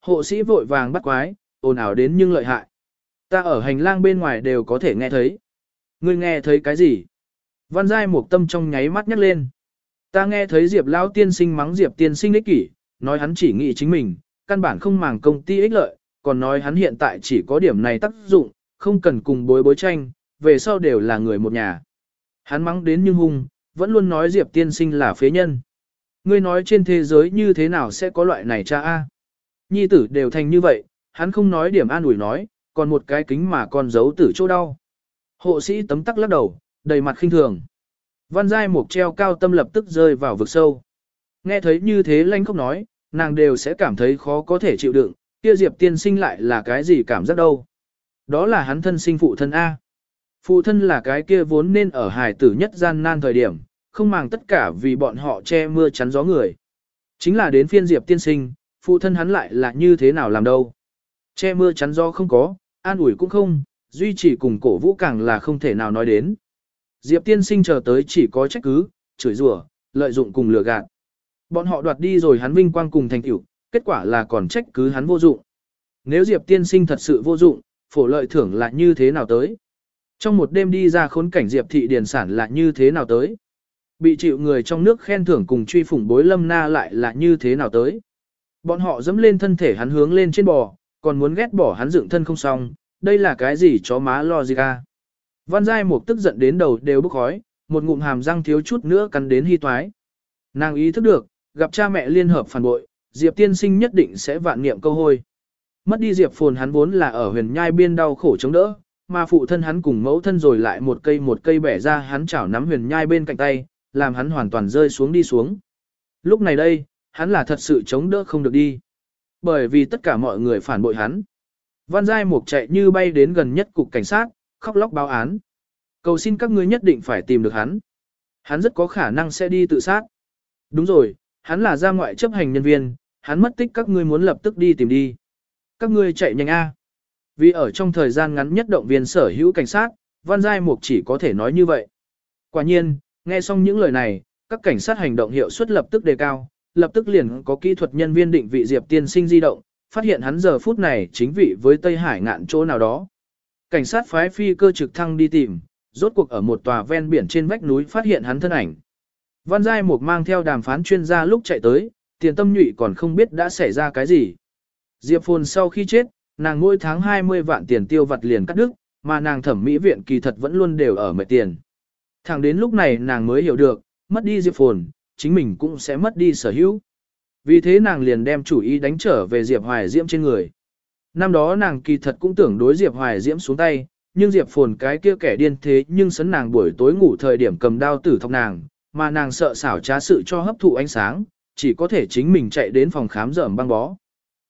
Hộ sĩ vội vàng bắt quái, ồn ào đến nhưng lợi hại. Ta ở hành lang bên ngoài đều có thể nghe thấy. Ngươi nghe thấy cái gì? Văn Giai một tâm trong nháy mắt nhắc lên. Ta nghe thấy Diệp Lão tiên sinh mắng Diệp tiên sinh ích kỷ, nói hắn chỉ nghĩ chính mình, căn bản không màng công ty ích lợi, còn nói hắn hiện tại chỉ có điểm này tác dụng, không cần cùng bối bối tranh, về sau đều là người một nhà. Hắn mắng đến nhưng hung, vẫn luôn nói Diệp tiên sinh là phế nhân. Ngươi nói trên thế giới như thế nào sẽ có loại này cha a? Nhi tử đều thành như vậy, hắn không nói điểm an ủi nói, còn một cái kính mà con giấu tử chỗ đau. Hộ sĩ tấm tắc lắc đầu, đầy mặt khinh thường. Văn Giai Mục treo cao tâm lập tức rơi vào vực sâu. Nghe thấy như thế lanh không nói, nàng đều sẽ cảm thấy khó có thể chịu đựng, kia Diệp tiên sinh lại là cái gì cảm giác đâu. Đó là hắn thân sinh phụ thân A. Phụ thân là cái kia vốn nên ở hài tử nhất gian nan thời điểm, không màng tất cả vì bọn họ che mưa chắn gió người. Chính là đến phiên Diệp tiên sinh, phụ thân hắn lại là như thế nào làm đâu. Che mưa chắn gió không có, an ủi cũng không, duy trì cùng cổ vũ càng là không thể nào nói đến. Diệp tiên sinh chờ tới chỉ có trách cứ, chửi rủa, lợi dụng cùng lừa gạt. Bọn họ đoạt đi rồi hắn vinh quang cùng thành tựu, kết quả là còn trách cứ hắn vô dụng. Nếu Diệp tiên sinh thật sự vô dụng, phổ lợi thưởng là như thế nào tới? Trong một đêm đi ra khốn cảnh Diệp thị điền sản là như thế nào tới? Bị chịu người trong nước khen thưởng cùng truy phủng bối lâm na lại là như thế nào tới? Bọn họ dẫm lên thân thể hắn hướng lên trên bò, còn muốn ghét bỏ hắn dựng thân không xong, đây là cái gì chó má lo gì ca? Văn Giai Mục tức giận đến đầu đều bốc khói, một ngụm hàm răng thiếu chút nữa cắn đến hy toái. Nàng ý thức được, gặp cha mẹ liên hợp phản bội, Diệp tiên sinh nhất định sẽ vạn niệm câu hôi. Mất đi Diệp phồn hắn vốn là ở huyền nhai biên đau khổ chống đỡ, mà phụ thân hắn cùng mẫu thân rồi lại một cây một cây bẻ ra hắn chảo nắm huyền nhai bên cạnh tay, làm hắn hoàn toàn rơi xuống đi xuống. Lúc này đây, hắn là thật sự chống đỡ không được đi. Bởi vì tất cả mọi người phản bội hắn. Văn Giai Mục chạy như bay đến gần nhất cục cảnh sát, khóc lóc báo án. Cầu xin các ngươi nhất định phải tìm được hắn. Hắn rất có khả năng sẽ đi tự sát. Đúng rồi, hắn là gia ngoại chấp hành nhân viên, hắn mất tích các ngươi muốn lập tức đi tìm đi. Các ngươi chạy nhanh a. Vì ở trong thời gian ngắn nhất động viên sở hữu cảnh sát, Văn Giai Mục chỉ có thể nói như vậy. Quả nhiên, nghe xong những lời này, các cảnh sát hành động hiệu suất lập tức đề cao, lập tức liền có kỹ thuật nhân viên định vị Diệp tiên sinh di động, phát hiện hắn giờ phút này chính vị với Tây Hải ngạn chỗ nào đó. Cảnh sát phái phi cơ trực thăng đi tìm, rốt cuộc ở một tòa ven biển trên vách núi phát hiện hắn thân ảnh. Văn Giai Mục mang theo đàm phán chuyên gia lúc chạy tới, tiền tâm nhụy còn không biết đã xảy ra cái gì. Diệp Phồn sau khi chết, nàng mỗi tháng 20 vạn tiền tiêu vặt liền cắt đứt, mà nàng thẩm mỹ viện kỳ thật vẫn luôn đều ở mệt tiền. Thẳng đến lúc này nàng mới hiểu được, mất đi Diệp Phồn, chính mình cũng sẽ mất đi sở hữu. Vì thế nàng liền đem chủ ý đánh trở về Diệp Hoài Diễm trên người. Năm đó nàng kỳ thật cũng tưởng đối Diệp Hoài Diễm xuống tay, nhưng Diệp Phồn cái kia kẻ điên thế nhưng sấn nàng buổi tối ngủ thời điểm cầm đao tử thọc nàng, mà nàng sợ xảo trá sự cho hấp thụ ánh sáng, chỉ có thể chính mình chạy đến phòng khám dởm băng bó.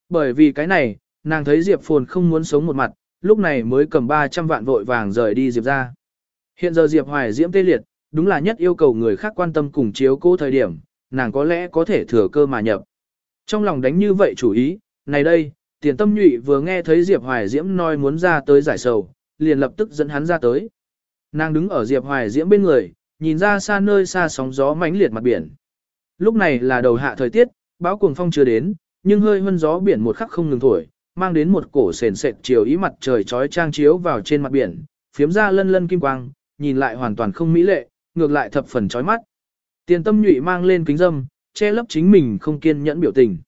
Bởi vì cái này, nàng thấy Diệp Phồn không muốn sống một mặt, lúc này mới cầm 300 vạn vội vàng rời đi Diệp ra. Hiện giờ Diệp Hoài Diễm tê liệt, đúng là nhất yêu cầu người khác quan tâm cùng chiếu cố thời điểm, nàng có lẽ có thể thừa cơ mà nhập. Trong lòng đánh như vậy chủ ý, này đây, tiền tâm nhụy vừa nghe thấy Diệp Hoài Diễm nói muốn ra tới giải sầu, liền lập tức dẫn hắn ra tới. Nàng đứng ở Diệp Hoài Diễm bên người, nhìn ra xa nơi xa sóng gió mãnh liệt mặt biển. Lúc này là đầu hạ thời tiết, bão cuồng phong chưa đến, nhưng hơi hơn gió biển một khắc không ngừng thổi, mang đến một cổ sền sệt chiều ý mặt trời trói trang chiếu vào trên mặt biển, phiếm ra lân lân kim quang, nhìn lại hoàn toàn không mỹ lệ, ngược lại thập phần chói mắt. Tiền tâm nhụy mang lên kính dâm, che lấp chính mình không kiên nhẫn biểu tình.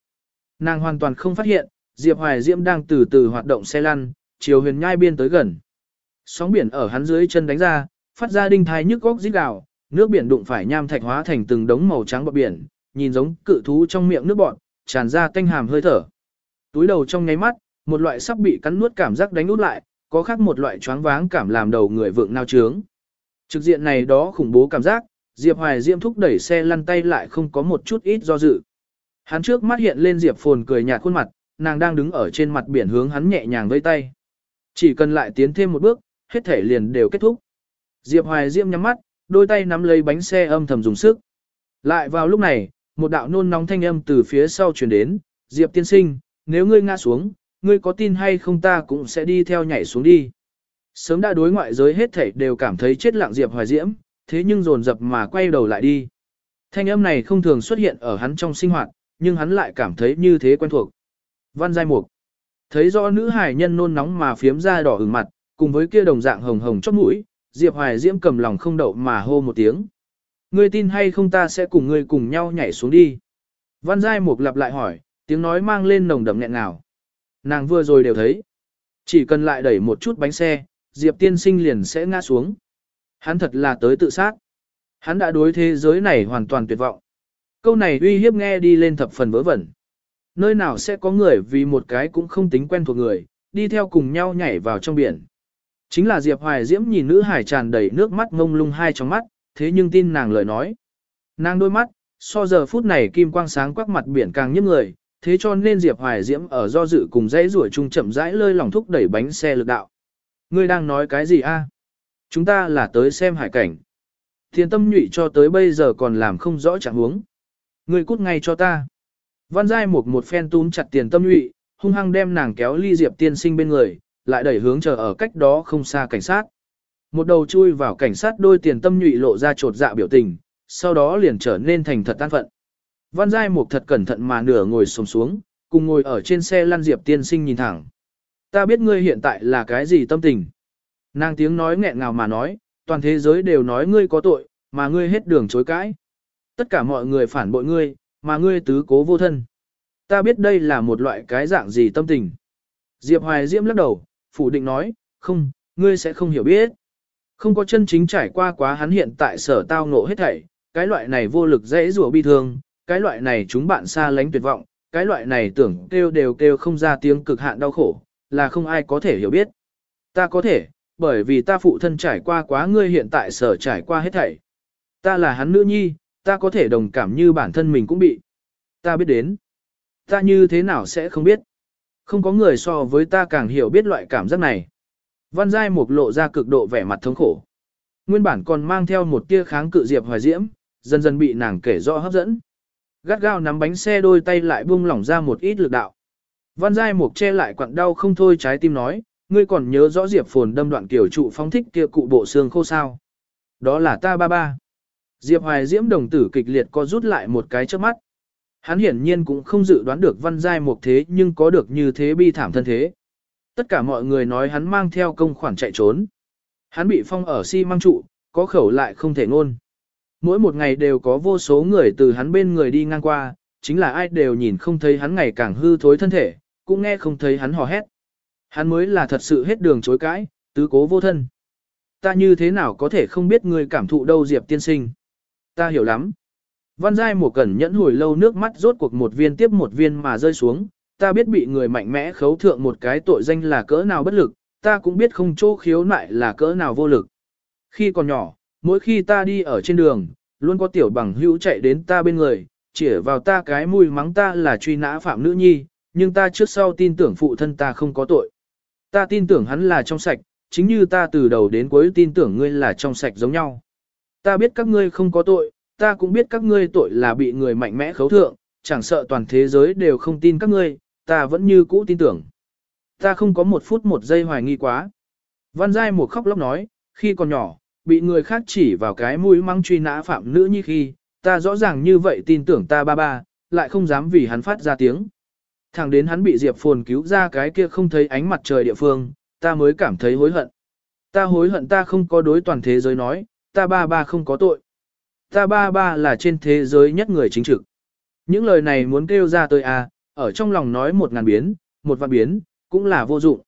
Nàng hoàn toàn không phát hiện, Diệp Hoài Diễm đang từ từ hoạt động xe lăn, chiều huyền nhai biên tới gần. Sóng biển ở hắn dưới chân đánh ra, phát ra đinh thai nhức góc rít gào, nước biển đụng phải nham thạch hóa thành từng đống màu trắng bọt biển, nhìn giống cự thú trong miệng nước bọt, tràn ra tanh hàm hơi thở. Túi đầu trong nháy mắt, một loại sắp bị cắn nuốt cảm giác đánh út lại, có khác một loại choáng váng cảm làm đầu người vượng nao trướng. Trực diện này đó khủng bố cảm giác, Diệp Hoài Diễm thúc đẩy xe lăn tay lại không có một chút ít do dự. Hắn trước mắt hiện lên Diệp Phồn cười nhạt khuôn mặt, nàng đang đứng ở trên mặt biển hướng hắn nhẹ nhàng vây tay. Chỉ cần lại tiến thêm một bước, hết thể liền đều kết thúc. Diệp Hoài Diễm nhắm mắt, đôi tay nắm lấy bánh xe âm thầm dùng sức. Lại vào lúc này, một đạo nôn nóng thanh âm từ phía sau truyền đến, Diệp tiên sinh, nếu ngươi ngã xuống, ngươi có tin hay không ta cũng sẽ đi theo nhảy xuống đi. Sớm đã đối ngoại giới hết thảy đều cảm thấy chết lặng Diệp Hoài Diễm, thế nhưng dồn dập mà quay đầu lại đi. Thanh âm này không thường xuất hiện ở hắn trong sinh hoạt, nhưng hắn lại cảm thấy như thế quen thuộc. Văn Giai Mục. Thấy rõ nữ hải nhân nôn nóng mà phiếm ra đỏ ửng mặt, cùng với kia đồng dạng hồng hồng chóp mũi, Diệp Hoài Diễm cầm lòng không đậu mà hô một tiếng. Ngươi tin hay không ta sẽ cùng ngươi cùng nhau nhảy xuống đi. Văn Giai Mục lặp lại hỏi, tiếng nói mang lên nồng đậm nghẹn ngào. Nàng vừa rồi đều thấy. Chỉ cần lại đẩy một chút bánh xe, Diệp tiên sinh liền sẽ ngã xuống. Hắn thật là tới tự sát. Hắn đã đối thế giới này hoàn toàn tuyệt vọng. Câu này uy hiếp nghe đi lên thập phần vớ vẩn. Nơi nào sẽ có người vì một cái cũng không tính quen thuộc người, đi theo cùng nhau nhảy vào trong biển. Chính là Diệp Hoài Diễm nhìn nữ hải tràn đầy nước mắt ngông lung hai trong mắt, thế nhưng tin nàng lời nói. Nàng đôi mắt, so giờ phút này kim quang sáng quắc mặt biển càng nhức người, thế cho nên Diệp Hoài Diễm ở do dự cùng dãy rủa chung chậm rãi lơi lòng thúc đẩy bánh xe lực đạo. Ngươi đang nói cái gì a? Chúng ta là tới xem hải cảnh. Thiên tâm nhụy cho tới bây giờ còn làm không rõ trạng huống. Ngươi cút ngay cho ta. Văn Giai một một phen túm chặt tiền tâm nhụy, hung hăng đem nàng kéo ly Diệp tiên sinh bên người, lại đẩy hướng chờ ở cách đó không xa cảnh sát. Một đầu chui vào cảnh sát đôi tiền tâm nhụy lộ ra trột dạ biểu tình, sau đó liền trở nên thành thật tan phận. Văn Giai Mục thật cẩn thận mà nửa ngồi xổm xuống, cùng ngồi ở trên xe lăn Diệp tiên sinh nhìn thẳng. Ta biết ngươi hiện tại là cái gì tâm tình. Nàng tiếng nói nghẹn ngào mà nói, toàn thế giới đều nói ngươi có tội, mà ngươi hết đường chối cãi. Tất cả mọi người phản bội ngươi, mà ngươi tứ cố vô thân. Ta biết đây là một loại cái dạng gì tâm tình. Diệp Hoài Diễm lắc đầu, phủ định nói, không, ngươi sẽ không hiểu biết. Không có chân chính trải qua quá hắn hiện tại sở tao ngộ hết thảy, cái loại này vô lực dễ rủa bi thương, cái loại này chúng bạn xa lánh tuyệt vọng, cái loại này tưởng kêu đều kêu không ra tiếng cực hạn đau khổ, là không ai có thể hiểu biết. Ta có thể, bởi vì ta phụ thân trải qua quá ngươi hiện tại sở trải qua hết thảy. Ta là hắn nữ nhi, ta có thể đồng cảm như bản thân mình cũng bị. Ta biết đến. Ta như thế nào sẽ không biết. Không có người so với ta càng hiểu biết loại cảm giác này. Văn Giai Mục lộ ra cực độ vẻ mặt thống khổ. Nguyên bản còn mang theo một tia kháng cự Diệp Hoài Diễm, dần dần bị nàng kể rõ hấp dẫn. Gắt gao nắm bánh xe đôi tay lại buông lỏng ra một ít lực đạo. Văn Giai Mục che lại quặn đau không thôi trái tim nói, ngươi còn nhớ rõ Diệp Phồn đâm đoạn kiểu trụ phóng thích kia cụ bộ xương khô sao. Đó là ta ba ba. Diệp Hoài Diễm đồng tử kịch liệt co rút lại một cái trước mắt. Hắn hiển nhiên cũng không dự đoán được văn giai một thế nhưng có được như thế bi thảm thân thế. Tất cả mọi người nói hắn mang theo công khoản chạy trốn. Hắn bị phong ở si mang trụ, có khẩu lại không thể ngôn. Mỗi một ngày đều có vô số người từ hắn bên người đi ngang qua, chính là ai đều nhìn không thấy hắn ngày càng hư thối thân thể, cũng nghe không thấy hắn hò hét. Hắn mới là thật sự hết đường chối cãi, tứ cố vô thân. Ta như thế nào có thể không biết người cảm thụ đâu Diệp tiên sinh. Ta hiểu lắm. Văn Giai mổ cẩn nhẫn hồi lâu nước mắt rốt cuộc một viên tiếp một viên mà rơi xuống, ta biết bị người mạnh mẽ khấu thượng một cái tội danh là cỡ nào bất lực, ta cũng biết không chỗ khiếu nại là cỡ nào vô lực. Khi còn nhỏ, mỗi khi ta đi ở trên đường, luôn có tiểu bằng hữu chạy đến ta bên người, chỉ vào ta cái mùi mắng ta là truy nã phạm nữ nhi, nhưng ta trước sau tin tưởng phụ thân ta không có tội. Ta tin tưởng hắn là trong sạch, chính như ta từ đầu đến cuối tin tưởng ngươi là trong sạch giống nhau. Ta biết các ngươi không có tội, ta cũng biết các ngươi tội là bị người mạnh mẽ khấu thượng, chẳng sợ toàn thế giới đều không tin các ngươi, ta vẫn như cũ tin tưởng. Ta không có một phút một giây hoài nghi quá. Văn Giai một khóc lóc nói, khi còn nhỏ, bị người khác chỉ vào cái mũi mắng truy nã phạm nữ như khi, ta rõ ràng như vậy tin tưởng ta ba ba, lại không dám vì hắn phát ra tiếng. Thẳng đến hắn bị Diệp Phồn cứu ra cái kia không thấy ánh mặt trời địa phương, ta mới cảm thấy hối hận. Ta hối hận ta không có đối toàn thế giới nói, ta ba ba không có tội. Ta ba ba là trên thế giới nhất người chính trực. Những lời này muốn kêu ra tôi à, ở trong lòng nói một ngàn biến, một vạn biến, cũng là vô dụng.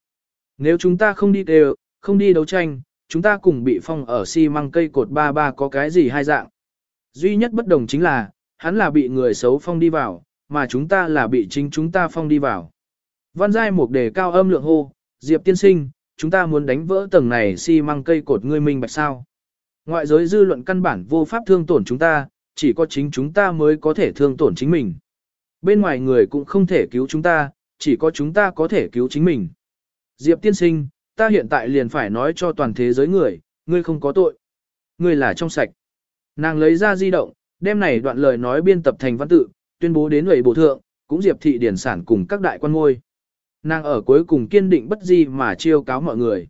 Nếu chúng ta không đi đều, không đi đấu tranh, chúng ta cùng bị phong ở xi măng cây cột ba ba có cái gì hai dạng. Duy nhất bất đồng chính là, hắn là bị người xấu phong đi vào, mà chúng ta là bị chính chúng ta phong đi vào. Văn giai một đề cao âm lượng hô, Diệp tiên sinh, chúng ta muốn đánh vỡ tầng này xi măng cây cột ngươi minh bạch sao. Ngoại giới dư luận căn bản vô pháp thương tổn chúng ta, chỉ có chính chúng ta mới có thể thương tổn chính mình. Bên ngoài người cũng không thể cứu chúng ta, chỉ có chúng ta có thể cứu chính mình. Diệp tiên sinh, ta hiện tại liền phải nói cho toàn thế giới người, ngươi không có tội. Ngươi là trong sạch. Nàng lấy ra di động, đem này đoạn lời nói biên tập thành văn tự, tuyên bố đến lầy bộ thượng, cũng Diệp thị điển sản cùng các đại quan ngôi. Nàng ở cuối cùng kiên định bất di mà chiêu cáo mọi người.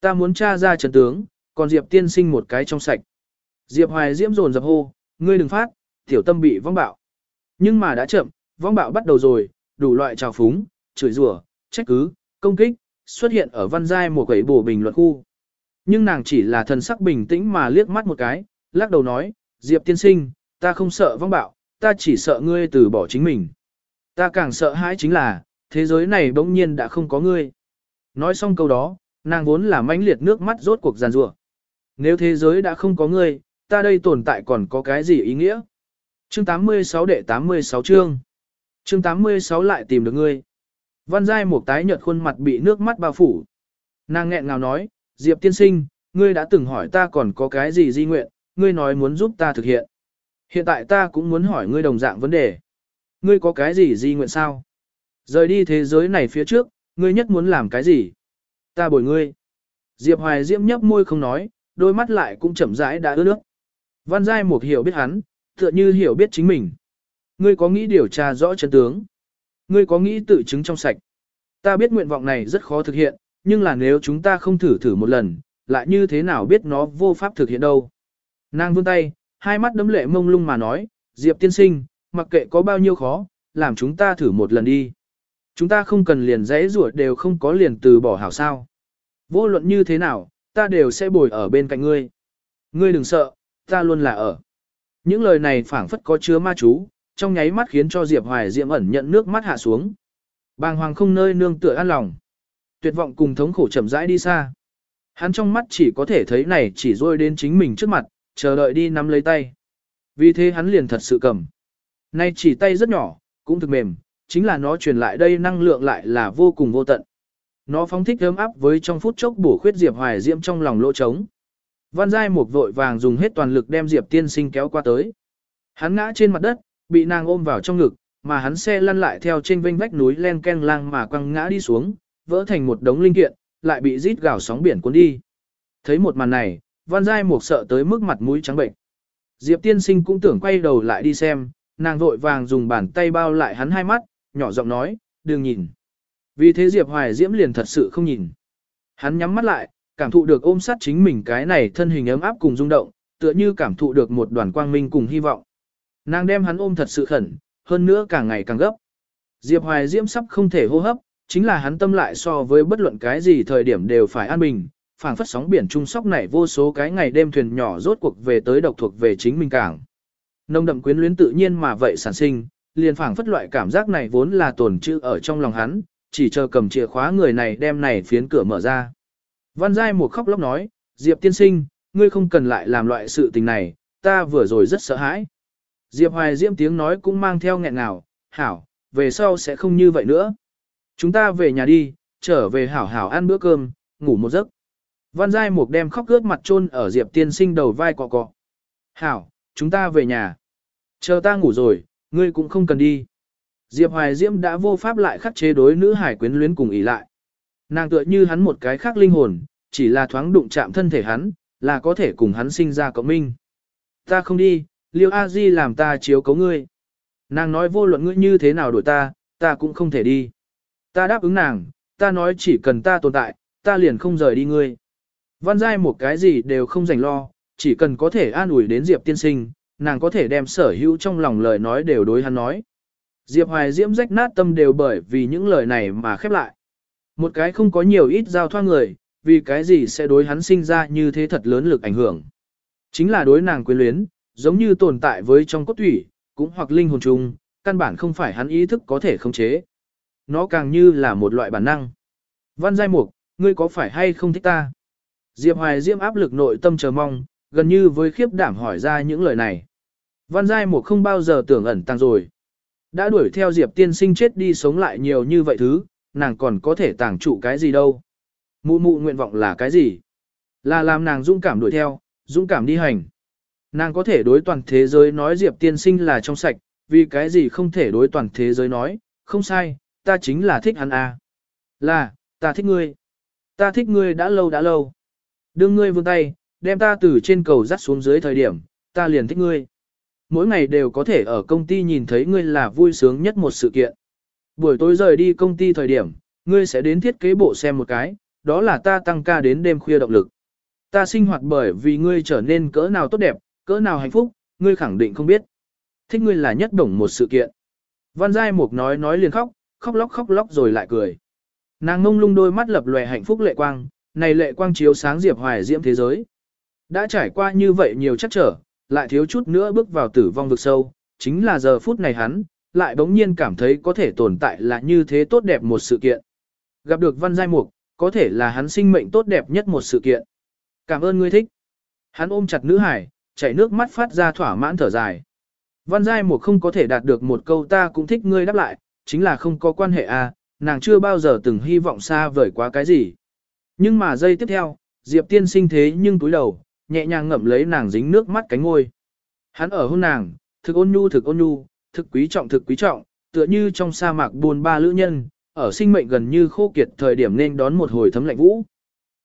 Ta muốn tra ra trần tướng, còn Diệp tiên sinh một cái trong sạch. Diệp hoài diễm rồn dập hô, ngươi đừng phát, tiểu tâm bị vong bạo. Nhưng mà đã chậm, vong bạo bắt đầu rồi, đủ loại trào phúng, chửi rủa, trách cứ, công kích, xuất hiện ở văn giai một quẩy bổ bình luận khu. Nhưng nàng chỉ là thần sắc bình tĩnh mà liếc mắt một cái, lắc đầu nói, Diệp tiên sinh, ta không sợ vong bạo, ta chỉ sợ ngươi từ bỏ chính mình. Ta càng sợ hãi chính là, thế giới này bỗng nhiên đã không có ngươi. Nói xong câu đó, nàng vốn là mãnh liệt nước mắt rốt cuộc giàn rủa. Nếu thế giới đã không có ngươi, ta đây tồn tại còn có cái gì ý nghĩa? Chương 86 đệ 86 chương. Chương 86 lại tìm được ngươi. Văn Giai một tái nhợt khuôn mặt bị nước mắt bao phủ. Nàng nghẹn ngào nói, Diệp tiên sinh, ngươi đã từng hỏi ta còn có cái gì di nguyện, ngươi nói muốn giúp ta thực hiện. Hiện tại ta cũng muốn hỏi ngươi đồng dạng vấn đề. Ngươi có cái gì di nguyện sao? Rời đi thế giới này phía trước, ngươi nhất muốn làm cái gì? Ta bồi ngươi. Diệp Hoài Diễm nhấp môi không nói, đôi mắt lại cũng chậm rãi đã ướt nước. Văn Giai Mục hiểu biết hắn, tựa như hiểu biết chính mình. Ngươi có nghĩ điều tra rõ chân tướng? Ngươi có nghĩ tự chứng trong sạch? Ta biết nguyện vọng này rất khó thực hiện, nhưng là nếu chúng ta không thử thử một lần, lại như thế nào biết nó vô pháp thực hiện đâu? Nàng vươn tay, hai mắt đấm lệ mông lung mà nói, Diệp tiên sinh, mặc kệ có bao nhiêu khó, làm chúng ta thử một lần đi. Chúng ta không cần liền dãy ruột đều không có liền từ bỏ hảo sao. Vô luận như thế nào, ta đều sẽ bồi ở bên cạnh ngươi. Ngươi đừng sợ, ta luôn là ở. Những lời này phảng phất có chứa ma chú, trong nháy mắt khiến cho Diệp Hoài Diệm ẩn nhận nước mắt hạ xuống. Bàng hoàng không nơi nương tựa an lòng. Tuyệt vọng cùng thống khổ chậm rãi đi xa. Hắn trong mắt chỉ có thể thấy này chỉ rôi đến chính mình trước mặt, chờ đợi đi nắm lấy tay. Vì thế hắn liền thật sự cầm. Nay chỉ tay rất nhỏ, cũng thực mềm, chính là nó truyền lại đây năng lượng lại là vô cùng vô tận. Nó phóng thích ấm áp với trong phút chốc bổ khuyết Diệp Hoài Diễm trong lòng lỗ trống. Văn Giai một vội vàng dùng hết toàn lực đem Diệp Tiên Sinh kéo qua tới. Hắn ngã trên mặt đất, bị nàng ôm vào trong ngực, mà hắn xe lăn lại theo trên vênh vách núi len ken lang mà quăng ngã đi xuống, vỡ thành một đống linh kiện, lại bị rít gào sóng biển cuốn đi. Thấy một màn này, Văn Giai một sợ tới mức mặt mũi trắng bệnh. Diệp Tiên Sinh cũng tưởng quay đầu lại đi xem, nàng vội vàng dùng bàn tay bao lại hắn hai mắt, nhỏ giọng nói, đừng nhìn. Vì thế Diệp Hoài Diễm liền thật sự không nhìn. Hắn nhắm mắt lại, cảm thụ được ôm sát chính mình cái này thân hình ấm áp cùng rung động, tựa như cảm thụ được một đoàn quang minh cùng hy vọng. Nàng đem hắn ôm thật sự khẩn, hơn nữa càng ngày càng gấp. Diệp Hoài Diễm sắp không thể hô hấp, chính là hắn tâm lại so với bất luận cái gì thời điểm đều phải an bình, phảng phất sóng biển trung sóc này vô số cái ngày đêm thuyền nhỏ rốt cuộc về tới độc thuộc về chính mình cảng. Nông đậm quyến luyến tự nhiên mà vậy sản sinh, liền phảng phất loại cảm giác này vốn là tồn trữ ở trong lòng hắn, chỉ chờ cầm chìa khóa người này đem này phiến cửa mở ra. Văn Giai một khóc lóc nói, Diệp tiên sinh, ngươi không cần lại làm loại sự tình này, ta vừa rồi rất sợ hãi. Diệp Hoài Diễm tiếng nói cũng mang theo nghẹn ngào, hảo, về sau sẽ không như vậy nữa. Chúng ta về nhà đi, trở về hảo hảo ăn bữa cơm, ngủ một giấc. Văn Giai Mục đem khóc ướt mặt chôn ở Diệp tiên sinh đầu vai cọ cọ. Hảo, chúng ta về nhà. Chờ ta ngủ rồi, ngươi cũng không cần đi. Diệp Hoài Diễm đã vô pháp lại khắc chế đối nữ hải quyến luyến cùng ý lại. Nàng tựa như hắn một cái khác linh hồn, chỉ là thoáng đụng chạm thân thể hắn, là có thể cùng hắn sinh ra cộng minh. Ta không đi, Liêu A Di làm ta chiếu cấu ngươi. Nàng nói vô luận ngươi như thế nào đổi ta, ta cũng không thể đi. Ta đáp ứng nàng, ta nói chỉ cần ta tồn tại, ta liền không rời đi ngươi. Văn giai một cái gì đều không dành lo, chỉ cần có thể an ủi đến Diệp tiên sinh, nàng có thể đem sở hữu trong lòng lời nói đều đối hắn nói. Diệp Hoài Diễm rách nát tâm đều bởi vì những lời này mà khép lại. Một cái không có nhiều ít giao thoa người, vì cái gì sẽ đối hắn sinh ra như thế thật lớn lực ảnh hưởng. Chính là đối nàng quyến luyến, giống như tồn tại với trong cốt thủy, cũng hoặc linh hồn chung, căn bản không phải hắn ý thức có thể khống chế. Nó càng như là một loại bản năng. Văn Giai Mục, ngươi có phải hay không thích ta? Diệp Hoài Diễm áp lực nội tâm chờ mong, gần như với khiếp đảm hỏi ra những lời này. Văn Giai Mục không bao giờ tưởng ẩn tăng rồi. Đã đuổi theo Diệp tiên sinh chết đi sống lại nhiều như vậy thứ, nàng còn có thể tàng trụ cái gì đâu. Mụ mụ nguyện vọng là cái gì? Là làm nàng dũng cảm đuổi theo, dũng cảm đi hành. Nàng có thể đối toàn thế giới nói Diệp tiên sinh là trong sạch, vì cái gì không thể đối toàn thế giới nói, không sai, ta chính là thích hắn à. Là, ta thích ngươi. Ta thích ngươi đã lâu đã lâu. Đương ngươi vươn tay, đem ta từ trên cầu dắt xuống dưới thời điểm, ta liền thích ngươi. Mỗi ngày đều có thể ở công ty nhìn thấy ngươi là vui sướng nhất một sự kiện. Buổi tối rời đi công ty thời điểm, ngươi sẽ đến thiết kế bộ xem một cái, đó là ta tăng ca đến đêm khuya động lực. Ta sinh hoạt bởi vì ngươi trở nên cỡ nào tốt đẹp, cỡ nào hạnh phúc, ngươi khẳng định không biết. Thích ngươi là nhất đồng một sự kiện. Văn Giai Mục nói nói liền khóc, khóc lóc khóc lóc rồi lại cười. Nàng ngông lung đôi mắt lập lòe hạnh phúc lệ quang, này lệ quang chiếu sáng Diệp Hoài diễm thế giới. Đã trải qua như vậy nhiều chắc trở, lại thiếu chút nữa bước vào tử vong vực sâu, chính là giờ phút này hắn, lại bỗng nhiên cảm thấy có thể tồn tại là như thế tốt đẹp một sự kiện. Gặp được văn giai mục, có thể là hắn sinh mệnh tốt đẹp nhất một sự kiện. Cảm ơn ngươi thích. Hắn ôm chặt nữ hải, chảy nước mắt phát ra thỏa mãn thở dài. Văn giai mục không có thể đạt được một câu ta cũng thích ngươi đáp lại, chính là không có quan hệ à, nàng chưa bao giờ từng hy vọng xa vời quá cái gì. Nhưng mà giây tiếp theo, Diệp tiên sinh thế nhưng túi đầu, nhẹ nhàng ngậm lấy nàng dính nước mắt cánh ngôi. Hắn ở hôn nàng, thực ôn nhu thực ôn nhu, thực quý trọng thực quý trọng, tựa như trong sa mạc buồn ba lữ nhân, ở sinh mệnh gần như khô kiệt thời điểm nên đón một hồi thấm lạnh vũ.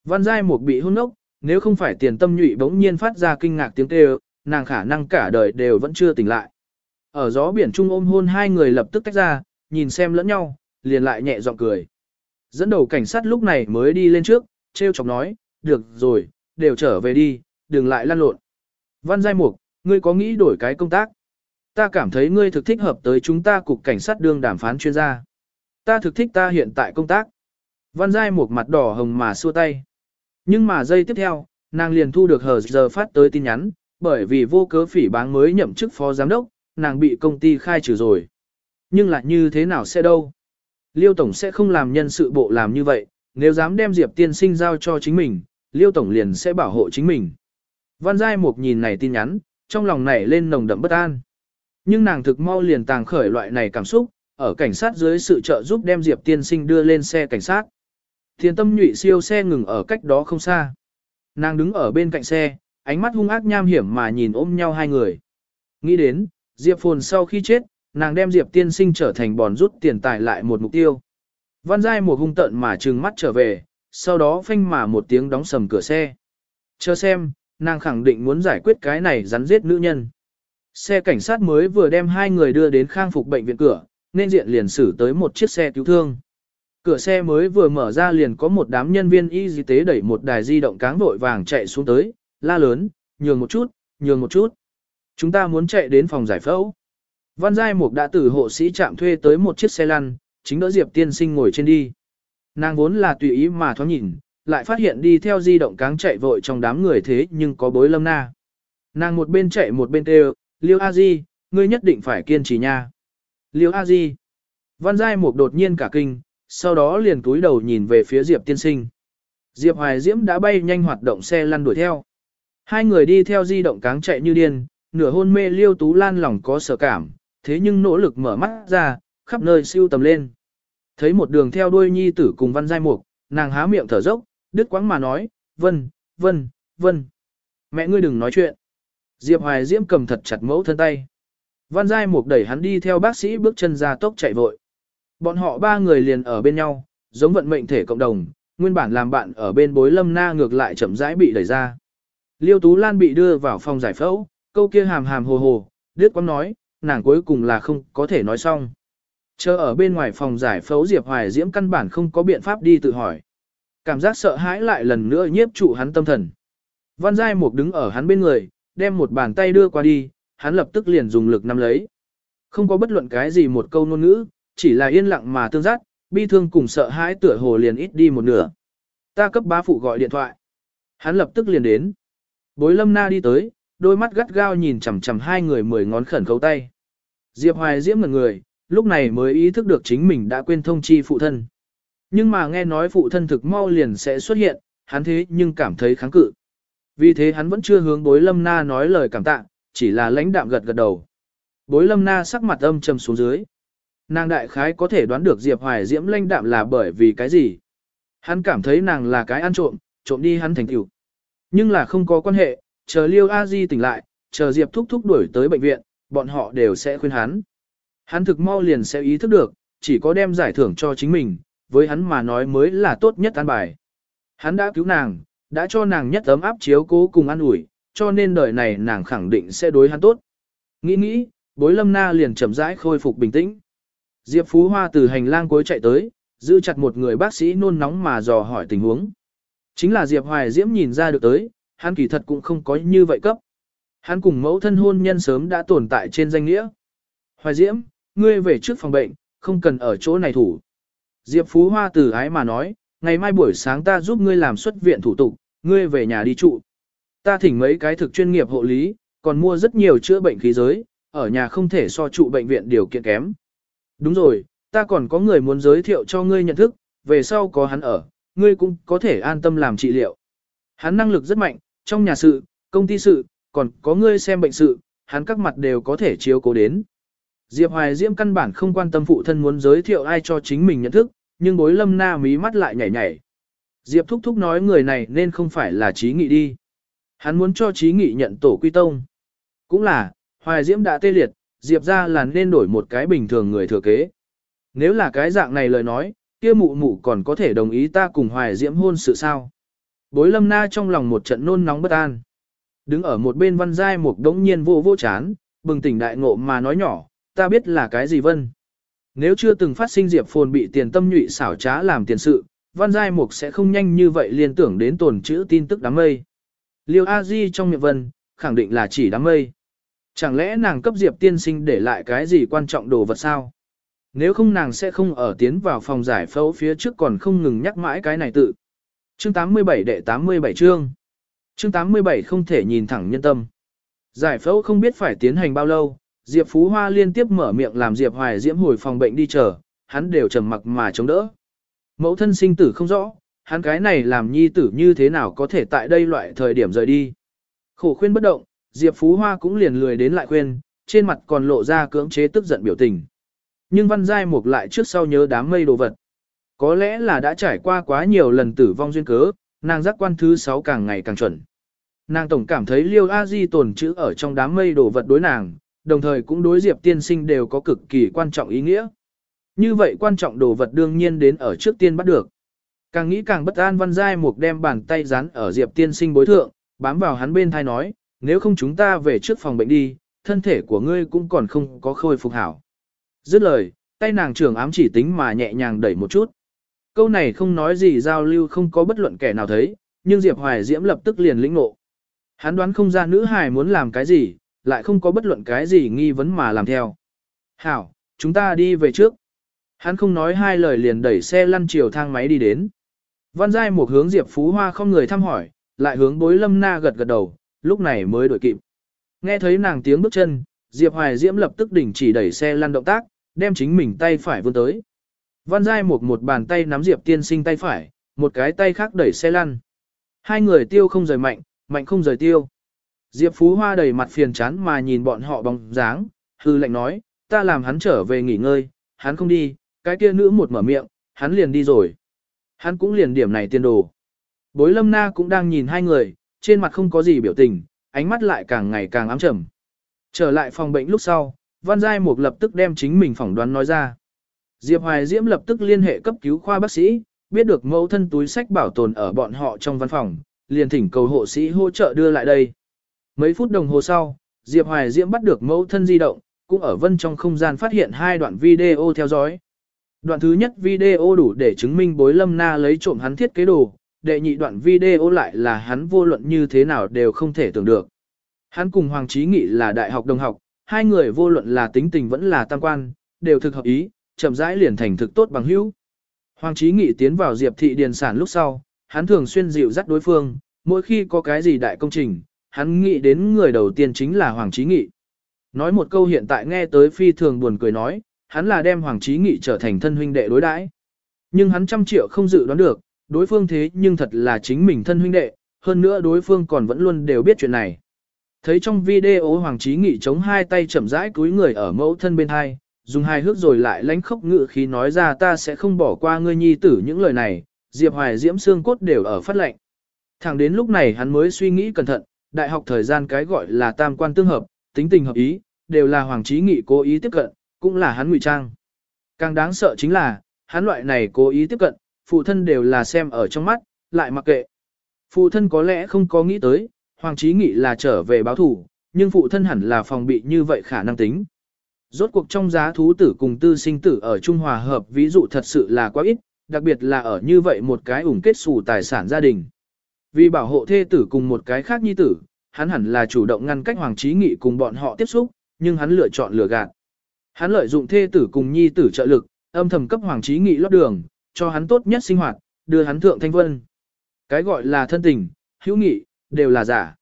Văn giai một bị hôn ốc, nếu không phải tiền tâm nhụy bỗng nhiên phát ra kinh ngạc tiếng kêu, nàng khả năng cả đời đều vẫn chưa tỉnh lại. Ở gió biển trung ôm hôn hai người lập tức tách ra, nhìn xem lẫn nhau, liền lại nhẹ giọng cười. Dẫn đầu cảnh sát lúc này mới đi lên trước, treo chọc nói, được rồi, đều trở về đi, đừng lại lăn lộn. Văn Giai Mục, ngươi có nghĩ đổi cái công tác? Ta cảm thấy ngươi thực thích hợp tới chúng ta cục cảnh sát đương đàm phán chuyên gia. Ta thực thích ta hiện tại công tác. Văn Giai Mục mặt đỏ hồng mà xua tay. Nhưng mà giây tiếp theo, nàng liền thu được hờ giờ phát tới tin nhắn, bởi vì vô cớ phỉ báng mới nhậm chức phó giám đốc, nàng bị công ty khai trừ rồi. Nhưng lại như thế nào sẽ đâu? Liêu Tổng sẽ không làm nhân sự bộ làm như vậy, nếu dám đem Diệp tiên sinh giao cho chính mình, Liêu Tổng liền sẽ bảo hộ chính mình. Văn Giai Mục nhìn này tin nhắn, trong lòng nảy lên nồng đậm bất an. Nhưng nàng thực mau liền tàng khởi loại này cảm xúc, ở cảnh sát dưới sự trợ giúp đem Diệp tiên sinh đưa lên xe cảnh sát. Thiên tâm nhụy siêu xe ngừng ở cách đó không xa. Nàng đứng ở bên cạnh xe, ánh mắt hung ác nham hiểm mà nhìn ôm nhau hai người. Nghĩ đến, Diệp Phồn sau khi chết, nàng đem Diệp tiên sinh trở thành bòn rút tiền tài lại một mục tiêu. Văn Giai một hung tận mà trừng mắt trở về, sau đó phanh mà một tiếng đóng sầm cửa xe. Chờ xem, nàng khẳng định muốn giải quyết cái này rắn giết nữ nhân. Xe cảnh sát mới vừa đem hai người đưa đến khang phục bệnh viện cửa, nên diện liền xử tới một chiếc xe cứu thương. Cửa xe mới vừa mở ra liền có một đám nhân viên y tế đẩy một đài di động cáng vội vàng chạy xuống tới, la lớn, nhường một chút, nhường một chút. Chúng ta muốn chạy đến phòng giải phẫu. Văn Giai Mục đã từ hộ sĩ trạm thuê tới một chiếc xe lăn, chính đỡ Diệp tiên sinh ngồi trên đi. Nàng vốn là tùy ý mà thoáng nhìn, lại phát hiện đi theo di động cáng chạy vội trong đám người thế nhưng có bối lâm na. Nàng một bên chạy một bên kêu, Liêu A Di, ngươi nhất định phải kiên trì nha. Liêu A Di. Văn Giai Mục đột nhiên cả kinh, sau đó liền túi đầu nhìn về phía Diệp tiên sinh. Diệp Hoài Diễm đã bay nhanh hoạt động xe lăn đuổi theo. Hai người đi theo di động cáng chạy như điên, nửa hôn mê Liêu Tú Lan lòng có sợ cảm, thế nhưng nỗ lực mở mắt ra, khắp nơi siêu tầm lên. Thấy một đường theo đuôi nhi tử cùng văn giai mục, nàng há miệng thở dốc, đứt quãng mà nói, vân, vân, vân. Mẹ ngươi đừng nói chuyện. Diệp Hoài Diễm cầm thật chặt mẫu thân tay. Văn Giai Mục đẩy hắn đi theo bác sĩ bước chân ra tốc chạy vội. Bọn họ ba người liền ở bên nhau, giống vận mệnh thể cộng đồng, nguyên bản làm bạn ở bên bối lâm na ngược lại chậm rãi bị đẩy ra. Liêu Tú Lan bị đưa vào phòng giải phẫu, câu kia hàm hàm hồ hồ, đứt quãng nói, nàng cuối cùng là không có thể nói xong. Chờ ở bên ngoài phòng giải phẫu Diệp Hoài Diễm căn bản không có biện pháp đi tự hỏi. Cảm giác sợ hãi lại lần nữa nhiếp trụ hắn tâm thần. Văn Giai Mục đứng ở hắn bên người, đem một bàn tay đưa qua đi, hắn lập tức liền dùng lực nắm lấy. Không có bất luận cái gì một câu ngôn ngữ, chỉ là yên lặng mà tương giác, bi thương cùng sợ hãi tựa hồ liền ít đi một nửa. Ta cấp bá phụ gọi điện thoại. Hắn lập tức liền đến. Bối lâm na đi tới, đôi mắt gắt gao nhìn chằm chằm hai người mười ngón khẩn khấu tay. Diệp Hoài Diễm ngẩn người, lúc này mới ý thức được chính mình đã quên thông chi phụ thân. Nhưng mà nghe nói phụ thân thực mau liền sẽ xuất hiện, hắn thế nhưng cảm thấy kháng cự. Vì thế hắn vẫn chưa hướng bối lâm na nói lời cảm tạ, chỉ là lãnh đạm gật gật đầu. Bối lâm na sắc mặt âm trầm xuống dưới. Nàng đại khái có thể đoán được Diệp Hoài Diễm lãnh đạm là bởi vì cái gì. Hắn cảm thấy nàng là cái ăn trộm, trộm đi hắn thành tiểu. Nhưng là không có quan hệ, chờ Liêu A Di tỉnh lại, chờ Diệp thúc thúc đuổi tới bệnh viện, bọn họ đều sẽ khuyên hắn. Hắn thực mau liền sẽ ý thức được, chỉ có đem giải thưởng cho chính mình, với hắn mà nói mới là tốt nhất an bài. Hắn đã cứu nàng, đã cho nàng nhất ấm áp chiếu cố cùng an ủi, cho nên đời này nàng khẳng định sẽ đối hắn tốt. Nghĩ nghĩ, bối lâm na liền chậm rãi khôi phục bình tĩnh. Diệp Phú Hoa từ hành lang cuối chạy tới, giữ chặt một người bác sĩ nôn nóng mà dò hỏi tình huống. Chính là Diệp Hoài Diễm nhìn ra được tới, hắn kỳ thật cũng không có như vậy cấp. Hắn cùng mẫu thân hôn nhân sớm đã tồn tại trên danh nghĩa. Hoài Diễm, ngươi về trước phòng bệnh, không cần ở chỗ này thủ. Diệp Phú Hoa từ ái mà nói, ngày mai buổi sáng ta giúp ngươi làm xuất viện thủ tục, ngươi về nhà đi trụ. Ta thỉnh mấy cái thực chuyên nghiệp hộ lý, còn mua rất nhiều chữa bệnh khí giới, ở nhà không thể so trụ bệnh viện điều kiện kém. Đúng rồi, ta còn có người muốn giới thiệu cho ngươi nhận thức, về sau có hắn ở, ngươi cũng có thể an tâm làm trị liệu. Hắn năng lực rất mạnh, trong nhà sự, công ty sự, còn có ngươi xem bệnh sự, hắn các mặt đều có thể chiếu cố đến. Diệp Hoài Diễm căn bản không quan tâm phụ thân muốn giới thiệu ai cho chính mình nhận thức, nhưng bối lâm na mí mắt lại nhảy nhảy. Diệp Thúc Thúc nói người này nên không phải là trí nghị đi. Hắn muốn cho trí nghị nhận tổ quy tông. Cũng là, Hoài Diễm đã tê liệt, Diệp ra là nên đổi một cái bình thường người thừa kế. Nếu là cái dạng này lời nói, kia mụ mụ còn có thể đồng ý ta cùng Hoài Diễm hôn sự sao. Bối lâm na trong lòng một trận nôn nóng bất an. Đứng ở một bên văn giai một đống nhiên vô vô chán, bừng tỉnh đại ngộ mà nói nhỏ, ta biết là cái gì vân. Nếu chưa từng phát sinh Diệp Phồn bị tiền tâm nhụy xảo trá làm tiền sự, Văn Giai Mục sẽ không nhanh như vậy liên tưởng đến tồn chữ tin tức đám mây. Liêu A Di trong miệng vân, khẳng định là chỉ đám mây. Chẳng lẽ nàng cấp Diệp tiên sinh để lại cái gì quan trọng đồ vật sao? Nếu không nàng sẽ không ở tiến vào phòng giải phẫu phía trước còn không ngừng nhắc mãi cái này tự. Chương 87 đệ 87 chương. Chương 87 không thể nhìn thẳng nhân tâm. Giải phẫu không biết phải tiến hành bao lâu, Diệp Phú Hoa liên tiếp mở miệng làm Diệp Hoài Diễm hồi phòng bệnh đi chờ, hắn đều trầm mặc mà chống đỡ. Mẫu thân sinh tử không rõ, hắn cái này làm nhi tử như thế nào có thể tại đây loại thời điểm rời đi. Khổ khuyên bất động, Diệp Phú Hoa cũng liền lười đến lại khuyên, trên mặt còn lộ ra cưỡng chế tức giận biểu tình. Nhưng Văn Giai Mục lại trước sau nhớ đám mây đồ vật. Có lẽ là đã trải qua quá nhiều lần tử vong duyên cớ, nàng giác quan thứ 6 càng ngày càng chuẩn. Nàng tổng cảm thấy Liêu A Di tồn chữ ở trong đám mây đồ vật đối nàng, đồng thời cũng đối Diệp tiên sinh đều có cực kỳ quan trọng ý nghĩa. Như vậy quan trọng đồ vật đương nhiên đến ở trước tiên bắt được. Càng nghĩ càng bất an văn giai mục đem bàn tay dán ở Diệp tiên sinh bối thượng, bám vào hắn bên thai nói, nếu không chúng ta về trước phòng bệnh đi, thân thể của ngươi cũng còn không có khôi phục hảo. Dứt lời, tay nàng trưởng ám chỉ tính mà nhẹ nhàng đẩy một chút. Câu này không nói gì giao lưu không có bất luận kẻ nào thấy, nhưng Diệp Hoài Diễm lập tức liền lĩnh ngộ. Hắn đoán không ra nữ hài muốn làm cái gì, lại không có bất luận cái gì nghi vấn mà làm theo. Hảo, chúng ta đi về trước. Hắn không nói hai lời liền đẩy xe lăn chiều thang máy đi đến. Văn Giai một hướng Diệp Phú Hoa không người thăm hỏi, lại hướng bối lâm na gật gật đầu, lúc này mới đổi kịp. Nghe thấy nàng tiếng bước chân, Diệp Hoài Diễm lập tức đình chỉ đẩy xe lăn động tác, đem chính mình tay phải vươn tới. Văn Giai một một bàn tay nắm Diệp tiên sinh tay phải, một cái tay khác đẩy xe lăn. Hai người tiêu không rời mạnh, mạnh không rời tiêu. Diệp Phú Hoa đầy mặt phiền chán mà nhìn bọn họ bóng dáng, hư lệnh nói, ta làm hắn trở về nghỉ ngơi, hắn không đi, cái kia nữ một mở miệng, hắn liền đi rồi. Hắn cũng liền điểm này tiên đồ. Bối lâm na cũng đang nhìn hai người, trên mặt không có gì biểu tình, ánh mắt lại càng ngày càng ám trầm. Trở lại phòng bệnh lúc sau, Văn Giai Mục lập tức đem chính mình phỏng đoán nói ra. Diệp Hoài Diễm lập tức liên hệ cấp cứu khoa bác sĩ, biết được mẫu thân túi sách bảo tồn ở bọn họ trong văn phòng, liền thỉnh cầu hộ sĩ hỗ trợ đưa lại đây. Mấy phút đồng hồ sau, Diệp Hoài Diễm bắt được mẫu thân di động, cũng ở vân trong không gian phát hiện hai đoạn video theo dõi. Đoạn thứ nhất video đủ để chứng minh bối lâm na lấy trộm hắn thiết kế đồ, đệ nhị đoạn video lại là hắn vô luận như thế nào đều không thể tưởng được. Hắn cùng Hoàng Chí Nghị là đại học đồng học, hai người vô luận là tính tình vẫn là tam quan, đều thực hợp ý, chậm rãi liền thành thực tốt bằng hữu. Hoàng Chí Nghị tiến vào Diệp thị điền sản lúc sau, hắn thường xuyên dịu dắt đối phương, mỗi khi có cái gì đại công trình, hắn nghĩ đến người đầu tiên chính là Hoàng Chí Nghị. Nói một câu hiện tại nghe tới phi thường buồn cười nói, hắn là đem Hoàng Chí Nghị trở thành thân huynh đệ đối đãi. Nhưng hắn trăm triệu không dự đoán được, đối phương thế nhưng thật là chính mình thân huynh đệ, hơn nữa đối phương còn vẫn luôn đều biết chuyện này. Thấy trong video Hoàng Chí Nghị chống hai tay chậm rãi cúi người ở mẫu thân bên hai, dùng hai hước rồi lại lánh khóc ngự khí nói ra ta sẽ không bỏ qua ngươi nhi tử những lời này, Diệp Hoài Diễm xương cốt đều ở phát lệnh. Thẳng đến lúc này hắn mới suy nghĩ cẩn thận, đại học thời gian cái gọi là tam quan tương hợp, tính tình hợp ý, đều là Hoàng Chí Nghị cố ý tiếp cận, cũng là hắn ngụy trang. Càng đáng sợ chính là, hắn loại này cố ý tiếp cận, phụ thân đều là xem ở trong mắt, lại mặc kệ. Phụ thân có lẽ không có nghĩ tới, Hoàng Chí Nghị là trở về báo thủ, nhưng phụ thân hẳn là phòng bị như vậy khả năng tính. Rốt cuộc trong giá thú tử cùng tư sinh tử ở Trung Hòa hợp ví dụ thật sự là quá ít, đặc biệt là ở như vậy một cái ủng kết xù tài sản gia đình. Vì bảo hộ thê tử cùng một cái khác nhi tử, hắn hẳn là chủ động ngăn cách Hoàng Chí Nghị cùng bọn họ tiếp xúc, nhưng hắn lựa chọn lừa gạt. Hắn lợi dụng thê tử cùng nhi tử trợ lực, âm thầm cấp Hoàng Chí Nghị lót đường, cho hắn tốt nhất sinh hoạt, đưa hắn thượng thanh vân. Cái gọi là thân tình, hữu nghị, đều là giả.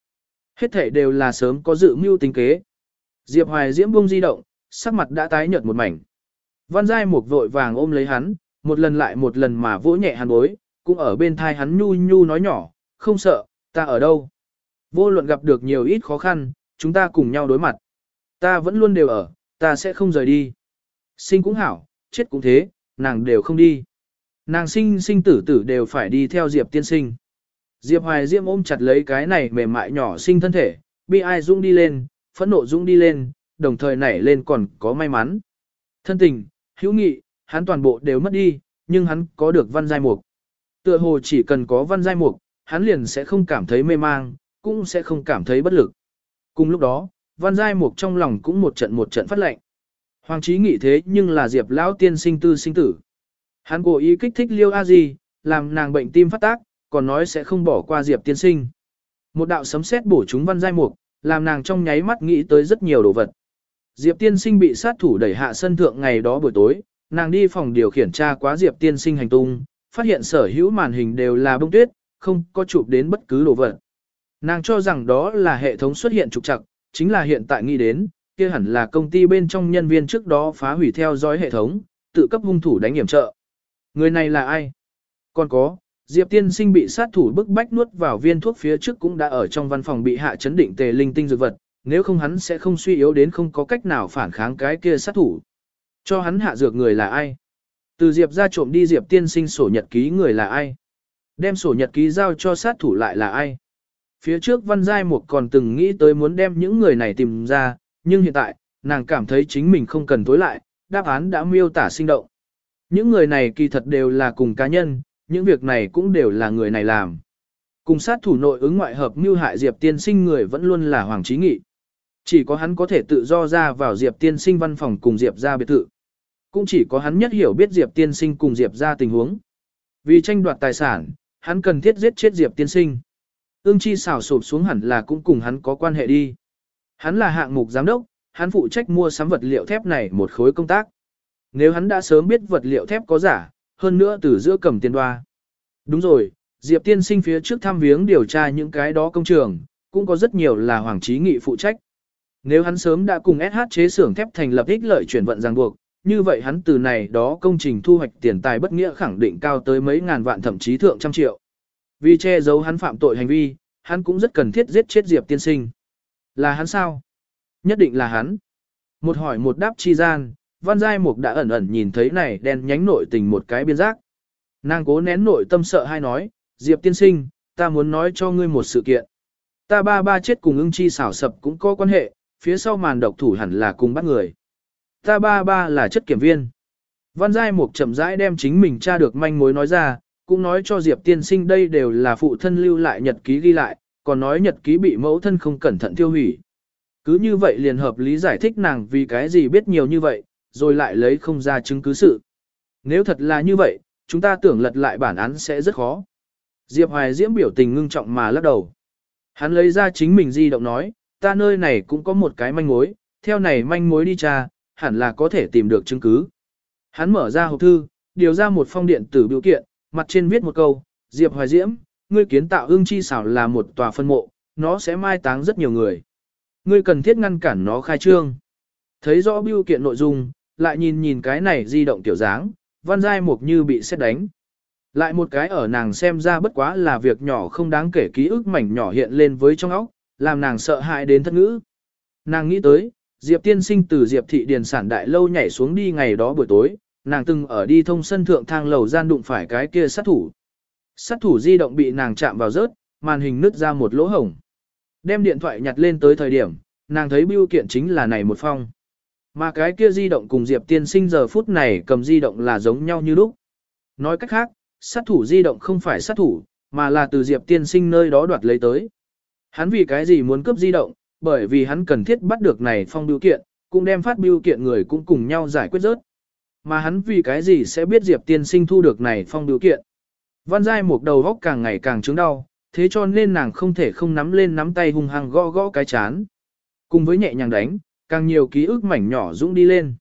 Hết thể đều là sớm có dự mưu tính kế. Diệp Hoài Diễm buông di động, sắc mặt đã tái nhợt một mảnh. Văn Giai Mục vội vàng ôm lấy hắn, một lần lại một lần mà vỗ nhẹ hắn bối, cũng ở bên thai hắn nhu nhu nói nhỏ, không sợ, ta ở đâu. Vô luận gặp được nhiều ít khó khăn, chúng ta cùng nhau đối mặt. Ta vẫn luôn đều ở, ta sẽ không rời đi. Sinh cũng hảo, chết cũng thế, nàng đều không đi. Nàng sinh sinh tử tử đều phải đi theo Diệp tiên sinh. Diệp Hoài Diễm ôm chặt lấy cái này mềm mại nhỏ sinh thân thể, bi ai dũng đi lên, phẫn nộ dũng đi lên, đồng thời nảy lên còn có may mắn. Thân tình, hữu nghị, hắn toàn bộ đều mất đi, nhưng hắn có được văn giai mục. Tựa hồ chỉ cần có văn giai mục, hắn liền sẽ không cảm thấy mê mang, cũng sẽ không cảm thấy bất lực. Cùng lúc đó, văn giai mục trong lòng cũng một trận một trận phát lệnh. Hoàng trí nghĩ thế nhưng là Diệp lão tiên sinh tư sinh tử. Hắn cố ý kích thích Liêu A Di, làm nàng bệnh tim phát tác, còn nói sẽ không bỏ qua Diệp tiên sinh. Một đạo sấm sét bổ chúng văn giai mục, làm nàng trong nháy mắt nghĩ tới rất nhiều đồ vật. Diệp tiên sinh bị sát thủ đẩy hạ sân thượng ngày đó buổi tối, nàng đi phòng điều khiển tra quá Diệp tiên sinh hành tung, phát hiện sở hữu màn hình đều là bông tuyết, không có chụp đến bất cứ đồ vật. Nàng cho rằng đó là hệ thống xuất hiện trục trặc, chính là hiện tại nghĩ đến, kia hẳn là công ty bên trong nhân viên trước đó phá hủy theo dõi hệ thống, tự cấp hung thủ đánh hiểm trợ. Người này là ai? Còn có, Diệp tiên sinh bị sát thủ bức bách nuốt vào viên thuốc phía trước cũng đã ở trong văn phòng bị hạ chấn định tề linh tinh dược vật, nếu không hắn sẽ không suy yếu đến không có cách nào phản kháng cái kia sát thủ. Cho hắn hạ dược người là ai? Từ Diệp ra trộm đi Diệp tiên sinh sổ nhật ký người là ai? Đem sổ nhật ký giao cho sát thủ lại là ai? Phía trước Văn Giai Mục còn từng nghĩ tới muốn đem những người này tìm ra, nhưng hiện tại, nàng cảm thấy chính mình không cần tối lại, đáp án đã miêu tả sinh động. Những người này kỳ thật đều là cùng cá nhân, những việc này cũng đều là người này làm. Cùng sát thủ nội ứng ngoại hợp mưu hại Diệp tiên sinh người vẫn luôn là Hoàng Trí Nghị. Chỉ có hắn có thể tự do ra vào Diệp tiên sinh văn phòng cùng Diệp ra biệt thự. Cũng chỉ có hắn nhất hiểu biết Diệp tiên sinh cùng Diệp ra tình huống. Vì tranh đoạt tài sản, hắn cần thiết giết chết Diệp tiên sinh. Ưng chi xảo sụp xuống hẳn là cũng cùng hắn có quan hệ đi. Hắn là hạng mục giám đốc, hắn phụ trách mua sắm vật liệu thép này một khối công tác. Nếu hắn đã sớm biết vật liệu thép có giả, hơn nữa từ giữa cầm tiền đoa. Đúng rồi, Diệp tiên sinh phía trước thăm viếng điều tra những cái đó công trường, cũng có rất nhiều là Hoàng Trí Nghị phụ trách. Nếu hắn sớm đã cùng SH chế xưởng thép thành lập ích lợi chuyển vận ràng buộc, như vậy hắn từ này đó công trình thu hoạch tiền tài bất nghĩa khẳng định cao tới mấy ngàn vạn thậm chí thượng trăm triệu. Vì che giấu hắn phạm tội hành vi, hắn cũng rất cần thiết giết chết Diệp tiên sinh. Là hắn sao? Nhất định là hắn. Một hỏi một đáp chi gian, Văn Giai Mục đã ẩn ẩn nhìn thấy này đen nhánh nội tình một cái biên giác. Nàng cố nén nội tâm sợ hay nói, Diệp tiên sinh, ta muốn nói cho ngươi một sự kiện. Ta ba ba chết cùng ưng chi xảo sập cũng có quan hệ, phía sau màn độc thủ hẳn là cùng bắt người. Ta ba ba là chất kiểm viên. Văn Giai Mục chậm rãi đem chính mình tra được manh mối nói ra, cũng nói cho Diệp tiên sinh đây đều là phụ thân lưu lại nhật ký ghi lại, còn nói nhật ký bị mẫu thân không cẩn thận tiêu hủy. Cứ như vậy liền hợp lý giải thích nàng vì cái gì biết nhiều như vậy, rồi lại lấy không ra chứng cứ sự. Nếu thật là như vậy, chúng ta tưởng lật lại bản án sẽ rất khó. Diệp Hoài Diễm biểu tình ngưng trọng mà lắc đầu. Hắn lấy ra chính mình di động nói, ta nơi này cũng có một cái manh mối, theo này manh mối đi tra, hẳn là có thể tìm được chứng cứ. Hắn mở ra hộp thư, điều ra một phong điện tử biểu kiện, mặt trên viết một câu, Diệp Hoài Diễm, ngươi kiến tạo ương chi xảo là một tòa phân mộ, nó sẽ mai táng rất nhiều người. Ngươi cần thiết ngăn cản nó khai trương. Thấy rõ biểu kiện nội dung, lại nhìn nhìn cái này di động tiểu dáng, văn giai mục như bị xét đánh. Lại một cái ở nàng xem ra bất quá là việc nhỏ không đáng kể ký ức mảnh nhỏ hiện lên với trong óc, làm nàng sợ hãi đến thất ngữ. Nàng nghĩ tới, Diệp tiên sinh từ Diệp thị điền sản đại lâu nhảy xuống đi ngày đó buổi tối, nàng từng ở đi thông sân thượng thang lầu gian đụng phải cái kia sát thủ. Sát thủ di động bị nàng chạm vào rớt, màn hình nứt ra một lỗ hổng. Đem điện thoại nhặt lên tới thời điểm, nàng thấy bưu kiện chính là này một phong. Mà cái kia di động cùng Diệp tiên sinh giờ phút này cầm di động là giống nhau như lúc. Nói cách khác, sát thủ di động không phải sát thủ, mà là từ Diệp tiên sinh nơi đó đoạt lấy tới. Hắn vì cái gì muốn cướp di động, bởi vì hắn cần thiết bắt được này phong biểu kiện, cũng đem phát biểu kiện người cũng cùng nhau giải quyết rớt. Mà hắn vì cái gì sẽ biết Diệp tiên sinh thu được này phong biểu kiện. Văn Giai một đầu góc càng ngày càng chứng đau, thế cho nên nàng không thể không nắm lên nắm tay hung hăng gõ gõ cái chán. Cùng với nhẹ nhàng đánh, càng nhiều ký ức mảnh nhỏ dũng đi lên.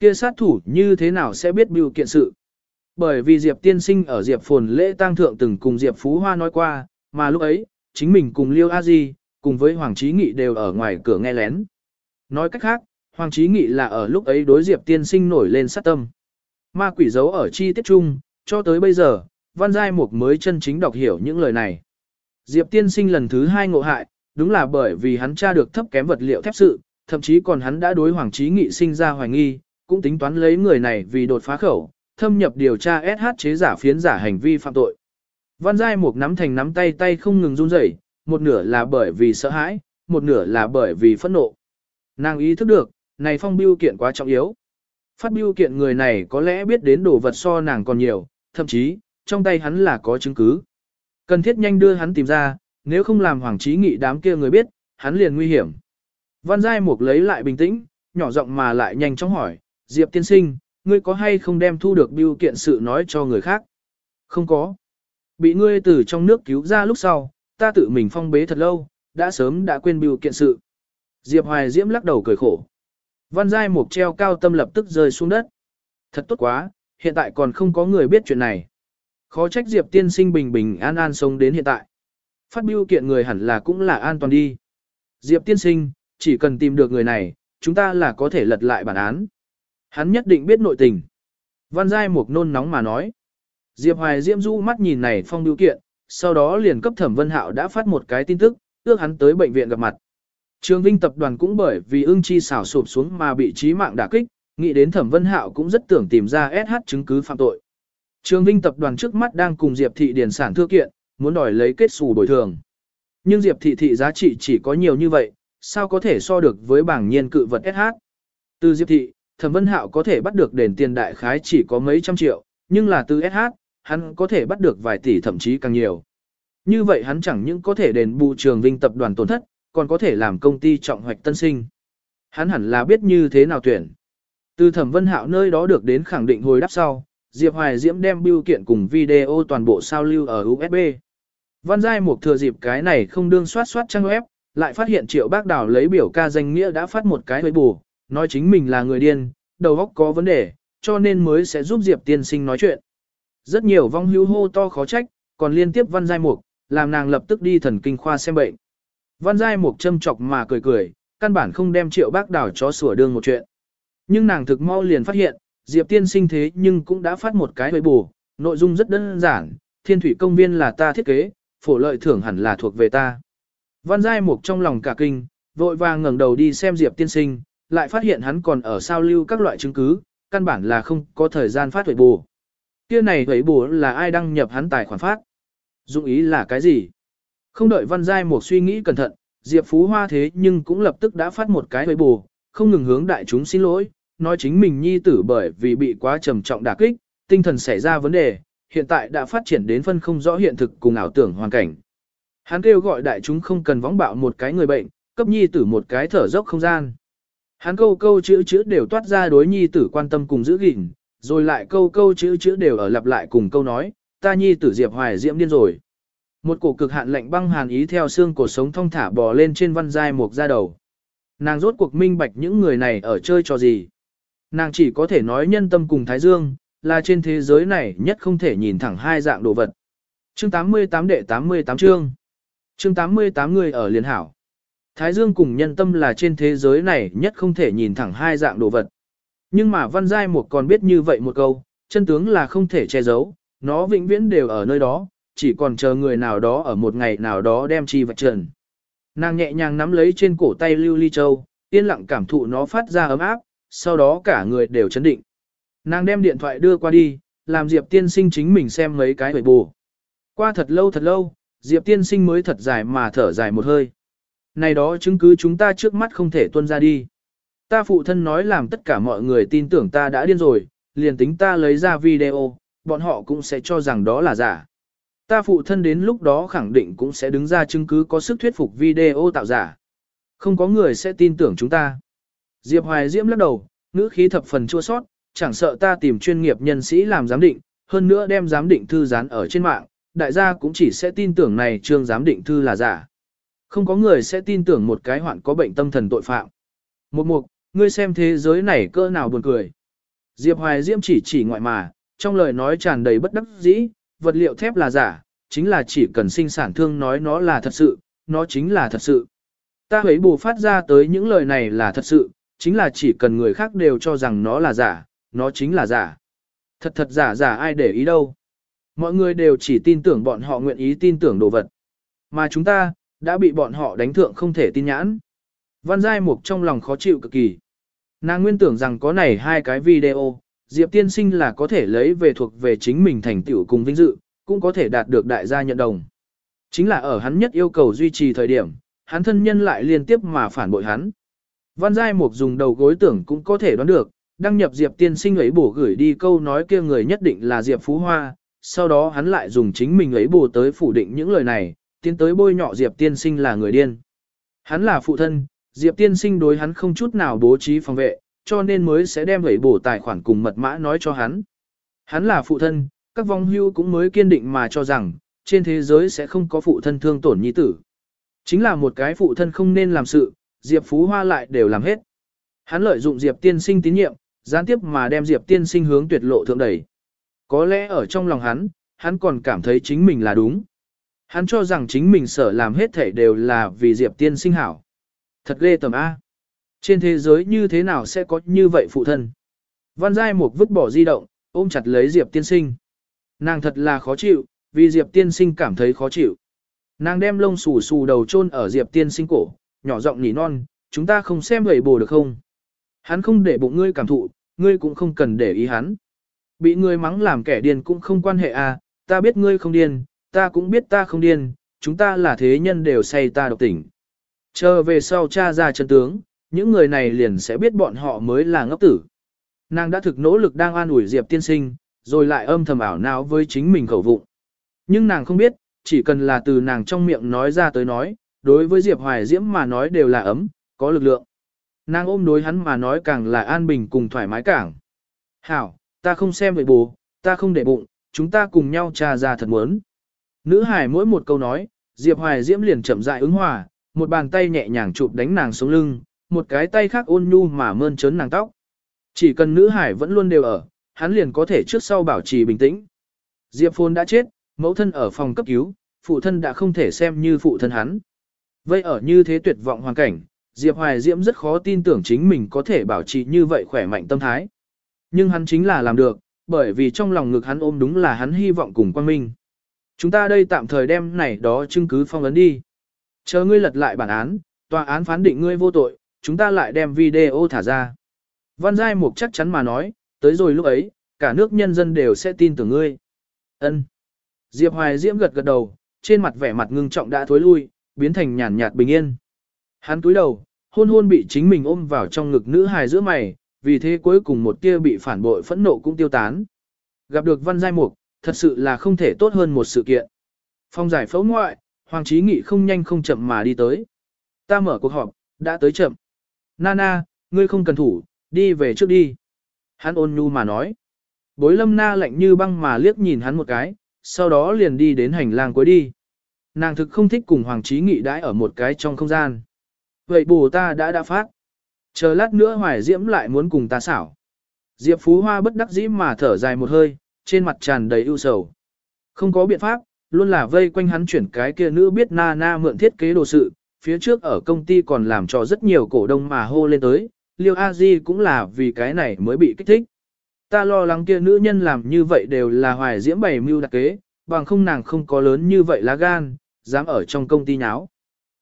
Kia sát thủ như thế nào sẽ biết biểu kiện sự? Bởi vì Diệp tiên sinh ở Diệp phồn lễ tang thượng từng cùng Diệp Phú Hoa nói qua, mà lúc ấy, chính mình cùng Liêu A Di, cùng với Hoàng Trí Nghị đều ở ngoài cửa nghe lén. Nói cách khác, Hoàng Trí Nghị là ở lúc ấy đối Diệp tiên sinh nổi lên sát tâm. Ma quỷ giấu ở chi tiết chung, cho tới bây giờ, Văn Giai Mục mới chân chính đọc hiểu những lời này. Diệp tiên sinh lần thứ hai ngộ hại, đúng là bởi vì hắn tra được thấp kém vật liệu thép sự, thậm chí còn hắn đã đối Hoàng Trí Nghị sinh ra hoài nghi, cũng tính toán lấy người này vì đột phá khẩu, thâm nhập điều tra SH chế giả phiến giả hành vi phạm tội. Văn Giai Mục nắm thành nắm tay tay không ngừng run rẩy, một nửa là bởi vì sợ hãi, một nửa là bởi vì phẫn nộ. Nàng ý thức được, này phong biêu kiện quá trọng yếu. Phát biêu kiện người này có lẽ biết đến đồ vật so nàng còn nhiều, thậm chí, trong tay hắn là có chứng cứ. Cần thiết nhanh đưa hắn tìm ra, nếu không làm hoàng trí nghị đám kia người biết, hắn liền nguy hiểm. Văn Giai Mục lấy lại bình tĩnh, nhỏ giọng mà lại nhanh chóng hỏi, Diệp tiên sinh, ngươi có hay không đem thu được biêu kiện sự nói cho người khác? Không có. Bị ngươi từ trong nước cứu ra lúc sau, ta tự mình phong bế thật lâu, đã sớm đã quên biểu kiện sự. Diệp Hoài Diễm lắc đầu cười khổ. Văn Giai Mục treo cao tâm lập tức rơi xuống đất. Thật tốt quá, hiện tại còn không có người biết chuyện này. Khó trách Diệp tiên sinh bình bình an an sống đến hiện tại. Phát biểu kiện người hẳn là cũng là an toàn đi. Diệp tiên sinh, chỉ cần tìm được người này, chúng ta là có thể lật lại bản án. Hắn nhất định biết nội tình. Văn Giai Mục nôn nóng mà nói. Diệp Hoài Diễm du mắt nhìn này phong điều kiện, sau đó liền cấp thẩm vân hạo đã phát một cái tin tức, ước hắn tới bệnh viện gặp mặt. Trường Vinh tập đoàn cũng bởi vì ưng chi xảo sụp xuống mà bị trí mạng đả kích, nghĩ đến thẩm vân hạo cũng rất tưởng tìm ra SH chứng cứ phạm tội. Trường Vinh tập đoàn trước mắt đang cùng Diệp Thị Điền sản thưa kiện, muốn đòi lấy kết xù bồi thường. Nhưng Diệp Thị Thị giá trị chỉ có nhiều như vậy, sao có thể so được với bảng nhiên cự vật SH. Từ Diệp Thị, Thẩm Vân Hạo có thể bắt được đền tiền đại khái chỉ có mấy trăm triệu, nhưng là từ SH, hắn có thể bắt được vài tỷ thậm chí càng nhiều. Như vậy hắn chẳng những có thể đền bù trường vinh tập đoàn tổn thất, còn có thể làm công ty trọng hoạch tân sinh. Hắn hẳn là biết như thế nào tuyển. Từ Thẩm Vân Hạo nơi đó được đến khẳng định hồi đáp sau, Diệp Hoài Diễm đem bưu kiện cùng video toàn bộ sao lưu ở USB. Văn Giai một thừa dịp cái này không đương soát soát trang web, lại phát hiện Triệu Bác đảo lấy biểu ca danh nghĩa đã phát một cái với bù, nói chính mình là người điên, đầu óc có vấn đề, cho nên mới sẽ giúp Diệp tiên sinh nói chuyện. Rất nhiều vong hữu hô to khó trách, còn liên tiếp Văn Giai Mục, làm nàng lập tức đi thần kinh khoa xem bệnh. Văn Giai Mục châm chọc mà cười cười, căn bản không đem triệu bác đảo cho sủa đương một chuyện. Nhưng nàng thực mau liền phát hiện, Diệp tiên sinh thế nhưng cũng đã phát một cái với bù, nội dung rất đơn giản, thiên thủy công viên là ta thiết kế, phổ lợi thưởng hẳn là thuộc về ta. Văn Giai Mục trong lòng cả kinh, vội vàng ngẩng đầu đi xem Diệp tiên sinh, lại phát hiện hắn còn ở sao lưu các loại chứng cứ, căn bản là không có thời gian phát huệ bù. Kia này huệ bù là ai đăng nhập hắn tài khoản phát? Dụng ý là cái gì? Không đợi Văn Giai một suy nghĩ cẩn thận, Diệp Phú Hoa thế nhưng cũng lập tức đã phát một cái huệ bù, không ngừng hướng đại chúng xin lỗi, nói chính mình nhi tử bởi vì bị quá trầm trọng đả kích, tinh thần xảy ra vấn đề, hiện tại đã phát triển đến phân không rõ hiện thực cùng ảo tưởng hoàn cảnh. Hắn kêu gọi đại chúng không cần vóng bạo một cái người bệnh, cấp nhi tử một cái thở dốc không gian. Hắn câu câu chữ chữ đều toát ra đối nhi tử quan tâm cùng giữ gìn, rồi lại câu câu chữ chữ đều ở lặp lại cùng câu nói, ta nhi tử Diệp Hoài diễm điên rồi. Một cổ cực hạn lạnh băng hàn ý theo xương cổ sống thong thả bò lên trên văn giai mục ra đầu. Nàng rốt cuộc minh bạch những người này ở chơi trò gì. Nàng chỉ có thể nói nhân tâm cùng Thái Dương, là trên thế giới này nhất không thể nhìn thẳng hai dạng đồ vật. Chương 88 đệ 88 chương. Chương 88 người ở liên hảo. Thái Dương cùng nhân tâm là trên thế giới này nhất không thể nhìn thẳng hai dạng đồ vật. Nhưng mà Văn Giai Mục còn biết như vậy một câu, chân tướng là không thể che giấu, nó vĩnh viễn đều ở nơi đó, chỉ còn chờ người nào đó ở một ngày nào đó đem chi vạch trần. Nàng nhẹ nhàng nắm lấy trên cổ tay Lưu Ly Châu, yên lặng cảm thụ nó phát ra ấm áp, sau đó cả người đều chấn định. Nàng đem điện thoại đưa qua đi, làm Diệp tiên sinh chính mình xem mấy cái hồi bù. Qua thật lâu thật lâu, Diệp tiên sinh mới thật dài mà thở dài một hơi. Này đó chứng cứ chúng ta trước mắt không thể tuân ra đi. Ta phụ thân nói làm tất cả mọi người tin tưởng ta đã điên rồi, liền tính ta lấy ra video, bọn họ cũng sẽ cho rằng đó là giả. Ta phụ thân đến lúc đó khẳng định cũng sẽ đứng ra chứng cứ có sức thuyết phục video tạo giả. Không có người sẽ tin tưởng chúng ta. Diệp Hoài Diễm lắc đầu, ngữ khí thập phần chua sót, chẳng sợ ta tìm chuyên nghiệp nhân sĩ làm giám định, hơn nữa đem giám định thư dán ở trên mạng, đại gia cũng chỉ sẽ tin tưởng này trương giám định thư là giả. Không có người sẽ tin tưởng một cái hoạn có bệnh tâm thần tội phạm. Một mục, ngươi xem thế giới này cỡ nào buồn cười. Diệp Hoài Diễm chỉ chỉ ngoại mà, trong lời nói tràn đầy bất đắc dĩ, vật liệu thép là giả, chính là chỉ cần sinh sản thương nói nó là thật sự, nó chính là thật sự. Ta thấy bù phát ra tới những lời này là thật sự, chính là chỉ cần người khác đều cho rằng nó là giả, nó chính là giả. Thật thật giả giả ai để ý đâu. Mọi người đều chỉ tin tưởng bọn họ nguyện ý tin tưởng đồ vật. Mà chúng ta, đã bị bọn họ đánh thượng không thể tin nhãn. Văn Giai Mục trong lòng khó chịu cực kỳ. Nàng nguyên tưởng rằng có này hai cái video, Diệp Tiên Sinh là có thể lấy về thuộc về chính mình thành tựu cùng vinh dự, cũng có thể đạt được đại gia nhận đồng. Chính là ở hắn nhất yêu cầu duy trì thời điểm, hắn thân nhân lại liên tiếp mà phản bội hắn. Văn Giai Mục dùng đầu gối tưởng cũng có thể đoán được, đăng nhập Diệp Tiên Sinh ấy bổ gửi đi câu nói kia người nhất định là Diệp Phú Hoa, sau đó hắn lại dùng chính mình ấy bổ tới phủ định những lời này, tiến tới bôi nhọ Diệp Tiên Sinh là người điên. Hắn là phụ thân, Diệp Tiên Sinh đối hắn không chút nào bố trí phòng vệ, cho nên mới sẽ đem gãy bổ tài khoản cùng mật mã nói cho hắn. Hắn là phụ thân, các vong hưu cũng mới kiên định mà cho rằng, trên thế giới sẽ không có phụ thân thương tổn nhi tử. Chính là một cái phụ thân không nên làm sự, Diệp Phú Hoa lại đều làm hết. Hắn lợi dụng Diệp Tiên Sinh tín nhiệm, gián tiếp mà đem Diệp Tiên Sinh hướng tuyệt lộ thượng đẩy. Có lẽ ở trong lòng hắn, hắn còn cảm thấy chính mình là đúng. Hắn cho rằng chính mình sở làm hết thể đều là vì Diệp Tiên Sinh hảo. Thật ghê tầm A. Trên thế giới như thế nào sẽ có như vậy phụ thân? Văn Giai Mục vứt bỏ di động, ôm chặt lấy Diệp Tiên Sinh. Nàng thật là khó chịu, vì Diệp Tiên Sinh cảm thấy khó chịu. Nàng đem lông xù xù đầu chôn ở Diệp Tiên Sinh cổ, nhỏ giọng nỉ non, chúng ta không xem gầy bồ được không? Hắn không để bụng ngươi cảm thụ, ngươi cũng không cần để ý hắn. Bị ngươi mắng làm kẻ điên cũng không quan hệ à, ta biết ngươi không điên, ta cũng biết ta không điên, chúng ta là thế nhân đều say ta độc tỉnh. Chờ về sau cha ra chân tướng, những người này liền sẽ biết bọn họ mới là ngốc tử. Nàng đã thực nỗ lực đang an ủi Diệp tiên sinh, rồi lại âm thầm ảo não với chính mình khẩu vụng. Nhưng nàng không biết, chỉ cần là từ nàng trong miệng nói ra tới nói, đối với Diệp Hoài Diễm mà nói đều là ấm, có lực lượng. Nàng ôm đối hắn mà nói càng là an bình cùng thoải mái càng. Hảo, ta không xem vậy bố, ta không để bụng, chúng ta cùng nhau trà ra thật muốn. Nữ hải mỗi một câu nói, Diệp Hoài Diễm liền chậm rãi ứng hòa, một bàn tay nhẹ nhàng chụp đánh nàng xuống lưng, một cái tay khác ôn nhu mà mơn trớn nàng tóc. Chỉ cần nữ hải vẫn luôn đều ở, hắn liền có thể trước sau bảo trì bình tĩnh. Diệp Phồn đã chết, mẫu thân ở phòng cấp cứu, phụ thân đã không thể xem như phụ thân hắn. Vậy ở như thế tuyệt vọng hoàn cảnh, Diệp Hoài Diễm rất khó tin tưởng chính mình có thể bảo trì như vậy khỏe mạnh tâm thái. Nhưng hắn chính là làm được, bởi vì trong lòng ngực hắn ôm đúng là hắn hy vọng cùng quan minh. Chúng ta đây tạm thời đem này đó chứng cứ phong ấn đi. Chờ ngươi lật lại bản án, tòa án phán định ngươi vô tội, chúng ta lại đem video thả ra. Văn Giai Mục chắc chắn mà nói, tới rồi lúc ấy, cả nước nhân dân đều sẽ tin tưởng ngươi. Ân. Diệp Hoài Diễm gật gật đầu, trên mặt vẻ mặt ngưng trọng đã thối lui, biến thành nhàn nhạt bình yên. Hắn túi đầu, hôn hôn bị chính mình ôm vào trong ngực nữ hài giữa mày, vì thế cuối cùng một tia bị phản bội phẫn nộ cũng tiêu tán. Gặp được Văn Giai Mục, thật sự là không thể tốt hơn một sự kiện. Phong giải phẫu ngoại, Hoàng Chí Nghị không nhanh không chậm mà đi tới. Ta mở cuộc họp, đã tới chậm. Nana, ngươi không cần thủ, đi về trước đi. Hắn ôn nhu mà nói. Bối lâm na lạnh như băng mà liếc nhìn hắn một cái, sau đó liền đi đến hành lang cuối đi. Nàng thực không thích cùng Hoàng Chí Nghị đãi ở một cái trong không gian. Vậy bù ta đã đã phát. Chờ lát nữa Hoài Diễm lại muốn cùng ta xảo. Diệp Phú Hoa bất đắc dĩ mà thở dài một hơi, trên mặt tràn đầy ưu sầu. Không có biện pháp, luôn là vây quanh hắn chuyển cái kia nữ biết na na mượn thiết kế đồ sự, phía trước ở công ty còn làm cho rất nhiều cổ đông mà hô lên tới, Liêu A Di cũng là vì cái này mới bị kích thích. Ta lo lắng kia nữ nhân làm như vậy đều là hoài diễm bày mưu đặc kế, bằng không nàng không có lớn như vậy lá gan, dám ở trong công ty nháo.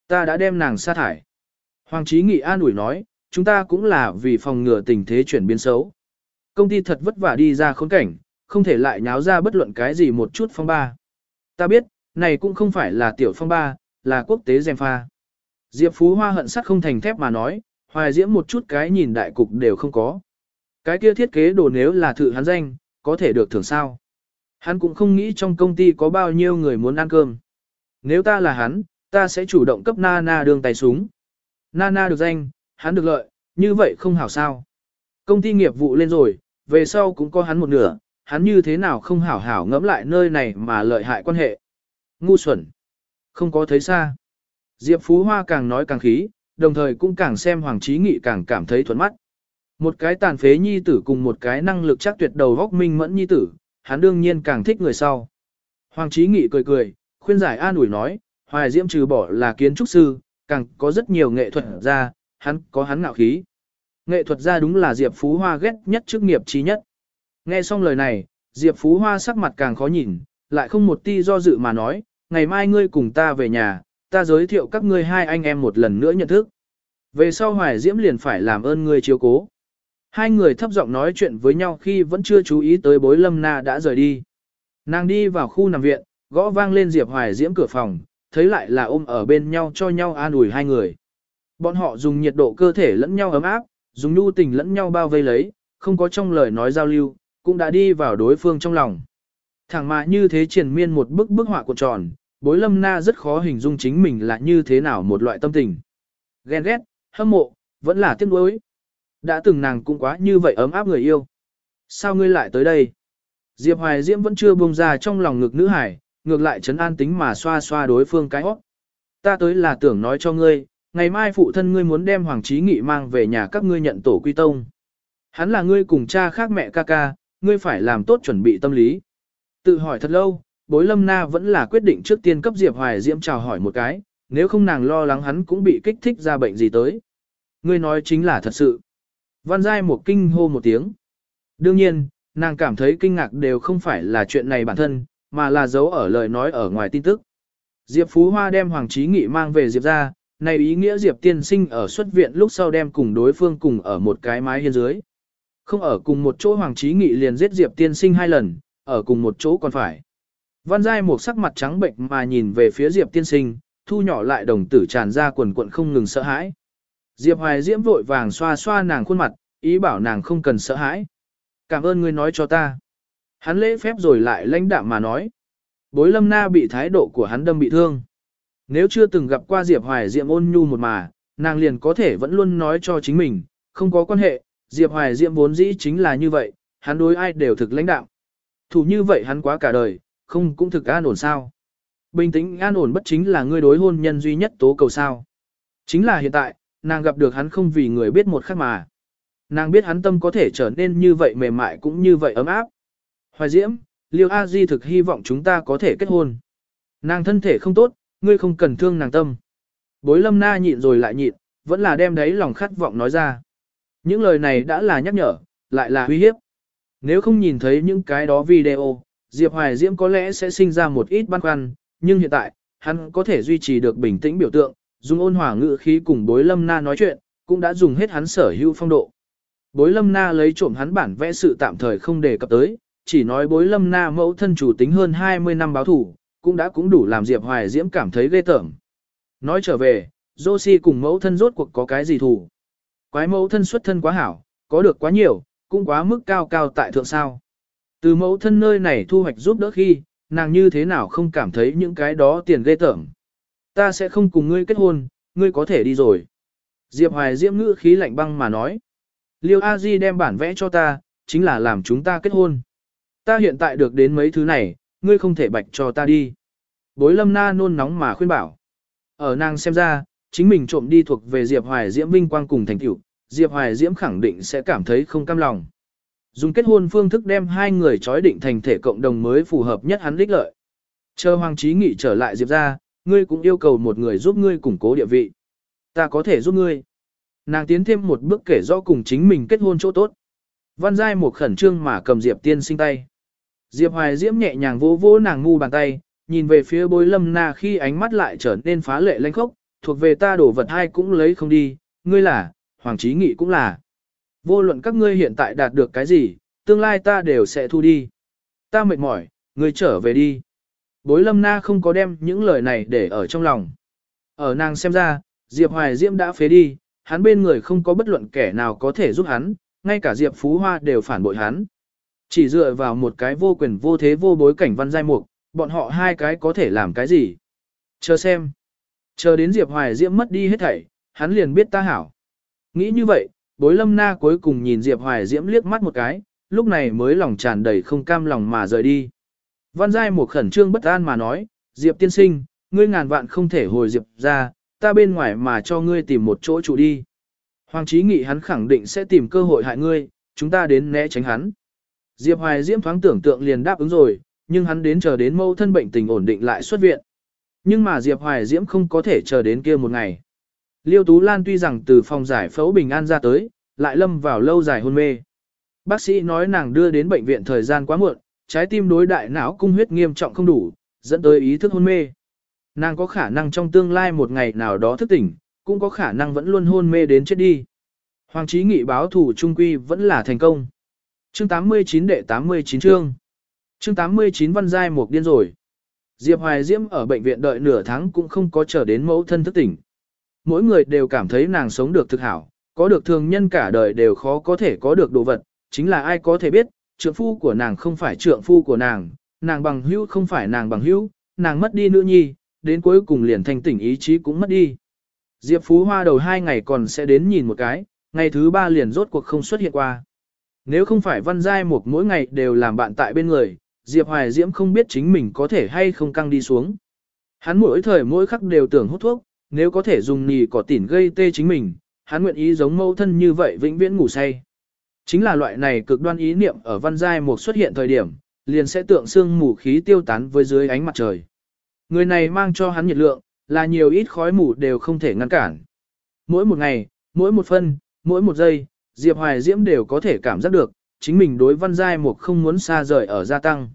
Ta đã đem nàng sa thải. Hoàng Chí Nghị an ủi nói, chúng ta cũng là vì phòng ngừa tình thế chuyển biến xấu. Công ty thật vất vả đi ra khốn cảnh, không thể lại nháo ra bất luận cái gì một chút phong ba. Ta biết, này cũng không phải là tiểu phong ba, là quốc tế dèm pha. Diệp Phú Hoa hận sắt không thành thép mà nói, hoài diễm một chút cái nhìn đại cục đều không có. Cái kia thiết kế đồ nếu là thử hắn danh, có thể được thưởng sao. Hắn cũng không nghĩ trong công ty có bao nhiêu người muốn ăn cơm. Nếu ta là hắn, ta sẽ chủ động cấp Nana đường tay súng. Nana được danh, hắn được lợi, như vậy không hảo sao. Công ty nghiệp vụ lên rồi, về sau cũng có hắn một nửa, hắn như thế nào không hảo hảo ngẫm lại nơi này mà lợi hại quan hệ. Ngu xuẩn. Không có thấy xa. Diệp Phú Hoa càng nói càng khí, đồng thời cũng càng xem Hoàng Chí Nghị càng cảm thấy thuận mắt. Một cái tàn phế nhi tử cùng một cái năng lực chắc tuyệt đầu góc minh mẫn nhi tử, hắn đương nhiên càng thích người sau. Hoàng Chí Nghị cười cười, khuyên giải an ủi nói, Hoài Diễm trừ bỏ là kiến trúc sư, càng có rất nhiều nghệ thuật ra, hắn có hắn ngạo khí. Nghệ thuật ra đúng là Diệp Phú Hoa ghét nhất chức nghiệp trí nhất. Nghe xong lời này, Diệp Phú Hoa sắc mặt càng khó nhìn, lại không một ti do dự mà nói, ngày mai ngươi cùng ta về nhà, ta giới thiệu các ngươi hai anh em một lần nữa nhận thức. Về sau Hoài Diễm liền phải làm ơn ngươi chiếu cố. Hai người thấp giọng nói chuyện với nhau khi vẫn chưa chú ý tới bối lâm na đã rời đi. Nàng đi vào khu nằm viện, gõ vang lên Diệp Hoài Diễm cửa phòng, thấy lại là ôm ở bên nhau cho nhau an ủi hai người. Bọn họ dùng nhiệt độ cơ thể lẫn nhau ấm áp, dùng nhu tình lẫn nhau bao vây lấy, không có trong lời nói giao lưu, cũng đã đi vào đối phương trong lòng. Thẳng mà như thế triển miên một bức bức họa cuộn tròn, bối lâm na rất khó hình dung chính mình là như thế nào một loại tâm tình. Ghen ghét, hâm mộ, vẫn là tiếc nuối. Đã từng nàng cũng quá như vậy ấm áp người yêu. Sao ngươi lại tới đây? Diệp Hoài Diễm vẫn chưa buông ra trong lòng ngực nữ hải, ngược lại chấn an tính mà xoa xoa đối phương cái hót. Ta tới là tưởng nói cho ngươi, ngày mai phụ thân ngươi muốn đem Hoàng trí Nghị mang về nhà các ngươi nhận tổ quy tông. Hắn là ngươi cùng cha khác mẹ ca ca, ngươi phải làm tốt chuẩn bị tâm lý. Tự hỏi thật lâu, bối lâm na vẫn là quyết định trước tiên cấp Diệp Hoài Diễm chào hỏi một cái, nếu không nàng lo lắng hắn cũng bị kích thích ra bệnh gì tới. Ngươi nói chính là thật sự. Văn Giai một kinh hô một tiếng. Đương nhiên, nàng cảm thấy kinh ngạc đều không phải là chuyện này bản thân, mà là giấu ở lời nói ở ngoài tin tức. Diệp Phú Hoa đem Hoàng Chí Nghị mang về Diệp ra, này ý nghĩa Diệp tiên sinh ở xuất viện lúc sau đem cùng đối phương cùng ở một cái mái hiên dưới. Không ở cùng một chỗ Hoàng Chí Nghị liền giết Diệp tiên sinh hai lần, ở cùng một chỗ còn phải. Văn Giai một sắc mặt trắng bệnh mà nhìn về phía Diệp tiên sinh, thu nhỏ lại đồng tử tràn ra quần quận không ngừng sợ hãi. Diệp Hoài Diễm vội vàng xoa xoa nàng khuôn mặt, ý bảo nàng không cần sợ hãi. Cảm ơn ngươi nói cho ta. Hắn lễ phép rồi lại lãnh đạm mà nói. Bối lâm na bị thái độ của hắn đâm bị thương. Nếu chưa từng gặp qua Diệp Hoài Diệm ôn nhu một mà, nàng liền có thể vẫn luôn nói cho chính mình, không có quan hệ, Diệp Hoài Diệm vốn dĩ chính là như vậy, hắn đối ai đều thực lãnh đạo. Thủ như vậy hắn quá cả đời, không cũng thực an ổn sao. Bình tĩnh an ổn bất chính là ngươi đối hôn nhân duy nhất tố cầu sao. Chính là hiện tại, nàng gặp được hắn không vì người biết một khác mà. Nàng biết hắn tâm có thể trở nên như vậy mềm mại cũng như vậy ấm áp. Hoài Diễm, Liêu A Di thực hy vọng chúng ta có thể kết hôn. Nàng thân thể không tốt, ngươi không cần thương nàng tâm. Bối lâm na nhịn rồi lại nhịn, vẫn là đem đấy lòng khát vọng nói ra. Những lời này đã là nhắc nhở, lại là uy hiếp. Nếu không nhìn thấy những cái đó video, Diệp Hoài Diễm có lẽ sẽ sinh ra một ít băn khoăn, nhưng hiện tại, hắn có thể duy trì được bình tĩnh biểu tượng, dùng ôn hòa ngữ khí cùng bối lâm na nói chuyện, cũng đã dùng hết hắn sở hữu phong độ. Bối lâm na lấy trộm hắn bản vẽ sự tạm thời không đề cập tới, chỉ nói bối lâm na mẫu thân chủ tính hơn 20 năm báo thủ, cũng đã cũng đủ làm Diệp Hoài Diễm cảm thấy ghê tởm. Nói trở về, Josie cùng mẫu thân rốt cuộc có cái gì thủ. Quái mẫu thân xuất thân quá hảo, có được quá nhiều, cũng quá mức cao cao tại thượng sao. Từ mẫu thân nơi này thu hoạch giúp đỡ khi, nàng như thế nào không cảm thấy những cái đó tiền ghê tởm. Ta sẽ không cùng ngươi kết hôn, ngươi có thể đi rồi. Diệp Hoài Diễm ngữ khí lạnh băng mà nói. Liêu A Di đem bản vẽ cho ta, chính là làm chúng ta kết hôn. Ta hiện tại được đến mấy thứ này, ngươi không thể bạch cho ta đi. Bối lâm na nôn nóng mà khuyên bảo. Ở nàng xem ra, chính mình trộm đi thuộc về Diệp Hoài Diễm vinh quang cùng thành tựu, Diệp Hoài Diễm khẳng định sẽ cảm thấy không cam lòng. Dùng kết hôn phương thức đem hai người chói định thành thể cộng đồng mới phù hợp nhất hắn đích lợi. Chờ Hoàng Chí Nghị trở lại Diệp ra, ngươi cũng yêu cầu một người giúp ngươi củng cố địa vị. Ta có thể giúp ngươi. Nàng tiến thêm một bước kể rõ cùng chính mình kết hôn chỗ tốt. Văn Giai một khẩn trương mà cầm Diệp tiên sinh tay. Diệp Hoài Diễm nhẹ nhàng vỗ vỗ nàng ngu bàn tay, nhìn về phía bối lâm na khi ánh mắt lại trở nên phá lệ lanh khốc, thuộc về ta đổ vật hai cũng lấy không đi, ngươi là, Hoàng Chí Nghị cũng là. Vô luận các ngươi hiện tại đạt được cái gì, tương lai ta đều sẽ thu đi. Ta mệt mỏi, ngươi trở về đi. Bối lâm na không có đem những lời này để ở trong lòng. Ở nàng xem ra, Diệp Hoài Diễm đã phế đi, hắn bên người không có bất luận kẻ nào có thể giúp hắn, ngay cả Diệp Phú Hoa đều phản bội hắn. Chỉ dựa vào một cái vô quyền vô thế vô bối cảnh văn giai mục, bọn họ hai cái có thể làm cái gì? Chờ xem. Chờ đến Diệp Hoài Diễm mất đi hết thảy, hắn liền biết ta hảo. Nghĩ như vậy, bối lâm na cuối cùng nhìn Diệp Hoài Diễm liếc mắt một cái, lúc này mới lòng tràn đầy không cam lòng mà rời đi. Văn giai một khẩn trương bất an mà nói, Diệp tiên sinh, ngươi ngàn vạn không thể hồi Diệp ra, ta bên ngoài mà cho ngươi tìm một chỗ trụ đi. Hoàng Chí Nghị hắn khẳng định sẽ tìm cơ hội hại ngươi, chúng ta đến né tránh hắn. Diệp Hoài Diễm thoáng tưởng tượng liền đáp ứng rồi, nhưng hắn đến chờ đến mâu thân bệnh tình ổn định lại xuất viện. Nhưng mà Diệp Hoài Diễm không có thể chờ đến kia một ngày. Liêu Tú Lan tuy rằng từ phòng giải phẫu bình an ra tới, lại lâm vào lâu dài hôn mê. Bác sĩ nói nàng đưa đến bệnh viện thời gian quá muộn, trái tim đối đại não cung huyết nghiêm trọng không đủ, dẫn tới ý thức hôn mê. Nàng có khả năng trong tương lai một ngày nào đó thức tỉnh, cũng có khả năng vẫn luôn hôn mê đến chết đi. Hoàng trí nghị báo thủ trung quy vẫn là thành công. Chương 89 đệ 89 chương. Chương 89 văn giai một điên rồi. Diệp Hoài Diễm ở bệnh viện đợi nửa tháng cũng không có chờ đến mẫu thân thức tỉnh. Mỗi người đều cảm thấy nàng sống được thực hảo, có được thường nhân cả đời đều khó có thể có được đồ vật, chính là ai có thể biết, trượng phu của nàng không phải trượng phu của nàng, nàng bằng hữu không phải nàng bằng hữu, nàng mất đi nữ nhi, đến cuối cùng liền thành tỉnh ý chí cũng mất đi. Diệp Phú Hoa đầu hai ngày còn sẽ đến nhìn một cái, ngày thứ ba liền rốt cuộc không xuất hiện qua. Nếu không phải văn giai một mỗi ngày đều làm bạn tại bên người, Diệp Hoài Diễm không biết chính mình có thể hay không căng đi xuống. Hắn mỗi thời mỗi khắc đều tưởng hút thuốc, nếu có thể dùng nì cỏ tỉn gây tê chính mình, hắn nguyện ý giống mâu thân như vậy vĩnh viễn ngủ say. Chính là loại này cực đoan ý niệm ở văn giai một xuất hiện thời điểm, liền sẽ tượng xương mù khí tiêu tán với dưới ánh mặt trời. Người này mang cho hắn nhiệt lượng, là nhiều ít khói mù đều không thể ngăn cản. Mỗi một ngày, mỗi một phân, mỗi một giây, Diệp Hoài Diễm đều có thể cảm giác được, chính mình đối văn giai mục không muốn xa rời ở gia tăng.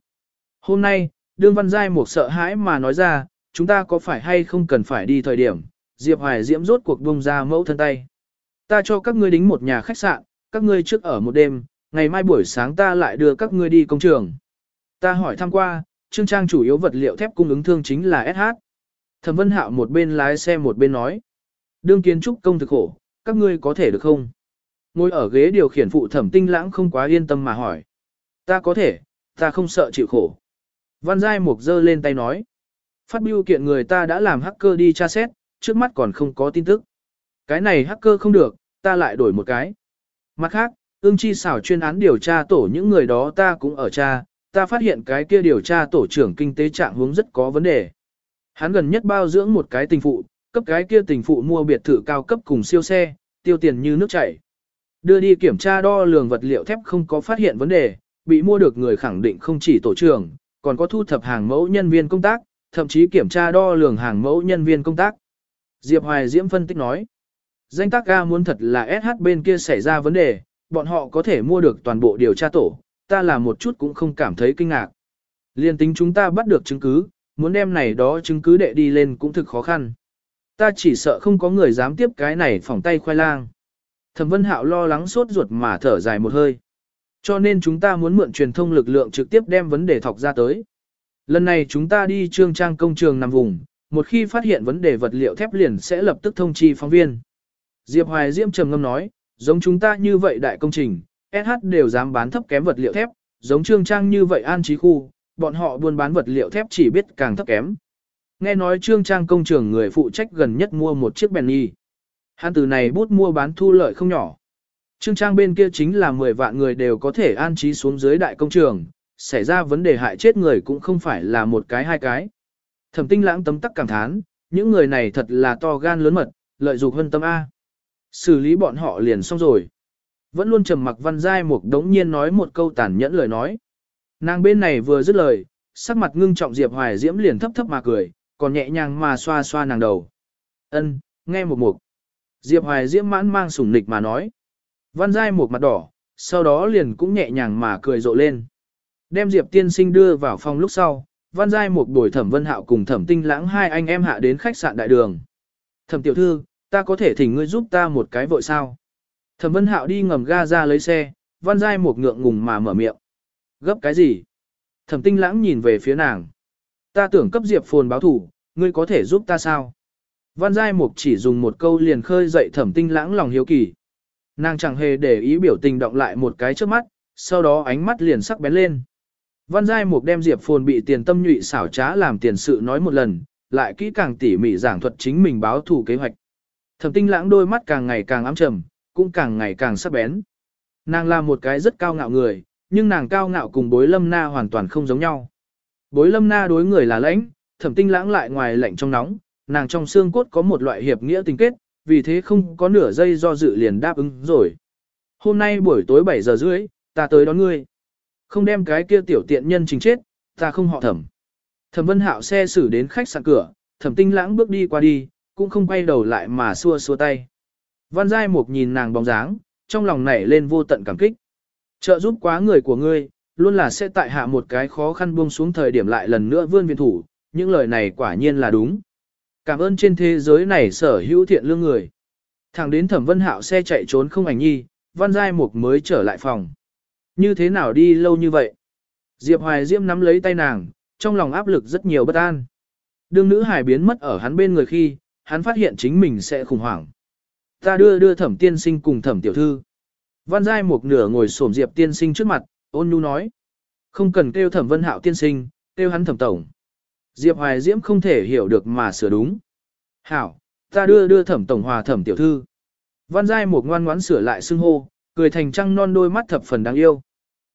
Hôm nay, đương văn giai một sợ hãi mà nói ra, chúng ta có phải hay không cần phải đi thời điểm, Diệp Hoài Diễm rốt cuộc bông ra mẫu thân tay. Ta cho các ngươi đính một nhà khách sạn, các ngươi trước ở một đêm, ngày mai buổi sáng ta lại đưa các ngươi đi công trường. Ta hỏi thăm qua, chương trang chủ yếu vật liệu thép cung ứng thương chính là SH. Thẩm Vân Hạo một bên lái xe một bên nói. Đương kiến trúc công thực khổ, các ngươi có thể được không? Ngồi ở ghế điều khiển phụ thẩm tinh lãng không quá yên tâm mà hỏi. Ta có thể, ta không sợ chịu khổ. Văn Giai Mục giơ lên tay nói. Phát biểu kiện người ta đã làm hacker đi tra xét, trước mắt còn không có tin tức. Cái này hacker không được, ta lại đổi một cái. Mặt khác, ương chi xảo chuyên án điều tra tổ những người đó ta cũng ở tra, ta phát hiện cái kia điều tra tổ trưởng kinh tế trạng hướng rất có vấn đề. Hắn gần nhất bao dưỡng một cái tình phụ, cấp cái kia tình phụ mua biệt thự cao cấp cùng siêu xe, tiêu tiền như nước chảy. Đưa đi kiểm tra đo lường vật liệu thép không có phát hiện vấn đề, bị mua được người khẳng định không chỉ tổ trưởng, còn có thu thập hàng mẫu nhân viên công tác, thậm chí kiểm tra đo lường hàng mẫu nhân viên công tác. Diệp Hoài Diễm phân tích nói, danh tác ga muốn thật là SH bên kia xảy ra vấn đề, bọn họ có thể mua được toàn bộ điều tra tổ, ta là một chút cũng không cảm thấy kinh ngạc. Liên tính chúng ta bắt được chứng cứ, muốn đem này đó chứng cứ đệ đi lên cũng thực khó khăn. Ta chỉ sợ không có người dám tiếp cái này phỏng tay khoai lang. Thẩm Vân Hạo lo lắng sốt ruột mà thở dài một hơi. Cho nên chúng ta muốn mượn truyền thông lực lượng trực tiếp đem vấn đề thọc ra tới. Lần này chúng ta đi trương trang công trường nằm vùng, một khi phát hiện vấn đề vật liệu thép liền sẽ lập tức thông chi phóng viên. Diệp Hoài Diễm trầm ngâm nói, giống chúng ta như vậy đại công trình, SH đều dám bán thấp kém vật liệu thép, giống trương trang như vậy an trí khu, bọn họ buôn bán vật liệu thép chỉ biết càng thấp kém. Nghe nói trương trang công trường người phụ trách gần nhất mua một chiếc Benny. Hắn từ này bút mua bán thu lợi không nhỏ. Trương trang bên kia chính là 10 vạn người đều có thể an trí xuống dưới đại công trường, xảy ra vấn đề hại chết người cũng không phải là một cái hai cái. Thẩm tinh lãng tấm tắc cảm thán, những người này thật là to gan lớn mật, lợi dụng hơn tâm A. Xử lý bọn họ liền xong rồi. Vẫn luôn trầm mặc văn giai một đống nhiên nói một câu tàn nhẫn lời nói. Nàng bên này vừa dứt lời, sắc mặt ngưng trọng Diệp Hoài Diễm liền thấp thấp mà cười, còn nhẹ nhàng mà xoa xoa nàng đầu. Ân, nghe một mục. Diệp Hoài Diễm mãn mang sủng nịch mà nói. Văn giai một mặt đỏ, sau đó liền cũng nhẹ nhàng mà cười rộ lên. Đem Diệp tiên sinh đưa vào phòng lúc sau, văn giai một đổi thẩm vân hạo cùng thẩm tinh lãng hai anh em hạ đến khách sạn đại đường. Thẩm tiểu thư, ta có thể thỉnh ngươi giúp ta một cái vội sao? Thẩm vân hạo đi ngầm ga ra lấy xe, văn giai một ngượng ngùng mà mở miệng. Gấp cái gì? Thẩm tinh lãng nhìn về phía nàng. Ta tưởng cấp diệp phồn báo thủ, ngươi có thể giúp ta sao? Văn giai mục chỉ dùng một câu liền khơi dậy thẩm tinh lãng lòng hiếu kỳ. Nàng chẳng hề để ý biểu tình động lại một cái trước mắt, sau đó ánh mắt liền sắc bén lên. Văn giai mục đem diệp phồn bị tiền tâm nhụy xảo trá làm tiền sự nói một lần, lại kỹ càng tỉ mỉ giảng thuật chính mình báo thủ kế hoạch. Thẩm tinh lãng đôi mắt càng ngày càng ám trầm, cũng càng ngày càng sắc bén. Nàng là một cái rất cao ngạo người, nhưng nàng cao ngạo cùng bối lâm na hoàn toàn không giống nhau. Bối lâm na đối người là lãnh, thẩm tinh lãng lại ngoài lạnh trong nóng, nàng trong xương cốt có một loại hiệp nghĩa tình kết, vì thế không có nửa giây do dự liền đáp ứng rồi. Hôm nay buổi tối 7 giờ rưỡi, ta tới đón ngươi. Không đem cái kia tiểu tiện nhân chính chết, ta không họ thẩm. Thẩm vân hạo xe xử đến khách sạn cửa, thẩm tinh lãng bước đi qua đi, cũng không quay đầu lại mà xua xua tay. Văn Giai Mục nhìn nàng bóng dáng, trong lòng nảy lên vô tận cảm kích. Trợ giúp quá người của ngươi, luôn là sẽ tại hạ một cái khó khăn buông xuống thời điểm lại lần nữa vươn viện thủ, những lời này quả nhiên là đúng. Cảm ơn trên thế giới này sở hữu thiện lương người. Thẳng đến thẩm vân hạo xe chạy trốn không ảnh nhi, Văn Giai Mục mới trở lại phòng. Như thế nào đi lâu như vậy? Diệp Hoài Diễm nắm lấy tay nàng, trong lòng áp lực rất nhiều bất an. Đương nữ hải biến mất ở hắn bên người khi, hắn phát hiện chính mình sẽ khủng hoảng. Ta đưa đưa thẩm tiên sinh cùng thẩm tiểu thư. Văn Giai một nửa ngồi xổm Diệp tiên sinh trước mặt, ôn nhu nói. Không cần kêu thẩm vân hạo tiên sinh, kêu hắn thẩm tổng. Diệp Hoài Diễm không thể hiểu được mà sửa đúng. Hảo, ta đưa đưa thẩm tổng hòa thẩm tiểu thư. Văn Giai một ngoan ngoãn sửa lại xưng hô, cười thành trăng non đôi mắt thập phần đáng yêu.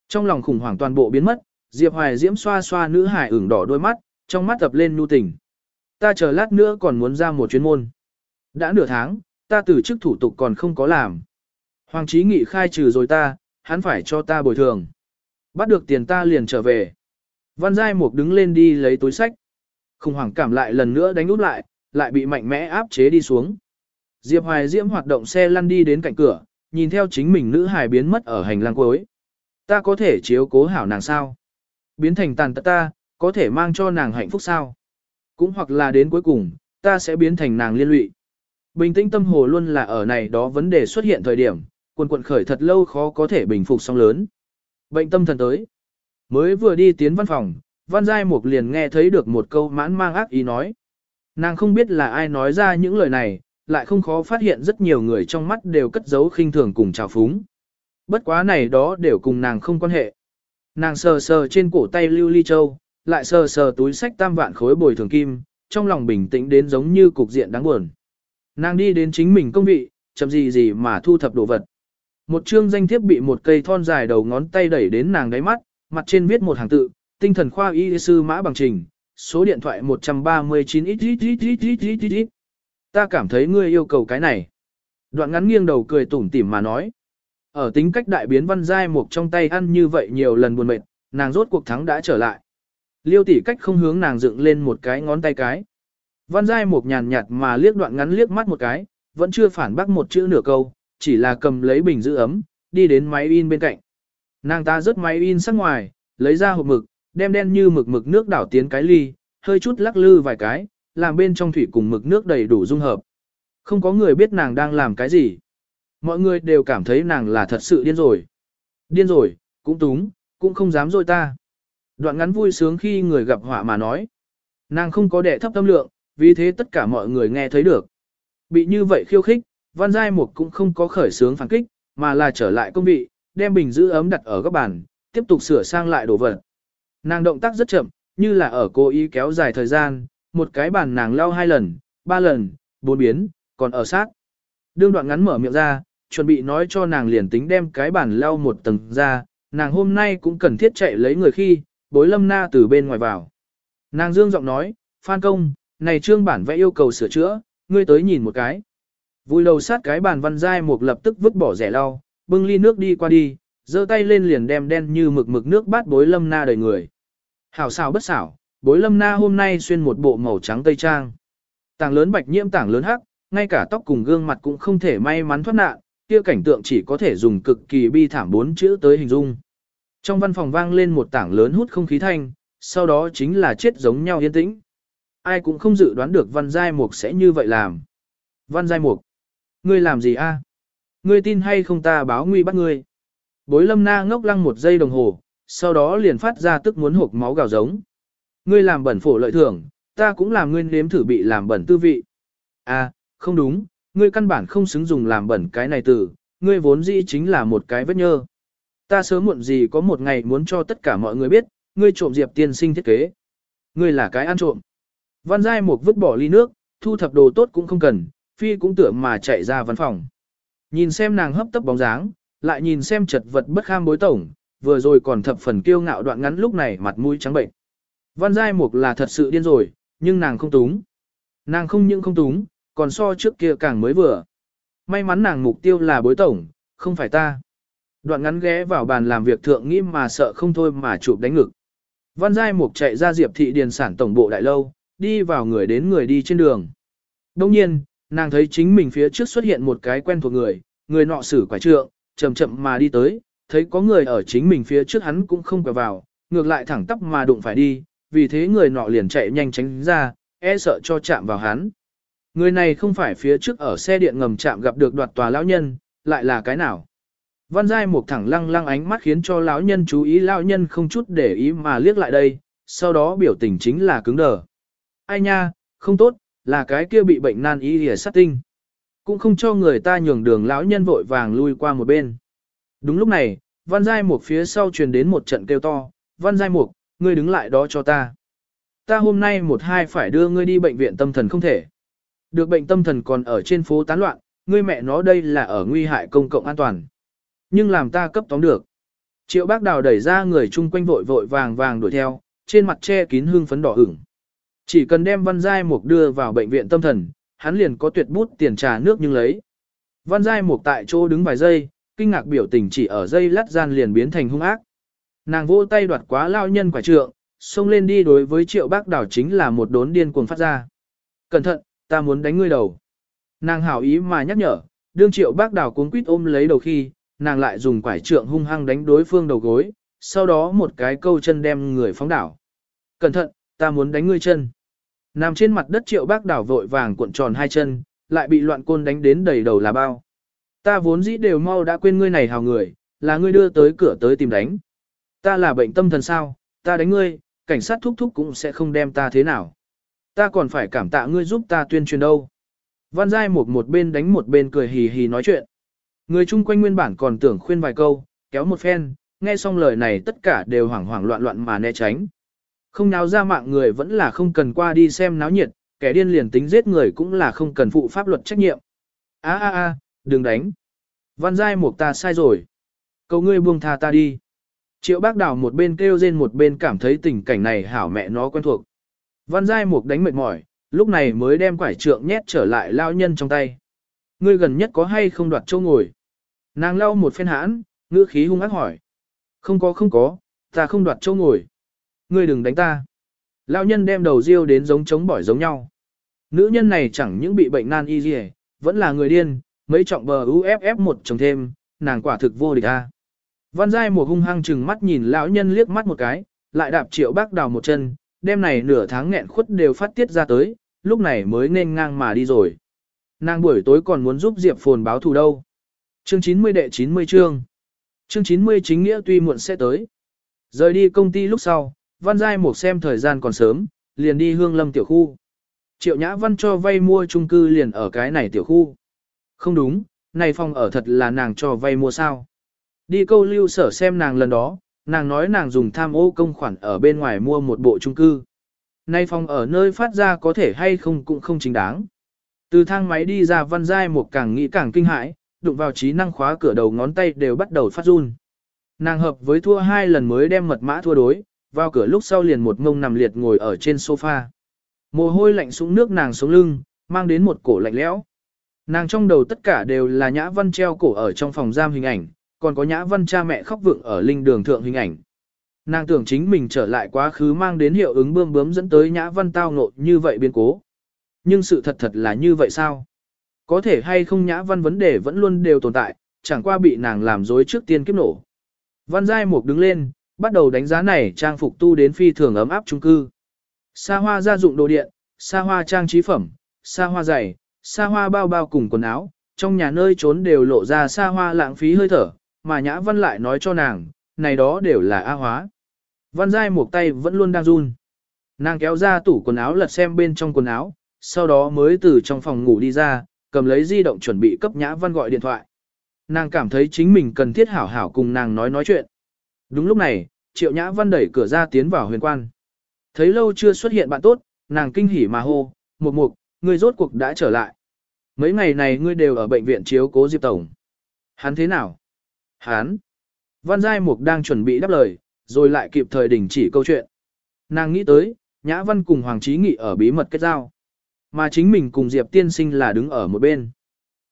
Trong lòng khủng hoảng toàn bộ biến mất, Diệp Hoài Diễm xoa xoa nữ hải ửng đỏ đôi mắt, trong mắt tập lên nhu tình. Ta chờ lát nữa còn muốn ra một chuyến môn. Đã nửa tháng, ta từ chức thủ tục còn không có làm. Hoàng trí nghị khai trừ rồi ta, hắn phải cho ta bồi thường. Bắt được tiền ta liền trở về. Văn Giai Mục đứng lên đi lấy túi sách. Khủng hoảng cảm lại lần nữa đánh út lại, lại bị mạnh mẽ áp chế đi xuống. Diệp Hoài Diễm hoạt động xe lăn đi đến cạnh cửa, nhìn theo chính mình nữ hài biến mất ở hành lang cuối. Ta có thể chiếu cố hảo nàng sao? Biến thành tàn tật ta, có thể mang cho nàng hạnh phúc sao? Cũng hoặc là đến cuối cùng, ta sẽ biến thành nàng liên lụy. Bình tĩnh tâm hồ luôn là ở này đó vấn đề xuất hiện thời điểm, quần quận khởi thật lâu khó có thể bình phục song lớn. Bệnh tâm thần tới. Mới vừa đi tiến văn phòng, văn giai mục liền nghe thấy được một câu mãn mang ác ý nói. Nàng không biết là ai nói ra những lời này, lại không khó phát hiện rất nhiều người trong mắt đều cất giấu khinh thường cùng trào phúng. Bất quá này đó đều cùng nàng không quan hệ. Nàng sờ sờ trên cổ tay lưu ly châu, lại sờ sờ túi sách tam vạn khối bồi thường kim, trong lòng bình tĩnh đến giống như cục diện đáng buồn. Nàng đi đến chính mình công vị, chậm gì gì mà thu thập đồ vật. Một chương danh thiếp bị một cây thon dài đầu ngón tay đẩy đến nàng đáy mắt, mặt trên viết một hàng tự, tinh thần khoa y sư mã bằng trình, số điện thoại 139 ít ít ít ít ít ít ít ít. Ta cảm thấy ngươi yêu cầu cái này. Đoạn ngắn nghiêng đầu cười tủm tỉm mà nói. Ở tính cách đại biến văn giai mục trong tay ăn như vậy nhiều lần buồn mệt, nàng rốt cuộc thắng đã trở lại. Liêu tỷ cách không hướng nàng dựng lên một cái ngón tay cái. Văn giai mục nhàn nhạt mà liếc đoạn ngắn liếc mắt một cái, vẫn chưa phản bác một chữ nửa câu, chỉ là cầm lấy bình giữ ấm, đi đến máy in bên cạnh. Nàng ta rớt máy in sắc ngoài, lấy ra hộp mực, đem đen như mực mực nước đảo tiến cái ly, hơi chút lắc lư vài cái, làm bên trong thủy cùng mực nước đầy đủ dung hợp. Không có người biết nàng đang làm cái gì. Mọi người đều cảm thấy nàng là thật sự điên rồi. Điên rồi, cũng túng, cũng không dám dội ta. Đoạn ngắn vui sướng khi người gặp họa mà nói. Nàng không có đệ thấp tâm lượng, vì thế tất cả mọi người nghe thấy được. Bị như vậy khiêu khích, Văn Giai Mục cũng không có khởi sướng phản kích, mà là trở lại công vị, đem bình giữ ấm đặt ở góc bàn, tiếp tục sửa sang lại đồ vật. Nàng động tác rất chậm, như là ở cố ý kéo dài thời gian, một cái bàn nàng lau hai lần, ba lần, bốn biến, còn ở sát. Đương đoạn ngắn mở miệng ra, chuẩn bị nói cho nàng liền tính đem cái bàn lau một tầng ra, nàng hôm nay cũng cần thiết chạy lấy người khi, bối lâm na từ bên ngoài vào. Nàng dương giọng nói, Phan công, này trương bản vẽ yêu cầu sửa chữa, ngươi tới nhìn một cái. Vui đầu sát cái bàn văn dai một lập tức vứt bỏ rẻ lau, bưng ly nước đi qua đi, giơ tay lên liền đem đen như mực mực nước bát bối lâm na đầy người. Hảo xảo bất xảo, bối lâm na hôm nay xuyên một bộ màu trắng tây trang. Tảng lớn bạch nhiễm tảng lớn hắc, ngay cả tóc cùng gương mặt cũng không thể may mắn thoát nạn, kia cảnh tượng chỉ có thể dùng cực kỳ bi thảm bốn chữ tới hình dung. Trong văn phòng vang lên một tảng lớn hút không khí thanh, sau đó chính là chết giống nhau yên tĩnh. Ai cũng không dự đoán được Văn Giai Mục sẽ như vậy làm. Văn Giai Mục, ngươi làm gì a? Ngươi tin hay không ta báo nguy bắt ngươi? Bối lâm na ngốc lăng một giây đồng hồ, sau đó liền phát ra tức muốn hộp máu gào giống. Ngươi làm bẩn phổ lợi thưởng, ta cũng làm ngươi nếm thử bị làm bẩn tư vị. À, không đúng, ngươi căn bản không xứng dùng làm bẩn cái này từ, ngươi vốn dĩ chính là một cái vết nhơ. Ta sớm muộn gì có một ngày muốn cho tất cả mọi người biết, ngươi trộm Diệp tiên sinh thiết kế. Ngươi là cái ăn trộm. Văn Giai Mục vứt bỏ ly nước, thu thập đồ tốt cũng không cần, phi cũng tưởng mà chạy ra văn phòng. Nhìn xem nàng hấp tấp bóng dáng, lại nhìn xem chật vật bất kham bối tổng, vừa rồi còn thập phần kiêu ngạo đoạn ngắn lúc này mặt mũi trắng bệnh. Văn Giai Mục là thật sự điên rồi, nhưng nàng không túng. Nàng không những không túng, còn so trước kia càng mới vừa. May mắn nàng mục tiêu là bối tổng, không phải ta. Đoạn ngắn ghé vào bàn làm việc thượng nghĩ mà sợ không thôi mà chụp đánh ngực. Văn Giai Mục chạy ra Diệp Thị Điền sản tổng bộ đại lâu, đi vào người đến người đi trên đường. Đông nhiên, nàng thấy chính mình phía trước xuất hiện một cái quen thuộc người, người nọ xử quả trượng, chậm chậm mà đi tới, thấy có người ở chính mình phía trước hắn cũng không quẹo vào, ngược lại thẳng tắp mà đụng phải đi, vì thế người nọ liền chạy nhanh tránh ra, e sợ cho chạm vào hắn. Người này không phải phía trước ở xe điện ngầm chạm gặp được đoạt tòa lão nhân, lại là cái nào? Văn Giai một thẳng lăng lăng ánh mắt khiến cho lão nhân chú ý lão nhân không chút để ý mà liếc lại đây, sau đó biểu tình chính là cứng đờ. Ai nha, không tốt, là cái kia bị bệnh nan y lìa sát tinh. Cũng không cho người ta nhường đường lão nhân vội vàng lui qua một bên. Đúng lúc này, Văn Giai Mục phía sau truyền đến một trận kêu to, Văn Giai Mục, ngươi đứng lại đó cho ta. Ta hôm nay một hai phải đưa ngươi đi bệnh viện tâm thần không thể. Được bệnh tâm thần còn ở trên phố tán loạn, ngươi mẹ nó đây là ở nguy hại công cộng an toàn. Nhưng làm ta cấp tóm được. Triệu bác đào đẩy ra người chung quanh vội vội vàng vàng đuổi theo, trên mặt che kín hương phấn đỏ ửng. Chỉ cần đem Văn Giai Mục đưa vào bệnh viện tâm thần, hắn liền có tuyệt bút tiền trà nước nhưng lấy. Văn Giai Mục tại chỗ đứng vài giây, kinh ngạc biểu tình chỉ ở dây lát gian liền biến thành hung ác. Nàng vỗ tay đoạt quá lao nhân quả trượng, xông lên đi đối với triệu bác đảo chính là một đốn điên cuồng phát ra. Cẩn thận, ta muốn đánh ngươi đầu. Nàng hảo ý mà nhắc nhở, đương triệu bác đảo cuốn quýt ôm lấy đầu khi, nàng lại dùng quải trượng hung hăng đánh đối phương đầu gối, sau đó một cái câu chân đem người phóng đảo. Cẩn thận, ta muốn đánh ngươi chân. Nằm trên mặt đất triệu bác đảo vội vàng cuộn tròn hai chân, lại bị loạn côn đánh đến đầy đầu là bao. Ta vốn dĩ đều mau đã quên ngươi này hào người, là ngươi đưa tới cửa tới tìm đánh. Ta là bệnh tâm thần sao, ta đánh ngươi, cảnh sát thúc thúc cũng sẽ không đem ta thế nào. Ta còn phải cảm tạ ngươi giúp ta tuyên truyền đâu. Văn Giai một một bên đánh một bên cười hì hì nói chuyện. Người chung quanh nguyên bản còn tưởng khuyên vài câu, kéo một phen, nghe xong lời này tất cả đều hoảng hoảng loạn loạn mà né tránh. Không náo ra mạng người vẫn là không cần qua đi xem náo nhiệt, kẻ điên liền tính giết người cũng là không cần phụ pháp luật trách nhiệm. A a a, đừng đánh. Văn Giai Mục ta sai rồi. Cầu ngươi buông tha ta đi. Triệu bác đảo một bên kêu rên một bên cảm thấy tình cảnh này hảo mẹ nó quen thuộc. Văn Giai Mục đánh mệt mỏi, lúc này mới đem quải trượng nhét trở lại lao nhân trong tay. Ngươi gần nhất có hay không đoạt châu ngồi? Nàng lau một phen hãn, ngữ khí hung ác hỏi. Không có không có, ta không đoạt châu ngồi. Ngươi đừng đánh ta. lao nhân đem đầu riêu đến giống chống bỏi giống nhau. Nữ nhân này chẳng những bị bệnh nan y gì, vẫn là người điên, mấy trọng bờ UFF một chồng thêm, nàng quả thực vô địch a. Văn Giai mùa hung hăng chừng mắt nhìn lão nhân liếc mắt một cái, lại đạp triệu bác đào một chân, đêm này nửa tháng nghẹn khuất đều phát tiết ra tới, lúc này mới nên ngang mà đi rồi. Nàng buổi tối còn muốn giúp Diệp Phồn báo thù đâu. Chương 90 đệ 90 chương. Chương 90 chính nghĩa tuy muộn sẽ tới. Rời đi công ty lúc sau, Văn Giai một xem thời gian còn sớm, liền đi hương lâm tiểu khu. Triệu Nhã Văn cho vay mua chung cư liền ở cái này tiểu khu. Không đúng, này phòng ở thật là nàng cho vay mua sao. Đi câu lưu sở xem nàng lần đó, nàng nói nàng dùng tham ô công khoản ở bên ngoài mua một bộ chung cư. Nay phòng ở nơi phát ra có thể hay không cũng không chính đáng. Từ thang máy đi ra văn giai một càng nghĩ càng kinh hãi, đụng vào trí năng khóa cửa đầu ngón tay đều bắt đầu phát run. Nàng hợp với thua hai lần mới đem mật mã thua đối, vào cửa lúc sau liền một mông nằm liệt ngồi ở trên sofa. Mồ hôi lạnh sũng nước nàng xuống lưng, mang đến một cổ lạnh lẽo. Nàng trong đầu tất cả đều là nhã văn treo cổ ở trong phòng giam hình ảnh, còn có nhã văn cha mẹ khóc vượng ở linh đường thượng hình ảnh. Nàng tưởng chính mình trở lại quá khứ mang đến hiệu ứng bươm bướm dẫn tới nhã văn tao ngộ như vậy biến cố. Nhưng sự thật thật là như vậy sao? Có thể hay không nhã văn vấn đề vẫn luôn đều tồn tại, chẳng qua bị nàng làm dối trước tiên kiếp nổ. Văn Giai Mục đứng lên, bắt đầu đánh giá này trang phục tu đến phi thường ấm áp trung cư. sa hoa gia dụng đồ điện, sa hoa trang trí phẩm, sa hoa giày, xa hoa bao bao cùng quần áo, trong nhà nơi trốn đều lộ ra xa hoa lãng phí hơi thở, mà Nhã Văn lại nói cho nàng, này đó đều là A hóa. Văn Giai một tay vẫn luôn đang run. Nàng kéo ra tủ quần áo lật xem bên trong quần áo, sau đó mới từ trong phòng ngủ đi ra, cầm lấy di động chuẩn bị cấp Nhã Văn gọi điện thoại. Nàng cảm thấy chính mình cần thiết hảo hảo cùng nàng nói nói chuyện. Đúng lúc này, Triệu Nhã Văn đẩy cửa ra tiến vào huyền quan. Thấy lâu chưa xuất hiện bạn tốt, nàng kinh hỉ mà hô, mục mục, người rốt cuộc đã trở lại. Mấy ngày này ngươi đều ở bệnh viện chiếu cố Diệp Tổng. Hắn thế nào? Hắn. Văn Giai Mục đang chuẩn bị đáp lời, rồi lại kịp thời đình chỉ câu chuyện. Nàng nghĩ tới, Nhã Văn cùng Hoàng Trí Nghị ở bí mật kết giao. mà chính mình cùng Diệp tiên sinh là đứng ở một bên.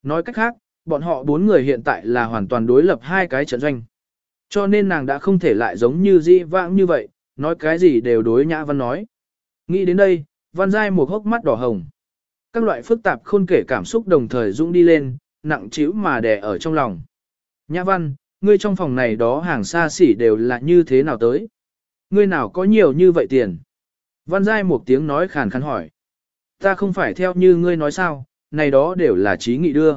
Nói cách khác, bọn họ bốn người hiện tại là hoàn toàn đối lập hai cái trận doanh. Cho nên nàng đã không thể lại giống như di vãng như vậy, nói cái gì đều đối Nhã Văn nói. Nghĩ đến đây, Văn Giai Mục hốc mắt đỏ hồng. Các loại phức tạp khôn kể cảm xúc đồng thời dũng đi lên, nặng trĩu mà đè ở trong lòng. Nhã Văn, ngươi trong phòng này đó hàng xa xỉ đều là như thế nào tới? Ngươi nào có nhiều như vậy tiền? Văn Giai một tiếng nói khàn khàn hỏi. Ta không phải theo như ngươi nói sao, này đó đều là trí nghị đưa.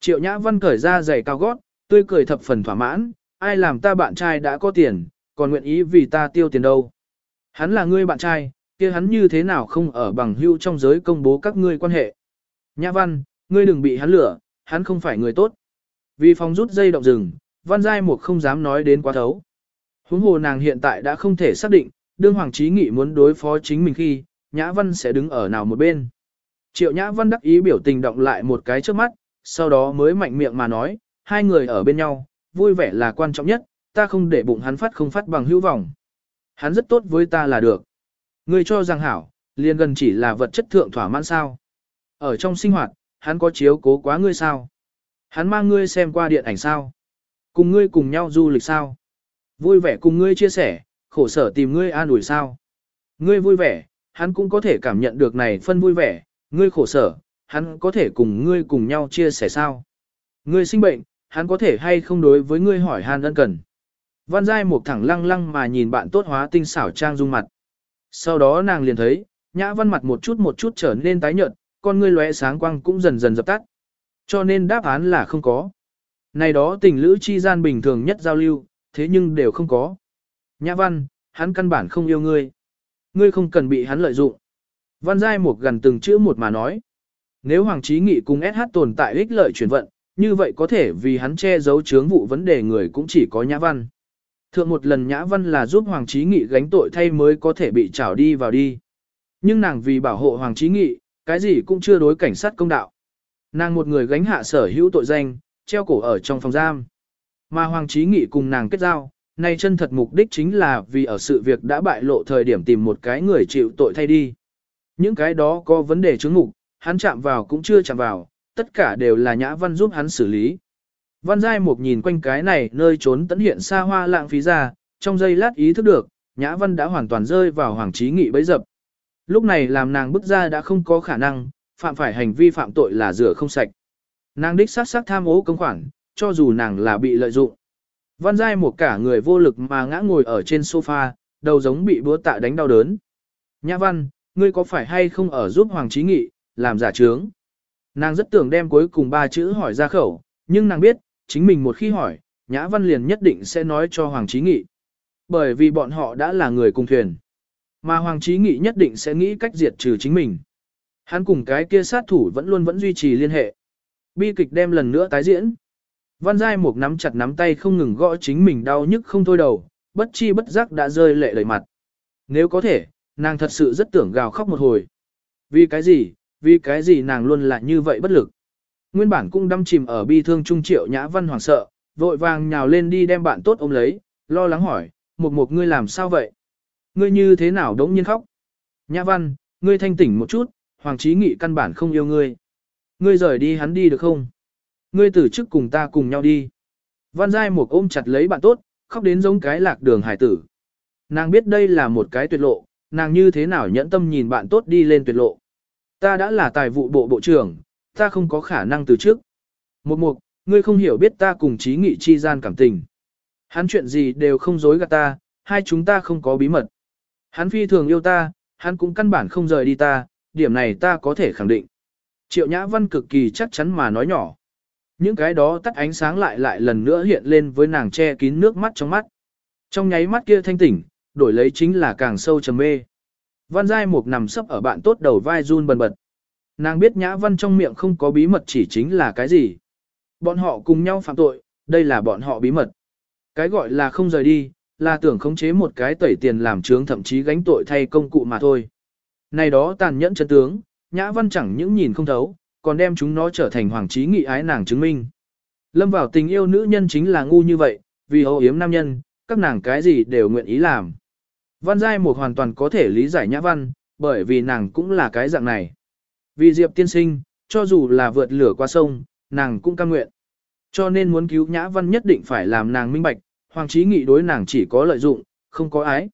Triệu Nhã Văn cởi ra giày cao gót, tươi cười thập phần thỏa mãn, ai làm ta bạn trai đã có tiền, còn nguyện ý vì ta tiêu tiền đâu. Hắn là ngươi bạn trai, kia hắn như thế nào không ở bằng hưu trong giới công bố các ngươi quan hệ. Nhã Văn, ngươi đừng bị hắn lửa, hắn không phải người tốt. Vì phòng rút dây động rừng, Văn Giai một không dám nói đến quá thấu. Huống hồ nàng hiện tại đã không thể xác định, đương Hoàng Chí Nghị muốn đối phó chính mình khi, Nhã Văn sẽ đứng ở nào một bên. Triệu Nhã Văn đắc ý biểu tình động lại một cái trước mắt, sau đó mới mạnh miệng mà nói, hai người ở bên nhau, vui vẻ là quan trọng nhất, ta không để bụng hắn phát không phát bằng hữu vọng. Hắn rất tốt với ta là được. Ngươi cho rằng hảo, liền gần chỉ là vật chất thượng thỏa mãn sao. Ở trong sinh hoạt, hắn có chiếu cố quá ngươi sao? Hắn mang ngươi xem qua điện ảnh sao? Cùng ngươi cùng nhau du lịch sao? Vui vẻ cùng ngươi chia sẻ, khổ sở tìm ngươi an ủi sao? Ngươi vui vẻ, hắn cũng có thể cảm nhận được này phân vui vẻ, ngươi khổ sở, hắn có thể cùng ngươi cùng nhau chia sẻ sao? Ngươi sinh bệnh, hắn có thể hay không đối với ngươi hỏi han ân cần. Văn Giai một thẳng lăng lăng mà nhìn bạn tốt hóa tinh xảo trang dung mặt. Sau đó nàng liền thấy, nhã văn mặt một chút một chút trở nên tái nhợt, con ngươi lóe sáng quang cũng dần dần dập tắt. Cho nên đáp án là không có. Này đó tình lữ chi gian bình thường nhất giao lưu, thế nhưng đều không có. Nhã văn, hắn căn bản không yêu ngươi. Ngươi không cần bị hắn lợi dụng. Văn Giai một gần từng chữ một mà nói. Nếu Hoàng Chí Nghị cùng SH tồn tại ích lợi chuyển vận, như vậy có thể vì hắn che giấu chướng vụ vấn đề người cũng chỉ có Nhã Văn. Thượng một lần Nhã Văn là giúp Hoàng Chí Nghị gánh tội thay mới có thể bị trảo đi vào đi. Nhưng nàng vì bảo hộ Hoàng Chí Nghị, cái gì cũng chưa đối cảnh sát công đạo. Nàng một người gánh hạ sở hữu tội danh, treo cổ ở trong phòng giam. Mà Hoàng Chí Nghị cùng nàng kết giao, nay chân thật mục đích chính là vì ở sự việc đã bại lộ thời điểm tìm một cái người chịu tội thay đi. Những cái đó có vấn đề chứng mục, hắn chạm vào cũng chưa chạm vào, tất cả đều là Nhã Văn giúp hắn xử lý. Văn Giai Mục nhìn quanh cái này nơi trốn tấn hiện xa hoa lãng phí ra, trong giây lát ý thức được, Nhã Văn đã hoàn toàn rơi vào hoàng trí nghị bấy dập. Lúc này làm nàng bức ra đã không có khả năng, phạm phải hành vi phạm tội là rửa không sạch. Nàng đích sát sát tham ô công khoản, cho dù nàng là bị lợi dụng. Văn Giai một cả người vô lực mà ngã ngồi ở trên sofa, đầu giống bị búa tạ đánh đau đớn. Nhã Văn, ngươi có phải hay không ở giúp Hoàng Trí Nghị, làm giả trướng? Nàng rất tưởng đem cuối cùng ba chữ hỏi ra khẩu, nhưng nàng biết, chính mình một khi hỏi, Nhã Văn liền nhất định sẽ nói cho Hoàng Trí Nghị. Bởi vì bọn họ đã là người cùng thuyền. Mà Hoàng Trí Nghị nhất định sẽ nghĩ cách diệt trừ chính mình. Hắn cùng cái kia sát thủ vẫn luôn vẫn duy trì liên hệ. Bi kịch đem lần nữa tái diễn. Văn Giai một nắm chặt nắm tay không ngừng gõ chính mình đau nhức không thôi đầu, bất chi bất giác đã rơi lệ đầy mặt. Nếu có thể, nàng thật sự rất tưởng gào khóc một hồi. Vì cái gì, vì cái gì nàng luôn là như vậy bất lực. Nguyên bản cũng đâm chìm ở bi thương trung triệu nhã văn hoàng sợ, vội vàng nhào lên đi đem bạn tốt ôm lấy, lo lắng hỏi, một một ngươi làm sao vậy? Ngươi như thế nào đống nhiên khóc? Nhã văn, ngươi thanh tỉnh một chút, hoàng trí nghị căn bản không yêu ngươi. Ngươi rời đi hắn đi được không? Ngươi từ chức cùng ta cùng nhau đi. Văn Giai một ôm chặt lấy bạn tốt, khóc đến giống cái lạc đường hải tử. Nàng biết đây là một cái tuyệt lộ, nàng như thế nào nhẫn tâm nhìn bạn tốt đi lên tuyệt lộ. Ta đã là tài vụ bộ bộ trưởng, ta không có khả năng từ trước. Một mục, ngươi không hiểu biết ta cùng trí nghị chi gian cảm tình. Hắn chuyện gì đều không dối gạt ta, hai chúng ta không có bí mật. Hắn phi thường yêu ta, hắn cũng căn bản không rời đi ta, điểm này ta có thể khẳng định. Triệu Nhã Văn cực kỳ chắc chắn mà nói nhỏ. Những cái đó tắt ánh sáng lại lại lần nữa hiện lên với nàng che kín nước mắt trong mắt. Trong nháy mắt kia thanh tỉnh, đổi lấy chính là càng sâu trầm mê. Văn Giai Mục nằm sấp ở bạn tốt đầu vai run bần bật. Nàng biết Nhã Văn trong miệng không có bí mật chỉ chính là cái gì. Bọn họ cùng nhau phạm tội, đây là bọn họ bí mật. Cái gọi là không rời đi, là tưởng khống chế một cái tẩy tiền làm trướng thậm chí gánh tội thay công cụ mà thôi. Này đó tàn nhẫn chân tướng, Nhã Văn chẳng những nhìn không thấu, còn đem chúng nó trở thành hoàng trí nghị ái nàng chứng minh. Lâm vào tình yêu nữ nhân chính là ngu như vậy, vì hậu yếm nam nhân, các nàng cái gì đều nguyện ý làm. Văn Giai Mục hoàn toàn có thể lý giải Nhã Văn, bởi vì nàng cũng là cái dạng này. Vì Diệp tiên sinh, cho dù là vượt lửa qua sông, nàng cũng cam nguyện. Cho nên muốn cứu Nhã Văn nhất định phải làm nàng minh bạch, Hoàng Chí Nghị đối nàng chỉ có lợi dụng, không có ái.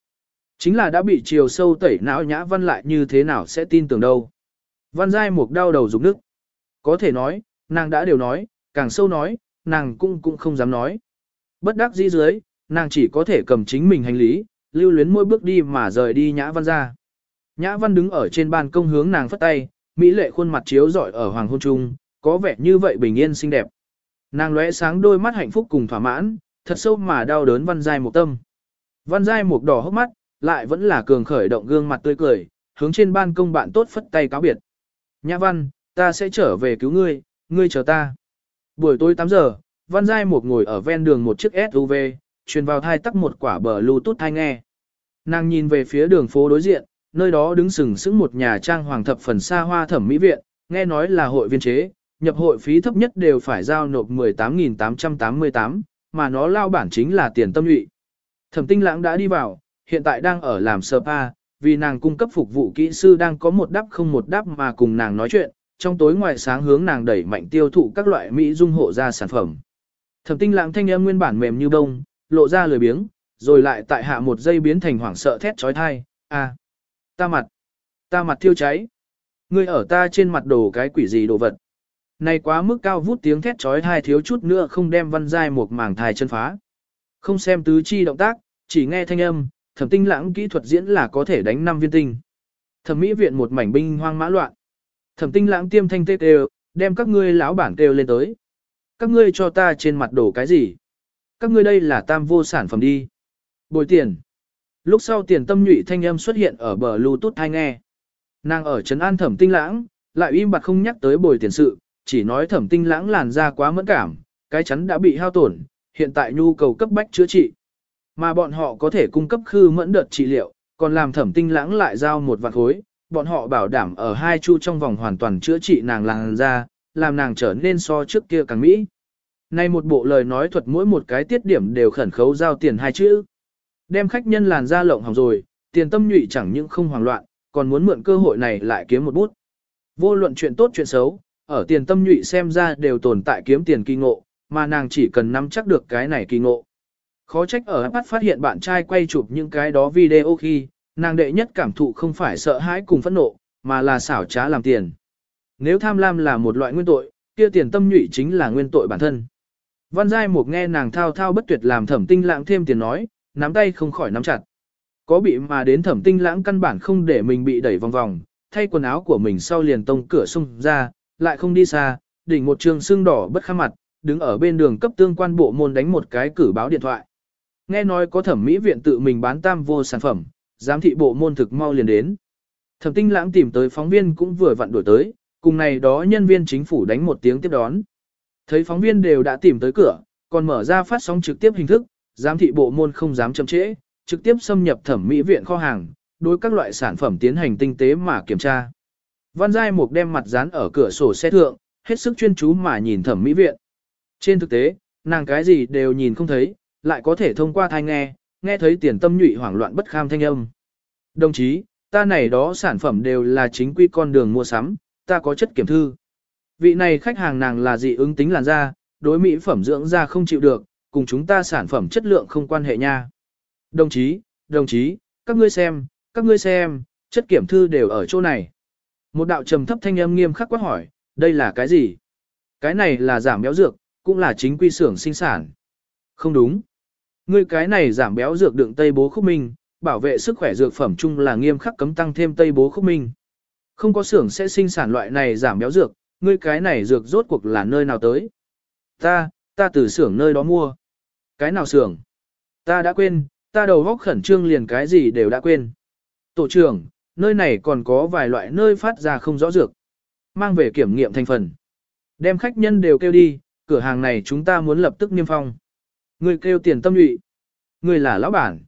Chính là đã bị chiều sâu tẩy não Nhã Văn lại như thế nào sẽ tin tưởng đâu. Văn Giai Mục đau đầu rụng nước. Có thể nói, nàng đã đều nói, càng sâu nói, nàng cũng cũng không dám nói. Bất đắc dĩ dưới, nàng chỉ có thể cầm chính mình hành lý, lưu luyến mỗi bước đi mà rời đi Nhã Văn ra. Nhã Văn đứng ở trên ban công hướng nàng phất tay, mỹ lệ khuôn mặt chiếu rọi ở hoàng hôn trung, có vẻ như vậy bình yên xinh đẹp. Nàng lóe sáng đôi mắt hạnh phúc cùng thỏa mãn, thật sâu mà đau đớn Văn Giai một tâm. Văn Giai một đỏ hốc mắt, lại vẫn là cường khởi động gương mặt tươi cười, hướng trên ban công bạn tốt phất tay cáo biệt. Nhã Văn, ta sẽ trở về cứu ngươi, ngươi chờ ta. Buổi tối 8 giờ, Văn Giai một ngồi ở ven đường một chiếc SUV, truyền vào thai tắc một quả bờ Bluetooth thai nghe. Nàng nhìn về phía đường phố đối diện, nơi đó đứng sừng sững một nhà trang hoàng thập phần xa hoa thẩm mỹ viện, nghe nói là hội viên chế, nhập hội phí thấp nhất đều phải giao nộp 18.888, mà nó lao bản chính là tiền tâm nhụy. Thẩm tinh lãng đã đi vào, hiện tại đang ở làm spa, vì nàng cung cấp phục vụ kỹ sư đang có một đáp không một đáp mà cùng nàng nói chuyện, trong tối ngoài sáng hướng nàng đẩy mạnh tiêu thụ các loại mỹ dung hộ ra sản phẩm. Thẩm tinh lãng thanh âm nguyên bản mềm như bông, lộ ra lười biếng, rồi lại tại hạ một giây biến thành hoảng sợ thét trói thai, a, ta mặt, ta mặt thiêu cháy, ngươi ở ta trên mặt đồ cái quỷ gì đồ vật. Này quá mức cao vút tiếng thét trói thai thiếu chút nữa không đem văn giai một mảng thai chân phá. Không xem tứ chi động tác, chỉ nghe thanh âm, thẩm tinh lãng kỹ thuật diễn là có thể đánh năm viên tinh. Thẩm mỹ viện một mảnh binh hoang mã loạn. Thẩm tinh lãng tiêm thanh tê kêu, đem các ngươi lão bản kêu lên tới. Các ngươi cho ta trên mặt đổ cái gì? Các ngươi đây là tam vô sản phẩm đi. Bồi tiền. Lúc sau tiền tâm nhụy thanh âm xuất hiện ở bờ Bluetooth hay nghe. Nàng ở trấn an thẩm tinh lãng, lại im bặt không nhắc tới bồi tiền sự, chỉ nói thẩm tinh lãng làn da quá mẫn cảm, cái chắn đã bị hao tổn, hiện tại nhu cầu cấp bách chữa trị. Mà bọn họ có thể cung cấp khư mẫn đợt trị liệu, còn làm thẩm tinh lãng lại giao một vạn khối, bọn họ bảo đảm ở hai chu trong vòng hoàn toàn chữa trị nàng làn da, làm nàng trở nên so trước kia càng mỹ. Nay một bộ lời nói thuật mỗi một cái tiết điểm đều khẩn khấu giao tiền hai chữ. Đem khách nhân làn da lộng hỏng rồi, tiền tâm nhụy chẳng những không hoảng loạn, còn muốn mượn cơ hội này lại kiếm một bút. Vô luận chuyện tốt chuyện xấu, ở tiền tâm nhụy xem ra đều tồn tại kiếm tiền kỳ ngộ, mà nàng chỉ cần nắm chắc được cái này kỳ ngộ. Khó trách ở bắt phát hiện bạn trai quay chụp những cái đó video khi, nàng đệ nhất cảm thụ không phải sợ hãi cùng phẫn nộ, mà là xảo trá làm tiền. Nếu tham lam là một loại nguyên tội, kia tiền tâm nhụy chính là nguyên tội bản thân. Văn Giai Mục nghe nàng thao thao bất tuyệt làm thẩm tinh lãng thêm tiền nói, nắm tay không khỏi nắm chặt. Có bị mà đến thẩm tinh lãng căn bản không để mình bị đẩy vòng vòng, thay quần áo của mình sau liền tông cửa xung ra, lại không đi xa, đỉnh một trường xương đỏ bất kham mặt, đứng ở bên đường cấp tương quan bộ môn đánh một cái cử báo điện thoại. Nghe nói có thẩm mỹ viện tự mình bán tam vô sản phẩm, giám thị bộ môn thực mau liền đến. Thẩm tinh lãng tìm tới phóng viên cũng vừa vặn đổi tới, cùng này đó nhân viên chính phủ đánh một tiếng tiếp đón. Thấy phóng viên đều đã tìm tới cửa, còn mở ra phát sóng trực tiếp hình thức, giám thị bộ môn không dám chậm trễ, trực tiếp xâm nhập thẩm mỹ viện kho hàng, đối các loại sản phẩm tiến hành tinh tế mà kiểm tra. Văn Giai Mục đem mặt dán ở cửa sổ xe thượng, hết sức chuyên chú mà nhìn thẩm mỹ viện. Trên thực tế, nàng cái gì đều nhìn không thấy, lại có thể thông qua thai nghe, nghe thấy tiền tâm nhụy hoảng loạn bất kham thanh âm. Đồng chí, ta này đó sản phẩm đều là chính quy con đường mua sắm, ta có chất kiểm thư. Vị này khách hàng nàng là dị ứng tính làn da, đối mỹ phẩm dưỡng da không chịu được, cùng chúng ta sản phẩm chất lượng không quan hệ nha. Đồng chí, đồng chí, các ngươi xem, các ngươi xem, chất kiểm thư đều ở chỗ này. Một đạo trầm thấp thanh âm nghiêm khắc quát hỏi, đây là cái gì? Cái này là giảm béo dược, cũng là chính quy xưởng sinh sản. Không đúng. Ngươi cái này giảm béo dược đựng tây bố khúc minh, bảo vệ sức khỏe dược phẩm chung là nghiêm khắc cấm tăng thêm tây bố khúc minh. Không có xưởng sẽ sinh sản loại này giảm béo dược, ngươi cái này dược rốt cuộc là nơi nào tới? Ta, ta từ xưởng nơi đó mua. Cái nào xưởng? Ta đã quên, ta đầu góc khẩn trương liền cái gì đều đã quên. Tổ trưởng, nơi này còn có vài loại nơi phát ra không rõ dược. Mang về kiểm nghiệm thành phần. Đem khách nhân đều kêu đi, cửa hàng này chúng ta muốn lập tức niêm phong. Ngươi kêu tiền tâm nhụy. Ngươi là lão bản.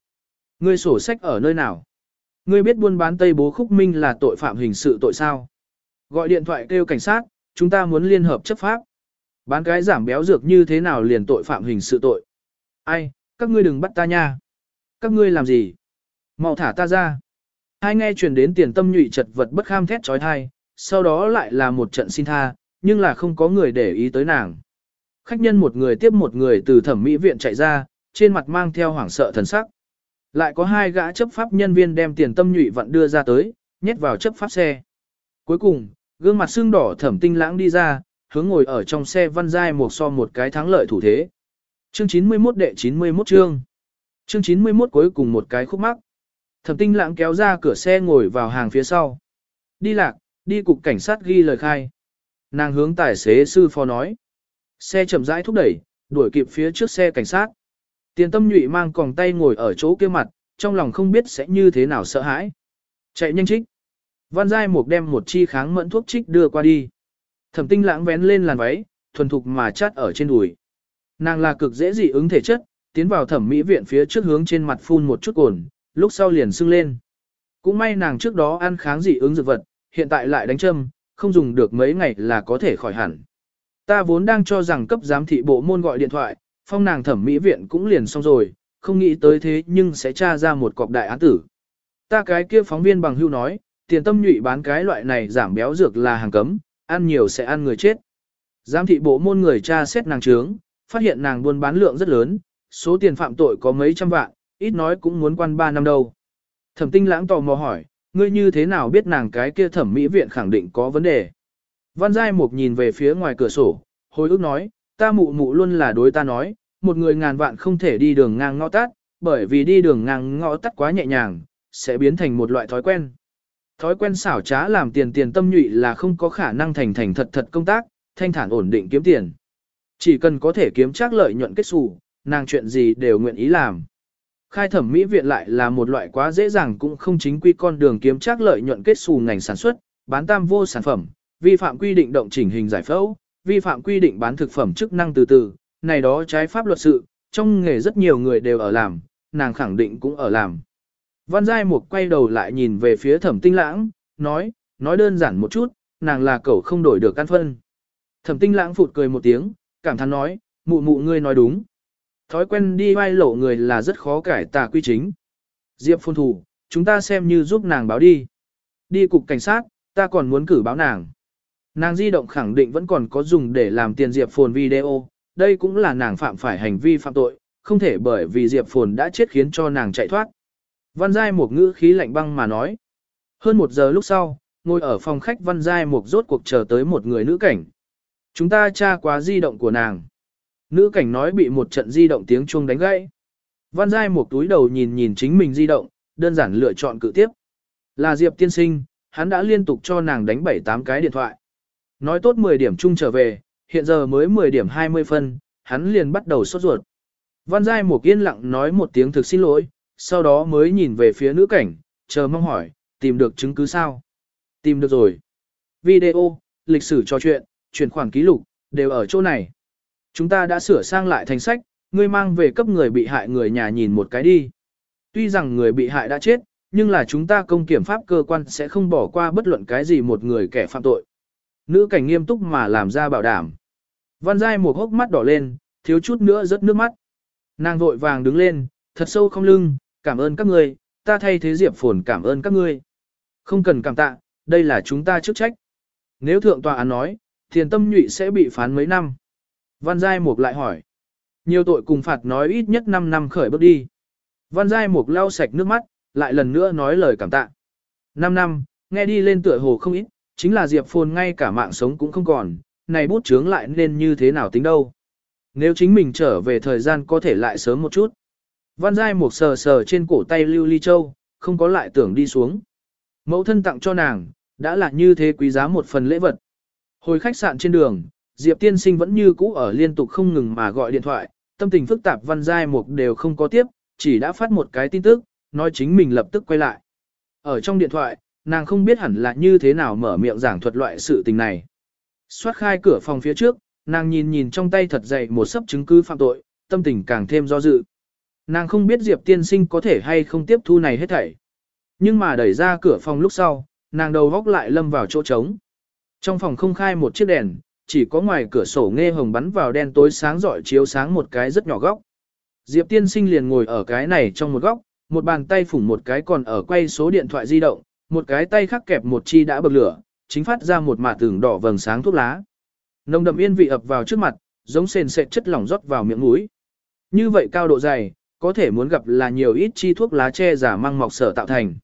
Ngươi sổ sách ở nơi nào? Ngươi biết buôn bán Tây Bố Khúc Minh là tội phạm hình sự tội sao? Gọi điện thoại kêu cảnh sát, chúng ta muốn liên hợp chấp pháp. Bán cái giảm béo dược như thế nào liền tội phạm hình sự tội? Ai, các ngươi đừng bắt ta nha. Các ngươi làm gì? Mau thả ta ra. Hai nghe truyền đến tiền tâm nhụy chật vật bất kham thét trói thai, sau đó lại là một trận xin tha, nhưng là không có người để ý tới nàng. Khách nhân một người tiếp một người từ thẩm mỹ viện chạy ra, trên mặt mang theo hoảng sợ thần sắc. Lại có hai gã chấp pháp nhân viên đem tiền tâm nhụy vận đưa ra tới, nhét vào chấp pháp xe. Cuối cùng, gương mặt xương đỏ thẩm tinh lãng đi ra, hướng ngồi ở trong xe văn giai một so một cái thắng lợi thủ thế. Chương 91 đệ 91 chương. Chương 91 cuối cùng một cái khúc mắc. Thẩm tinh lãng kéo ra cửa xe ngồi vào hàng phía sau. Đi lạc, đi cục cảnh sát ghi lời khai. Nàng hướng tài xế sư phó nói. Xe chậm rãi thúc đẩy, đuổi kịp phía trước xe cảnh sát. Tiền tâm nhụy mang còng tay ngồi ở chỗ kia mặt, trong lòng không biết sẽ như thế nào sợ hãi. Chạy nhanh trích. Văn Giai Mục đem một chi kháng mẫn thuốc trích đưa qua đi. Thẩm tinh lãng vén lên làn váy, thuần thục mà chát ở trên đùi. Nàng là cực dễ dị ứng thể chất, tiến vào thẩm mỹ viện phía trước hướng trên mặt phun một chút cồn, lúc sau liền sưng lên. Cũng may nàng trước đó ăn kháng dị ứng dược vật, hiện tại lại đánh châm, không dùng được mấy ngày là có thể khỏi hẳn. Ta vốn đang cho rằng cấp giám thị bộ môn gọi điện thoại, phong nàng thẩm mỹ viện cũng liền xong rồi, không nghĩ tới thế nhưng sẽ tra ra một cọc đại án tử. Ta cái kia phóng viên bằng hưu nói, tiền tâm nhụy bán cái loại này giảm béo dược là hàng cấm, ăn nhiều sẽ ăn người chết. Giám thị bộ môn người tra xét nàng trướng, phát hiện nàng buôn bán lượng rất lớn, số tiền phạm tội có mấy trăm vạn, ít nói cũng muốn quan 3 năm đâu. Thẩm tinh lãng tò mò hỏi, ngươi như thế nào biết nàng cái kia thẩm mỹ viện khẳng định có vấn đề. Văn Giai Mục nhìn về phía ngoài cửa sổ, hồi ức nói, ta mụ mụ luôn là đối ta nói, một người ngàn vạn không thể đi đường ngang ngõ tắt, bởi vì đi đường ngang ngõ tắt quá nhẹ nhàng, sẽ biến thành một loại thói quen. Thói quen xảo trá làm tiền tiền tâm nhụy là không có khả năng thành thành thật thật công tác, thanh thản ổn định kiếm tiền. Chỉ cần có thể kiếm chắc lợi nhuận kết xù, nàng chuyện gì đều nguyện ý làm. Khai thẩm mỹ viện lại là một loại quá dễ dàng cũng không chính quy con đường kiếm chắc lợi nhuận kết xù ngành sản xuất, bán tam vô sản phẩm, vi phạm quy định động chỉnh hình giải phẫu, vi phạm quy định bán thực phẩm chức năng từ từ, này đó trái pháp luật sự, trong nghề rất nhiều người đều ở làm, nàng khẳng định cũng ở làm. Văn Giai Mục quay đầu lại nhìn về phía thẩm tinh lãng, nói, nói đơn giản một chút, nàng là cậu không đổi được căn phân. Thẩm tinh lãng phụt cười một tiếng, cảm thán nói, mụ mụ ngươi nói đúng. Thói quen đi vai lộ người là rất khó cải tà quy chính. Diệp phôn thủ, chúng ta xem như giúp nàng báo đi. Đi cục cảnh sát, ta còn muốn cử báo nàng. Nàng di động khẳng định vẫn còn có dùng để làm tiền Diệp phồn video, đây cũng là nàng phạm phải hành vi phạm tội, không thể bởi vì Diệp phồn đã chết khiến cho nàng chạy thoát. Văn Giai một ngữ khí lạnh băng mà nói. Hơn một giờ lúc sau, ngồi ở phòng khách Văn Giai một rốt cuộc chờ tới một người nữ cảnh. Chúng ta tra quá di động của nàng. Nữ cảnh nói bị một trận di động tiếng chuông đánh gãy. Văn Giai một túi đầu nhìn nhìn chính mình di động, đơn giản lựa chọn cự tiếp. Là Diệp tiên sinh, hắn đã liên tục cho nàng đánh 7-8 cái điện thoại. Nói tốt 10 điểm chung trở về, hiện giờ mới 10 điểm 20 phân, hắn liền bắt đầu sốt ruột. Văn Giai một yên lặng nói một tiếng thực xin lỗi, sau đó mới nhìn về phía nữ cảnh, chờ mong hỏi, tìm được chứng cứ sao? Tìm được rồi. Video, lịch sử trò chuyện, chuyển khoản ký lục, đều ở chỗ này. Chúng ta đã sửa sang lại thành sách, ngươi mang về cấp người bị hại người nhà nhìn một cái đi. Tuy rằng người bị hại đã chết, nhưng là chúng ta công kiểm pháp cơ quan sẽ không bỏ qua bất luận cái gì một người kẻ phạm tội. Nữ cảnh nghiêm túc mà làm ra bảo đảm. Văn Giai một hốc mắt đỏ lên, thiếu chút nữa rớt nước mắt. Nàng vội vàng đứng lên, thật sâu không lưng, cảm ơn các ngươi, ta thay thế Diệp Phồn cảm ơn các ngươi. Không cần cảm tạ, đây là chúng ta chức trách. Nếu thượng tòa án nói, thiền tâm nhụy sẽ bị phán mấy năm. Văn Giai Mục lại hỏi. Nhiều tội cùng phạt nói ít nhất 5 năm khởi bước đi. Văn Giai Mục lau sạch nước mắt, lại lần nữa nói lời cảm tạ. 5 năm, nghe đi lên tựa hồ không ít, chính là Diệp Phồn ngay cả mạng sống cũng không còn, này bút chướng lại nên như thế nào tính đâu. Nếu chính mình trở về thời gian có thể lại sớm một chút. Văn Giai Mục sờ sờ trên cổ tay Lưu Ly Châu, không có lại tưởng đi xuống. Mẫu thân tặng cho nàng, đã là như thế quý giá một phần lễ vật. Hồi khách sạn trên đường, Diệp tiên sinh vẫn như cũ ở liên tục không ngừng mà gọi điện thoại, tâm tình phức tạp Văn Giai một đều không có tiếp, chỉ đã phát một cái tin tức, nói chính mình lập tức quay lại. Ở trong điện thoại, nàng không biết hẳn là như thế nào mở miệng giảng thuật loại sự tình này. Xoát khai cửa phòng phía trước, nàng nhìn nhìn trong tay thật dày một sấp chứng cứ phạm tội, tâm tình càng thêm do dự. Nàng không biết Diệp tiên sinh có thể hay không tiếp thu này hết thảy. Nhưng mà đẩy ra cửa phòng lúc sau, nàng đầu góc lại lâm vào chỗ trống. Trong phòng không khai một chiếc đèn, chỉ có ngoài cửa sổ nghe hồng bắn vào đen tối sáng rọi chiếu sáng một cái rất nhỏ góc. Diệp tiên sinh liền ngồi ở cái này trong một góc, một bàn tay phủng một cái còn ở quay số điện thoại di động, một cái tay khác kẹp một chi đã bật lửa, chính phát ra một mả tường đỏ vầng sáng thuốc lá. Nồng đậm yên vị ập vào trước mặt, giống sền sệt chất lỏng rót vào miệng mũi. Như vậy cao độ dày, có thể muốn gặp là nhiều ít chi thuốc lá che giả mang mọc sở tạo thành.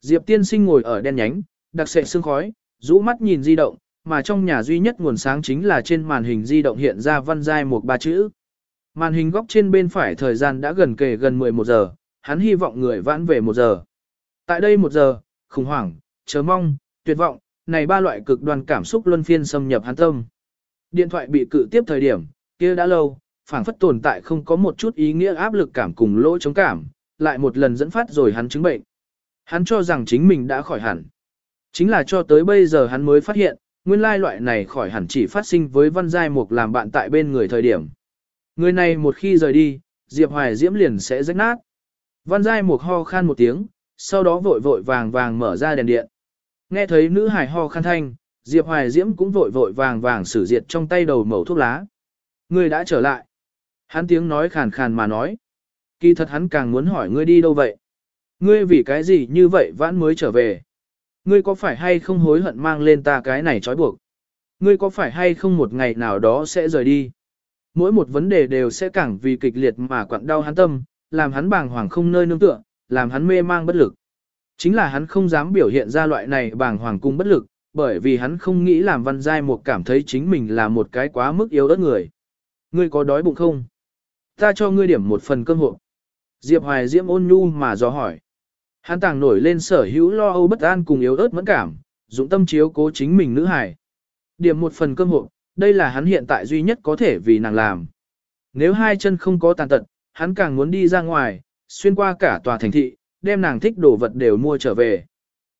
Diệp tiên sinh ngồi ở đen nhánh, đặc sệ sương khói, rũ mắt nhìn di động, mà trong nhà duy nhất nguồn sáng chính là trên màn hình di động hiện ra văn giai một ba chữ. Màn hình góc trên bên phải thời gian đã gần kề gần 11 giờ, hắn hy vọng người vãn về 1 giờ. Tại đây 1 giờ, khủng hoảng, chờ mong, tuyệt vọng, này ba loại cực đoan cảm xúc luân phiên xâm nhập hắn tâm. Điện thoại bị cự tiếp thời điểm, kia đã lâu, phảng phất tồn tại không có một chút ý nghĩa áp lực cảm cùng lỗ chống cảm, lại một lần dẫn phát rồi hắn chứng bệnh. Hắn cho rằng chính mình đã khỏi hẳn. Chính là cho tới bây giờ hắn mới phát hiện, nguyên lai loại này khỏi hẳn chỉ phát sinh với văn giai mục làm bạn tại bên người thời điểm. Người này một khi rời đi, Diệp Hoài Diễm liền sẽ rách nát. Văn giai mục ho khan một tiếng, sau đó vội vội vàng vàng mở ra đèn điện. Nghe thấy nữ hải ho khan thanh, Diệp Hoài Diễm cũng vội vội vàng vàng sử diệt trong tay đầu mẩu thuốc lá. Người đã trở lại. Hắn tiếng nói khàn khàn mà nói. Kỳ thật hắn càng muốn hỏi ngươi đi đâu vậy? Ngươi vì cái gì như vậy vãn mới trở về? Ngươi có phải hay không hối hận mang lên ta cái này trói buộc? Ngươi có phải hay không một ngày nào đó sẽ rời đi? Mỗi một vấn đề đều sẽ càng vì kịch liệt mà quặn đau hắn tâm, làm hắn bàng hoàng không nơi nương tựa, làm hắn mê mang bất lực. Chính là hắn không dám biểu hiện ra loại này bàng hoàng cung bất lực, bởi vì hắn không nghĩ làm văn giai một cảm thấy chính mình là một cái quá mức yếu ớt người. Ngươi có đói bụng không? Ta cho ngươi điểm một phần cơm hộ. Diệp Hoài Diễm ôn nhu mà dò hỏi. Hắn tàng nổi lên sở hữu lo âu bất an cùng yếu ớt mẫn cảm, dụng tâm chiếu cố chính mình nữ hài. Điểm một phần cơm hộ, đây là hắn hiện tại duy nhất có thể vì nàng làm. Nếu hai chân không có tàn tật, hắn càng muốn đi ra ngoài, xuyên qua cả tòa thành thị, đem nàng thích đồ vật đều mua trở về.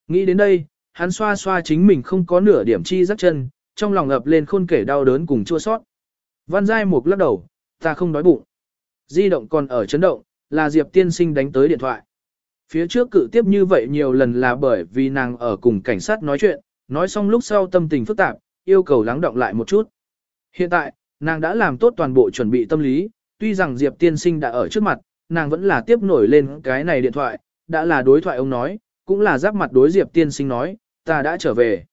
Nghĩ đến đây, hắn xoa xoa chính mình không có nửa điểm chi rắc chân, trong lòng ập lên khôn kể đau đớn cùng chua sót. Văn Giai Mục lắc đầu, ta không đói bụng. Di động còn ở chấn động, là Diệp tiên sinh đánh tới điện thoại. Phía trước cự tiếp như vậy nhiều lần là bởi vì nàng ở cùng cảnh sát nói chuyện, nói xong lúc sau tâm tình phức tạp, yêu cầu lắng động lại một chút. Hiện tại, nàng đã làm tốt toàn bộ chuẩn bị tâm lý, tuy rằng Diệp tiên sinh đã ở trước mặt, nàng vẫn là tiếp nổi lên cái này điện thoại, đã là đối thoại ông nói, cũng là giáp mặt đối Diệp tiên sinh nói, ta đã trở về.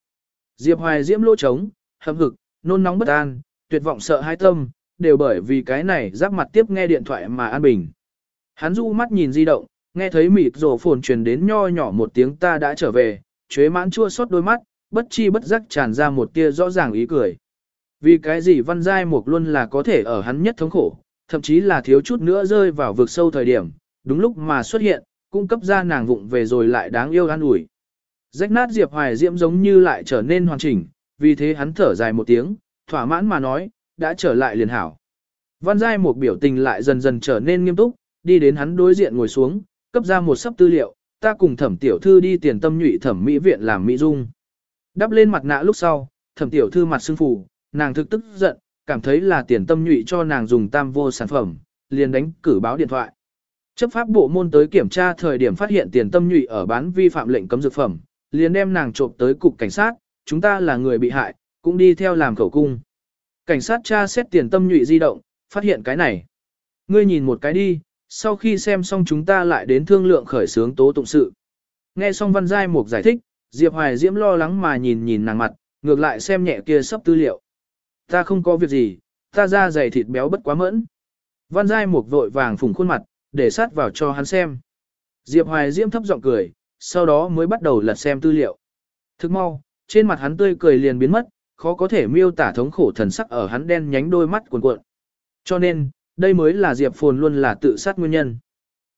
Diệp hoài diễm lỗ trống, hâm hực, nôn nóng bất an, tuyệt vọng sợ hai tâm, đều bởi vì cái này giáp mặt tiếp nghe điện thoại mà an bình. Hắn du mắt nhìn di động, nghe thấy mịt rổ phồn truyền đến nho nhỏ một tiếng ta đã trở về, chế mãn chua xót đôi mắt, bất chi bất giác tràn ra một tia rõ ràng ý cười. Vì cái gì văn giai mục luôn là có thể ở hắn nhất thống khổ, thậm chí là thiếu chút nữa rơi vào vực sâu thời điểm, đúng lúc mà xuất hiện, cung cấp ra nàng vụng về rồi lại đáng yêu an ủi. Rách nát Diệp Hoài Diễm giống như lại trở nên hoàn chỉnh, vì thế hắn thở dài một tiếng, thỏa mãn mà nói, đã trở lại liền hảo. Văn Giai một biểu tình lại dần dần trở nên nghiêm túc, đi đến hắn đối diện ngồi xuống, cấp ra một sấp tư liệu, ta cùng thẩm tiểu thư đi tiền tâm nhụy thẩm mỹ viện làm mỹ dung. Đắp lên mặt nạ lúc sau, thẩm tiểu thư mặt sưng phù, nàng thực tức giận, cảm thấy là tiền tâm nhụy cho nàng dùng tam vô sản phẩm, liền đánh cử báo điện thoại. Chấp pháp bộ môn tới kiểm tra thời điểm phát hiện tiền tâm nhụy ở bán vi phạm lệnh cấm dược phẩm, liền đem nàng trộm tới cục cảnh sát, chúng ta là người bị hại, cũng đi theo làm khẩu cung. Cảnh sát tra xét tiền tâm nhụy di động, phát hiện cái này. Ngươi nhìn một cái đi, sau khi xem xong chúng ta lại đến thương lượng khởi xướng tố tụng sự. Nghe xong văn giai mục giải thích, Diệp Hoài Diễm lo lắng mà nhìn nhìn nàng mặt, ngược lại xem nhẹ kia sắp tư liệu. Ta không có việc gì, ta ra dày thịt béo bất quá mẫn. Văn giai mục vội vàng phùng khuôn mặt, để sát vào cho hắn xem. Diệp Hoài Diễm thấp giọng cười, sau đó mới bắt đầu lật xem tư liệu. Thức mau, trên mặt hắn tươi cười liền biến mất, khó có thể miêu tả thống khổ thần sắc ở hắn đen nhánh đôi mắt cuồn cuộn. Cho nên, đây mới là Diệp Phồn luôn là tự sát nguyên nhân.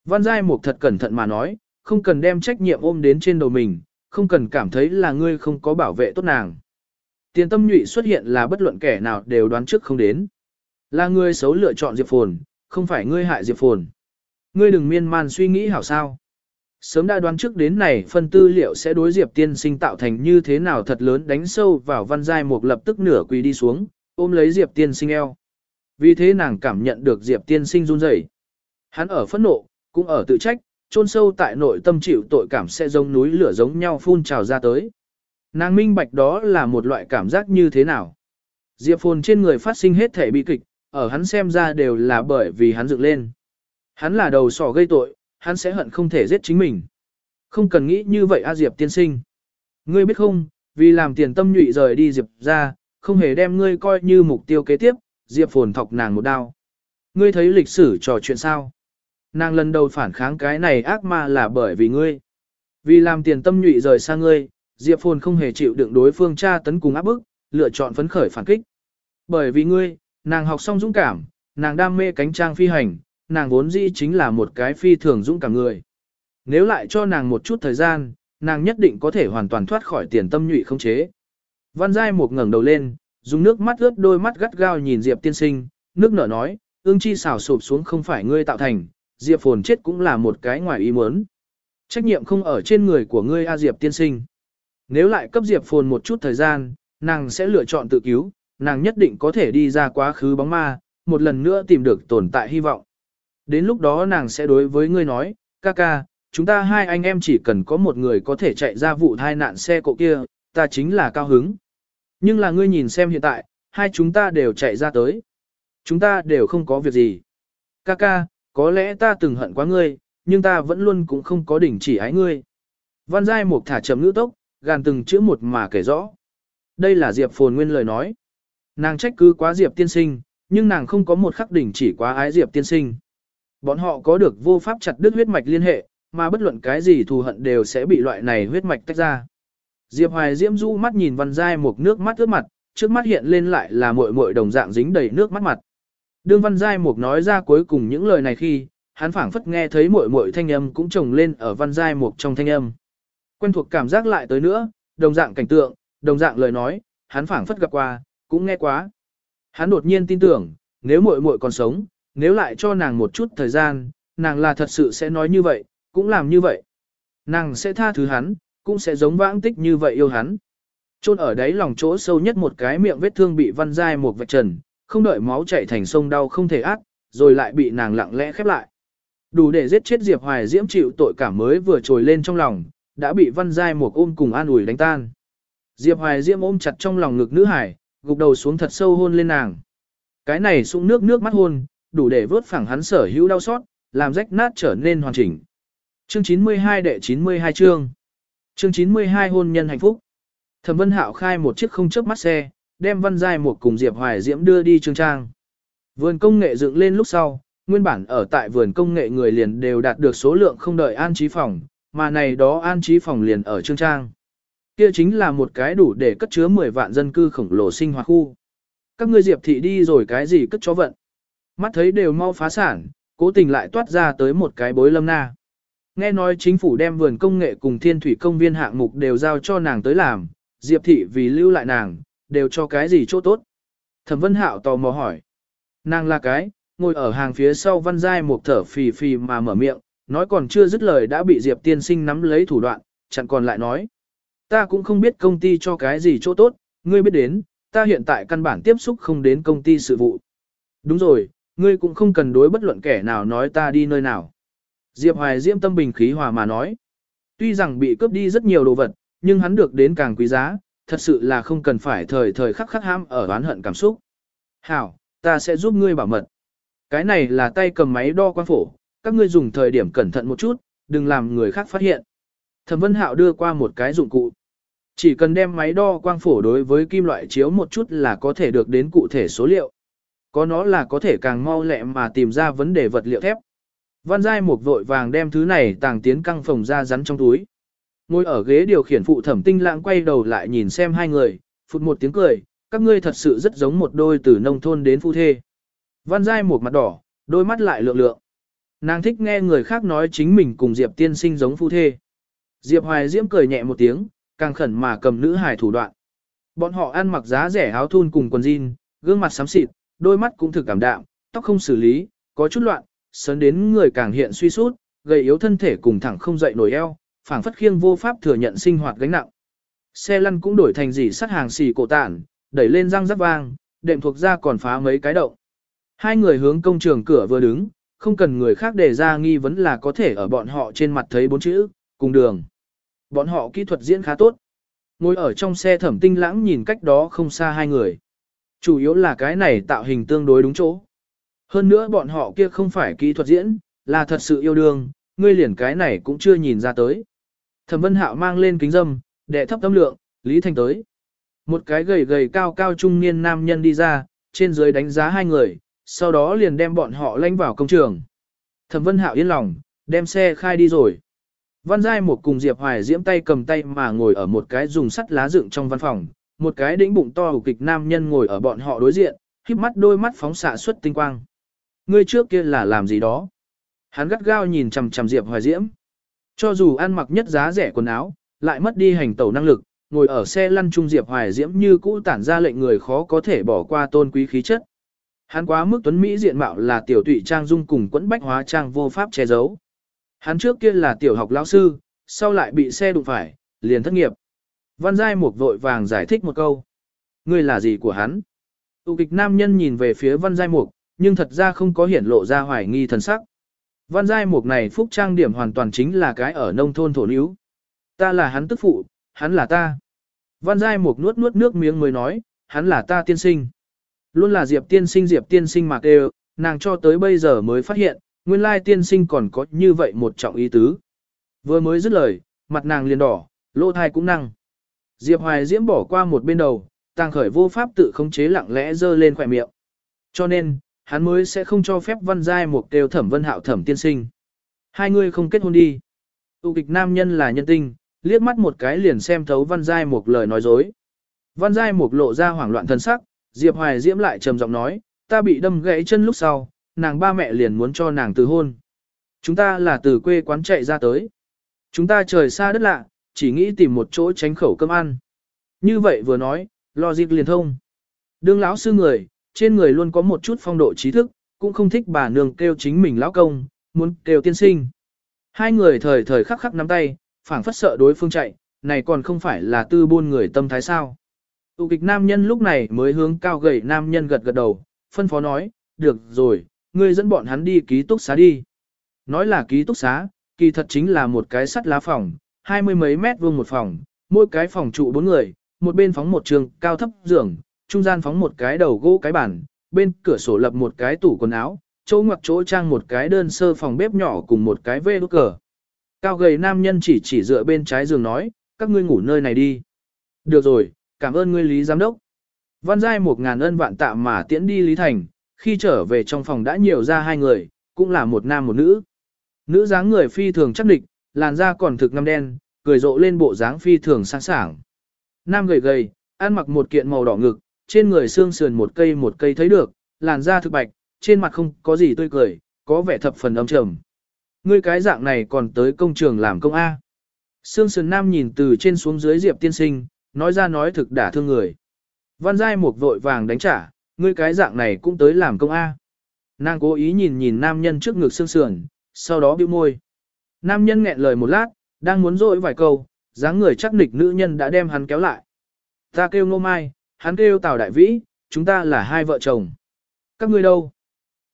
Văn Giai Mục thật cẩn thận mà nói, không cần đem trách nhiệm ôm đến trên đầu mình, không cần cảm thấy là ngươi không có bảo vệ tốt nàng. Tiền tâm nhụy xuất hiện là bất luận kẻ nào đều đoán trước không đến. Là ngươi xấu lựa chọn Diệp Phồn, không phải ngươi hại Diệp Phồn. Ngươi đừng miên man suy nghĩ hảo sao. Sớm đã đoán trước đến này phân tư liệu sẽ đối Diệp tiên sinh tạo thành như thế nào thật lớn đánh sâu vào văn giai mục lập tức nửa quỳ đi xuống, ôm lấy Diệp tiên sinh eo. Vì thế nàng cảm nhận được Diệp tiên sinh run rẩy. Hắn ở phẫn nộ, cũng ở tự trách, chôn sâu tại nội tâm chịu tội cảm sẽ giống núi lửa giống nhau phun trào ra tới. Nàng minh bạch đó là một loại cảm giác như thế nào. Diệp phồn trên người phát sinh hết thể bi kịch, ở hắn xem ra đều là bởi vì hắn dựng lên. Hắn là đầu sỏ gây tội, hắn sẽ hận không thể giết chính mình. Không cần nghĩ như vậy A Diệp tiên sinh. Ngươi biết không, vì làm tiền tâm nhụy rời đi Diệp ra, không hề đem ngươi coi như mục tiêu kế tiếp, Diệp phồn thọc nàng một đao. Ngươi thấy lịch sử trò chuyện sao? Nàng lần đầu phản kháng cái này ác ma là bởi vì ngươi. Vì làm tiền tâm nhụy rời xa ngươi, Diệp phồn không hề chịu đựng đối phương tra tấn cùng áp bức, lựa chọn phấn khởi phản kích. Bởi vì ngươi, nàng học xong dũng cảm, nàng đam mê cánh trang phi hành, nàng vốn dĩ chính là một cái phi thường dũng cảm người. Nếu lại cho nàng một chút thời gian, nàng nhất định có thể hoàn toàn thoát khỏi tiền tâm nhụy không chế. Văn Giai một ngẩng đầu lên, dùng nước mắt ướt đôi mắt gắt gao nhìn Diệp tiên sinh, nước nở nói, ương chi xào sụp xuống không phải ngươi tạo thành, Diệp phồn chết cũng là một cái ngoài ý muốn. Trách nhiệm không ở trên người của ngươi A Diệp tiên sinh. Nếu lại cấp Diệp phồn một chút thời gian, nàng sẽ lựa chọn tự cứu, nàng nhất định có thể đi ra quá khứ bóng ma, một lần nữa tìm được tồn tại hy vọng. Đến lúc đó nàng sẽ đối với ngươi nói, ca ca, chúng ta hai anh em chỉ cần có một người có thể chạy ra vụ thai nạn xe cộ kia, ta chính là cao hứng. Nhưng là ngươi nhìn xem hiện tại, hai chúng ta đều chạy ra tới. Chúng ta đều không có việc gì. Ca ca, có lẽ ta từng hận quá ngươi, nhưng ta vẫn luôn cũng không có đỉnh chỉ ái ngươi. Văn Giai Mục thả chậm ngữ tốc, gàn từng chữ một mà kể rõ. Đây là Diệp Phồn Nguyên lời nói. Nàng trách cứ quá Diệp tiên sinh, nhưng nàng không có một khắc đỉnh chỉ quá ái Diệp tiên sinh. Bọn họ có được vô pháp chặt đứt huyết mạch liên hệ, mà bất luận cái gì thù hận đều sẽ bị loại này huyết mạch tách ra. Diệp Hoài Diễm du mắt nhìn Văn Giai Mục nước mắt ướt mặt, trước mắt hiện lên lại là muội muội đồng dạng dính đầy nước mắt mặt. Đương Văn Giai Mục nói ra cuối cùng những lời này khi, hắn phảng phất nghe thấy muội muội thanh âm cũng trồng lên ở Văn Giai Mục trong thanh âm. Quen thuộc cảm giác lại tới nữa, đồng dạng cảnh tượng, đồng dạng lời nói, hắn phảng phất gặp qua, cũng nghe quá. Hắn đột nhiên tin tưởng, nếu muội muội còn sống, nếu lại cho nàng một chút thời gian, nàng là thật sự sẽ nói như vậy, cũng làm như vậy. Nàng sẽ tha thứ hắn, cũng sẽ giống vãng tích như vậy yêu hắn. Chôn ở đấy lòng chỗ sâu nhất một cái miệng vết thương bị văn dai một vạch trần, không đợi máu chảy thành sông đau không thể ác, rồi lại bị nàng lặng lẽ khép lại. Đủ để giết chết Diệp Hoài Diễm chịu tội cảm mới vừa trồi lên trong lòng, đã bị văn dai một ôm cùng an ủi đánh tan. Diệp Hoài Diễm ôm chặt trong lòng ngực nữ hải, gục đầu xuống thật sâu hôn lên nàng. Cái này sung nước nước mắt hôn, đủ để vớt phẳng hắn sở hữu đau xót, làm rách nát trở nên hoàn chỉnh. Chương 92 đệ 92 chương. Chương 92 hôn nhân hạnh phúc. Thẩm Vân Hạo khai một chiếc không chớp mắt xe, đem Văn Giai một cùng Diệp Hoài Diễm đưa đi trương trang. Vườn công nghệ dựng lên lúc sau, nguyên bản ở tại vườn công nghệ người liền đều đạt được số lượng không đợi an trí phòng, mà này đó an trí phòng liền ở trương trang. Kia chính là một cái đủ để cất chứa 10 vạn dân cư khổng lồ sinh hoạt khu. Các ngươi Diệp thị đi rồi cái gì cất cho vận. Mắt thấy đều mau phá sản, cố tình lại toát ra tới một cái bối lâm na. Nghe nói chính phủ đem vườn công nghệ cùng thiên thủy công viên hạng mục đều giao cho nàng tới làm, Diệp thị vì lưu lại nàng, đều cho cái gì chỗ tốt. Thẩm Vân Hạo tò mò hỏi. Nàng là cái, ngồi ở hàng phía sau văn giai một thở phì phì mà mở miệng, nói còn chưa dứt lời đã bị Diệp tiên sinh nắm lấy thủ đoạn, chẳng còn lại nói. Ta cũng không biết công ty cho cái gì chỗ tốt, ngươi biết đến, ta hiện tại căn bản tiếp xúc không đến công ty sự vụ. Đúng rồi, ngươi cũng không cần đối bất luận kẻ nào nói ta đi nơi nào. Diệp Hoài Diễm tâm bình khí hòa mà nói. Tuy rằng bị cướp đi rất nhiều đồ vật, nhưng hắn được đến càng quý giá, thật sự là không cần phải thời thời khắc khắc ham ở oán hận cảm xúc. Hảo, ta sẽ giúp ngươi bảo mật. Cái này là tay cầm máy đo quan phổ, các ngươi dùng thời điểm cẩn thận một chút, đừng làm người khác phát hiện. Thẩm Vân Hạo đưa qua một cái dụng cụ. Chỉ cần đem máy đo quang phổ đối với kim loại chiếu một chút là có thể được đến cụ thể số liệu. Có nó là có thể càng mau lẹ mà tìm ra vấn đề vật liệu thép. Văn Giai một vội vàng đem thứ này tàng tiến căng phòng ra rắn trong túi. Ngồi ở ghế điều khiển phụ thẩm tinh lãng quay đầu lại nhìn xem hai người, phụt một tiếng cười, các ngươi thật sự rất giống một đôi từ nông thôn đến phu thê. Văn Giai một mặt đỏ, đôi mắt lại lượng lượng. Nàng thích nghe người khác nói chính mình cùng Diệp tiên sinh giống phu thê. Diệp Hoài Diễm cười nhẹ một tiếng, càng khẩn mà cầm nữ hài thủ đoạn. Bọn họ ăn mặc giá rẻ áo thun cùng quần jean, gương mặt xám xịt, đôi mắt cũng thực cảm đạm, tóc không xử lý, có chút loạn, sớn đến người càng hiện suy sút, gầy yếu thân thể cùng thẳng không dậy nổi eo, phảng phất khiêng vô pháp thừa nhận sinh hoạt gánh nặng. Xe lăn cũng đổi thành dỉ sắt hàng xì cổ tản, đẩy lên răng rắc vang, đệm thuộc ra còn phá mấy cái động. Hai người hướng công trường cửa vừa đứng, không cần người khác đề ra nghi vấn là có thể ở bọn họ trên mặt thấy bốn chữ, cùng đường. Bọn họ kỹ thuật diễn khá tốt. Ngồi ở trong xe thẩm tinh lãng nhìn cách đó không xa hai người. Chủ yếu là cái này tạo hình tương đối đúng chỗ. Hơn nữa bọn họ kia không phải kỹ thuật diễn, là thật sự yêu đương, ngươi liền cái này cũng chưa nhìn ra tới. Thẩm Vân Hạo mang lên kính dâm, đệ thấp tâm lượng, Lý Thành tới. Một cái gầy gầy cao cao trung niên nam nhân đi ra, trên dưới đánh giá hai người, sau đó liền đem bọn họ lanh vào công trường. Thẩm Vân Hạo yên lòng, đem xe khai đi rồi. Văn Giai một cùng Diệp Hoài diễm tay cầm tay mà ngồi ở một cái dùng sắt lá dựng trong văn phòng, một cái đĩnh bụng to hủ kịch nam nhân ngồi ở bọn họ đối diện, khiếp mắt đôi mắt phóng xạ xuất tinh quang. Ngươi trước kia là làm gì đó? Hắn gắt gao nhìn chằm chằm Diệp Hoài Diễm. Cho dù ăn mặc nhất giá rẻ quần áo, lại mất đi hành tẩu năng lực, ngồi ở xe lăn trung Diệp Hoài Diễm như cũ tản ra lệnh người khó có thể bỏ qua tôn quý khí chất. Hắn quá mức tuấn Mỹ diện mạo là tiểu tụy trang dung cùng quẫn bách hóa trang vô pháp che giấu. Hắn trước kia là tiểu học lão sư, sau lại bị xe đụng phải, liền thất nghiệp. Văn Giai Mục vội vàng giải thích một câu. Ngươi là gì của hắn? Tụ kịch nam nhân nhìn về phía Văn Giai Mục, nhưng thật ra không có hiển lộ ra hoài nghi thần sắc. Văn Giai Mục này phúc trang điểm hoàn toàn chính là cái ở nông thôn thổ níu. Ta là hắn tức phụ, hắn là ta. Văn Giai Mục nuốt nuốt nước miếng mới nói, hắn là ta tiên sinh. Luôn là Diệp tiên sinh Diệp tiên sinh mà đều, nàng cho tới bây giờ mới phát hiện, nguyên lai tiên sinh còn có như vậy một trọng ý tứ. Vừa mới dứt lời, mặt nàng liền đỏ, lỗ thai cũng năng. Diệp Hoài Diễm bỏ qua một bên đầu, tàng khởi vô pháp tự khống chế lặng lẽ dơ lên khỏe miệng. Cho nên, hắn mới sẽ không cho phép văn giai một kêu thẩm vân hạo thẩm tiên sinh. Hai người không kết hôn đi. Tụ kịch nam nhân là nhân tinh, liếc mắt một cái liền xem thấu văn giai một lời nói dối. Văn giai một lộ ra hoảng loạn thân sắc, Diệp Hoài Diễm lại trầm giọng nói, ta bị đâm gãy chân lúc sau, nàng ba mẹ liền muốn cho nàng từ hôn. Chúng ta là từ quê quán chạy ra tới. Chúng ta trời xa đất lạ, chỉ nghĩ tìm một chỗ tránh khẩu cơm ăn. Như vậy vừa nói, logic liền thông. Đương lão sư người, trên người luôn có một chút phong độ trí thức, cũng không thích bà nương kêu chính mình lão công, muốn kêu tiên sinh. Hai người thời thời khắc khắc nắm tay, phảng phất sợ đối phương chạy, này còn không phải là tư buôn người tâm thái sao. Tụ kịch nam nhân lúc này mới hướng cao gầy nam nhân gật gật đầu, phân phó nói, được rồi, ngươi dẫn bọn hắn đi ký túc xá đi. Nói là ký túc xá, kỳ thật chính là một cái sắt lá phòng, hai mươi mấy mét vuông một phòng, mỗi cái phòng trụ bốn người, một bên phóng một trường cao thấp giường, trung gian phóng một cái đầu gỗ cái bàn, bên cửa sổ lập một cái tủ quần áo, chỗ ngoặc chỗ trang một cái đơn sơ phòng bếp nhỏ cùng một cái vê đốt cờ. Cao gầy nam nhân chỉ chỉ dựa bên trái giường nói, các ngươi ngủ nơi này đi. Được rồi, cảm ơn ngươi Lý Giám Đốc. Văn Giai một ngàn ân vạn tạ mà tiễn đi Lý Thành, khi trở về trong phòng đã nhiều ra hai người, cũng là một nam một nữ. Nữ dáng người phi thường chắc địch, làn da còn thực ngăm đen, cười rộ lên bộ dáng phi thường sáng sảng. Nam gầy gầy, ăn mặc một kiện màu đỏ ngực, trên người xương sườn một cây một cây thấy được, làn da thực bạch, trên mặt không có gì tươi cười, có vẻ thập phần âm trầm. Ngươi cái dạng này còn tới công trường làm công A. Sương sườn nam nhìn từ trên xuống dưới Diệp tiên sinh, nói ra nói thực đả thương người. Văn giai một vội vàng đánh trả, ngươi cái dạng này cũng tới làm công A. Nàng cố ý nhìn nhìn nam nhân trước ngực sương sườn, sau đó bĩu môi. Nam nhân nghẹn lời một lát, đang muốn dội vài câu, dáng người chắc nịch nữ nhân đã đem hắn kéo lại. Ta kêu ngô mai, hắn kêu tào đại vĩ, chúng ta là hai vợ chồng. Các ngươi đâu?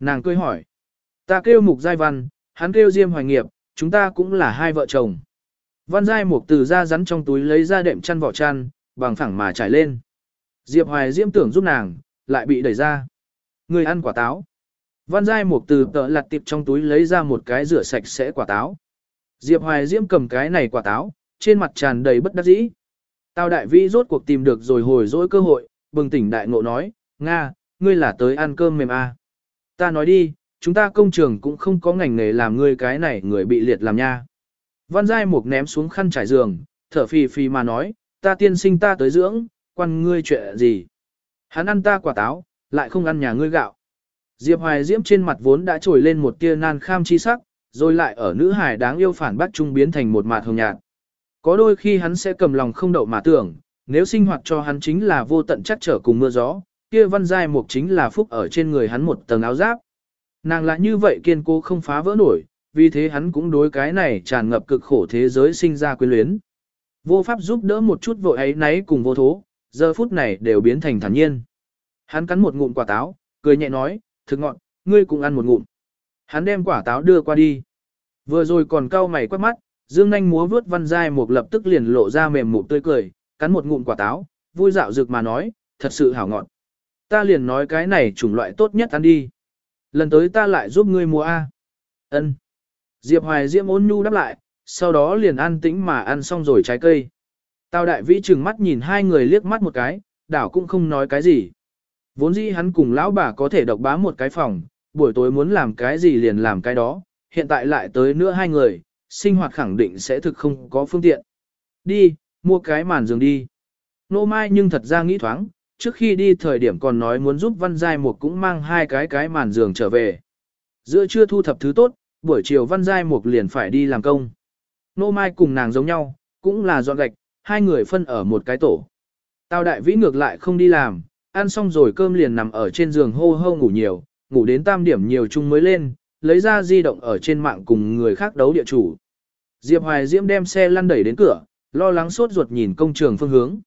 Nàng cười hỏi. Ta kêu mục giai văn, hắn kêu diêm hoài nghiệp, chúng ta cũng là hai vợ chồng. Văn giai mục từ ra rắn trong túi lấy ra đệm chăn vỏ chăn, bằng phẳng mà trải lên. Diệp hoài diêm tưởng giúp nàng, lại bị đẩy ra. Người ăn quả táo. Văn giai mục từ tợ lặt tiệp trong túi lấy ra một cái rửa sạch sẽ quả táo. Diệp hoài diễm cầm cái này quả táo, trên mặt tràn đầy bất đắc dĩ. Tào đại vĩ rốt cuộc tìm được rồi hồi dỗi cơ hội, bừng tỉnh đại ngộ nói, Nga, ngươi là tới ăn cơm mềm à. Ta nói đi, chúng ta công trường cũng không có ngành nghề làm ngươi cái này người bị liệt làm nha. Văn Giai Mục ném xuống khăn trải giường, thở phì phì mà nói, ta tiên sinh ta tới dưỡng, quan ngươi chuyện gì. Hắn ăn ta quả táo, lại không ăn nhà ngươi gạo. Diệp Hoài Diễm trên mặt vốn đã trồi lên một tia nan kham chi sắc, rồi lại ở nữ hải đáng yêu phản bác trung biến thành một mạt hồng nhạt. Có đôi khi hắn sẽ cầm lòng không đậu mà tưởng, nếu sinh hoạt cho hắn chính là vô tận chắc trở cùng mưa gió, kia văn giai mục chính là phúc ở trên người hắn một tầng áo giáp. Nàng lại như vậy kiên cố không phá vỡ nổi, vì thế hắn cũng đối cái này tràn ngập cực khổ thế giới sinh ra quyến luyến. Vô pháp giúp đỡ một chút vội ấy nấy cùng vô thố, giờ phút này đều biến thành thản nhiên. Hắn cắn một ngụm quả táo, cười nhẹ nói, thực ngọn, ngươi cũng ăn một ngụm. Hắn đem quả táo đưa qua đi. Vừa rồi còn cau mày quét mắt, Dương Nanh múa vướt văn giai một lập tức liền lộ ra mềm mụn tươi cười, cắn một ngụm quả táo, vui dạo rực mà nói, thật sự hảo ngọt. Ta liền nói cái này chủng loại tốt nhất ăn đi. Lần tới ta lại giúp ngươi mua A. Ân. Diệp Hoài Diễm ôn nhu đáp lại, sau đó liền ăn tĩnh mà ăn xong rồi trái cây. Tào đại vĩ trừng mắt nhìn hai người liếc mắt một cái, đảo cũng không nói cái gì. Vốn dĩ hắn cùng lão bà có thể độc bá một cái phòng, buổi tối muốn làm cái gì liền làm cái đó, hiện tại lại tới nữa hai người, sinh hoạt khẳng định sẽ thực không có phương tiện. Đi, mua cái màn giường đi. Nô Mai nhưng thật ra nghĩ thoáng, trước khi đi thời điểm còn nói muốn giúp Văn Giai Mục cũng mang hai cái cái màn giường trở về. Giữa trưa thu thập thứ tốt, buổi chiều Văn Giai Mục liền phải đi làm công. Nô Mai cùng nàng giống nhau, cũng là dọn gạch, hai người phân ở một cái tổ. Tào Đại Vĩ ngược lại không đi làm, ăn xong rồi cơm liền nằm ở trên giường hô hô ngủ nhiều, ngủ đến tam điểm nhiều chung mới lên, lấy ra di động ở trên mạng cùng người khác đấu địa chủ. Diệp Hoài Diễm đem xe lăn đẩy đến cửa, lo lắng sốt ruột nhìn công trường phương hướng.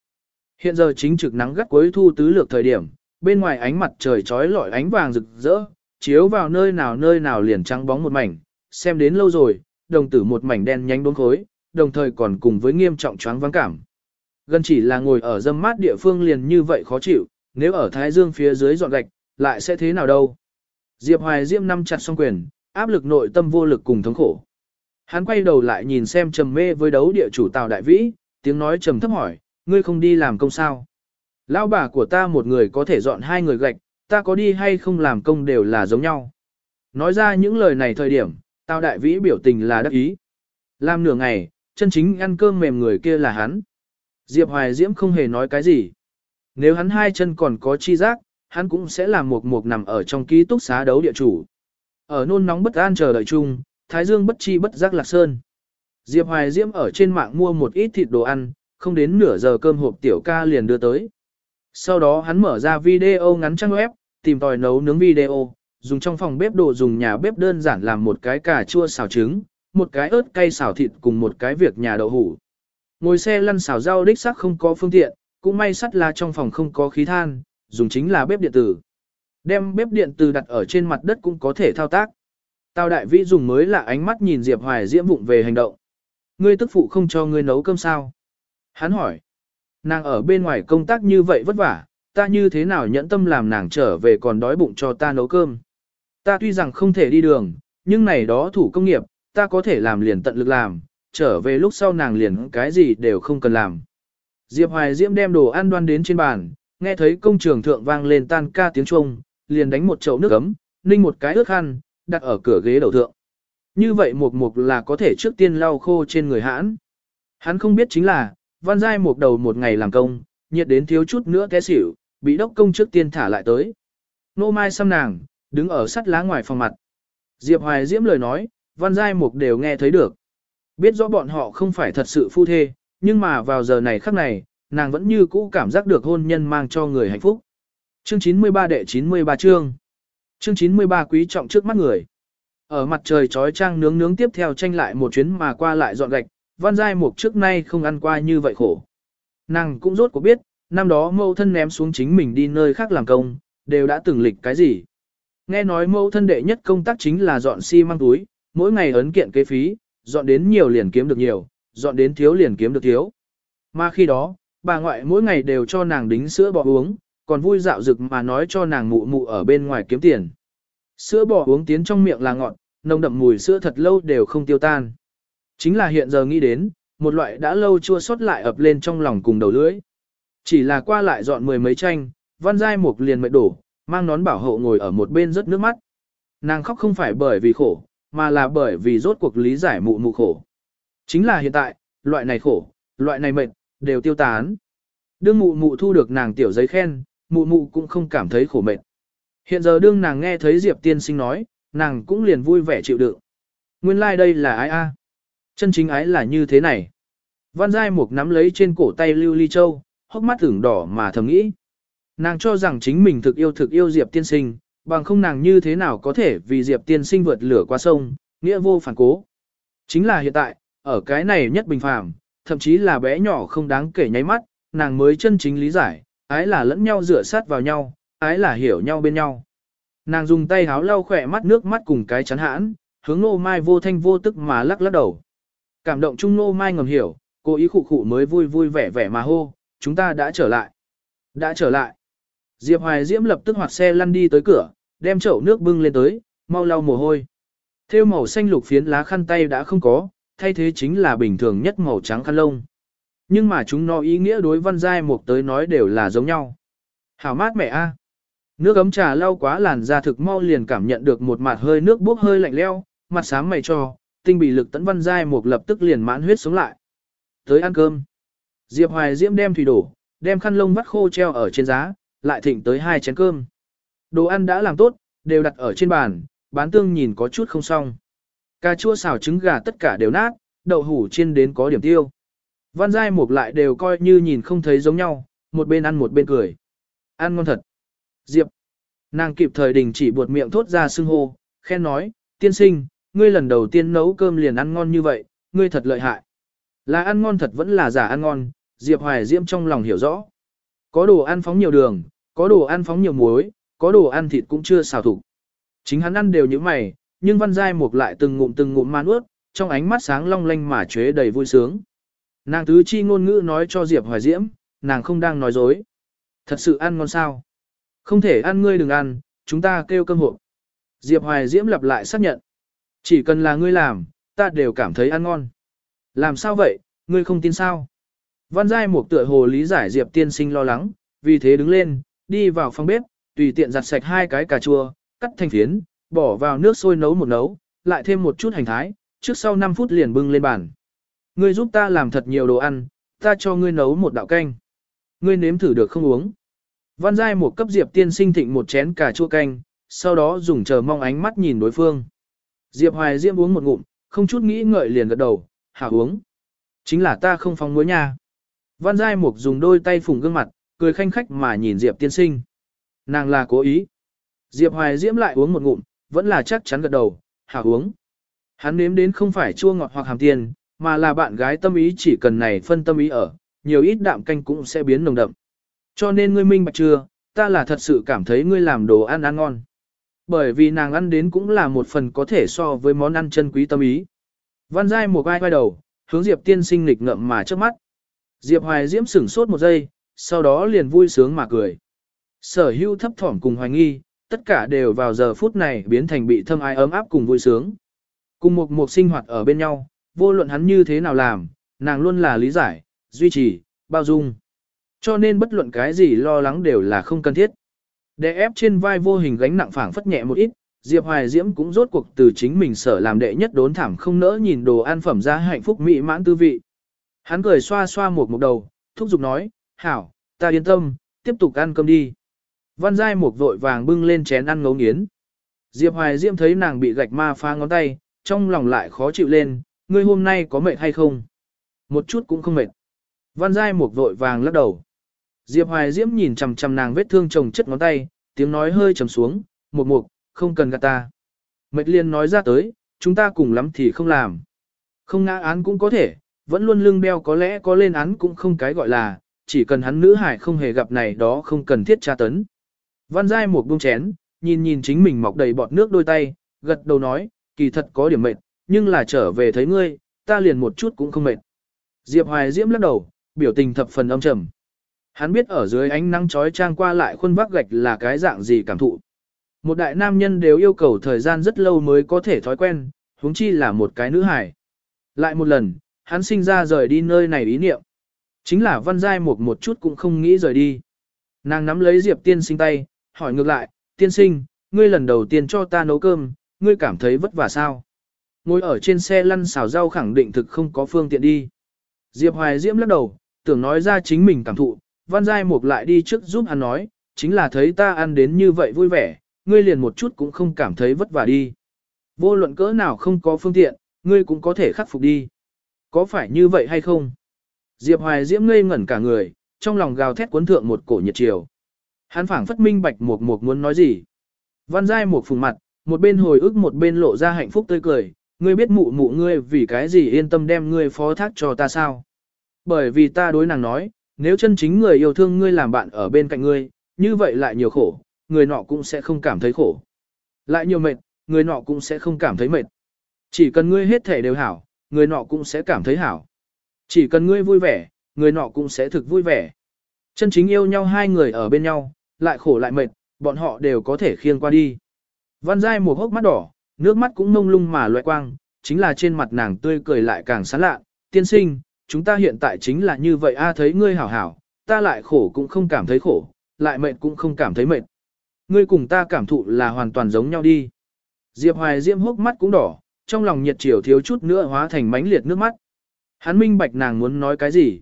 Hiện giờ chính trực nắng gắt cuối thu tứ lược thời điểm, bên ngoài ánh mặt trời trói lọi ánh vàng rực rỡ, chiếu vào nơi nào nơi nào liền trắng bóng một mảnh, xem đến lâu rồi, đồng tử một mảnh đen nhánh đốn khối, đồng thời còn cùng với nghiêm trọng choáng vắng cảm. Gần chỉ là ngồi ở dâm mát địa phương liền như vậy khó chịu, nếu ở Thái Dương phía dưới dọn gạch, lại sẽ thế nào đâu. Diệp Hoài Diễm nắm chặt song quyền, áp lực nội tâm vô lực cùng thống khổ. Hắn quay đầu lại nhìn xem trầm mê với đấu địa chủ Tào Đại Vĩ, tiếng nói trầm thấp hỏi, ngươi không đi làm công sao? Lão bà của ta một người có thể dọn hai người gạch, ta có đi hay không làm công đều là giống nhau. Nói ra những lời này thời điểm, Tào Đại Vĩ biểu tình là đắc ý. Làm nửa ngày, chân chính ăn cơm mềm người kia là hắn. Diệp Hoài Diễm không hề nói cái gì. Nếu hắn hai chân còn có chi giác, hắn cũng sẽ làm một mục nằm ở trong ký túc xá đấu địa chủ. Ở nôn nóng bất an chờ đợi chung, Thái Dương bất chi bất giác lạc sơn. Diệp Hoài Diễm ở trên mạng mua một ít thịt đồ ăn, không đến nửa giờ cơm hộp tiểu ca liền đưa tới. Sau đó hắn mở ra video ngắn trang web, tìm tòi nấu nướng video, dùng trong phòng bếp đồ dùng nhà bếp đơn giản làm một cái cà chua xào trứng, một cái ớt cay xào thịt cùng một cái việc nhà đậu hủ. Ngồi xe lăn xào rau đích xác không có phương tiện, cũng may sắt là trong phòng không có khí than, dùng chính là bếp điện tử. Đem bếp điện tử đặt ở trên mặt đất cũng có thể thao tác. Tào đại vĩ dùng mới là ánh mắt nhìn Diệp Hoài diễm vụng về hành động. Ngươi tức phụ không cho ngươi nấu cơm sao? Hắn hỏi. Nàng ở bên ngoài công tác như vậy vất vả, ta như thế nào nhẫn tâm làm nàng trở về còn đói bụng cho ta nấu cơm. Ta tuy rằng không thể đi đường, nhưng này đó thủ công nghiệp, ta có thể làm liền tận lực làm, trở về lúc sau nàng liền cái gì đều không cần làm. Diệp Hoài Diễm đem đồ ăn đoan đến trên bàn, nghe thấy công trường thượng vang lên tan ca tiếng chuông, liền đánh một chậu nước ấm, ninh một cái ướt khăn, đặt ở cửa ghế đầu thượng. Như vậy mục mục là có thể trước tiên lau khô trên người hãn. Hắn không biết chính là, văn giai mục đầu một ngày làm công, nhiệt đến thiếu chút nữa té xỉu, bị đốc công trước tiên thả lại tới. Nô mai xăm nàng, đứng ở sắt lá ngoài phòng mặt. Diệp Hoài Diễm lời nói, văn giai mục đều nghe thấy được. Biết rõ bọn họ không phải thật sự phu thê, nhưng mà vào giờ này khắc này, nàng vẫn như cũ cảm giác được hôn nhân mang cho người hạnh phúc. Chương 93 đệ 93 chương. Chương 93 quý trọng trước mắt người. Ở mặt trời trói trang nướng nướng tiếp theo tranh lại một chuyến mà qua lại dọn gạch, văn giai mục trước nay không ăn qua như vậy khổ. Nàng cũng rốt cuộc biết, năm đó mâu thân ném xuống chính mình đi nơi khác làm công, đều đã từng lịch cái gì. Nghe nói mâu thân đệ nhất công tác chính là dọn xi si măng túi, mỗi ngày ấn kiện kế phí, dọn đến nhiều liền kiếm được nhiều, dọn đến thiếu liền kiếm được thiếu. Mà khi đó, bà ngoại mỗi ngày đều cho nàng đính sữa bò uống, còn vui dạo dực mà nói cho nàng mụ mụ ở bên ngoài kiếm tiền. Sữa bò uống tiến trong miệng là ngọt, nồng đậm mùi sữa thật lâu đều không tiêu tan. Chính là hiện giờ nghĩ đến, một loại đã lâu chua xót lại ập lên trong lòng cùng đầu lưỡi. Chỉ là qua lại dọn mười mấy tranh, văn giai mục liền mệt đổ, mang nón bảo hộ ngồi ở một bên rớt nước mắt. Nàng khóc không phải bởi vì khổ, mà là bởi vì rốt cuộc lý giải mụ mụ khổ. Chính là hiện tại, loại này khổ, loại này mệt, đều tiêu tán. Đương mụ mụ thu được nàng tiểu giấy khen, mụ mụ cũng không cảm thấy khổ mệt. Hiện giờ đương nàng nghe thấy Diệp tiên sinh nói, nàng cũng liền vui vẻ chịu đựng. Nguyên lai like đây là ai a? Chân chính ái là như thế này. Văn Giai Mục nắm lấy trên cổ tay Lưu Ly Châu, hốc mắt ửng đỏ mà thầm nghĩ. Nàng cho rằng chính mình thực yêu thực yêu Diệp tiên sinh, bằng không nàng như thế nào có thể vì Diệp tiên sinh vượt lửa qua sông, nghĩa vô phản cố. Chính là hiện tại, ở cái này nhất bình phàm, thậm chí là bé nhỏ không đáng kể nháy mắt, nàng mới chân chính lý giải, ái là lẫn nhau rửa sát vào nhau, ái là hiểu nhau bên nhau. Nàng dùng tay háo lau khỏe mắt nước mắt cùng cái chắn hãn, hướng nô mai vô thanh vô tức mà lắc lắc đầu. Cảm động chung nô mai ngầm hiểu, cô ý khụ khụ mới vui vui vẻ vẻ mà hô, chúng ta đã trở lại. Đã trở lại. Diệp Hoài Diễm lập tức hoạt xe lăn đi tới cửa, đem chậu nước bưng lên tới, mau lau mồ hôi. Theo màu xanh lục phiến lá khăn tay đã không có, thay thế chính là bình thường nhất màu trắng khăn lông. Nhưng mà chúng nó ý nghĩa đối văn giai mục tới nói đều là giống nhau. Hảo mát mẹ a. Nước ấm trà lau quá làn da thực mau liền cảm nhận được một mặt hơi nước bốc hơi lạnh leo, mặt sáng mày cho, tinh bị lực tấn văn giai mục lập tức liền mãn huyết sống lại. Tới ăn cơm. Diệp Hoài Diễm đem thủy đổ, đem khăn lông vắt khô treo ở trên giá, lại thịnh tới hai chén cơm. Đồ ăn đã làm tốt, đều đặt ở trên bàn, bán tương nhìn có chút không xong. Cà chua xào trứng gà tất cả đều nát, đậu hủ chiên đến có điểm tiêu. Văn Giai Mục lại đều coi như nhìn không thấy giống nhau, một bên ăn một bên cười. Ăn ngon thật. Diệp. Nàng kịp thời đình chỉ buột miệng thốt ra xưng hô, khen nói, tiên sinh, ngươi lần đầu tiên nấu cơm liền ăn ngon như vậy, ngươi thật lợi hại. Là ăn ngon thật vẫn là giả ăn ngon, Diệp Hoài Diễm trong lòng hiểu rõ. Có đồ ăn phóng nhiều đường, có đồ ăn phóng nhiều muối, có đồ ăn thịt cũng chưa xào thủ. Chính hắn ăn đều như mày, nhưng văn giai mục lại từng ngụm từng ngụm man ướt, trong ánh mắt sáng long lanh mà chế đầy vui sướng. Nàng tứ chi ngôn ngữ nói cho Diệp Hoài Diễm, nàng không đang nói dối. Thật sự ăn ngon sao? Không thể ăn ngươi đừng ăn, chúng ta kêu cơm hộp. Diệp Hoài Diễm lặp lại xác nhận. Chỉ cần là ngươi làm, ta đều cảm thấy ăn ngon. Làm sao vậy, ngươi không tin sao? Văn Giai Mục tựa hồ lý giải Diệp tiên sinh lo lắng, vì thế đứng lên, đi vào phòng bếp, tùy tiện giặt sạch hai cái cà chua, cắt thành phiến, bỏ vào nước sôi nấu một nấu, lại thêm một chút hành thái, trước sau 5 phút liền bưng lên bàn. Ngươi giúp ta làm thật nhiều đồ ăn, ta cho ngươi nấu một đạo canh. Ngươi nếm thử được không uống. Văn Giai một cấp Diệp tiên sinh thịnh một chén cà chua canh, sau đó dùng chờ mong ánh mắt nhìn đối phương. Diệp Hoài Diễm uống một ngụm, không chút nghĩ ngợi liền gật đầu, hảo uống. Chính là ta không phóng muối nha. Văn Giai Mục dùng đôi tay phủng gương mặt, cười khanh khách mà nhìn Diệp tiên sinh. Nàng là cố ý. Diệp Hoài Diễm lại uống một ngụm, vẫn là chắc chắn gật đầu, hạ uống. Hắn nếm đến không phải chua ngọt hoặc hàm tiền, mà là bạn gái tâm ý chỉ cần này phân tâm ý ở, nhiều ít đạm canh cũng sẽ biến nồng đậm. Cho nên ngươi minh bạch chưa, ta là thật sự cảm thấy ngươi làm đồ ăn ăn ngon. Bởi vì nàng ăn đến cũng là một phần có thể so với món ăn chân quý tâm ý. Văn Giai một vai vai đầu, hướng Diệp tiên sinh lịch ngậm mà trước mắt. Diệp Hoài Diễm sửng sốt một giây, sau đó liền vui sướng mà cười. Sở hữu thấp thỏm cùng hoài nghi, tất cả đều vào giờ phút này biến thành bị thâm ai ấm áp cùng vui sướng. Cùng một một sinh hoạt ở bên nhau, vô luận hắn như thế nào làm, nàng luôn là lý giải, duy trì, bao dung. Cho nên bất luận cái gì lo lắng đều là không cần thiết. Để ép trên vai vô hình gánh nặng phảng phất nhẹ một ít, Diệp Hoài Diễm cũng rốt cuộc từ chính mình sở làm đệ nhất đốn thảm không nỡ nhìn đồ ăn phẩm ra hạnh phúc mỹ mãn tư vị. Hắn cười xoa xoa một một đầu, thúc giục nói, hảo, ta yên tâm, tiếp tục ăn cơm đi. Văn Giai một vội vàng bưng lên chén ăn ngấu nghiến. Diệp Hoài Diễm thấy nàng bị gạch ma phá ngón tay, trong lòng lại khó chịu lên, ngươi hôm nay có mệt hay không? Một chút cũng không mệt. Văn Giai một vội vàng lắc đầu. Diệp Hoài Diễm nhìn chằm chằm nàng vết thương chồng chất ngón tay, tiếng nói hơi trầm xuống, một mục, không cần gạt ta. Mệt liên nói ra tới, chúng ta cùng lắm thì không làm. Không ngã án cũng có thể, vẫn luôn lưng beo có lẽ có lên án cũng không cái gọi là, chỉ cần hắn nữ hải không hề gặp này đó không cần thiết tra tấn. Văn Giai một buông chén, nhìn nhìn chính mình mọc đầy bọt nước đôi tay, gật đầu nói, kỳ thật có điểm mệt, nhưng là trở về thấy ngươi, ta liền một chút cũng không mệt. Diệp Hoài Diễm lắc đầu, biểu tình thập phần âm trầm. Hắn biết ở dưới ánh nắng chói trang qua lại khuôn vác gạch là cái dạng gì cảm thụ. Một đại nam nhân đều yêu cầu thời gian rất lâu mới có thể thói quen, huống chi là một cái nữ hài. Lại một lần, hắn sinh ra rời đi nơi này ý niệm. Chính là văn giai một một chút cũng không nghĩ rời đi. Nàng nắm lấy Diệp tiên sinh tay, hỏi ngược lại, tiên sinh, ngươi lần đầu tiên cho ta nấu cơm, ngươi cảm thấy vất vả sao? Ngồi ở trên xe lăn xào rau khẳng định thực không có phương tiện đi. Diệp Hoài Diễm lắc đầu, tưởng nói ra chính mình cảm thụ, văn giai mục lại đi trước giúp hắn nói, chính là thấy ta ăn đến như vậy vui vẻ, ngươi liền một chút cũng không cảm thấy vất vả đi. Vô luận cỡ nào không có phương tiện, ngươi cũng có thể khắc phục đi. Có phải như vậy hay không? Diệp Hoài Diễm ngây ngẩn cả người, trong lòng gào thét cuốn thượng một cổ nhiệt chiều. Hắn phảng phất minh bạch một một muốn nói gì. Văn giai một phùng mặt, một bên hồi ức một bên lộ ra hạnh phúc tươi cười, ngươi biết mụ mụ ngươi vì cái gì yên tâm đem ngươi phó thác cho ta sao? Bởi vì ta đối nàng nói, nếu chân chính người yêu thương ngươi làm bạn ở bên cạnh ngươi, như vậy lại nhiều khổ, người nọ cũng sẽ không cảm thấy khổ. Lại nhiều mệt, người nọ cũng sẽ không cảm thấy mệt. Chỉ cần ngươi hết thể đều hảo, người nọ cũng sẽ cảm thấy hảo. Chỉ cần ngươi vui vẻ, người nọ cũng sẽ thực vui vẻ. Chân chính yêu nhau hai người ở bên nhau, lại khổ lại mệt, bọn họ đều có thể khiêng qua đi. Văn Giai một hốc mắt đỏ, nước mắt cũng mông lung mà loại quang, chính là trên mặt nàng tươi cười lại càng sán lạ. Tiên sinh, chúng ta hiện tại chính là như vậy a thấy ngươi hảo hảo, ta lại khổ cũng không cảm thấy khổ, lại mệt cũng không cảm thấy mệt. Ngươi cùng ta cảm thụ là hoàn toàn giống nhau đi. Diệp Hoài Diễm hốc mắt cũng đỏ, trong lòng nhiệt chiều thiếu chút nữa hóa thành mánh liệt nước mắt. Hắn minh bạch nàng muốn nói cái gì.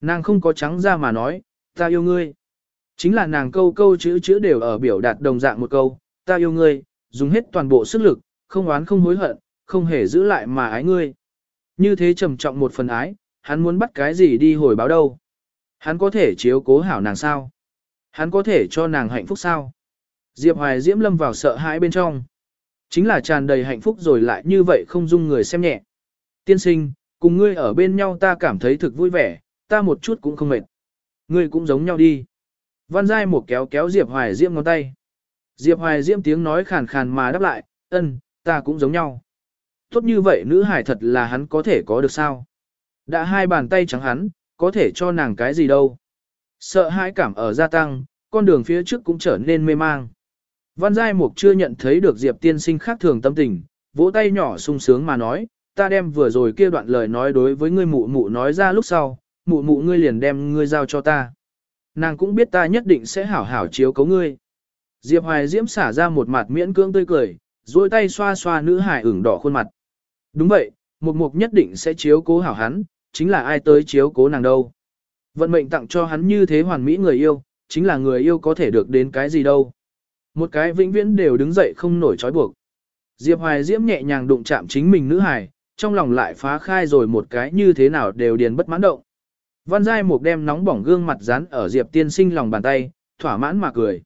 Nàng không có trắng ra mà nói, ta yêu ngươi. Chính là nàng câu câu chữ chữ đều ở biểu đạt đồng dạng một câu, ta yêu ngươi, dùng hết toàn bộ sức lực, không oán không hối hận, không hề giữ lại mà ái ngươi. Như thế trầm trọng một phần ái, hắn muốn bắt cái gì đi hồi báo đâu. Hắn có thể chiếu cố hảo nàng sao? Hắn có thể cho nàng hạnh phúc sao? Diệp Hoài Diễm lâm vào sợ hãi bên trong. Chính là tràn đầy hạnh phúc rồi lại như vậy không dung người xem nhẹ. Tiên sinh, cùng ngươi ở bên nhau ta cảm thấy thực vui vẻ, ta một chút cũng không mệt. Ngươi cũng giống nhau đi. Văn Giai một kéo kéo Diệp Hoài Diễm ngón tay. Diệp Hoài Diễm tiếng nói khàn khàn mà đáp lại, ân, ta cũng giống nhau. Tốt như vậy nữ hải thật là hắn có thể có được sao? Đã hai bàn tay trắng hắn, có thể cho nàng cái gì đâu. Sợ hãi cảm ở gia tăng, con đường phía trước cũng trở nên mê mang. Văn Giai Mục chưa nhận thấy được Diệp tiên sinh khác thường tâm tình, vỗ tay nhỏ sung sướng mà nói, ta đem vừa rồi kia đoạn lời nói đối với ngươi mụ mụ nói ra lúc sau, mụ mụ ngươi liền đem ngươi giao cho ta. Nàng cũng biết ta nhất định sẽ hảo hảo chiếu cấu ngươi. Diệp Hoài Diễm xả ra một mặt miễn cưỡng tươi cười, duỗi tay xoa xoa nữ hải ửng đỏ khuôn mặt. Đúng vậy, Mục Mục nhất định sẽ chiếu cố hảo hắn, chính là ai tới chiếu cố nàng đâu. Vận mệnh tặng cho hắn như thế hoàn mỹ người yêu, chính là người yêu có thể được đến cái gì đâu. Một cái vĩnh viễn đều đứng dậy không nổi trói buộc. Diệp Hoài Diễm nhẹ nhàng đụng chạm chính mình nữ hải, trong lòng lại phá khai rồi một cái như thế nào đều điền bất mãn động. Văn Giai Mục đem nóng bỏng gương mặt dán ở Diệp Tiên Sinh lòng bàn tay, thỏa mãn mà cười.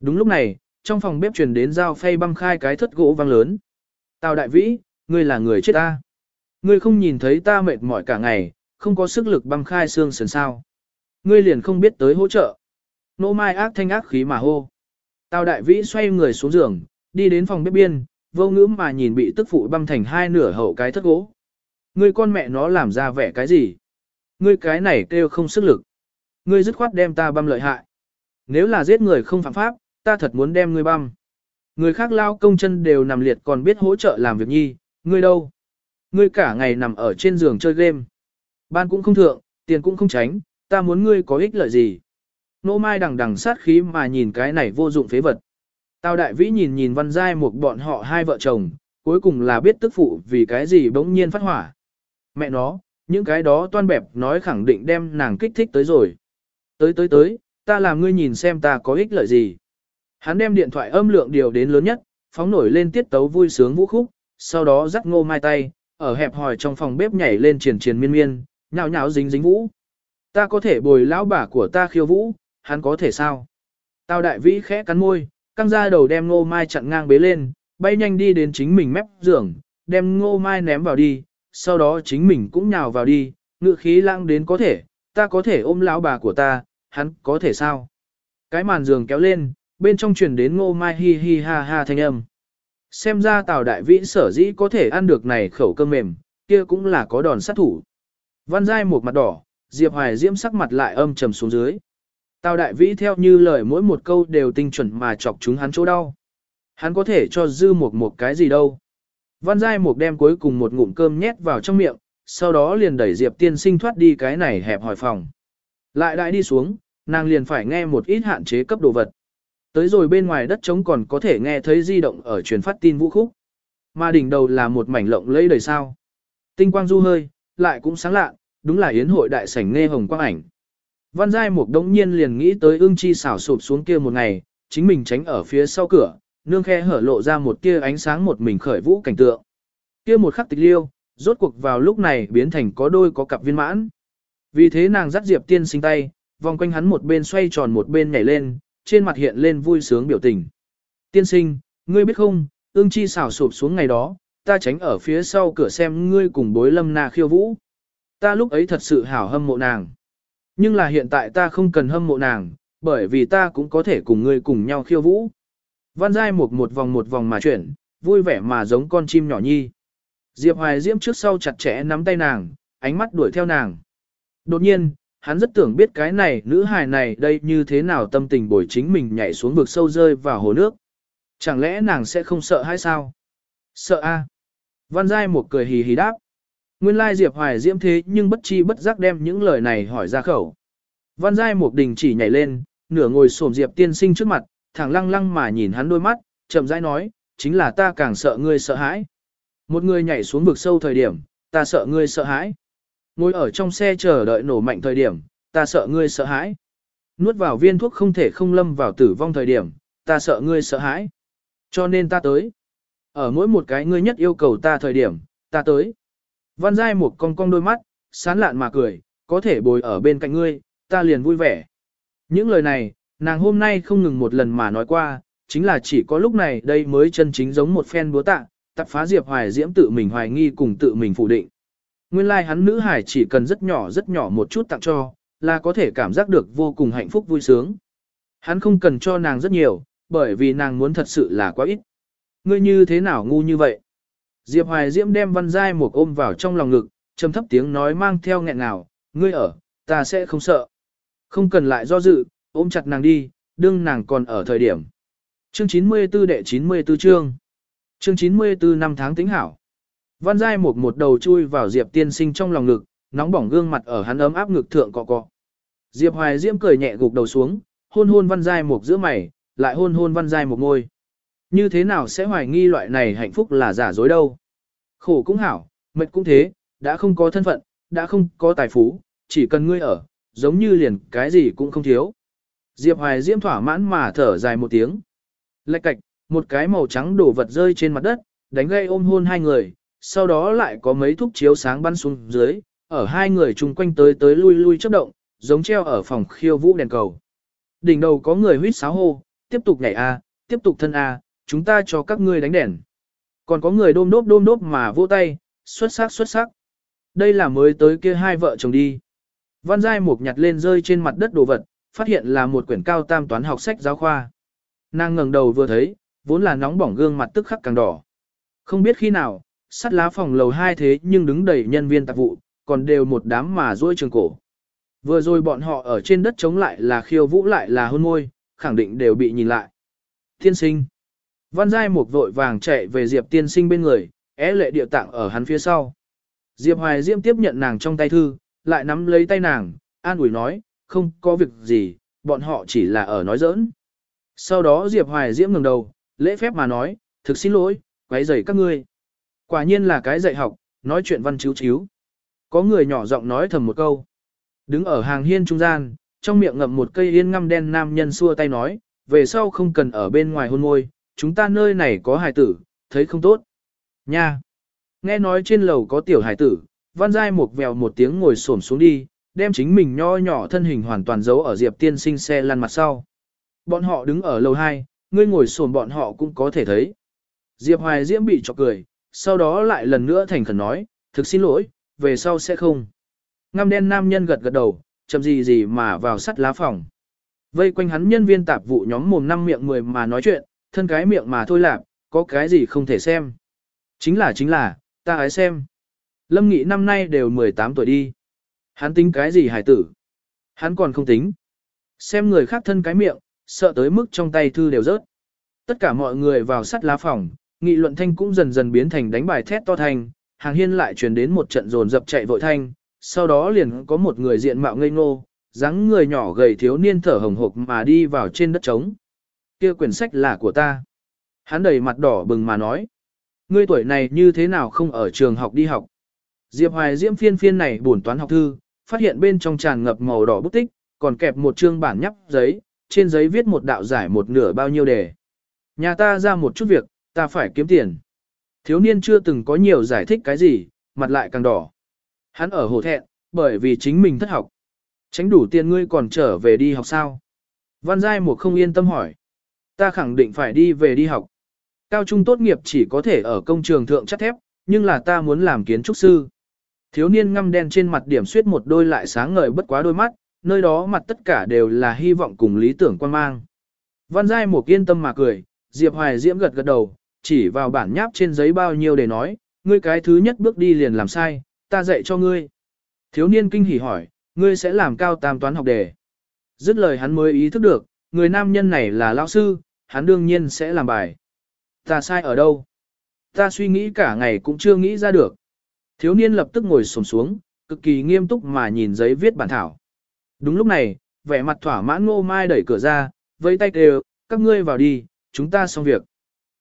Đúng lúc này, trong phòng bếp truyền đến dao phay băm khai cái thất gỗ vang lớn. Tào Đại Vĩ, ngươi là người chết ta. Ngươi không nhìn thấy ta mệt mỏi cả ngày, không có sức lực băm khai xương sườn sao. Ngươi liền không biết tới hỗ trợ. Nỗ mai ác thanh ác khí mà hô. Tào đại vĩ xoay người xuống giường, đi đến phòng bếp biên, vô ngữ mà nhìn bị tức phụ băm thành hai nửa hậu cái thất gỗ. Ngươi con mẹ nó làm ra vẻ cái gì? Ngươi cái này kêu không sức lực. Ngươi dứt khoát đem ta băm lợi hại. Nếu là giết người không phạm pháp, ta thật muốn đem ngươi băm. Người khác lao công chân đều nằm liệt còn biết hỗ trợ làm việc nhi, ngươi đâu? Ngươi cả ngày nằm ở trên giường chơi game. Ban cũng không thượng, tiền cũng không tránh, ta muốn ngươi có ích lợi gì. Nô Mai đằng đằng sát khí mà nhìn cái này vô dụng phế vật. Tào đại vĩ nhìn nhìn văn giai một bọn họ hai vợ chồng, cuối cùng là biết tức phụ vì cái gì bỗng nhiên phát hỏa. Mẹ nó, những cái đó toan bẹp nói khẳng định đem nàng kích thích tới rồi. Tới tới tới, ta làm ngươi nhìn xem ta có ích lợi gì. Hắn đem điện thoại âm lượng điều đến lớn nhất, phóng nổi lên tiết tấu vui sướng vũ khúc, sau đó dắt ngô mai tay, ở hẹp hòi trong phòng bếp nhảy lên triển triển miên miên, nhào nhào dính dính vũ. Ta có thể bồi lão bà của ta khiêu vũ, hắn có thể sao? Tào đại vĩ khẽ cắn môi, căng ra đầu đem ngô mai chặn ngang bế lên, bay nhanh đi đến chính mình mép giường, đem ngô mai ném vào đi, sau đó chính mình cũng nhào vào đi, ngự khí lãng đến có thể, ta có thể ôm lão bà của ta, hắn có thể sao? Cái màn giường kéo lên, bên trong truyền đến ngô mai hi hi ha ha thanh âm. Xem ra tào đại vĩ sở dĩ có thể ăn được này khẩu cơm mềm, kia cũng là có đòn sát thủ. Văn giai một mặt đỏ, Diệp Hoài Diễm sắc mặt lại âm trầm xuống dưới. Tào đại vĩ theo như lời mỗi một câu đều tinh chuẩn mà chọc chúng hắn chỗ đau. Hắn có thể cho dư một một cái gì đâu. Văn giai Mục đem cuối cùng một ngụm cơm nhét vào trong miệng, sau đó liền đẩy Diệp tiên sinh thoát đi cái này hẹp hỏi phòng. Lại đại đi xuống, nàng liền phải nghe một ít hạn chế cấp đồ vật. Tới rồi bên ngoài đất trống còn có thể nghe thấy di động ở truyền phát tin vũ khúc. Mà đỉnh đầu là một mảnh lộng lẫy đầy sao. Tinh quang du hơi, lại cũng sáng lạ, đúng là yến hội đại sảnh nghe hồng quang ảnh. Văn Giai Mục đống nhiên liền nghĩ tới ương chi xảo sụp xuống kia một ngày, chính mình tránh ở phía sau cửa, nương khe hở lộ ra một tia ánh sáng một mình khởi vũ cảnh tượng. Kia một khắc tịch liêu, rốt cuộc vào lúc này biến thành có đôi có cặp viên mãn. Vì thế nàng dắt Diệp tiên sinh tay, vòng quanh hắn một bên xoay tròn một bên nhảy lên, trên mặt hiện lên vui sướng biểu tình. Tiên sinh, ngươi biết không, ương chi xảo sụp xuống ngày đó, ta tránh ở phía sau cửa xem ngươi cùng bối lâm na khiêu vũ. Ta lúc ấy thật sự hảo hâm mộ nàng. Nhưng là hiện tại ta không cần hâm mộ nàng, bởi vì ta cũng có thể cùng ngươi cùng nhau khiêu vũ. Văn Giai một một vòng một vòng mà chuyển, vui vẻ mà giống con chim nhỏ nhi. Diệp Hoài Diễm trước sau chặt chẽ nắm tay nàng, ánh mắt đuổi theo nàng. Đột nhiên, hắn rất tưởng biết cái này nữ hài này đây như thế nào tâm tình bồi chính mình nhảy xuống vực sâu rơi vào hồ nước. Chẳng lẽ nàng sẽ không sợ hay sao? Sợ a. Văn Giai một cười hì hì đáp. Nguyên lai Diệp Hoài Diễm thế nhưng bất chi bất giác đem những lời này hỏi ra khẩu. Văn Giai một Đình chỉ nhảy lên, nửa ngồi xổm Diệp tiên sinh trước mặt, thẳng lăng lăng mà nhìn hắn đôi mắt, chậm rãi nói, chính là ta càng sợ ngươi sợ hãi. Một người nhảy xuống vực sâu thời điểm, ta sợ ngươi sợ hãi. Ngồi ở trong xe chờ đợi nổ mạnh thời điểm, ta sợ ngươi sợ hãi. Nuốt vào viên thuốc không thể không lâm vào tử vong thời điểm, ta sợ ngươi sợ hãi. Cho nên ta tới. Ở mỗi một cái ngươi nhất yêu cầu ta thời điểm, ta tới. Văn Giai một con cong đôi mắt, sán lạn mà cười, có thể bồi ở bên cạnh ngươi, ta liền vui vẻ. Những lời này, nàng hôm nay không ngừng một lần mà nói qua, chính là chỉ có lúc này đây mới chân chính giống một phen búa tạ, tập phá Diệp Hoài Diễm tự mình hoài nghi cùng tự mình phủ định. Nguyên lai like hắn nữ hải chỉ cần rất nhỏ rất nhỏ một chút tặng cho, là có thể cảm giác được vô cùng hạnh phúc vui sướng. Hắn không cần cho nàng rất nhiều, bởi vì nàng muốn thật sự là quá ít. Ngươi như thế nào ngu như vậy? Diệp Hoài Diễm đem Văn Giai một ôm vào trong lòng ngực, trầm thấp tiếng nói mang theo nghẹn ngào, ngươi ở, ta sẽ không sợ. Không cần lại do dự, ôm chặt nàng đi, đương nàng còn ở thời điểm. Chương 94 đệ 94 chương. Chương 94 năm tháng tính hảo. Văn Giai một một đầu chui vào Diệp tiên sinh trong lòng ngực, nóng bỏng gương mặt ở hắn ấm áp ngực thượng cọ cọ. Diệp Hoài Diễm cười nhẹ gục đầu xuống, hôn hôn Văn Giai một giữa mày, lại hôn hôn Văn Giai một ngôi. Như thế nào sẽ hoài nghi loại này hạnh phúc là giả dối đâu? Khổ cũng hảo, mệt cũng thế, đã không có thân phận, đã không có tài phú, chỉ cần ngươi ở, giống như liền cái gì cũng không thiếu. Diệp Hoài Diễm thỏa mãn mà thở dài một tiếng. Lạch cạch, một cái màu trắng đổ vật rơi trên mặt đất, đánh gây ôm hôn hai người, sau đó lại có mấy thúc chiếu sáng bắn xuống dưới, ở hai người chung quanh tới tới lui lui chấp động, giống treo ở phòng khiêu vũ đèn cầu. Đỉnh đầu có người huýt sáo hô, tiếp tục nhảy a, tiếp tục thân a, chúng ta cho các ngươi đánh đèn. Còn có người đôm đốp đôm đốp mà vỗ tay, xuất sắc xuất sắc. Đây là mới tới kia hai vợ chồng đi. Văn Giai Mục nhặt lên rơi trên mặt đất đồ vật, phát hiện là một quyển cao tam toán học sách giáo khoa. Nàng ngẩng đầu vừa thấy, vốn là nóng bỏng gương mặt tức khắc càng đỏ. Không biết khi nào, sắt lá phòng lầu hai thế nhưng đứng đầy nhân viên tạp vụ, còn đều một đám mà duỗi trường cổ. Vừa rồi bọn họ ở trên đất chống lại là khiêu vũ lại là hôn môi, khẳng định đều bị nhìn lại. Tiên sinh. Văn Giai Mục vội vàng chạy về Diệp tiên sinh bên người, é lệ địa tạng ở hắn phía sau. Diệp Hoài Diễm tiếp nhận nàng trong tay thư, lại nắm lấy tay nàng, an ủi nói, không có việc gì, bọn họ chỉ là ở nói giỡn. Sau đó Diệp Hoài Diễm ngừng đầu, lễ phép mà nói, thực xin lỗi, quấy rầy các ngươi. Quả nhiên là cái dạy học, nói chuyện văn chiếu chiếu. Có người nhỏ giọng nói thầm một câu. Đứng ở hàng hiên trung gian, trong miệng ngậm một cây yên ngăm đen nam nhân xua tay nói, về sau không cần ở bên ngoài hôn môi, chúng ta nơi này có hài tử, thấy không tốt. Nha! Nghe nói trên lầu có tiểu hài tử, văn giai một vèo một tiếng ngồi xổm xuống đi, đem chính mình nho nhỏ thân hình hoàn toàn giấu ở diệp tiên sinh xe lăn mặt sau. Bọn họ đứng ở lầu 2, ngươi ngồi xổm bọn họ cũng có thể thấy. Diệp Hoài Diễm bị chọc cười, sau đó lại lần nữa thành khẩn nói, thực xin lỗi, về sau sẽ không. Ngăm đen nam nhân gật gật đầu, chậm gì gì mà vào sắt lá phòng. Vây quanh hắn nhân viên tạp vụ nhóm mồm năm miệng mười mà nói chuyện, thân cái miệng mà thôi lạc, có cái gì không thể xem. Chính là chính là, ta hãy xem. Lâm Nghị năm nay đều 18 tuổi đi. Hắn tính cái gì hải tử? Hắn còn không tính. Xem người khác thân cái miệng, sợ tới mức trong tay thư đều rớt. Tất cả mọi người vào sắt lá phòng, nghị luận thanh cũng dần dần biến thành đánh bài thét to thanh, hàng hiên lại truyền đến một trận dồn dập chạy vội thanh, sau đó liền có một người diện mạo ngây ngô, dáng người nhỏ gầy thiếu niên thở hồng hộc mà đi vào trên đất trống. Kia quyển sách là của ta. Hắn đầy mặt đỏ bừng mà nói. Ngươi tuổi này như thế nào không ở trường học đi học? Diệp Hoài Diễm phiên phiên này buồn toán học thư, phát hiện bên trong tràn ngập màu đỏ bút tích, còn kẹp một chương bản nhắp giấy, trên giấy viết một đạo giải một nửa bao nhiêu đề. Nhà ta ra một chút việc, ta phải kiếm tiền. Thiếu niên chưa từng có nhiều giải thích cái gì, mặt lại càng đỏ. Hắn ở hồ thẹn, bởi vì chính mình thất học. Tránh đủ tiền ngươi còn trở về đi học sao? Văn Giai một không yên tâm hỏi. Ta khẳng định phải đi về đi học. Cao trung tốt nghiệp chỉ có thể ở công trường thượng chất thép, nhưng là ta muốn làm kiến trúc sư. Thiếu niên ngăm đen trên mặt điểm suyết một đôi lại sáng ngời bất quá đôi mắt, nơi đó mặt tất cả đều là hy vọng cùng lý tưởng quan mang. Văn Giai một yên tâm mà cười, Diệp Hoài Diễm gật gật đầu, chỉ vào bản nháp trên giấy bao nhiêu để nói, ngươi cái thứ nhất bước đi liền làm sai, ta dạy cho ngươi. Thiếu niên kinh hỉ hỏi, ngươi sẽ làm cao tam toán học đề. Dứt lời hắn mới ý thức được, người nam nhân này là lão sư, hắn đương nhiên sẽ làm bài. Ta sai ở đâu? Ta suy nghĩ cả ngày cũng chưa nghĩ ra được. Thiếu niên lập tức ngồi xổm xuống, cực kỳ nghiêm túc mà nhìn giấy viết bản thảo. Đúng lúc này, vẻ mặt thỏa mãn ngô mai đẩy cửa ra, vẫy tay kêu, các ngươi vào đi, chúng ta xong việc.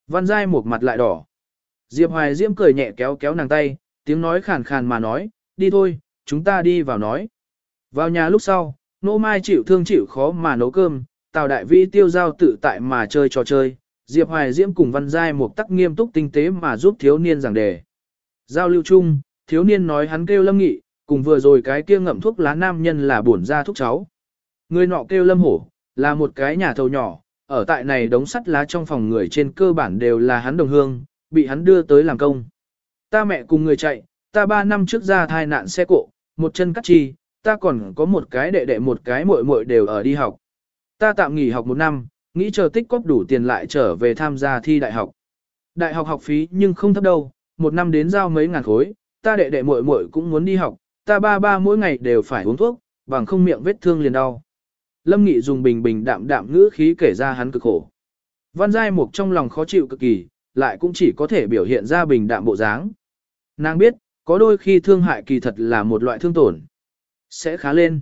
Văn Giai một mặt lại đỏ. Diệp Hoài Diễm cười nhẹ kéo kéo nàng tay, tiếng nói khàn khàn mà nói, đi thôi, chúng ta đi vào nói. Vào nhà lúc sau, Ngô Mai chịu thương chịu khó mà nấu cơm, Tào Đại Vĩ tiêu giao tự tại mà chơi trò chơi, Diệp Hoài Diễm cùng Văn Giai một tắc nghiêm túc tinh tế mà giúp thiếu niên giảng đề. Giao lưu chung, thiếu niên nói hắn kêu Lâm Nghị, cùng vừa rồi cái kia ngậm thuốc lá nam nhân là bổn ra thuốc cháu. Người nọ kêu Lâm Hổ, là một cái nhà thầu nhỏ, ở tại này đống sắt lá trong phòng người trên cơ bản đều là hắn đồng hương, bị hắn đưa tới làm công. Ta mẹ cùng người chạy, ta ba năm trước ra thai nạn xe cộ, một chân cắt chi, ta còn có một cái đệ đệ một cái muội muội đều ở đi học. Ta tạm nghỉ học một năm, nghĩ chờ tích cóp đủ tiền lại trở về tham gia thi đại học. Đại học học phí nhưng không thấp đâu, một năm đến giao mấy ngàn khối, ta đệ đệ muội muội cũng muốn đi học, ta ba ba mỗi ngày đều phải uống thuốc, bằng không miệng vết thương liền đau. Lâm Nghị dùng bình bình đạm đạm ngữ khí kể ra hắn cực khổ. Văn Giai Mục trong lòng khó chịu cực kỳ, lại cũng chỉ có thể biểu hiện ra bình đạm bộ dáng. Nàng biết, có đôi khi thương hại kỳ thật là một loại thương tổn. Sẽ khá lên.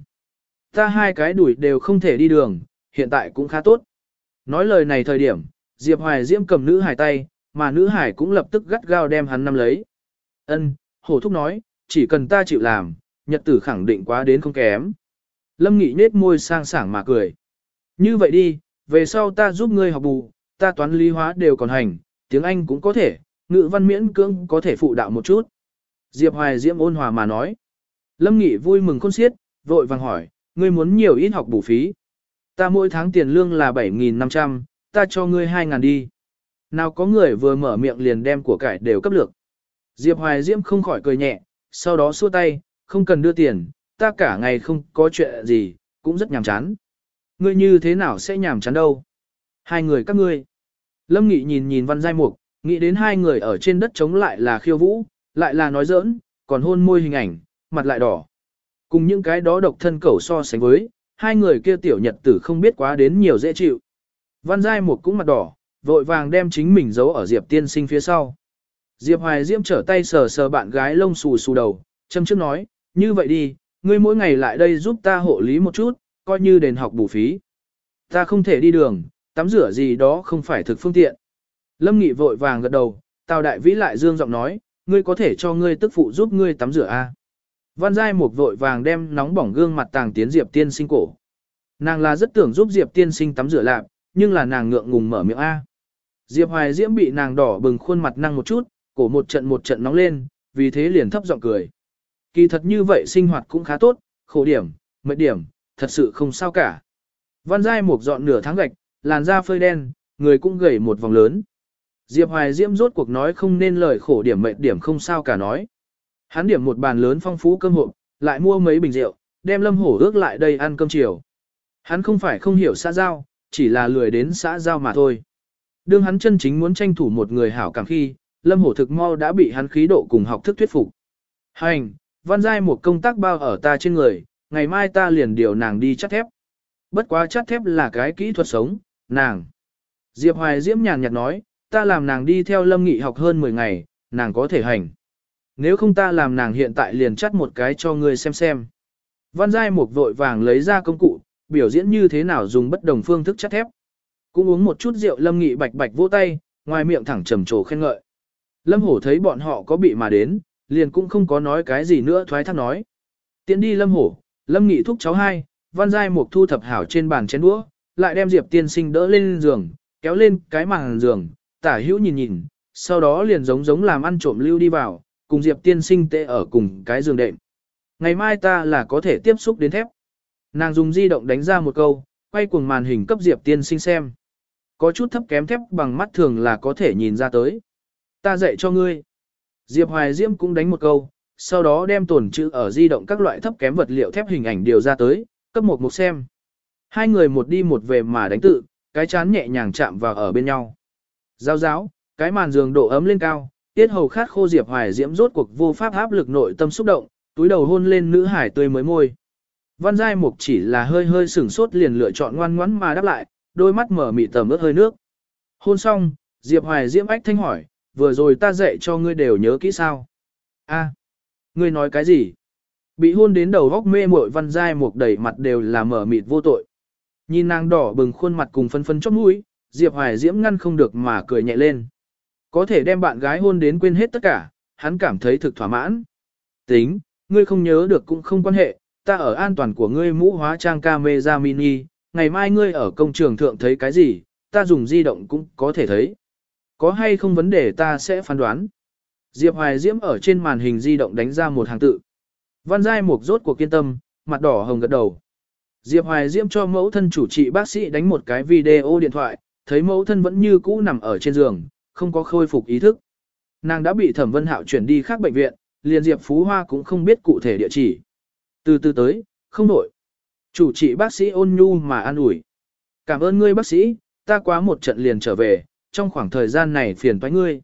Ta hai cái đuổi đều không thể đi đường, hiện tại cũng khá tốt. Nói lời này thời điểm, Diệp Hoài Diễm cầm nữ hải tay, mà nữ hải cũng lập tức gắt gao đem hắn nắm lấy. Ân, hổ thúc nói, chỉ cần ta chịu làm, nhật tử khẳng định quá đến không kém. Lâm Nghị nết môi sang sảng mà cười. Như vậy đi, về sau ta giúp ngươi học bù, ta toán lý hóa đều còn hành, tiếng Anh cũng có thể, ngữ văn miễn cưỡng có thể phụ đạo một chút. Diệp Hoài Diễm ôn hòa mà nói. Lâm Nghị vui mừng khôn xiết, vội vàng hỏi, ngươi muốn nhiều ít học bù phí. Ta mỗi tháng tiền lương là 7.500, ta cho ngươi 2.000 đi. Nào có người vừa mở miệng liền đem của cải đều cấp lược. Diệp Hoài Diễm không khỏi cười nhẹ, sau đó xua tay, không cần đưa tiền, ta cả ngày không có chuyện gì, cũng rất nhàm chán. Ngươi như thế nào sẽ nhàm chán đâu? Hai người các ngươi. Lâm Nghị nhìn nhìn Văn Giai Mục, nghĩ đến hai người ở trên đất chống lại là khiêu vũ, lại là nói giỡn, còn hôn môi hình ảnh, mặt lại đỏ. Cùng những cái đó độc thân cẩu so sánh với, hai người kia tiểu nhật tử không biết quá đến nhiều dễ chịu. Văn Giai Mục cũng mặt đỏ, vội vàng đem chính mình giấu ở Diệp tiên sinh phía sau. Diệp Hoài Diễm trở tay sờ sờ bạn gái lông xù xù đầu, châm trước nói, như vậy đi, ngươi mỗi ngày lại đây giúp ta hộ lý một chút, coi như đền học bù phí. Ta không thể đi đường, tắm rửa gì đó không phải thực phương tiện. Lâm Nghị vội vàng gật đầu, Tào Đại Vĩ lại dương giọng nói, ngươi có thể cho ngươi tức phụ giúp ngươi tắm rửa a. À? Văn Giai một vội vàng đem nóng bỏng gương mặt tàng tiến Diệp Tiên Sinh cổ. Nàng là rất tưởng giúp Diệp Tiên Sinh tắm rửa lạp, nhưng là nàng ngượng ngùng mở miệng a. Diệp Hoài Diễm bị nàng đỏ bừng khuôn mặt năng một chút, cổ một trận một trận nóng lên, vì thế liền thấp giọng cười. Kỳ thật như vậy sinh hoạt cũng khá tốt, khổ điểm, mệt điểm, thật sự không sao cả. Văn Giai một dọn nửa tháng gạch, làn da phơi đen, người cũng gầy một vòng lớn. Diệp Hoài Diễm rốt cuộc nói không nên lời khổ điểm mệt điểm không sao cả nói. Hắn điểm một bàn lớn phong phú cơm hộp, lại mua mấy bình rượu, đem Lâm Hổ ước lại đây ăn cơm chiều. Hắn không phải không hiểu xã giao, chỉ là lười đến xã giao mà thôi. Đương hắn chân chính muốn tranh thủ một người hảo cảm khi, Lâm Hổ thực mau đã bị hắn khí độ cùng học thức thuyết phục. Hành, văn giai một công tác bao ở ta trên người, ngày mai ta liền điều nàng đi chắt thép. Bất quá chắt thép là cái kỹ thuật sống, nàng. Diệp Hoài Diễm nhàn nhạt nói, ta làm nàng đi theo Lâm Nghị học hơn 10 ngày, nàng có thể hành. Nếu không ta làm nàng hiện tại liền chắt một cái cho ngươi xem xem. Văn Giai Mục vội vàng lấy ra công cụ, biểu diễn như thế nào dùng bất đồng phương thức chắt thép. Cũng uống một chút rượu Lâm Nghị bạch bạch vỗ tay, ngoài miệng thẳng trầm trồ khen ngợi. Lâm Hổ thấy bọn họ có bị mà đến, liền cũng không có nói cái gì nữa thoái thác nói. Tiến đi Lâm Hổ, Lâm Nghị thúc cháu hai, Văn Giai Mục thu thập hảo trên bàn chén đũa, lại đem Diệp Tiên Sinh đỡ lên giường, kéo lên cái màn giường, tả hữu nhìn nhìn, sau đó liền giống giống làm ăn trộm lưu đi vào, cùng Diệp tiên sinh tệ ở cùng cái giường đệm. Ngày mai ta là có thể tiếp xúc đến thép. Nàng dùng di động đánh ra một câu, quay cuồng màn hình cấp Diệp tiên sinh xem. Có chút thấp kém thép bằng mắt thường là có thể nhìn ra tới. Ta dạy cho ngươi. Diệp Hoài Diễm cũng đánh một câu, sau đó đem tổn chữ ở di động các loại thấp kém vật liệu thép hình ảnh điều ra tới, cấp một một xem. Hai người một đi một về mà đánh tự, cái chán nhẹ nhàng chạm vào ở bên nhau. Giao giáo, cái màn giường độ ấm lên cao, tiết hầu khát khô Diệp Hoài Diễm rốt cuộc vô pháp áp lực nội tâm xúc động, túi đầu hôn lên nữ hải tươi mới môi. Văn Giai Mục chỉ là hơi hơi sửng sốt liền lựa chọn ngoan ngoãn mà đáp lại, đôi mắt mở mị tầm ướt hơi nước. Hôn xong, Diệp Hoài Diễm ách thanh hỏi, vừa rồi ta dạy cho ngươi đều nhớ kỹ sao? A. Ngươi nói cái gì? Bị hôn đến đầu góc mê muội văn dai một đầy mặt đều là mở mịt vô tội. Nhìn nàng đỏ bừng khuôn mặt cùng phân phân chóp mũi, Diệp Hoài Diễm ngăn không được mà cười nhẹ lên. Có thể đem bạn gái hôn đến quên hết tất cả, hắn cảm thấy thực thỏa mãn. Tính, ngươi không nhớ được cũng không quan hệ, ta ở an toàn của ngươi mũ hóa trang camera mini, ngày mai ngươi ở công trường thượng thấy cái gì, ta dùng di động cũng có thể thấy. Có hay không vấn đề ta sẽ phán đoán. Diệp Hoài Diễm ở trên màn hình di động đánh ra một hàng tự. Văn Giai Mục rốt cuộc kiên tâm, mặt đỏ hồng gật đầu. Diệp Hoài Diễm cho mẫu thân chủ trị bác sĩ đánh một cái video điện thoại, thấy mẫu thân vẫn như cũ nằm ở trên giường, không có khôi phục ý thức. Nàng đã bị Thẩm Vân Hạo chuyển đi khác bệnh viện, liền Diệp Phú Hoa cũng không biết cụ thể địa chỉ. Từ từ tới, không đổi. Chủ trị bác sĩ ôn nhu mà an ủi. Cảm ơn ngươi bác sĩ, ta quá một trận liền trở về, trong khoảng thời gian này phiền toái ngươi.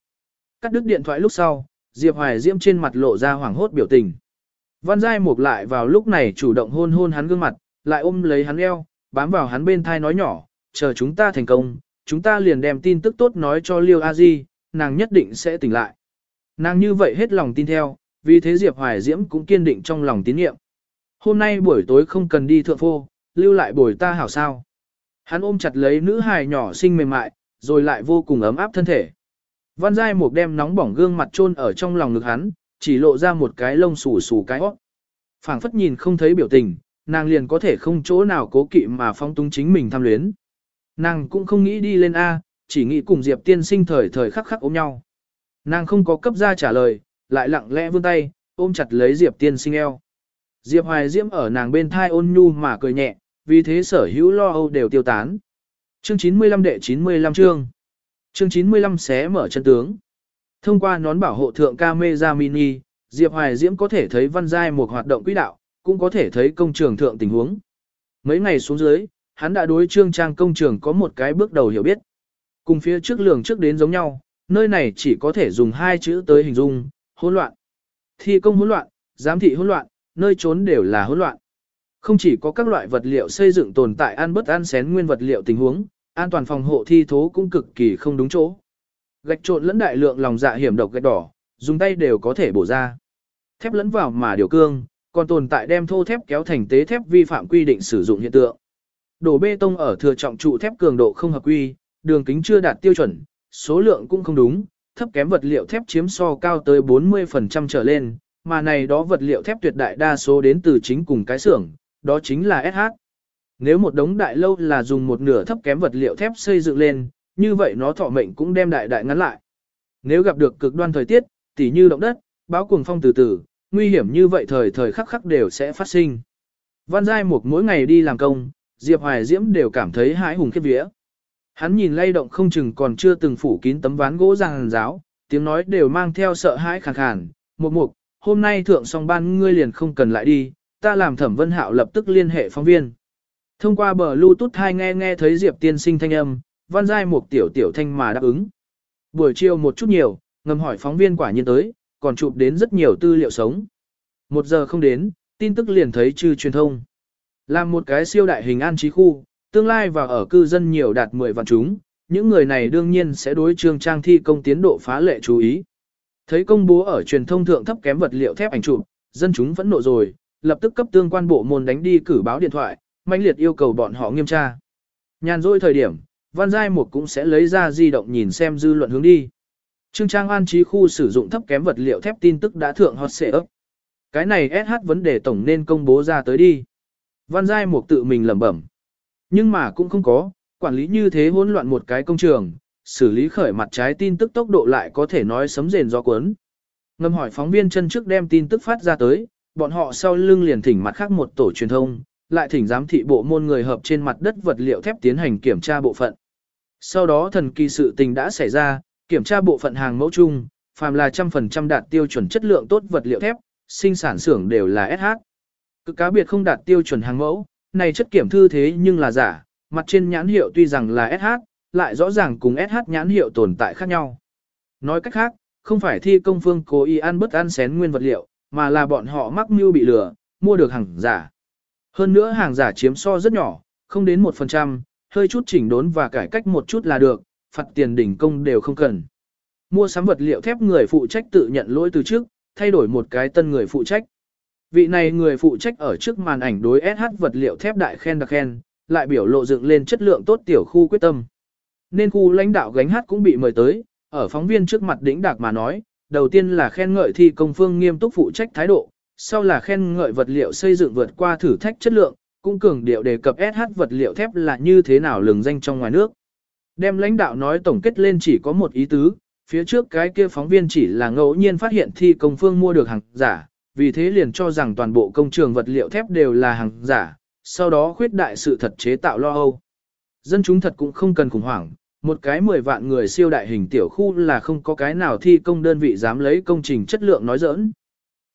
Cắt đứt điện thoại lúc sau, Diệp Hoài Diễm trên mặt lộ ra hoảng hốt biểu tình. Văn Giai Mục lại vào lúc này chủ động hôn hôn hắn gương mặt, lại ôm lấy hắn eo, bám vào hắn bên thai nói nhỏ, chờ chúng ta thành công, chúng ta liền đem tin tức tốt nói cho Liêu A Di, nàng nhất định sẽ tỉnh lại. Nàng như vậy hết lòng tin theo, vì thế Diệp Hoài Diễm cũng kiên định trong lòng tín nhiệm. Hôm nay buổi tối không cần đi thượng phô, lưu lại buổi ta hảo sao. Hắn ôm chặt lấy nữ hài nhỏ xinh mềm mại, rồi lại vô cùng ấm áp thân thể. Văn Giai Mục đem nóng bỏng gương mặt chôn ở trong lòng ngực hắn, chỉ lộ ra một cái lông xù xù cái óc, phảng phất nhìn không thấy biểu tình, nàng liền có thể không chỗ nào cố kỵ mà phong túng chính mình tham luyến. Nàng cũng không nghĩ đi lên A, chỉ nghĩ cùng Diệp tiên sinh thời thời khắc khắc ôm nhau. Nàng không có cấp ra trả lời, lại lặng lẽ vươn tay, ôm chặt lấy Diệp tiên sinh eo. Diệp Hoài Diễm ở nàng bên thai ôn nhu mà cười nhẹ, vì thế sở hữu lo âu đều tiêu tán. Chương 95 đệ 95 chương. Chương 95 xé mở chân tướng. Thông qua nón bảo hộ thượng camera mini, Diệp Hoài Diễm có thể thấy văn giai một hoạt động quỹ đạo, cũng có thể thấy công trường thượng tình huống. Mấy ngày xuống dưới, hắn đã đối trương trang công trường có một cái bước đầu hiểu biết. Cùng phía trước lường trước đến giống nhau, nơi này chỉ có thể dùng hai chữ tới hình dung, hỗn loạn. Thi công hỗn loạn, giám thị hỗn loạn, nơi trốn đều là hỗn loạn. Không chỉ có các loại vật liệu xây dựng tồn tại ăn bất ăn xén nguyên vật liệu tình huống, an toàn phòng hộ thi thố cũng cực kỳ không đúng chỗ. Gạch trộn lẫn đại lượng lòng dạ hiểm độc gạch đỏ, dùng tay đều có thể bổ ra. Thép lẫn vào mà điều cương, còn tồn tại đem thô thép kéo thành tế thép vi phạm quy định sử dụng hiện tượng. Đổ bê tông ở thừa trọng trụ thép cường độ không hợp quy, đường kính chưa đạt tiêu chuẩn, số lượng cũng không đúng, thấp kém vật liệu thép chiếm so cao tới 40% trở lên, mà này đó vật liệu thép tuyệt đại đa số đến từ chính cùng cái xưởng, đó chính là SH. Nếu một đống đại lâu là dùng một nửa thấp kém vật liệu thép xây dựng lên, như vậy nó thọ mệnh cũng đem đại đại ngắn lại. Nếu gặp được cực đoan thời tiết, tỉ như động đất, báo cuồng phong từ từ, nguy hiểm như vậy thời thời khắc khắc đều sẽ phát sinh. Văn Giai Mục mỗi ngày đi làm công, Diệp Hoài Diễm đều cảm thấy hãi hùng khiếp vía. Hắn nhìn lay động không chừng còn chưa từng phủ kín tấm ván gỗ ràng giáo, tiếng nói đều mang theo sợ hãi khàn khàn. Một mục, hôm nay thượng song ban ngươi liền không cần lại đi, ta làm thẩm vân hạo lập tức liên hệ phóng viên. Thông qua bờ Bluetooth hai nghe nghe thấy Diệp tiên sinh thanh âm, văn giai một tiểu tiểu thanh mà đáp ứng. Buổi chiều một chút nhiều, ngầm hỏi phóng viên quả nhiên tới, còn chụp đến rất nhiều tư liệu sống. Một giờ không đến, tin tức liền thấy trừ truyền thông. Làm một cái siêu đại hình an trí khu, tương lai và ở cư dân nhiều đạt 10 vạn chúng, những người này đương nhiên sẽ đối trương trang thi công tiến độ phá lệ chú ý. Thấy công bố ở truyền thông thượng thấp kém vật liệu thép ảnh chụp, dân chúng vẫn nộ rồi, lập tức cấp tương quan bộ môn đánh đi cử báo điện thoại, mãnh liệt yêu cầu bọn họ nghiêm tra. Nhàn rỗi thời điểm, Văn Giai Mục cũng sẽ lấy ra di động nhìn xem dư luận hướng đi. Trương Trang an trí khu sử dụng thấp kém vật liệu thép tin tức đã thượng hot ấp. Cái này SH vấn đề tổng nên công bố ra tới đi. Văn Giai Mục tự mình lẩm bẩm. Nhưng mà cũng không có, quản lý như thế hỗn loạn một cái công trường, xử lý khởi mặt trái tin tức tốc độ lại có thể nói sấm rền do cuốn. Ngầm hỏi phóng viên chân trước đem tin tức phát ra tới, bọn họ sau lưng liền thỉnh mặt khác một tổ truyền thông, lại thỉnh giám thị bộ môn người hợp trên mặt đất vật liệu thép tiến hành kiểm tra bộ phận. Sau đó thần kỳ sự tình đã xảy ra, kiểm tra bộ phận hàng mẫu chung, phàm là trăm phần trăm đạt tiêu chuẩn chất lượng tốt vật liệu thép, sinh sản xưởng đều là SH. Cực cá biệt không đạt tiêu chuẩn hàng mẫu, này chất kiểm thư thế nhưng là giả, mặt trên nhãn hiệu tuy rằng là SH, lại rõ ràng cùng SH nhãn hiệu tồn tại khác nhau. Nói cách khác, không phải thi công phương cố ý ăn bất ăn xén nguyên vật liệu, mà là bọn họ mắc mưu bị lừa, mua được hàng giả. Hơn nữa hàng giả chiếm so rất nhỏ, không đến 1%, hơi chút chỉnh đốn và cải cách một chút là được, phạt tiền đỉnh công đều không cần. Mua sắm vật liệu thép người phụ trách tự nhận lỗi từ trước, thay đổi một cái tân người phụ trách. Vị này người phụ trách ở trước màn ảnh đối SH vật liệu thép đại khen đặc khen, lại biểu lộ dựng lên chất lượng tốt tiểu khu quyết tâm. Nên khu lãnh đạo gánh hát cũng bị mời tới, ở phóng viên trước mặt đỉnh đạc mà nói, đầu tiên là khen ngợi thi công phương nghiêm túc phụ trách thái độ, sau là khen ngợi vật liệu xây dựng vượt qua thử thách chất lượng, cũng cường điệu đề cập SH vật liệu thép là như thế nào lừng danh trong ngoài nước. Đem lãnh đạo nói tổng kết lên chỉ có một ý tứ, phía trước cái kia phóng viên chỉ là ngẫu nhiên phát hiện thi công phương mua được hàng giả, vì thế liền cho rằng toàn bộ công trường vật liệu thép đều là hàng giả, sau đó khuyết đại sự thật chế tạo lo âu. Dân chúng thật cũng không cần khủng hoảng, một cái 10 vạn người siêu đại hình tiểu khu là không có cái nào thi công đơn vị dám lấy công trình chất lượng nói giỡn.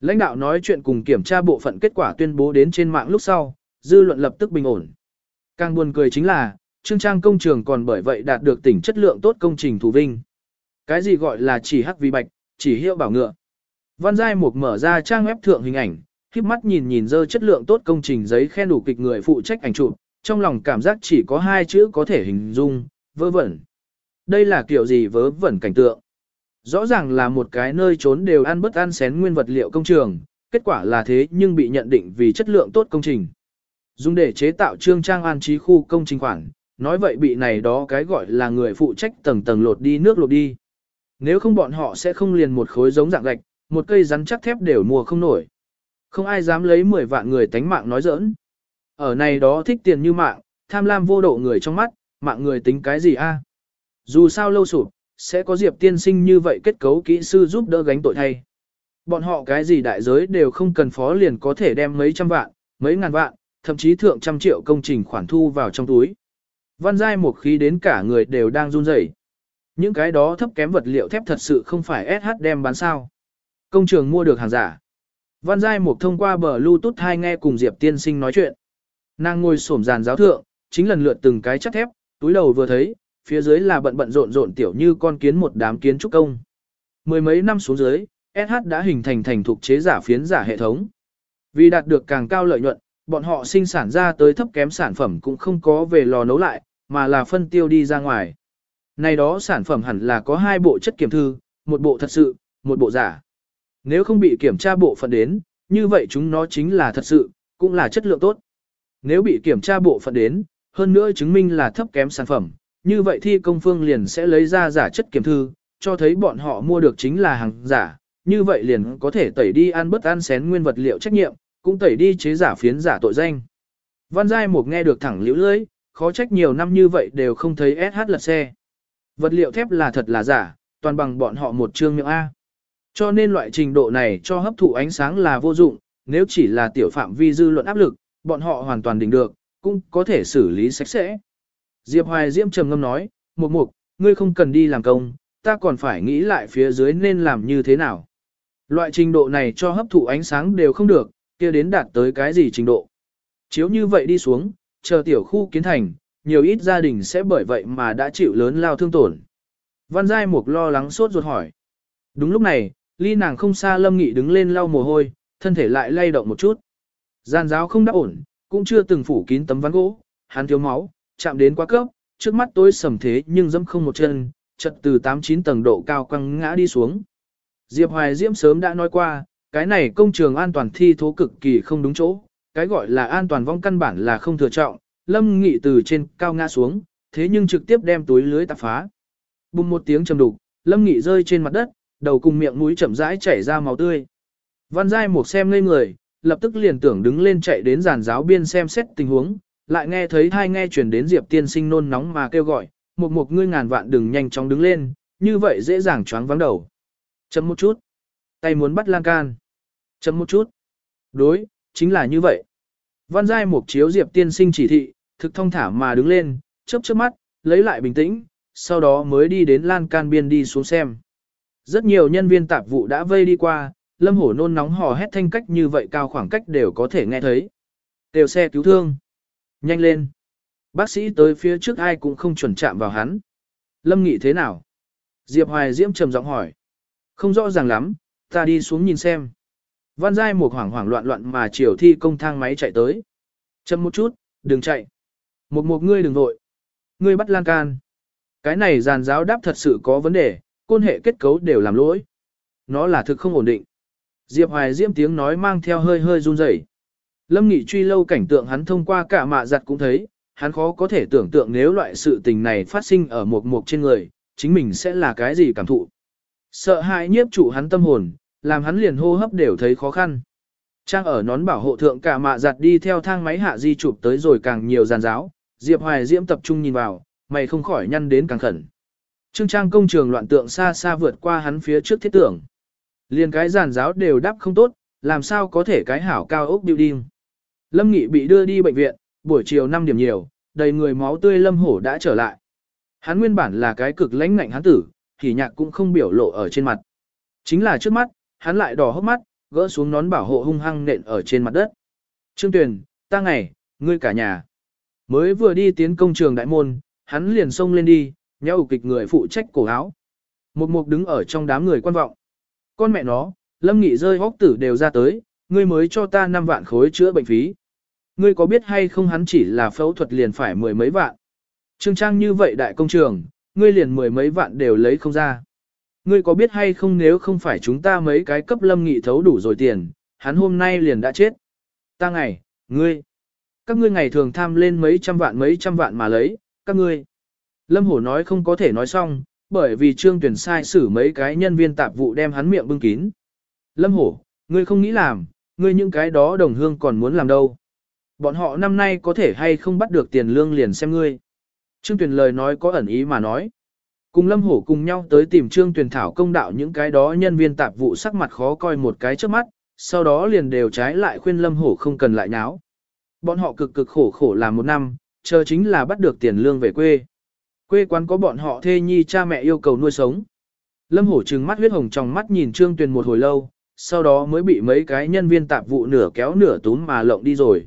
Lãnh đạo nói chuyện cùng kiểm tra bộ phận kết quả tuyên bố đến trên mạng lúc sau, dư luận lập tức bình ổn. Càng buồn cười chính là, trương trang công trường còn bởi vậy đạt được tỉnh chất lượng tốt công trình thủ vinh. Cái gì gọi là chỉ hắc vì bạch, chỉ hiệu bảo ngựa. Văn Giai Mục mở ra trang web thượng hình ảnh, khiếp mắt nhìn nhìn dơ chất lượng tốt công trình giấy khen đủ kịch người phụ trách ảnh chụp, trong lòng cảm giác chỉ có hai chữ có thể hình dung, vớ vẩn. Đây là kiểu gì vớ vẩn cảnh tượng? Rõ ràng là một cái nơi trốn đều ăn bất ăn xén nguyên vật liệu công trường, kết quả là thế nhưng bị nhận định vì chất lượng tốt công trình. Dùng để chế tạo trương trang an trí khu công trình khoản, nói vậy bị này đó cái gọi là người phụ trách tầng tầng lột đi nước lột đi. Nếu không bọn họ sẽ không liền một khối giống dạng gạch, một cây rắn chắc thép đều mua không nổi. Không ai dám lấy 10 vạn người tánh mạng nói giỡn. Ở này đó thích tiền như mạng, tham lam vô độ người trong mắt, mạng người tính cái gì a? Dù sao lâu sụp, sẽ có Diệp tiên sinh như vậy kết cấu kỹ sư giúp đỡ gánh tội thay. Bọn họ cái gì đại giới đều không cần phó liền có thể đem mấy trăm vạn, mấy ngàn vạn, thậm chí thượng trăm triệu công trình khoản thu vào trong túi. Văn giai một khí đến cả người đều đang run rẩy. Những cái đó thấp kém vật liệu thép thật sự không phải SH đem bán sao. Công trường mua được hàng giả. Văn giai một thông qua bờ Bluetooth hai nghe cùng Diệp tiên sinh nói chuyện. Nàng ngồi xổm giàn giáo thượng, chính lần lượt từng cái chắc thép, túi đầu vừa thấy, phía dưới là bận bận rộn rộn tiểu như con kiến một đám kiến trúc công. Mười mấy năm xuống dưới, SH đã hình thành thành thục chế giả phiến giả hệ thống. Vì đạt được càng cao lợi nhuận, bọn họ sinh sản ra tới thấp kém sản phẩm cũng không có về lò nấu lại, mà là phân tiêu đi ra ngoài. Này đó sản phẩm hẳn là có hai bộ chất kiểm thư, một bộ thật sự, một bộ giả. Nếu không bị kiểm tra bộ phận đến, như vậy chúng nó chính là thật sự, cũng là chất lượng tốt. Nếu bị kiểm tra bộ phận đến, hơn nữa chứng minh là thấp kém sản phẩm, như vậy thi công phương liền sẽ lấy ra giả chất kiểm thư, cho thấy bọn họ mua được chính là hàng giả, như vậy liền có thể tẩy đi ăn bất ăn xén nguyên vật liệu trách nhiệm, cũng tẩy đi chế giả phiến giả tội danh. Văn Giai Mục nghe được thẳng liễu lưỡi, khó trách nhiều năm như vậy đều không thấy SH lật xe. Vật liệu thép là thật là giả, toàn bằng bọn họ một chương miệng A. Cho nên loại trình độ này cho hấp thụ ánh sáng là vô dụng, nếu chỉ là tiểu phạm vi dư luận áp lực, bọn họ hoàn toàn đỉnh được, cũng có thể xử lý sạch sẽ. Diệp Hoài Diễm trầm ngâm nói, mục mục, ngươi không cần đi làm công, ta còn phải nghĩ lại phía dưới nên làm như thế nào. Loại trình độ này cho hấp thụ ánh sáng đều không được, kia đến đạt tới cái gì trình độ. Chiếu như vậy đi xuống, chờ tiểu khu kiến thành, nhiều ít gia đình sẽ bởi vậy mà đã chịu lớn lao thương tổn. Văn Giai Mục lo lắng sốt ruột hỏi. Đúng lúc này, ly nàng không xa Lâm Nghị đứng lên lau mồ hôi, thân thể lại lay động một chút. Gian giáo không đáp ổn, cũng chưa từng phủ kín tấm ván gỗ, hắn thiếu máu, chạm đến quá cấp, trước mắt tối sầm thế nhưng dẫm không một chân, chật từ 8-9 tầng độ cao quăng ngã đi xuống. Diệp Hoài Diễm sớm đã nói qua, cái này công trường an toàn thi thố cực kỳ không đúng chỗ, cái gọi là an toàn vong căn bản là không thừa trọng, Lâm Nghị từ trên cao ngã xuống, thế nhưng trực tiếp đem túi lưới tạp phá. Bùng một tiếng trầm đục, Lâm Nghị rơi trên mặt đất, đầu cùng miệng mũi chậm rãi chảy ra máu tươi. Văn Giai một xem ngây người, lập tức liền tưởng đứng lên chạy đến giàn giáo biên xem xét tình huống, lại nghe thấy hai nghe chuyển đến Diệp tiên sinh nôn nóng mà kêu gọi, một một ngươi ngàn vạn đừng nhanh chóng đứng lên, như vậy dễ dàng choáng vắng đầu. Chấm một chút. Tay muốn bắt lan can. Chấm một chút. Đối, chính là như vậy. Văn Giai một chiếu Diệp tiên sinh chỉ thị, thực thông thả mà đứng lên, chớp chớp mắt, lấy lại bình tĩnh, sau đó mới đi đến lan can biên đi xuống xem. Rất nhiều nhân viên tạp vụ đã vây đi qua, Lâm Hổ nôn nóng hò hét thanh cách như vậy cao khoảng cách đều có thể nghe thấy. Đều xe cứu thương. Nhanh lên. Bác sĩ tới phía trước ai cũng không chuẩn chạm vào hắn. Lâm Nghị thế nào? Diệp Hoài Diễm trầm giọng hỏi. Không rõ ràng lắm, ta đi xuống nhìn xem. Văn Giai một hoảng hoảng loạn loạn mà chiều thi công thang máy chạy tới. Chậm một chút, đừng chạy. Một một ngươi đừng vội. Ngươi bắt lan can. Cái này giàn giáo đáp thật sự có vấn đề, côn hệ kết cấu đều làm lỗi. Nó là thực không ổn định. Diệp Hoài Diễm tiếng nói mang theo hơi hơi run rẩy. Lâm Nghị truy lâu cảnh tượng hắn thông qua cả mạ giặt cũng thấy, hắn khó có thể tưởng tượng nếu loại sự tình này phát sinh ở một mục trên người, chính mình sẽ là cái gì cảm thụ. Sợ hãi nhiếp trụ hắn tâm hồn, làm hắn liền hô hấp đều thấy khó khăn. Trang ở nón bảo hộ thượng cả mạ giặt đi theo thang máy hạ di chụp tới rồi càng nhiều giàn giáo, Diệp Hoài Diễm tập trung nhìn vào, mày không khỏi nhăn đến càng khẩn. Trương trang công trường loạn tượng xa xa vượt qua hắn phía trước thiết tưởng. Liền cái giàn giáo đều đắp không tốt, làm sao có thể cái hảo cao ốc building. Lâm Nghị bị đưa đi bệnh viện, buổi chiều 5 điểm nhiều, đầy người máu tươi Lâm Hổ đã trở lại. Hắn nguyên bản là cái cực lãnh ngạnh hắn tử, thì nhạc cũng không biểu lộ ở trên mặt. Chính là trước mắt, hắn lại đỏ hốc mắt, gỡ xuống nón bảo hộ hung hăng nện ở trên mặt đất. Trương Tuyền, ta ngày, ngươi cả nhà. Mới vừa đi tiến công trường đại môn, hắn liền xông lên đi, nhau kịch người phụ trách cổ áo. Một mục đứng ở trong đám người quan vọng. Con mẹ nó, Lâm Nghị rơi hốc tử đều ra tới, ngươi mới cho ta 5 vạn khối chữa bệnh phí. Ngươi có biết hay không hắn chỉ là phẫu thuật liền phải mười mấy vạn. Trương trang như vậy đại công trường, ngươi liền mười mấy vạn đều lấy không ra. Ngươi có biết hay không nếu không phải chúng ta mấy cái cấp lâm nghị thấu đủ rồi tiền, hắn hôm nay liền đã chết. Ta ngày, ngươi, các ngươi ngày thường tham lên mấy trăm vạn mấy trăm vạn mà lấy, các ngươi. Lâm Hổ nói không có thể nói xong, bởi vì Trương Tuyển sai xử mấy cái nhân viên tạp vụ đem hắn miệng bưng kín. Lâm Hổ, ngươi không nghĩ làm, ngươi những cái đó đồng hương còn muốn làm đâu. Bọn họ năm nay có thể hay không bắt được tiền lương liền xem ngươi. Trương Tuyền lời nói có ẩn ý mà nói. Cùng Lâm Hổ cùng nhau tới tìm Trương Tuyền thảo công đạo những cái đó nhân viên tạp vụ sắc mặt khó coi một cái trước mắt, sau đó liền đều trái lại khuyên Lâm Hổ không cần lại nháo. Bọn họ cực cực khổ khổ làm một năm, chờ chính là bắt được tiền lương về quê. Quê quán có bọn họ thê nhi cha mẹ yêu cầu nuôi sống. Lâm Hổ trừng mắt huyết hồng trong mắt nhìn Trương Tuyền một hồi lâu, sau đó mới bị mấy cái nhân viên tạp vụ nửa kéo nửa túm mà lộng đi rồi.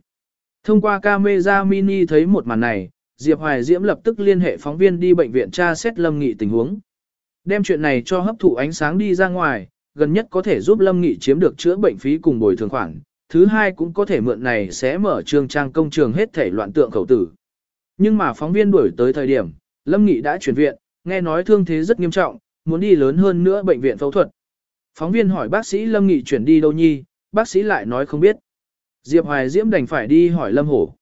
Thông qua camera mini thấy một màn này, Diệp Hoài Diễm lập tức liên hệ phóng viên đi bệnh viện tra xét Lâm Nghị tình huống. Đem chuyện này cho hấp thụ ánh sáng đi ra ngoài, gần nhất có thể giúp Lâm Nghị chiếm được chữa bệnh phí cùng bồi thường khoản. Thứ hai cũng có thể mượn này sẽ mở trường trang công trường hết thể loạn tượng khẩu tử. Nhưng mà phóng viên đuổi tới thời điểm, Lâm Nghị đã chuyển viện, nghe nói thương thế rất nghiêm trọng, muốn đi lớn hơn nữa bệnh viện phẫu thuật. Phóng viên hỏi bác sĩ Lâm Nghị chuyển đi đâu nhi, bác sĩ lại nói không biết. Diệp Hoài Diễm đành phải đi hỏi Lâm Hổ.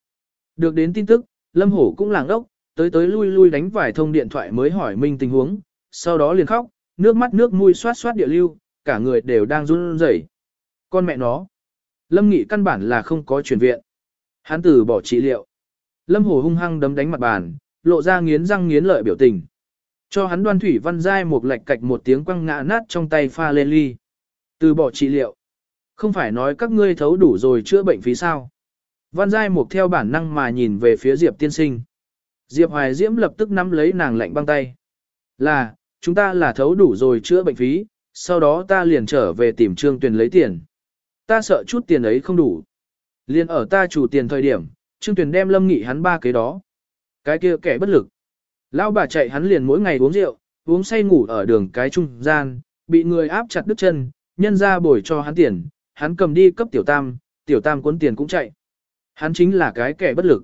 Được đến tin tức, Lâm Hổ cũng làng ốc, tới tới lui lui đánh vài thông điện thoại mới hỏi Minh tình huống, sau đó liền khóc, nước mắt nước mũi xoát xoát địa lưu, cả người đều đang run rẩy. Con mẹ nó. Lâm Nghị căn bản là không có chuyển viện. Hắn từ bỏ trị liệu. Lâm Hổ hung hăng đấm đánh mặt bàn, lộ ra nghiến răng nghiến lợi biểu tình. Cho hắn đoan thủy văn dai một lạch cạch một tiếng quăng ngã nát trong tay pha lên ly. Từ bỏ trị liệu. Không phải nói các ngươi thấu đủ rồi chữa bệnh phí sao. Văn Giai Mục theo bản năng mà nhìn về phía Diệp tiên sinh. Diệp Hoài Diễm lập tức nắm lấy nàng lạnh băng tay. Là, chúng ta là thấu đủ rồi chữa bệnh phí, sau đó ta liền trở về tìm Trương Tuyền lấy tiền. Ta sợ chút tiền ấy không đủ. Liền ở ta chủ tiền thời điểm, Trương Tuyền đem lâm nghị hắn ba cái đó. Cái kia kẻ bất lực. Lão bà chạy hắn liền mỗi ngày uống rượu, uống say ngủ ở đường cái trung gian, bị người áp chặt đứt chân, nhân ra bồi cho hắn tiền, hắn cầm đi cấp tiểu tam, tiểu tam cuốn tiền cũng chạy. Hắn chính là cái kẻ bất lực.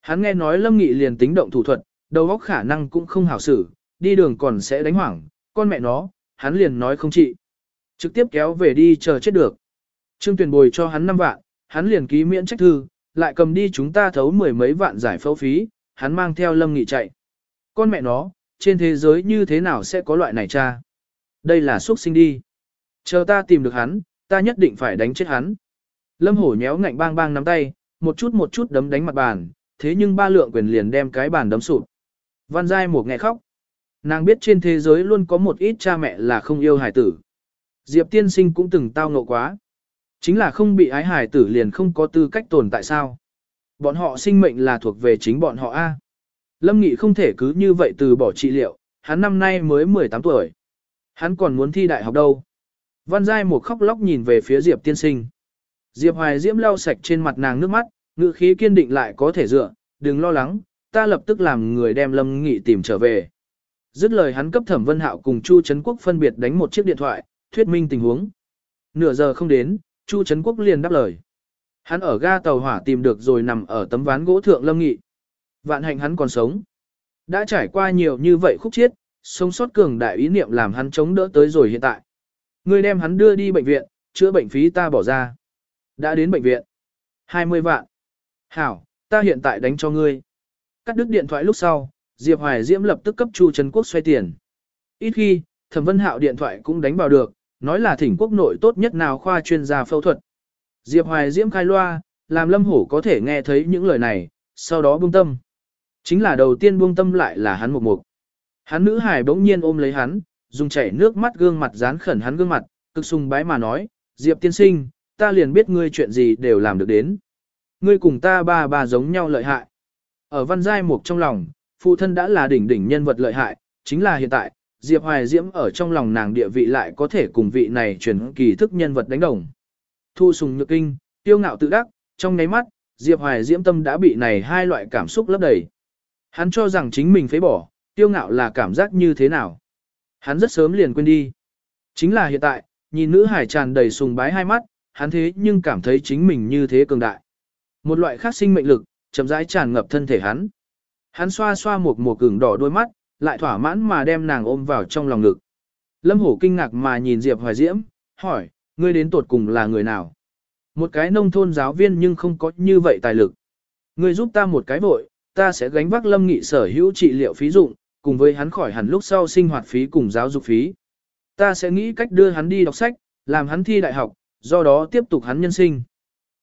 Hắn nghe nói Lâm Nghị liền tính động thủ thuật, đầu óc khả năng cũng không hảo xử, đi đường còn sẽ đánh hoảng, con mẹ nó, hắn liền nói không trị. Trực tiếp kéo về đi chờ chết được. Trương Tuyền bồi cho hắn 5 vạn, hắn liền ký miễn trách thư, lại cầm đi chúng ta thấu mười mấy vạn giải phẫu phí, hắn mang theo Lâm Nghị chạy. Con mẹ nó, trên thế giới như thế nào sẽ có loại này cha? Đây là xuất sinh đi. Chờ ta tìm được hắn, ta nhất định phải đánh chết hắn. Lâm hổ nhéo ngạnh bang bang nắm tay, một chút một chút đấm đánh mặt bàn, thế nhưng ba lượng quyền liền đem cái bàn đấm sụp. Văn Giai một nghe khóc. Nàng biết trên thế giới luôn có một ít cha mẹ là không yêu hải tử. Diệp tiên sinh cũng từng tao ngộ quá. Chính là không bị ái hải tử liền không có tư cách tồn tại sao. Bọn họ sinh mệnh là thuộc về chính bọn họ A. Lâm Nghị không thể cứ như vậy từ bỏ trị liệu, hắn năm nay mới 18 tuổi. Hắn còn muốn thi đại học đâu. Văn Giai một khóc lóc nhìn về phía Diệp tiên sinh. Diệp Hoài Diễm lau sạch trên mặt nàng nước mắt, ngữ khí kiên định lại có thể dựa, đừng lo lắng, ta lập tức làm người đem Lâm Nghị tìm trở về. Dứt lời hắn cấp Thẩm Vân Hạo cùng Chu Trấn Quốc phân biệt đánh một chiếc điện thoại, thuyết minh tình huống. Nửa giờ không đến, Chu Trấn Quốc liền đáp lời. Hắn ở ga tàu hỏa tìm được rồi nằm ở tấm ván gỗ thượng Lâm Nghị. Vạn hạnh hắn còn sống. Đã trải qua nhiều như vậy khúc chiết, sống sót cường đại ý niệm làm hắn chống đỡ tới rồi hiện tại. Người đem hắn đưa đi bệnh viện, chữa bệnh phí ta bỏ ra. Đã đến bệnh viện. 20 vạn. Hảo, ta hiện tại đánh cho ngươi. Cắt đứt điện thoại lúc sau, Diệp Hoài Diễm lập tức cấp Chu Trấn Quốc xoay tiền. Ít khi, Thẩm Vân Hạo điện thoại cũng đánh vào được, nói là thỉnh quốc nội tốt nhất nào khoa chuyên gia phẫu thuật. Diệp Hoài Diễm khai loa, làm Lâm Hổ có thể nghe thấy những lời này, sau đó buông tâm. Chính là đầu tiên buông tâm lại là hắn một mục. Hắn nữ hải bỗng nhiên ôm lấy hắn, dùng chảy nước mắt gương mặt dán khẩn hắn gương mặt, cực sùng bái mà nói, Diệp tiên sinh, ta liền biết ngươi chuyện gì đều làm được đến. Ngươi cùng ta ba bà giống nhau lợi hại. Ở văn giai mục trong lòng, phụ thân đã là đỉnh đỉnh nhân vật lợi hại, chính là hiện tại, Diệp Hoài Diễm ở trong lòng nàng địa vị lại có thể cùng vị này truyền kỳ thức nhân vật đánh đồng. Thu sùng nhược kinh, tiêu ngạo tự đắc, trong nháy mắt, Diệp Hoài Diễm tâm đã bị này hai loại cảm xúc lấp đầy. Hắn cho rằng chính mình phế bỏ, tiêu ngạo là cảm giác như thế nào. Hắn rất sớm liền quên đi. Chính là hiện tại, nhìn nữ hải tràn đầy sùng bái hai mắt, hắn thế nhưng cảm thấy chính mình như thế cường đại. Một loại khác sinh mệnh lực, chậm rãi tràn ngập thân thể hắn. Hắn xoa xoa một mùa cứng đỏ đôi mắt, lại thỏa mãn mà đem nàng ôm vào trong lòng ngực. Lâm Hổ kinh ngạc mà nhìn Diệp Hoài Diễm, hỏi, ngươi đến tuột cùng là người nào? Một cái nông thôn giáo viên nhưng không có như vậy tài lực. Ngươi giúp ta một cái vội, ta sẽ gánh vác Lâm Nghị sở hữu trị liệu phí dụng, cùng với hắn khỏi hẳn lúc sau sinh hoạt phí cùng giáo dục phí. Ta sẽ nghĩ cách đưa hắn đi đọc sách, làm hắn thi đại học, do đó tiếp tục hắn nhân sinh.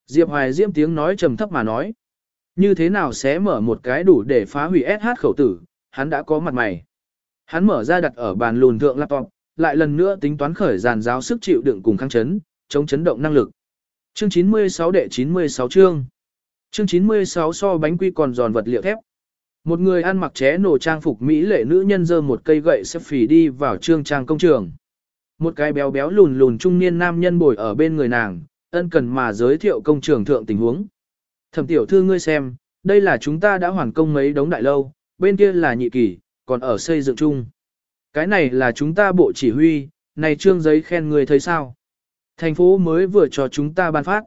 Diệp Hoài Diễm tiếng nói trầm thấp mà nói. Như thế nào sẽ mở một cái đủ để phá hủy SH khẩu tử, hắn đã có mặt mày. Hắn mở ra đặt ở bàn lùn thượng laptop, lại lần nữa tính toán khởi giàn giáo sức chịu đựng cùng kháng chấn, chống chấn động năng lực. Chương 96 đệ 96 chương. Chương 96 so bánh quy còn giòn vật liệu thép. Một người ăn mặc ché nổ trang phục mỹ lệ nữ nhân dơ một cây gậy xếp phì đi vào trương trang công trường. Một cái béo béo lùn lùn trung niên nam nhân bồi ở bên người nàng, ân cần mà giới thiệu công trường thượng tình huống. Thẩm tiểu thư ngươi xem, đây là chúng ta đã hoàn công mấy đống đại lâu, bên kia là nhị kỳ, còn ở xây dựng chung. Cái này là chúng ta bộ chỉ huy, này trương giấy khen người thấy sao. Thành phố mới vừa cho chúng ta ban phát.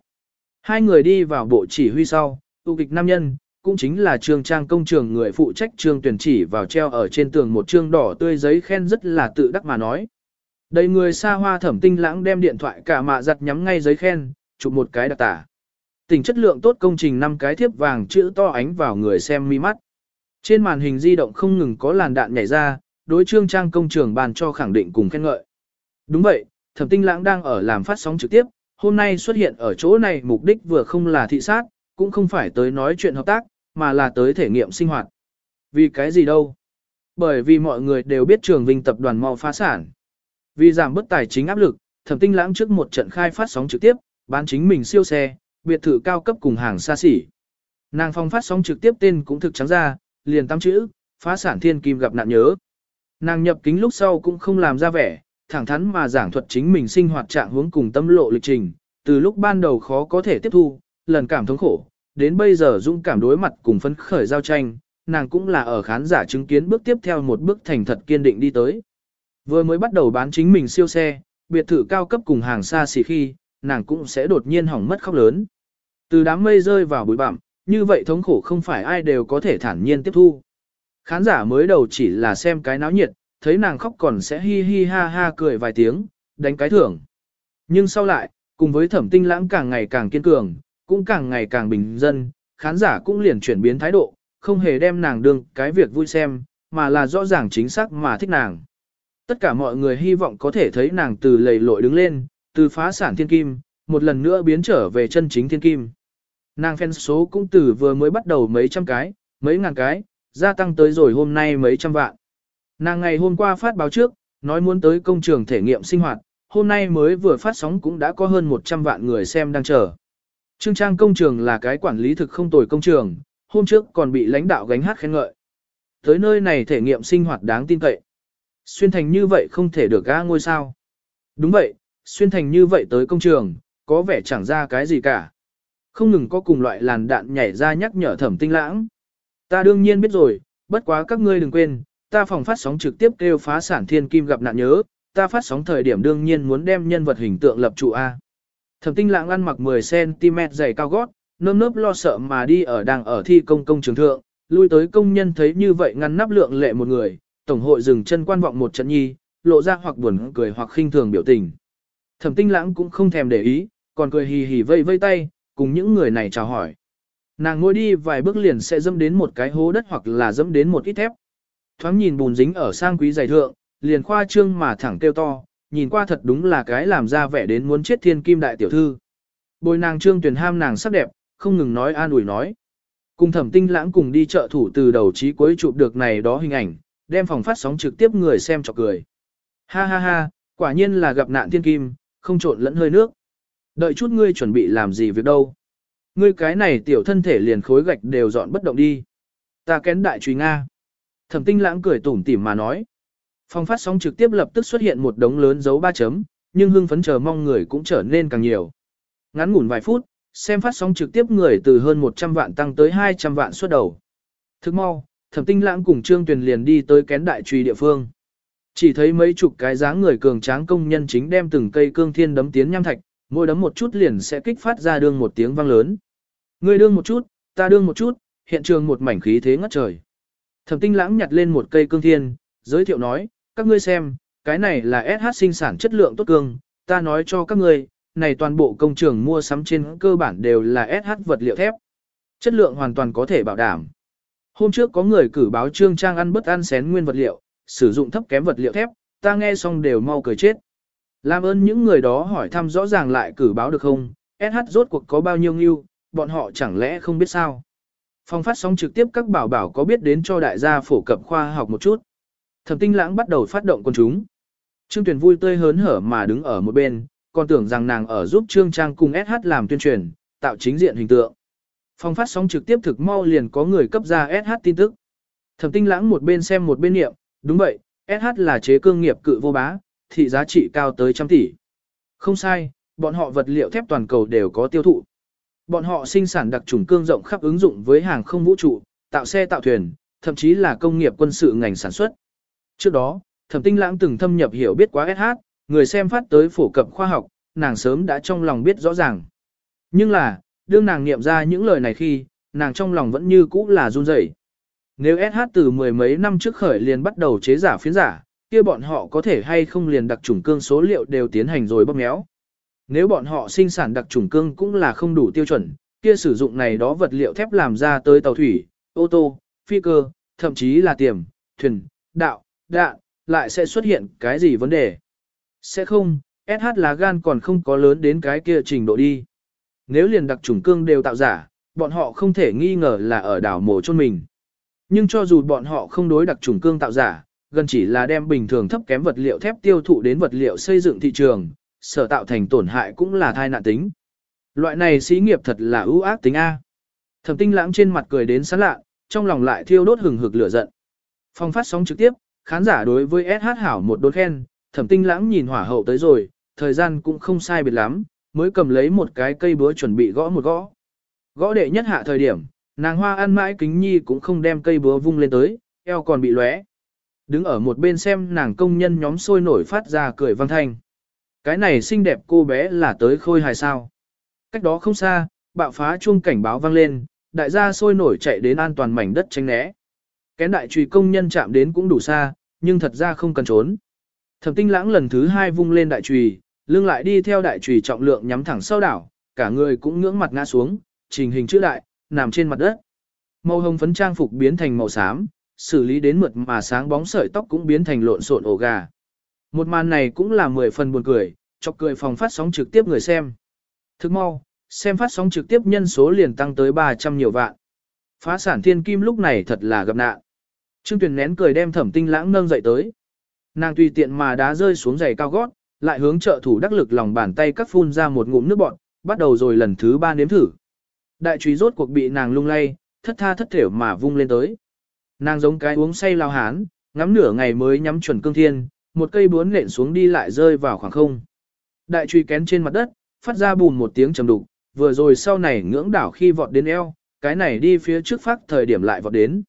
Hai người đi vào bộ chỉ huy sau, tu kịch nam nhân, cũng chính là trương trang công trường người phụ trách trương tuyển chỉ vào treo ở trên tường một trương đỏ tươi giấy khen rất là tự đắc mà nói. Đầy người xa hoa thẩm tinh lãng đem điện thoại cả mạ giặt nhắm ngay giấy khen, chụp một cái đặc tả. Tình chất lượng tốt công trình năm cái thiếp vàng chữ to ánh vào người xem mi mắt. Trên màn hình di động không ngừng có làn đạn nhảy ra, đối trương trang công trường bàn cho khẳng định cùng khen ngợi. Đúng vậy, thẩm tinh lãng đang ở làm phát sóng trực tiếp, hôm nay xuất hiện ở chỗ này mục đích vừa không là thị sát, cũng không phải tới nói chuyện hợp tác, mà là tới thể nghiệm sinh hoạt. Vì cái gì đâu? Bởi vì mọi người đều biết trường vinh tập đoàn mau phá sản. Vì giảm bớt tài chính áp lực, thẩm tinh lãng trước một trận khai phát sóng trực tiếp, bán chính mình siêu xe, biệt thự cao cấp cùng hàng xa xỉ. Nàng phong phát sóng trực tiếp tên cũng thực trắng ra, liền tám chữ, phá sản thiên kim gặp nạn nhớ. Nàng nhập kính lúc sau cũng không làm ra vẻ, thẳng thắn mà giảng thuật chính mình sinh hoạt trạng hướng cùng tâm lộ lịch trình, từ lúc ban đầu khó có thể tiếp thu, lần cảm thống khổ, đến bây giờ dũng cảm đối mặt cùng phấn khởi giao tranh, nàng cũng là ở khán giả chứng kiến bước tiếp theo một bước thành thật kiên định đi tới. Vừa mới bắt đầu bán chính mình siêu xe, biệt thự cao cấp cùng hàng xa xỉ khi, nàng cũng sẽ đột nhiên hỏng mất khóc lớn. Từ đám mây rơi vào bụi bặm, như vậy thống khổ không phải ai đều có thể thản nhiên tiếp thu. Khán giả mới đầu chỉ là xem cái náo nhiệt, thấy nàng khóc còn sẽ hi hi ha ha cười vài tiếng, đánh cái thưởng. Nhưng sau lại, cùng với thẩm tinh lãng càng ngày càng kiên cường, cũng càng ngày càng bình dân, khán giả cũng liền chuyển biến thái độ, không hề đem nàng đương cái việc vui xem, mà là rõ ràng chính xác mà thích nàng. Tất cả mọi người hy vọng có thể thấy nàng từ lầy lội đứng lên, từ phá sản thiên kim, một lần nữa biến trở về chân chính thiên kim. Nàng fan số cũng từ vừa mới bắt đầu mấy trăm cái, mấy ngàn cái, gia tăng tới rồi hôm nay mấy trăm vạn. Nàng ngày hôm qua phát báo trước, nói muốn tới công trường thể nghiệm sinh hoạt, hôm nay mới vừa phát sóng cũng đã có hơn 100 vạn người xem đang chờ. Trương Trang công trường là cái quản lý thực không tồi công trường, hôm trước còn bị lãnh đạo gánh hát khen ngợi. Tới nơi này thể nghiệm sinh hoạt đáng tin cậy. Xuyên thành như vậy không thể được ga ngôi sao. Đúng vậy, xuyên thành như vậy tới công trường, có vẻ chẳng ra cái gì cả. Không ngừng có cùng loại làn đạn nhảy ra nhắc nhở thẩm tinh lãng. Ta đương nhiên biết rồi, bất quá các ngươi đừng quên, ta phòng phát sóng trực tiếp kêu phá sản thiên kim gặp nạn nhớ, ta phát sóng thời điểm đương nhiên muốn đem nhân vật hình tượng lập trụ A. Thẩm tinh lãng ăn mặc 10cm dày cao gót, nơm nớp lo sợ mà đi ở đang ở thi công công trường thượng, lui tới công nhân thấy như vậy ngăn nắp lượng lệ một người, tổng hội dừng chân quan vọng một trận nhi, lộ ra hoặc buồn cười hoặc khinh thường biểu tình. Thẩm tinh lãng cũng không thèm để ý, còn cười hì hì vây vây tay, cùng những người này chào hỏi. Nàng ngồi đi vài bước liền sẽ dâm đến một cái hố đất hoặc là dâm đến một ít thép. Thoáng nhìn bùn dính ở sang quý giày thượng, liền khoa trương mà thẳng kêu to, nhìn qua thật đúng là cái làm ra vẻ đến muốn chết thiên kim đại tiểu thư. Bồi nàng trương tuyển ham nàng sắc đẹp, không ngừng nói an ủi nói. Cùng thẩm tinh lãng cùng đi chợ thủ từ đầu chí cuối chụp được này đó hình ảnh, đem phòng phát sóng trực tiếp người xem chọc cười. Ha ha ha, quả nhiên là gặp nạn thiên kim, không trộn lẫn hơi nước. Đợi chút ngươi chuẩn bị làm gì việc đâu. Ngươi cái này tiểu thân thể liền khối gạch đều dọn bất động đi. Ta kén đại truy Nga. Thẩm tinh lãng cười tủm tỉm mà nói. Phòng phát sóng trực tiếp lập tức xuất hiện một đống lớn dấu ba chấm, nhưng hưng phấn chờ mong người cũng trở nên càng nhiều. Ngắn ngủn vài phút, xem phát sóng trực tiếp người từ hơn 100 vạn tăng tới 200 vạn suốt đầu. Thức mau, thẩm tinh lãng cùng Trương Tuyền liền đi tới kén đại truy địa phương. Chỉ thấy mấy chục cái dáng người cường tráng công nhân chính đem từng cây cương thiên đấm tiến nham thạch, mỗi đấm một chút liền sẽ kích phát ra đương một tiếng vang lớn. Ngươi đương một chút, ta đương một chút, hiện trường một mảnh khí thế ngất trời. Thẩm tinh lãng nhặt lên một cây cương thiên, giới thiệu nói, các ngươi xem, cái này là SH sinh sản chất lượng tốt cương, ta nói cho các ngươi, này toàn bộ công trường mua sắm trên cơ bản đều là SH vật liệu thép. Chất lượng hoàn toàn có thể bảo đảm. Hôm trước có người cử báo trương trang ăn bất ăn xén nguyên vật liệu, sử dụng thấp kém vật liệu thép, ta nghe xong đều mau cười chết. Làm ơn những người đó hỏi thăm rõ ràng lại cử báo được không, SH rốt cuộc có bao nhiêu nghiêu, bọn họ chẳng lẽ không biết sao. Phòng phát sóng trực tiếp các bảo bảo có biết đến cho đại gia phổ cập khoa học một chút. Thẩm tinh lãng bắt đầu phát động con chúng. Trương Tuyền vui tươi hớn hở mà đứng ở một bên, còn tưởng rằng nàng ở giúp Trương Trang cùng SH làm tuyên truyền, tạo chính diện hình tượng. Phòng phát sóng trực tiếp thực mau liền có người cấp ra SH tin tức. Thẩm tinh lãng một bên xem một bên niệm, đúng vậy, SH là chế cương nghiệp cự vô bá, thị giá trị cao tới trăm tỷ. Không sai, bọn họ vật liệu thép toàn cầu đều có tiêu thụ. Bọn họ sinh sản đặc trùng cương rộng khắp ứng dụng với hàng không vũ trụ, tạo xe tạo thuyền, thậm chí là công nghiệp quân sự ngành sản xuất. Trước đó, Thẩm Tinh Lãng từng thâm nhập hiểu biết quá SH, người xem phát tới phổ cập khoa học, nàng sớm đã trong lòng biết rõ ràng. Nhưng là, đương nàng niệm ra những lời này khi, nàng trong lòng vẫn như cũ là run rẩy. Nếu SH từ mười mấy năm trước khởi liền bắt đầu chế giả phiến giả, kia bọn họ có thể hay không liền đặc trùng cương số liệu đều tiến hành rồi bóp méo. Nếu bọn họ sinh sản đặc trùng cương cũng là không đủ tiêu chuẩn, kia sử dụng này đó vật liệu thép làm ra tới tàu thủy, ô tô, phi cơ, thậm chí là tiềm, thuyền, đạo, đạn, lại sẽ xuất hiện cái gì vấn đề. Sẽ không, SH là gan còn không có lớn đến cái kia trình độ đi. Nếu liền đặc trùng cương đều tạo giả, bọn họ không thể nghi ngờ là ở đảo mồ chôn mình. Nhưng cho dù bọn họ không đối đặc trùng cương tạo giả, gần chỉ là đem bình thường thấp kém vật liệu thép tiêu thụ đến vật liệu xây dựng thị trường, sở tạo thành tổn hại cũng là thai nạn tính. Loại này xí nghiệp thật là ưu ác tính A. Thẩm tinh lãng trên mặt cười đến sán lạ, trong lòng lại thiêu đốt hừng hực lửa giận. Phong phát sóng trực tiếp, khán giả đối với SH hảo một đốn khen, thẩm tinh lãng nhìn hỏa hậu tới rồi, thời gian cũng không sai biệt lắm, mới cầm lấy một cái cây búa chuẩn bị gõ một gõ. Gõ đệ nhất hạ thời điểm, nàng hoa ăn mãi kính nhi cũng không đem cây búa vung lên tới, eo còn bị lóe. Đứng ở một bên xem nàng công nhân nhóm sôi nổi phát ra cười vang thanh. Cái này xinh đẹp cô bé là tới khôi hài sao. Cách đó không xa, bạo phá chuông cảnh báo vang lên, đại gia sôi nổi chạy đến an toàn mảnh đất tránh né. Kén đại trùy công nhân chạm đến cũng đủ xa, nhưng thật ra không cần trốn. Thẩm tinh lãng lần thứ hai vung lên đại trùy, lưng lại đi theo đại trùy trọng lượng nhắm thẳng sau đảo, cả người cũng ngưỡng mặt ngã xuống, trình hình chữ đại, nằm trên mặt đất. Màu hồng phấn trang phục biến thành màu xám, xử lý đến mượt mà sáng bóng sợi tóc cũng biến thành lộn xộn ổ gà. Một màn này cũng là mười phần buồn cười, chọc cười phòng phát sóng trực tiếp người xem. Thức mau, xem phát sóng trực tiếp nhân số liền tăng tới 300 nhiều vạn. Phá sản thiên kim lúc này thật là gặp nạn. Trương Tuyền nén cười đem thẩm tinh lãng nâng dậy tới. Nàng tùy tiện mà đá rơi xuống giày cao gót, lại hướng trợ thủ đắc lực lòng bàn tay cắt phun ra một ngụm nước bọt, bắt đầu rồi lần thứ ba nếm thử. Đại trùy rốt cuộc bị nàng lung lay, thất tha thất thểu mà vung lên tới. Nàng giống cái uống say lao hán, ngắm nửa ngày mới nhắm chuẩn cương thiên, một cây bướn nện xuống đi lại rơi vào khoảng không. Đại truy kén trên mặt đất, phát ra bùn một tiếng trầm đục, vừa rồi sau này ngưỡng đảo khi vọt đến eo, cái này đi phía trước phát thời điểm lại vọt đến.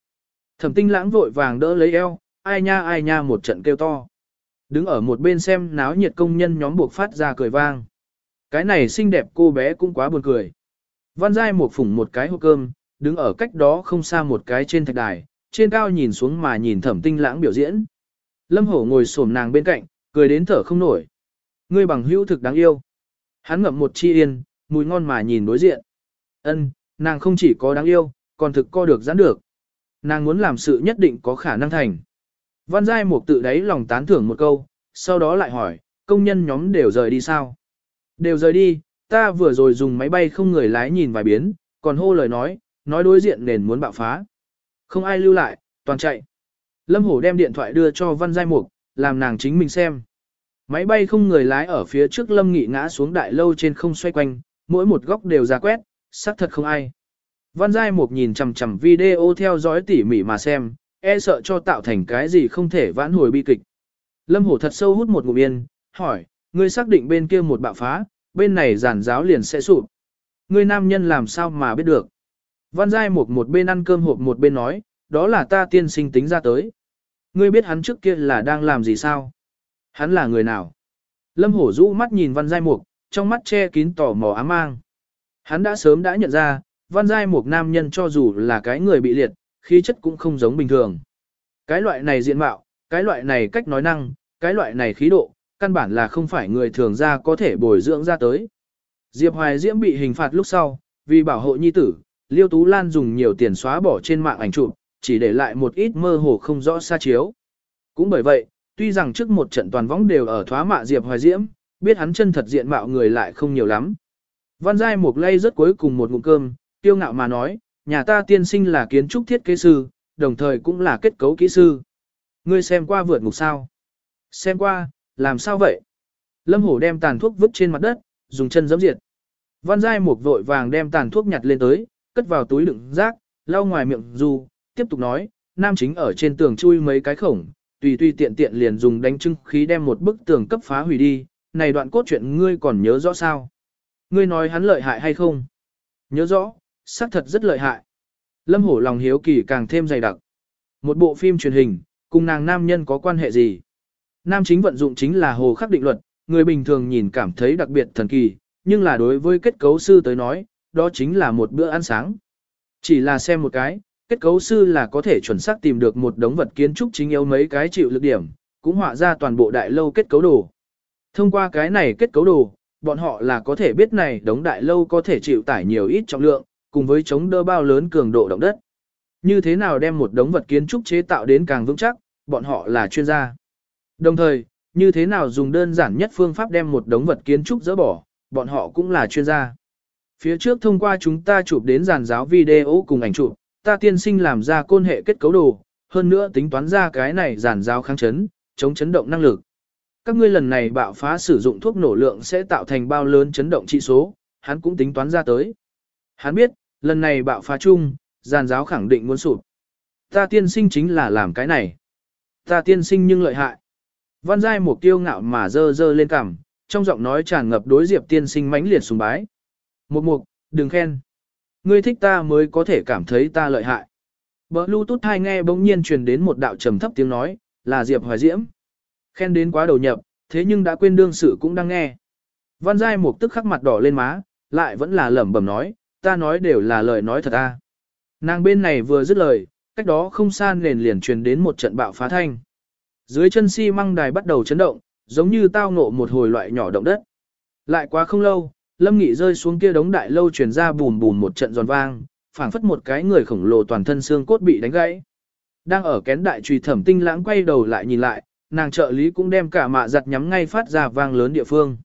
Thẩm tinh lãng vội vàng đỡ lấy eo, ai nha ai nha một trận kêu to. Đứng ở một bên xem náo nhiệt công nhân nhóm buộc phát ra cười vang. Cái này xinh đẹp cô bé cũng quá buồn cười. Văn Giai một phủng một cái hộp cơm, đứng ở cách đó không xa một cái trên thạch đài, trên cao nhìn xuống mà nhìn thẩm tinh lãng biểu diễn. Lâm hổ ngồi xổm nàng bên cạnh, cười đến thở không nổi. Ngươi bằng hữu thực đáng yêu. Hắn ngậm một chi yên, mùi ngon mà nhìn đối diện. Ân, nàng không chỉ có đáng yêu, còn thực co được giãn được. Nàng muốn làm sự nhất định có khả năng thành. Văn Giai Mục tự đáy lòng tán thưởng một câu, sau đó lại hỏi, công nhân nhóm đều rời đi sao? Đều rời đi, ta vừa rồi dùng máy bay không người lái nhìn vài biến, còn hô lời nói, nói đối diện nền muốn bạo phá. Không ai lưu lại, toàn chạy. Lâm Hổ đem điện thoại đưa cho Văn Giai Mục, làm nàng chính mình xem. Máy bay không người lái ở phía trước Lâm Nghị ngã xuống đại lâu trên không xoay quanh, mỗi một góc đều ra quét, xác thật không ai. Văn Giai Mục nhìn chằm chằm video theo dõi tỉ mỉ mà xem, e sợ cho tạo thành cái gì không thể vãn hồi bi kịch. Lâm Hổ thật sâu hút một ngụm yên, hỏi, ngươi xác định bên kia một bạo phá, bên này giản giáo liền sẽ sụp. Ngươi nam nhân làm sao mà biết được. Văn Giai Mục một bên ăn cơm hộp một bên nói, đó là ta tiên sinh tính ra tới. Ngươi biết hắn trước kia là đang làm gì sao? Hắn là người nào? Lâm Hổ rũ mắt nhìn Văn Giai Mục, trong mắt che kín tỏ mò ám mang. Hắn đã sớm đã nhận ra, Văn Giai Mục nam nhân cho dù là cái người bị liệt, khí chất cũng không giống bình thường. Cái loại này diện mạo, cái loại này cách nói năng, cái loại này khí độ, căn bản là không phải người thường ra có thể bồi dưỡng ra tới. Diệp Hoài Diễm bị hình phạt lúc sau, vì bảo hộ nhi tử, Liêu Tú Lan dùng nhiều tiền xóa bỏ trên mạng ảnh chụp, chỉ để lại một ít mơ hồ không rõ xa chiếu. Cũng bởi vậy, tuy rằng trước một trận toàn võng đều ở thoá mạ Diệp Hoài Diễm, biết hắn chân thật diện mạo người lại không nhiều lắm. Văn Giai Mục lay rất cuối cùng một ngụm cơm, tiêu ngạo mà nói, nhà ta tiên sinh là kiến trúc thiết kế sư, đồng thời cũng là kết cấu kỹ sư. Ngươi xem qua vượt ngục sao? Xem qua, làm sao vậy? Lâm Hổ đem tàn thuốc vứt trên mặt đất, dùng chân giẫm diệt. Văn Giai Mục vội vàng đem tàn thuốc nhặt lên tới, cất vào túi đựng rác, lau ngoài miệng dù, tiếp tục nói, nam chính ở trên tường chui mấy cái khổng, tùy tùy tiện tiện liền dùng đánh trưng khí đem một bức tường cấp phá hủy đi, này đoạn cốt truyện ngươi còn nhớ rõ sao? Ngươi nói hắn lợi hại hay không? Nhớ rõ, xác thật rất lợi hại. Lâm Hổ lòng hiếu kỳ càng thêm dày đặc. Một bộ phim truyền hình, cùng nàng nam nhân có quan hệ gì? Nam chính vận dụng chính là hồ khắc định luật, người bình thường nhìn cảm thấy đặc biệt thần kỳ, nhưng là đối với kết cấu sư tới nói, đó chính là một bữa ăn sáng. Chỉ là xem một cái, kết cấu sư là có thể chuẩn xác tìm được một đống vật kiến trúc chính yếu mấy cái chịu lực điểm, cũng họa ra toàn bộ đại lâu kết cấu đồ. Thông qua cái này kết cấu đồ, bọn họ là có thể biết này đống đại lâu có thể chịu tải nhiều ít trọng lượng, cùng với chống đỡ bao lớn cường độ động đất. Như thế nào đem một đống vật kiến trúc chế tạo đến càng vững chắc, bọn họ là chuyên gia. Đồng thời, như thế nào dùng đơn giản nhất phương pháp đem một đống vật kiến trúc dỡ bỏ, bọn họ cũng là chuyên gia. Phía trước thông qua chúng ta chụp đến giàn giáo video cùng ảnh chụp, ta tiên sinh làm ra côn hệ kết cấu đồ, hơn nữa tính toán ra cái này giản giáo kháng chấn, chống chấn động năng lực. Các ngươi lần này bạo phá sử dụng thuốc nổ lượng sẽ tạo thành bao lớn chấn động trị số, hắn cũng tính toán ra tới. Hắn biết, lần này bạo phá chung, giàn giáo khẳng định muốn sụp. Ta tiên sinh chính là làm cái này. Ta tiên sinh nhưng lợi hại. Văn giai một tiêu ngạo mà dơ dơ lên cằm, trong giọng nói tràn ngập đối diệp tiên sinh mãnh liệt sùng bái. Một mục, đừng khen. Ngươi thích ta mới có thể cảm thấy ta lợi hại. Bluetooth hai nghe bỗng nhiên truyền đến một đạo trầm thấp tiếng nói, là Diệp Hoài Diễm. Khen đến quá đầu nhập, thế nhưng đã quên đương sự cũng đang nghe. Văn Giai Mục tức khắc mặt đỏ lên má, lại vẫn là lẩm bẩm nói, ta nói đều là lời nói thật a. Nàng bên này vừa dứt lời, cách đó không xa nền liền truyền đến một trận bạo phá thanh. Dưới chân xi si măng đài bắt đầu chấn động, giống như tao ngộ một hồi loại nhỏ động đất. Lại quá không lâu, Lâm Nghị rơi xuống kia đống đại lâu truyền ra bùn bùn một trận giòn vang, phảng phất một cái người khổng lồ toàn thân xương cốt bị đánh gãy. Đang ở kén đại trùy thẩm tinh lãng quay đầu lại nhìn lại, nàng trợ lý cũng đem cả mạ giặt nhắm ngay phát ra vang lớn địa phương.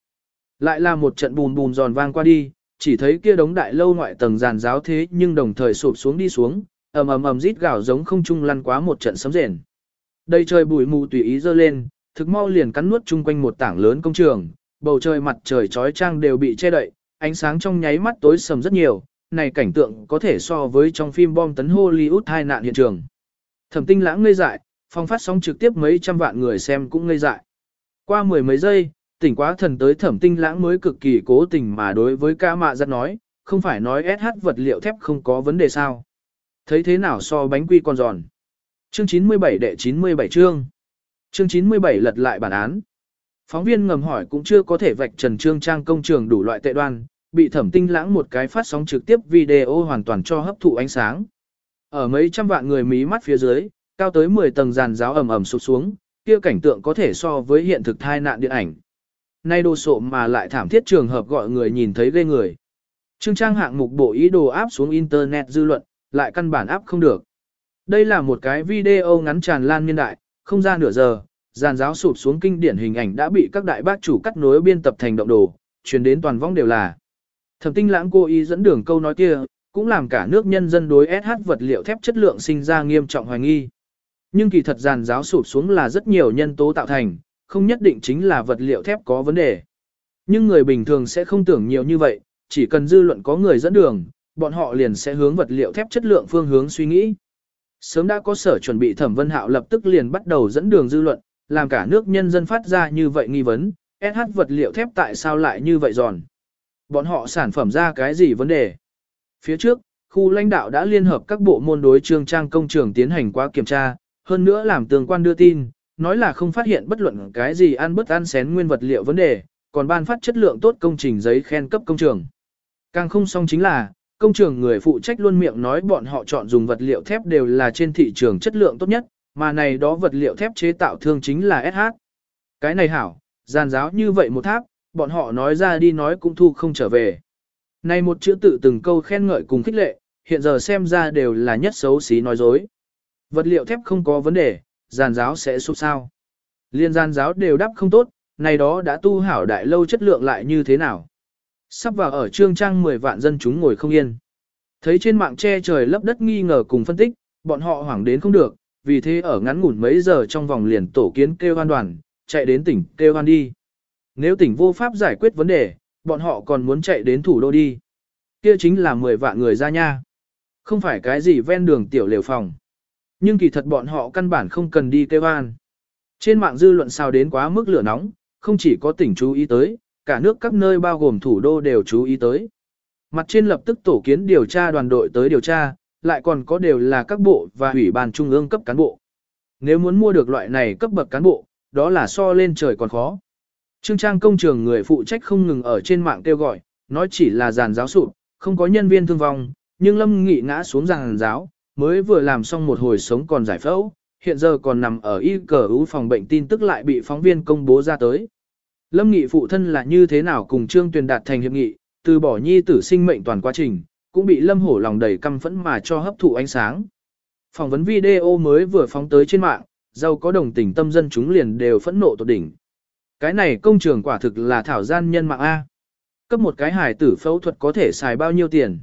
Lại là một trận bùn bùn giòn vang qua đi, chỉ thấy kia đống đại lâu ngoại tầng giàn giáo thế nhưng đồng thời sụp xuống đi xuống, ầm ầm ầm rít gào giống không trung lăn quá một trận sấm rền. Đây trời bụi mù tùy ý dơ lên, thực mau liền cắn nuốt chung quanh một tảng lớn công trường, bầu trời mặt trời chói trang đều bị che đậy, ánh sáng trong nháy mắt tối sầm rất nhiều, này cảnh tượng có thể so với trong phim bom tấn Hollywood hai nạn hiện trường. Thẩm tinh lãng ngây dại, phong phát sóng trực tiếp mấy trăm vạn người xem cũng ngây dại. Qua mười mấy giây, tỉnh quá thần tới thẩm tinh lãng mới cực kỳ cố tình mà đối với ca mạ giật nói, không phải nói SH vật liệu thép không có vấn đề sao. Thấy thế nào so bánh quy còn giòn. Chương 97 đệ 97 chương. Chương 97 lật lại bản án. Phóng viên ngầm hỏi cũng chưa có thể vạch trần trương trang công trường đủ loại tệ đoan, bị thẩm tinh lãng một cái phát sóng trực tiếp video hoàn toàn cho hấp thụ ánh sáng. Ở mấy trăm vạn người mí mắt phía dưới, cao tới 10 tầng giàn giáo ẩm ẩm sụp xuống, kia cảnh tượng có thể so với hiện thực thai nạn điện ảnh. Nay đồ sộ mà lại thảm thiết trường hợp gọi người nhìn thấy ghê người. Trương trang hạng mục bộ ý đồ áp xuống Internet dư luận, lại căn bản áp không được. Đây là một cái video ngắn tràn lan niên đại, không ra nửa giờ, giàn giáo sụp xuống kinh điển hình ảnh đã bị các đại bác chủ cắt nối biên tập thành động đồ, truyền đến toàn vong đều là. Thẩm tinh lãng cô ý dẫn đường câu nói kia, cũng làm cả nước nhân dân đối SH vật liệu thép chất lượng sinh ra nghiêm trọng hoài nghi. Nhưng kỳ thật giàn giáo sụp xuống là rất nhiều nhân tố tạo thành, không nhất định chính là vật liệu thép có vấn đề. Nhưng người bình thường sẽ không tưởng nhiều như vậy, chỉ cần dư luận có người dẫn đường, bọn họ liền sẽ hướng vật liệu thép chất lượng phương hướng suy nghĩ. Sớm đã có sở chuẩn bị thẩm vân hạo lập tức liền bắt đầu dẫn đường dư luận, làm cả nước nhân dân phát ra như vậy nghi vấn, SH vật liệu thép tại sao lại như vậy giòn. Bọn họ sản phẩm ra cái gì vấn đề? Phía trước, khu lãnh đạo đã liên hợp các bộ môn đối trương trang công trường tiến hành qua kiểm tra, hơn nữa làm tường quan đưa tin, nói là không phát hiện bất luận cái gì ăn bất ăn xén nguyên vật liệu vấn đề, còn ban phát chất lượng tốt công trình giấy khen cấp công trường. Càng không xong chính là, công trường người phụ trách luôn miệng nói bọn họ chọn dùng vật liệu thép đều là trên thị trường chất lượng tốt nhất, mà này đó vật liệu thép chế tạo thương chính là SH. Cái này hảo, giàn giáo như vậy một tháp, bọn họ nói ra đi nói cũng thu không trở về. Này một chữ tự từng câu khen ngợi cùng khích lệ, hiện giờ xem ra đều là nhất xấu xí nói dối. Vật liệu thép không có vấn đề, giàn giáo sẽ sụp sao. Liên giàn giáo đều đắp không tốt, này đó đã tu hảo đại lâu chất lượng lại như thế nào. Sắp vào ở trương trang 10 vạn dân chúng ngồi không yên. Thấy trên mạng che trời lấp đất nghi ngờ cùng phân tích, bọn họ hoảng đến không được, vì thế ở ngắn ngủn mấy giờ trong vòng liền tổ kiến kêu an đoàn, chạy đến tỉnh kêu an đi. Nếu tỉnh vô pháp giải quyết vấn đề, bọn họ còn muốn chạy đến thủ đô đi. Kia chính là 10 vạn người ra nha. Không phải cái gì ven đường tiểu lều phòng. Nhưng kỳ thật bọn họ căn bản không cần đi kêu an. Trên mạng dư luận sao đến quá mức lửa nóng, không chỉ có tỉnh chú ý tới, cả nước các nơi bao gồm thủ đô đều chú ý tới. Mặt trên lập tức tổ kiến điều tra đoàn đội tới điều tra, lại còn có đều là các bộ và ủy ban trung ương cấp cán bộ. Nếu muốn mua được loại này cấp bậc cán bộ, đó là so lên trời còn khó. Trương trang công trường người phụ trách không ngừng ở trên mạng kêu gọi, nói chỉ là giàn giáo sụp, không có nhân viên thương vong, nhưng Lâm Nghị ngã xuống giàn giáo, mới vừa làm xong một hồi sống còn giải phẫu, hiện giờ còn nằm ở y cờ ưu phòng bệnh tin tức lại bị phóng viên công bố ra tới. Lâm Nghị phụ thân là như thế nào cùng Trương Tuyền đạt thành hiệp nghị, từ bỏ nhi tử sinh mệnh toàn quá trình, cũng bị Lâm Hổ lòng đầy căm phẫn mà cho hấp thụ ánh sáng. Phỏng vấn video mới vừa phóng tới trên mạng, giàu có đồng tình tâm dân chúng liền đều phẫn nộ tột đỉnh. Cái này công trường quả thực là thảo gian nhân mạng A. Cấp một cái hài tử phẫu thuật có thể xài bao nhiêu tiền.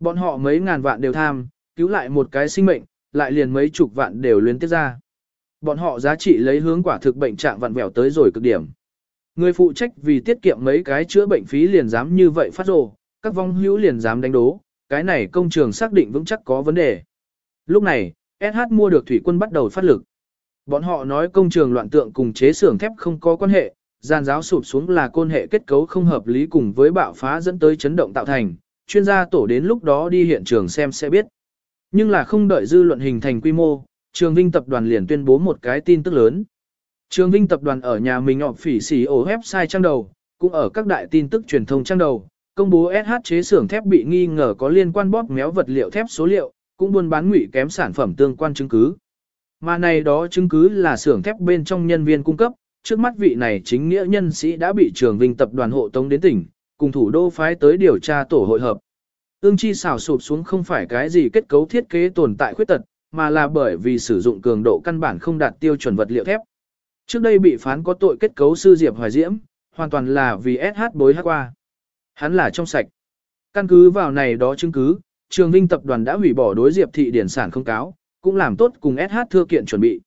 Bọn họ mấy ngàn vạn đều tham, cứu lại một cái sinh mệnh, lại liền mấy chục vạn đều luyến tiếp ra. Bọn họ giá trị lấy hướng quả thực bệnh trạng vặn vẹo tới rồi cực điểm. Người phụ trách vì tiết kiệm mấy cái chữa bệnh phí liền dám như vậy phát rồ, các vong hữu liền dám đánh đố, cái này công trường xác định vững chắc có vấn đề. Lúc này, SH mua được thủy quân bắt đầu phát lực. Bọn họ nói công trường loạn tượng cùng chế xưởng thép không có quan hệ, gian giáo sụp xuống là côn hệ kết cấu không hợp lý cùng với bạo phá dẫn tới chấn động tạo thành, chuyên gia tổ đến lúc đó đi hiện trường xem sẽ biết. Nhưng là không đợi dư luận hình thành quy mô, Trường Vinh tập đoàn liền tuyên bố một cái tin tức lớn. Trường Vinh tập đoàn ở nhà mình họp phỉ xỉ ổ website trang đầu, cũng ở các đại tin tức truyền thông trang đầu, công bố SH chế xưởng thép bị nghi ngờ có liên quan bóp méo vật liệu thép số liệu, cũng buôn bán ngụy kém sản phẩm tương quan chứng cứ. Mà này đó chứng cứ là xưởng thép bên trong nhân viên cung cấp, trước mắt vị này chính nghĩa nhân sĩ đã bị Trường Vinh tập đoàn hộ tống đến tỉnh, cùng thủ đô phái tới điều tra tổ hội hợp. Ương chi xảo sụp xuống không phải cái gì kết cấu thiết kế tồn tại khuyết tật, mà là bởi vì sử dụng cường độ căn bản không đạt tiêu chuẩn vật liệu thép. Trước đây bị phán có tội kết cấu sư Diệp Hoài Diễm, hoàn toàn là vì SH bối hát qua. Hắn là trong sạch. Căn cứ vào này đó chứng cứ, Trường Vinh tập đoàn đã hủy bỏ đối Diệp thị điển sản không cáo, cũng làm tốt cùng SH thưa kiện chuẩn bị.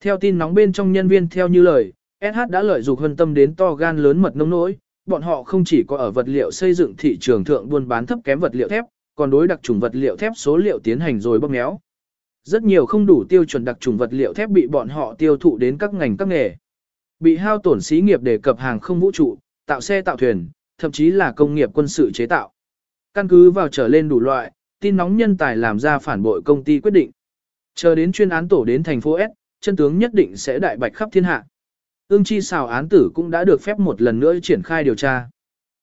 Theo tin nóng bên trong nhân viên theo như lời, SH đã lợi dụng hân tâm đến to gan lớn mật nông nỗi, bọn họ không chỉ có ở vật liệu xây dựng thị trường thượng buôn bán thấp kém vật liệu thép, còn đối đặc trùng vật liệu thép số liệu tiến hành rồi bóp méo. Rất nhiều không đủ tiêu chuẩn đặc trùng vật liệu thép bị bọn họ tiêu thụ đến các ngành các nghề. Bị hao tổn xí nghiệp đề cập hàng không vũ trụ, tạo xe tạo thuyền, thậm chí là công nghiệp quân sự chế tạo. Căn cứ vào trở lên đủ loại, tin nóng nhân tài làm ra phản bội công ty quyết định. Chờ đến chuyên án tổ đến thành phố S, chân tướng nhất định sẽ đại bạch khắp thiên hạ. Ưng chi xào án tử cũng đã được phép một lần nữa triển khai điều tra.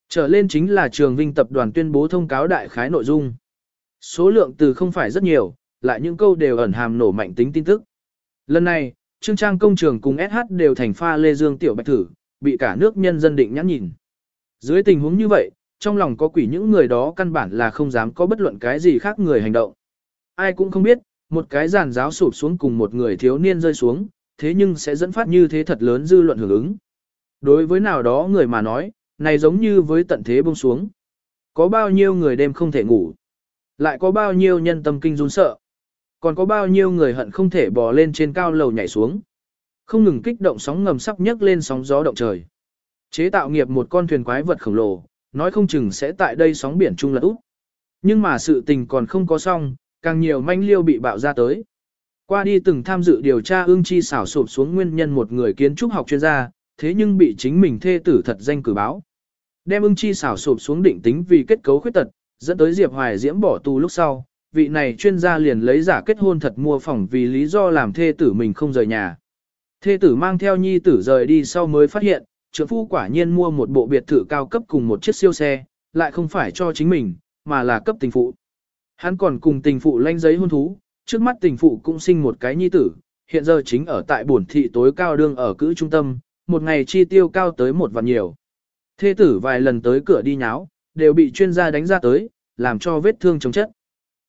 Trở lên chính là trường vinh tập đoàn tuyên bố thông cáo đại khái nội dung. Số lượng từ không phải rất nhiều, lại những câu đều ẩn hàm nổ mạnh tính tin tức. Lần này, Trương Trang công trường cùng SH đều thành pha lê dương tiểu bạch thử, bị cả nước nhân dân định nhãn nhìn. Dưới tình huống như vậy, trong lòng có quỷ những người đó căn bản là không dám có bất luận cái gì khác người hành động. Ai cũng không biết, một cái giàn giáo sụp xuống cùng một người thiếu niên rơi xuống, thế nhưng sẽ dẫn phát như thế thật lớn dư luận hưởng ứng. Đối với nào đó người mà nói, này giống như với tận thế bông xuống. Có bao nhiêu người đêm không thể ngủ, lại có bao nhiêu nhân tâm kinh run sợ, còn có bao nhiêu người hận không thể bò lên trên cao lầu nhảy xuống. Không ngừng kích động sóng ngầm sắp nhấc lên sóng gió động trời. Chế tạo nghiệp một con thuyền quái vật khổng lồ, nói không chừng sẽ tại đây sóng biển chung lật úp. Nhưng mà sự tình còn không có xong, càng nhiều manh liêu bị bạo ra tới. Qua đi từng tham dự điều tra ương chi xảo sụp xuống nguyên nhân một người kiến trúc học chuyên gia, thế nhưng bị chính mình thê tử thật danh cử báo. Đem ương chi xảo sụp xuống định tính vì kết cấu khuyết tật, dẫn tới Diệp Hoài Diễm bỏ tù lúc sau, vị này chuyên gia liền lấy giả kết hôn thật mua phòng vì lý do làm thê tử mình không rời nhà. Thê tử mang theo nhi tử rời đi sau mới phát hiện, trưởng phu quả nhiên mua một bộ biệt thự cao cấp cùng một chiếc siêu xe, lại không phải cho chính mình, mà là cấp tình phụ. Hắn còn cùng tình phụ lanh giấy hôn thú, trước mắt tình phụ cũng sinh một cái nhi tử, hiện giờ chính ở tại bổn thị tối cao đương ở cữ trung tâm, một ngày chi tiêu cao tới một vạn nhiều. Thê tử vài lần tới cửa đi nháo, đều bị chuyên gia đánh ra tới, làm cho vết thương chống chất.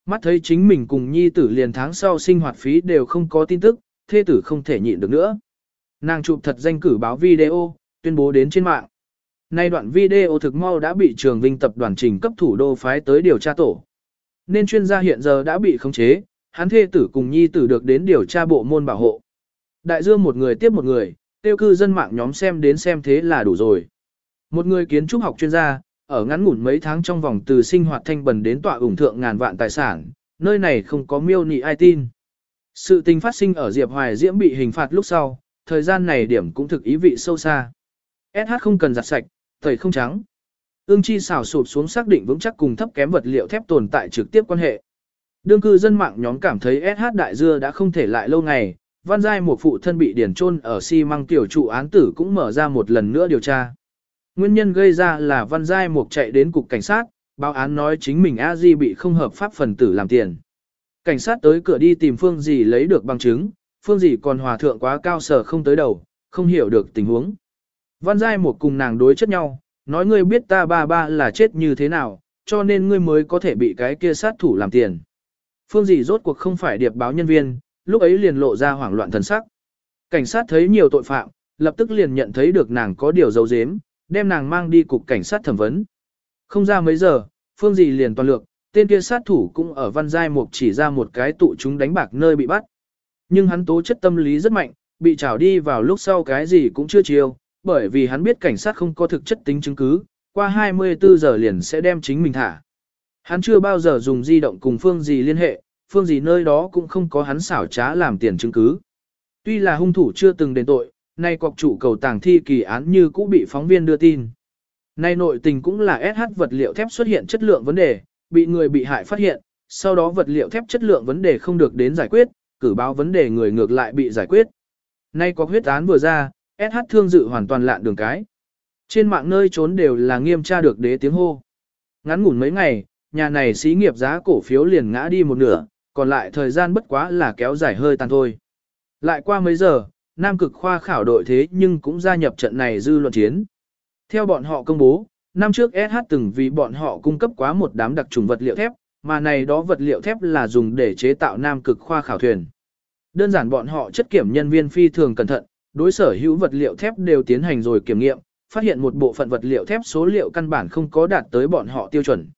Mắt thấy chính mình cùng nhi tử liền tháng sau sinh hoạt phí đều không có tin tức, thê tử không thể nhịn được nữa. Nàng chụp thật danh cử báo video, tuyên bố đến trên mạng. Nay đoạn video thực mau đã bị trường vinh tập đoàn trình cấp thủ đô phái tới điều tra tổ. Nên chuyên gia hiện giờ đã bị khống chế, hắn thê tử cùng nhi tử được đến điều tra bộ môn bảo hộ. Đại dương một người tiếp một người, tiêu cư dân mạng nhóm xem đến xem thế là đủ rồi. Một người kiến trúc học chuyên gia, ở ngắn ngủn mấy tháng trong vòng từ sinh hoạt thanh bần đến tọa ủng thượng ngàn vạn tài sản, nơi này không có miêu nị ai tin. Sự tình phát sinh ở Diệp Hoài Diễm bị hình phạt lúc sau, thời gian này điểm cũng thực ý vị sâu xa. SH không cần giặt sạch, tẩy không trắng. Ương chi xảo sụp xuống xác định vững chắc cùng thấp kém vật liệu thép tồn tại trực tiếp quan hệ. Đương cư dân mạng nhóm cảm thấy SH đại dưa đã không thể lại lâu ngày, văn giai một phụ thân bị điển trôn ở xi măng tiểu trụ án tử cũng mở ra một lần nữa điều tra. Nguyên nhân gây ra là văn giai một chạy đến cục cảnh sát, báo án nói chính mình a di bị không hợp pháp phần tử làm tiền. Cảnh sát tới cửa đi tìm Phương gì lấy được bằng chứng, Phương gì còn hòa thượng quá cao sở không tới đầu, không hiểu được tình huống. Văn giai một cùng nàng đối chất nhau, nói ngươi biết ta ba ba là chết như thế nào, cho nên ngươi mới có thể bị cái kia sát thủ làm tiền. Phương Dì rốt cuộc không phải điệp báo nhân viên, lúc ấy liền lộ ra hoảng loạn thần sắc. Cảnh sát thấy nhiều tội phạm, lập tức liền nhận thấy được nàng có điều dấu dếm, đem nàng mang đi cục cảnh sát thẩm vấn. Không ra mấy giờ, Phương Dì liền toàn lược, tên kia sát thủ cũng ở văn giai mục chỉ ra một cái tụ chúng đánh bạc nơi bị bắt. Nhưng hắn tố chất tâm lý rất mạnh, bị trảo đi vào lúc sau cái gì cũng chưa chiêu, bởi vì hắn biết cảnh sát không có thực chất tính chứng cứ, qua 24 giờ liền sẽ đem chính mình thả. Hắn chưa bao giờ dùng di động cùng Phương gì liên hệ, Phương gì nơi đó cũng không có hắn xảo trá làm tiền chứng cứ. Tuy là hung thủ chưa từng đền tội, nay cọc chủ cầu tàng thi kỳ án như cũ bị phóng viên đưa tin. Nay nội tình cũng là SH vật liệu thép xuất hiện chất lượng vấn đề, bị người bị hại phát hiện, sau đó vật liệu thép chất lượng vấn đề không được đến giải quyết, cử báo vấn đề người ngược lại bị giải quyết. Nay có huyết án vừa ra, SH thương dự hoàn toàn lạn đường cái. Trên mạng nơi trốn đều là nghiêm tra được đế tiếng hô. Ngắn ngủn mấy ngày, nhà này xí nghiệp giá cổ phiếu liền ngã đi một nửa, còn lại thời gian bất quá là kéo dài hơi tàn thôi. Lại qua mấy giờ, Nam cực khoa khảo đội thế nhưng cũng gia nhập trận này dư luận chiến. Theo bọn họ công bố, năm trước SH từng vì bọn họ cung cấp quá một đám đặc trùng vật liệu thép, mà này đó vật liệu thép là dùng để chế tạo nam cực khoa khảo thuyền. Đơn giản bọn họ chất kiểm nhân viên phi thường cẩn thận, đối sở hữu vật liệu thép đều tiến hành rồi kiểm nghiệm, phát hiện một bộ phận vật liệu thép số liệu căn bản không có đạt tới bọn họ tiêu chuẩn.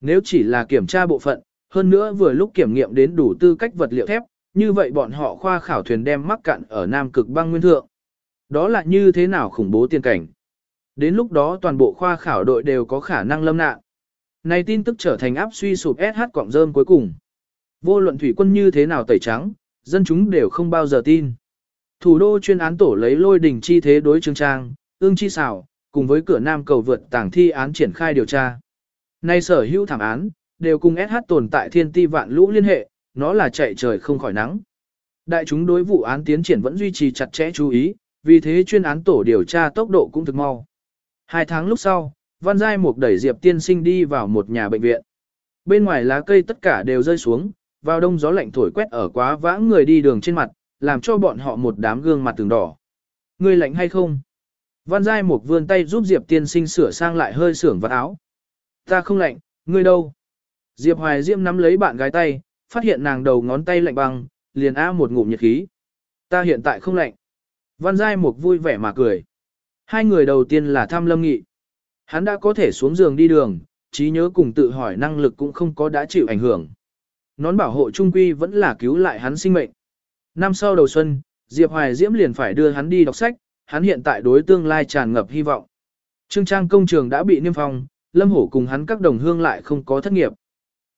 Nếu chỉ là kiểm tra bộ phận, hơn nữa vừa lúc kiểm nghiệm đến đủ tư cách vật liệu thép, như vậy bọn họ khoa khảo thuyền đem mắc cạn ở Nam Cực băng nguyên thượng. Đó là như thế nào khủng bố tiên cảnh. Đến lúc đó toàn bộ khoa khảo đội đều có khả năng lâm nạn. Này tin tức trở thành áp suy sụp SH cọng rơm cuối cùng. Vô luận thủy quân như thế nào tẩy trắng, dân chúng đều không bao giờ tin. Thủ đô chuyên án tổ lấy lôi đỉnh chi thế đối trương trang, ương chi xảo, cùng với cửa nam cầu vượt tảng thi án triển khai điều tra. Nay sở hữu thảm án, đều cùng SH tồn tại thiên ti vạn lũ liên hệ, nó là chạy trời không khỏi nắng. Đại chúng đối vụ án tiến triển vẫn duy trì chặt chẽ chú ý, vì thế chuyên án tổ điều tra tốc độ cũng thực mau. Hai tháng lúc sau, Văn Giai Mục đẩy Diệp Tiên Sinh đi vào một nhà bệnh viện. Bên ngoài lá cây tất cả đều rơi xuống, vào đông gió lạnh thổi quét ở quá vã người đi đường trên mặt, làm cho bọn họ một đám gương mặt từng đỏ. Ngươi lạnh hay không? Văn Giai một vươn tay giúp Diệp tiên sinh sửa sang lại hơi sưởng vật áo. Ta không lạnh, ngươi đâu? Diệp Hoài Diễm nắm lấy bạn gái tay, phát hiện nàng đầu ngón tay lạnh băng, liền á một ngụm nhiệt khí. Ta hiện tại không lạnh. Văn Giai Mục vui vẻ mà cười. Hai người đầu tiên là Tham lâm nghị. Hắn đã có thể xuống giường đi đường, trí nhớ cùng tự hỏi năng lực cũng không có đã chịu ảnh hưởng. Nón bảo hộ trung quy vẫn là cứu lại hắn sinh mệnh. Năm sau đầu xuân, Diệp Hoài Diễm liền phải đưa hắn đi đọc sách, hắn hiện tại đối tương lai tràn ngập hy vọng. Trương trang công trường đã bị niêm phong, Lâm Hổ cùng hắn các đồng hương lại không có thất nghiệp.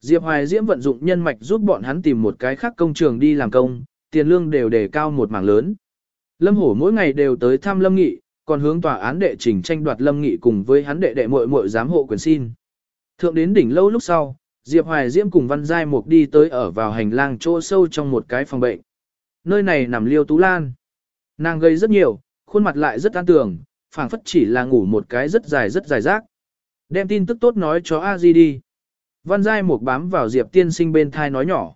Diệp Hoài Diễm vận dụng nhân mạch giúp bọn hắn tìm một cái khác công trường đi làm công, tiền lương đều đề cao một mảng lớn. Lâm Hổ mỗi ngày đều tới thăm Lâm Nghị, còn hướng tòa án đệ trình tranh đoạt Lâm Nghị cùng với hắn đệ đệ muội muội giám hộ quyền xin. Thượng đến đỉnh lâu lúc sau, Diệp Hoài Diễm cùng Văn Giai Mục đi tới ở vào hành lang chỗ sâu trong một cái phòng bệnh. Nơi này nằm Liêu Tú Lan. Nàng gây rất nhiều, khuôn mặt lại rất an tường, phảng phất chỉ là ngủ một cái rất dài rất dài rác. Đem tin tức tốt nói cho A Di đi. Văn Giai Mục bám vào Diệp tiên sinh bên thai nói nhỏ.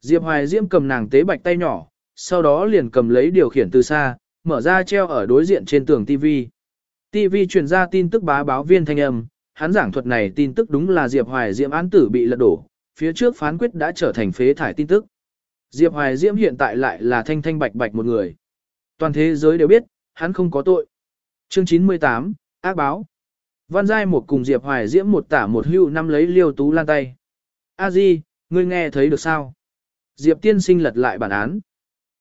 Diệp Hoài Diễm cầm nàng tế bạch tay nhỏ, sau đó liền cầm lấy điều khiển từ xa, mở ra treo ở đối diện trên tường TV. TV truyền ra tin tức bá báo viên thanh âm, hắn giảng thuật này tin tức đúng là Diệp Hoài Diễm án tử bị lật đổ, phía trước phán quyết đã trở thành phế thải tin tức. Diệp Hoài Diễm hiện tại lại là thanh thanh bạch bạch một người. Toàn thế giới đều biết, hắn không có tội. Chương 98, ác báo. Văn Giai một cùng Diệp Hoài Diễm một tả một hưu năm lấy liêu tú lan tay. A Di, ngươi nghe thấy được sao? Diệp tiên sinh lật lại bản án.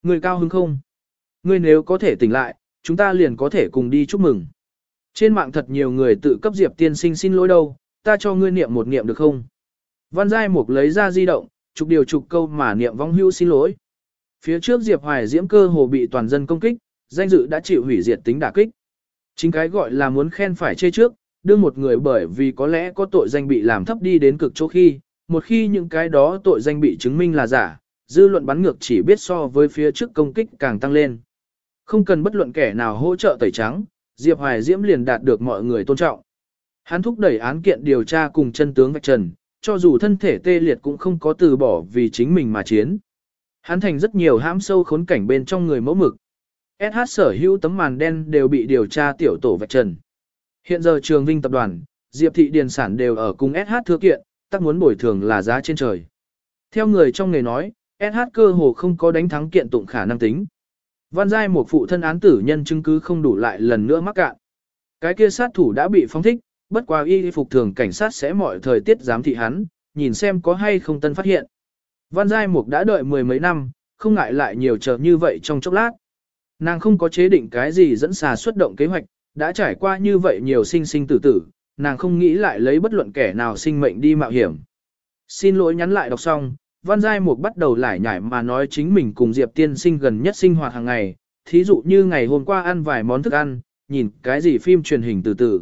Ngươi cao hứng không? Ngươi nếu có thể tỉnh lại, chúng ta liền có thể cùng đi chúc mừng. Trên mạng thật nhiều người tự cấp Diệp tiên sinh xin lỗi đâu, ta cho ngươi niệm một niệm được không? Văn Giai Mục lấy ra di động, chục điều chục câu mà niệm vong hưu xin lỗi. Phía trước Diệp Hoài Diễm cơ hồ bị toàn dân công kích, danh dự đã chịu hủy diệt tính đả kích. Chính cái gọi là muốn khen phải chê trước, đưa một người bởi vì có lẽ có tội danh bị làm thấp đi đến cực chỗ khi, một khi những cái đó tội danh bị chứng minh là giả, dư luận bắn ngược chỉ biết so với phía trước công kích càng tăng lên. Không cần bất luận kẻ nào hỗ trợ tẩy trắng, Diệp Hoài Diễm liền đạt được mọi người tôn trọng. Hắn thúc đẩy án kiện điều tra cùng chân tướng vạch trần, cho dù thân thể tê liệt cũng không có từ bỏ vì chính mình mà chiến. Hắn thành rất nhiều hãm sâu khốn cảnh bên trong người mẫu mực. SH sở hữu tấm màn đen đều bị điều tra tiểu tổ vạch trần. Hiện giờ trường vinh tập đoàn, Diệp thị điền sản đều ở cùng SH thừa kiện, tắc muốn bồi thường là giá trên trời. Theo người trong nghề nói, SH cơ hồ không có đánh thắng kiện tụng khả năng tính. Văn giai một phụ thân án tử nhân chứng cứ không đủ lại lần nữa mắc cạn. Cái kia sát thủ đã bị phóng thích, bất quá y phục thường cảnh sát sẽ mọi thời tiết giám thị hắn, nhìn xem có hay không tân phát hiện. Văn Giai Mục đã đợi mười mấy năm, không ngại lại nhiều chờ như vậy trong chốc lát. Nàng không có chế định cái gì dẫn xà xuất động kế hoạch, đã trải qua như vậy nhiều sinh sinh tử tử, nàng không nghĩ lại lấy bất luận kẻ nào sinh mệnh đi mạo hiểm. Xin lỗi nhắn lại đọc xong, Văn Giai Mục bắt đầu lải nhải mà nói chính mình cùng Diệp Tiên sinh gần nhất sinh hoạt hàng ngày, thí dụ như ngày hôm qua ăn vài món thức ăn, nhìn cái gì phim truyền hình từ từ.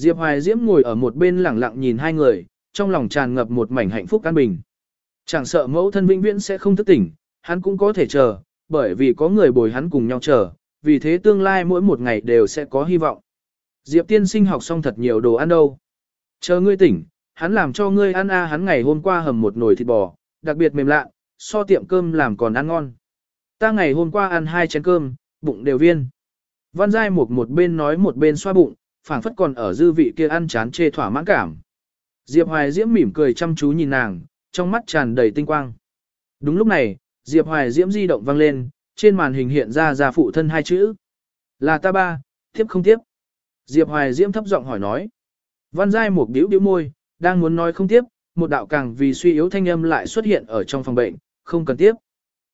Diệp Hoài Diễm ngồi ở một bên lẳng lặng nhìn hai người, trong lòng tràn ngập một mảnh hạnh phúc an bình. Chẳng sợ mẫu thân vĩnh viễn sẽ không thức tỉnh, hắn cũng có thể chờ, bởi vì có người bồi hắn cùng nhau chờ, vì thế tương lai mỗi một ngày đều sẽ có hy vọng. Diệp tiên sinh học xong thật nhiều đồ ăn đâu. Chờ ngươi tỉnh, hắn làm cho ngươi ăn a hắn ngày hôm qua hầm một nồi thịt bò, đặc biệt mềm lạ, so tiệm cơm làm còn ăn ngon. Ta ngày hôm qua ăn hai chén cơm, bụng đều viên. Văn Giai một một bên nói một bên xoa bụng, phảng phất còn ở dư vị kia ăn chán chê thỏa mãn cảm. Diệp Hoài Diễm mỉm cười chăm chú nhìn nàng, trong mắt tràn đầy tinh quang. Đúng lúc này, Diệp Hoài Diễm di động vang lên, trên màn hình hiện ra ra phụ thân hai chữ. Là ta ba, tiếp không tiếp. Diệp Hoài Diễm thấp giọng hỏi nói. Văn Giai một điếu điếu môi, đang muốn nói không tiếp, một đạo càng vì suy yếu thanh âm lại xuất hiện ở trong phòng bệnh, không cần tiếp.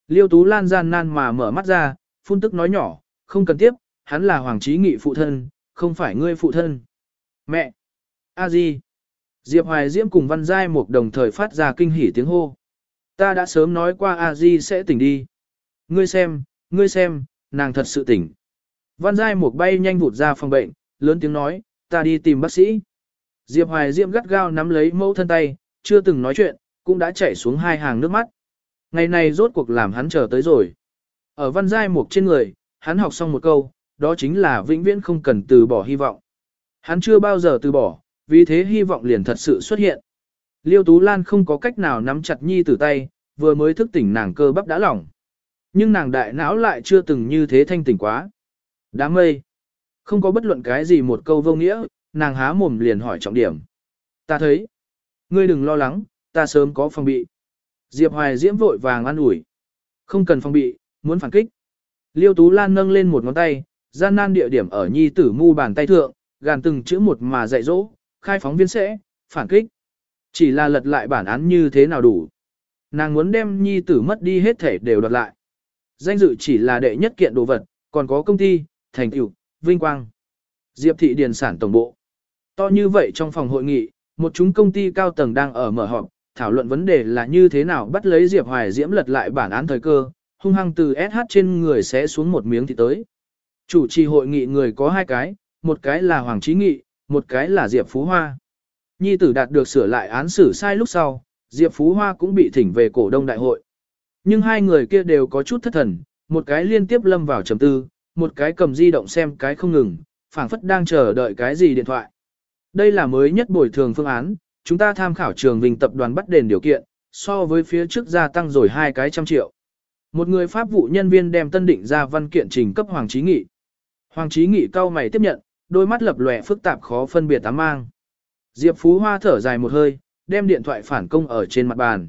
Liêu Tú Lan gian nan mà mở mắt ra, phun tức nói nhỏ, không cần tiếp, hắn là Hoàng Trí Nghị phụ thân, không phải ngươi phụ thân. Mẹ! A Di! Diệp Hoài Diễm cùng Văn Giai Mục đồng thời phát ra kinh hỉ tiếng hô. Ta đã sớm nói qua A Di sẽ tỉnh đi. Ngươi xem, ngươi xem, nàng thật sự tỉnh. Văn Giai Mục bay nhanh vụt ra phòng bệnh, lớn tiếng nói, ta đi tìm bác sĩ. Diệp Hoài Diễm gắt gao nắm lấy mẫu thân tay, chưa từng nói chuyện, cũng đã chảy xuống hai hàng nước mắt. Ngày này rốt cuộc làm hắn chờ tới rồi. Ở văn giai mục trên người, hắn học xong một câu, đó chính là vĩnh viễn không cần từ bỏ hy vọng. Hắn chưa bao giờ từ bỏ, vì thế hy vọng liền thật sự xuất hiện. Liêu Tú Lan không có cách nào nắm chặt nhi từ tay, vừa mới thức tỉnh nàng cơ bắp đã lỏng. Nhưng nàng đại não lại chưa từng như thế thanh tỉnh quá. Đám mây. Không có bất luận cái gì một câu vô nghĩa, nàng há mồm liền hỏi trọng điểm. Ta thấy, ngươi đừng lo lắng, ta sớm có phòng bị. Diệp Hoài Diễm vội vàng an ủi. Không cần phòng bị, muốn phản kích. Liêu Tú Lan nâng lên một ngón tay, gian nan địa điểm ở nhi tử mu bàn tay thượng, gàn từng chữ một mà dạy dỗ, khai phóng viên sẽ, phản kích. Chỉ là lật lại bản án như thế nào đủ. Nàng muốn đem nhi tử mất đi hết thể đều đoạt lại. Danh dự chỉ là đệ nhất kiện đồ vật, còn có công ty, thành tựu, vinh quang. Diệp thị điền sản tổng bộ. To như vậy trong phòng hội nghị, một chúng công ty cao tầng đang ở mở họp, thảo luận vấn đề là như thế nào bắt lấy Diệp Hoài Diễm lật lại bản án thời cơ, hung hăng từ SH trên người sẽ xuống một miếng thì tới. Chủ trì hội nghị người có hai cái, một cái là Hoàng Chí Nghị, một cái là Diệp Phú Hoa. Nhi tử đạt được sửa lại án xử sai lúc sau, Diệp Phú Hoa cũng bị thỉnh về cổ đông đại hội. Nhưng hai người kia đều có chút thất thần, một cái liên tiếp lâm vào trầm tư, một cái cầm di động xem cái không ngừng, phảng phất đang chờ đợi cái gì điện thoại. Đây là mới nhất bồi thường phương án, chúng ta tham khảo trường Vinh tập đoàn bắt đền điều kiện, so với phía trước gia tăng rồi hai cái trăm triệu. Một người pháp vụ nhân viên đem tân định ra văn kiện trình cấp Hoàng Chí Nghị. Hoàng Chí Nghị cao mày tiếp nhận, đôi mắt lập lòe phức tạp khó phân biệt tám mang. Diệp Phú Hoa thở dài một hơi, đem điện thoại phản công ở trên mặt bàn.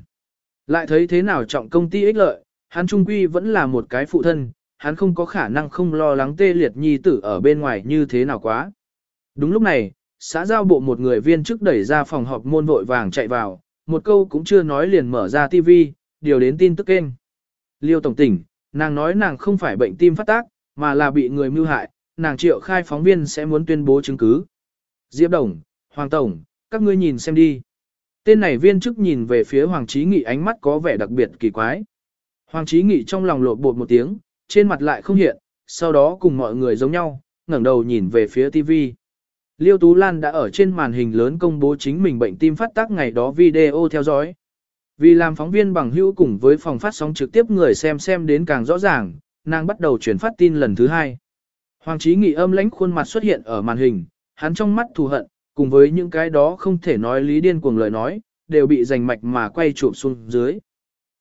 Lại thấy thế nào trọng công ty ích lợi, hắn trung quy vẫn là một cái phụ thân, hắn không có khả năng không lo lắng tê liệt nhi tử ở bên ngoài như thế nào quá. Đúng lúc này, xã giao bộ một người viên chức đẩy ra phòng họp môn vội vàng chạy vào, một câu cũng chưa nói liền mở ra TV, điều đến tin tức kênh. Liêu Tổng tỉnh, nàng nói nàng không phải bệnh tim phát tác, mà là bị người mưu hại, nàng triệu khai phóng viên sẽ muốn tuyên bố chứng cứ. Diệp Đồng, Hoàng Tổng, các ngươi nhìn xem đi. Tên này viên chức nhìn về phía Hoàng Chí Nghị ánh mắt có vẻ đặc biệt kỳ quái. Hoàng Chí Nghị trong lòng lột bột một tiếng, trên mặt lại không hiện, sau đó cùng mọi người giống nhau, ngẩng đầu nhìn về phía TV. Liêu Tú Lan đã ở trên màn hình lớn công bố chính mình bệnh tim phát tác ngày đó video theo dõi. Vì làm phóng viên bằng hữu cùng với phòng phát sóng trực tiếp người xem xem đến càng rõ ràng, nàng bắt đầu chuyển phát tin lần thứ hai. Hoàng Chí Nghị âm lãnh khuôn mặt xuất hiện ở màn hình, hắn trong mắt thù hận, cùng với những cái đó không thể nói lý điên cuồng lời nói, đều bị giành mạch mà quay chụp xuống dưới.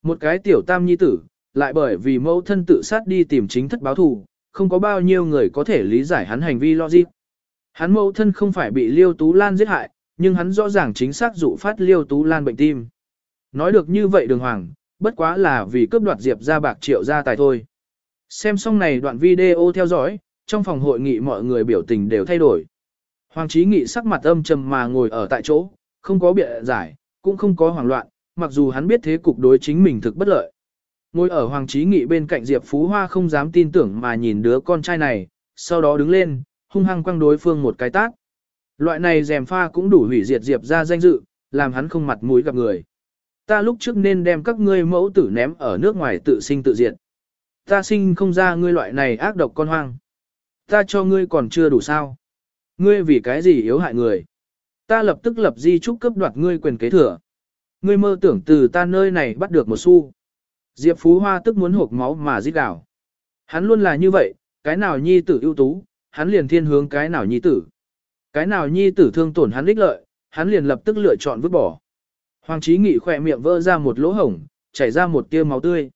Một cái tiểu tam nhi tử, lại bởi vì mẫu thân tự sát đi tìm chính thất báo thù, không có bao nhiêu người có thể lý giải hắn hành vi logic. Hắn mẫu thân không phải bị Liêu Tú Lan giết hại, nhưng hắn rõ ràng chính xác dụ phát Liêu Tú Lan bệnh tim. Nói được như vậy đường hoàng, bất quá là vì cướp đoạt Diệp ra bạc triệu ra tài thôi. Xem xong này đoạn video theo dõi, trong phòng hội nghị mọi người biểu tình đều thay đổi. Hoàng Chí Nghị sắc mặt âm trầm mà ngồi ở tại chỗ, không có biện giải, cũng không có hoảng loạn, mặc dù hắn biết thế cục đối chính mình thực bất lợi. Ngồi ở Hoàng Chí Nghị bên cạnh Diệp Phú Hoa không dám tin tưởng mà nhìn đứa con trai này, sau đó đứng lên, hung hăng quăng đối phương một cái tát. Loại này dèm pha cũng đủ hủy diệt Diệp ra danh dự, làm hắn không mặt mũi gặp người. Ta lúc trước nên đem các ngươi mẫu tử ném ở nước ngoài tự sinh tự diệt. Ta sinh không ra ngươi loại này ác độc con hoang. Ta cho ngươi còn chưa đủ sao. Ngươi vì cái gì yếu hại người? Ta lập tức lập di trúc cấp đoạt ngươi quyền kế thừa. Ngươi mơ tưởng từ ta nơi này bắt được một xu. Diệp Phú Hoa tức muốn hộp máu mà giết đảo. Hắn luôn là như vậy, cái nào nhi tử ưu tú, hắn liền thiên hướng cái nào nhi tử. Cái nào nhi tử thương tổn hắn ích lợi, hắn liền lập tức lựa chọn vứt bỏ. Hoàng Chí Nghị khỏe miệng vỡ ra một lỗ hổng, chảy ra một tia máu tươi.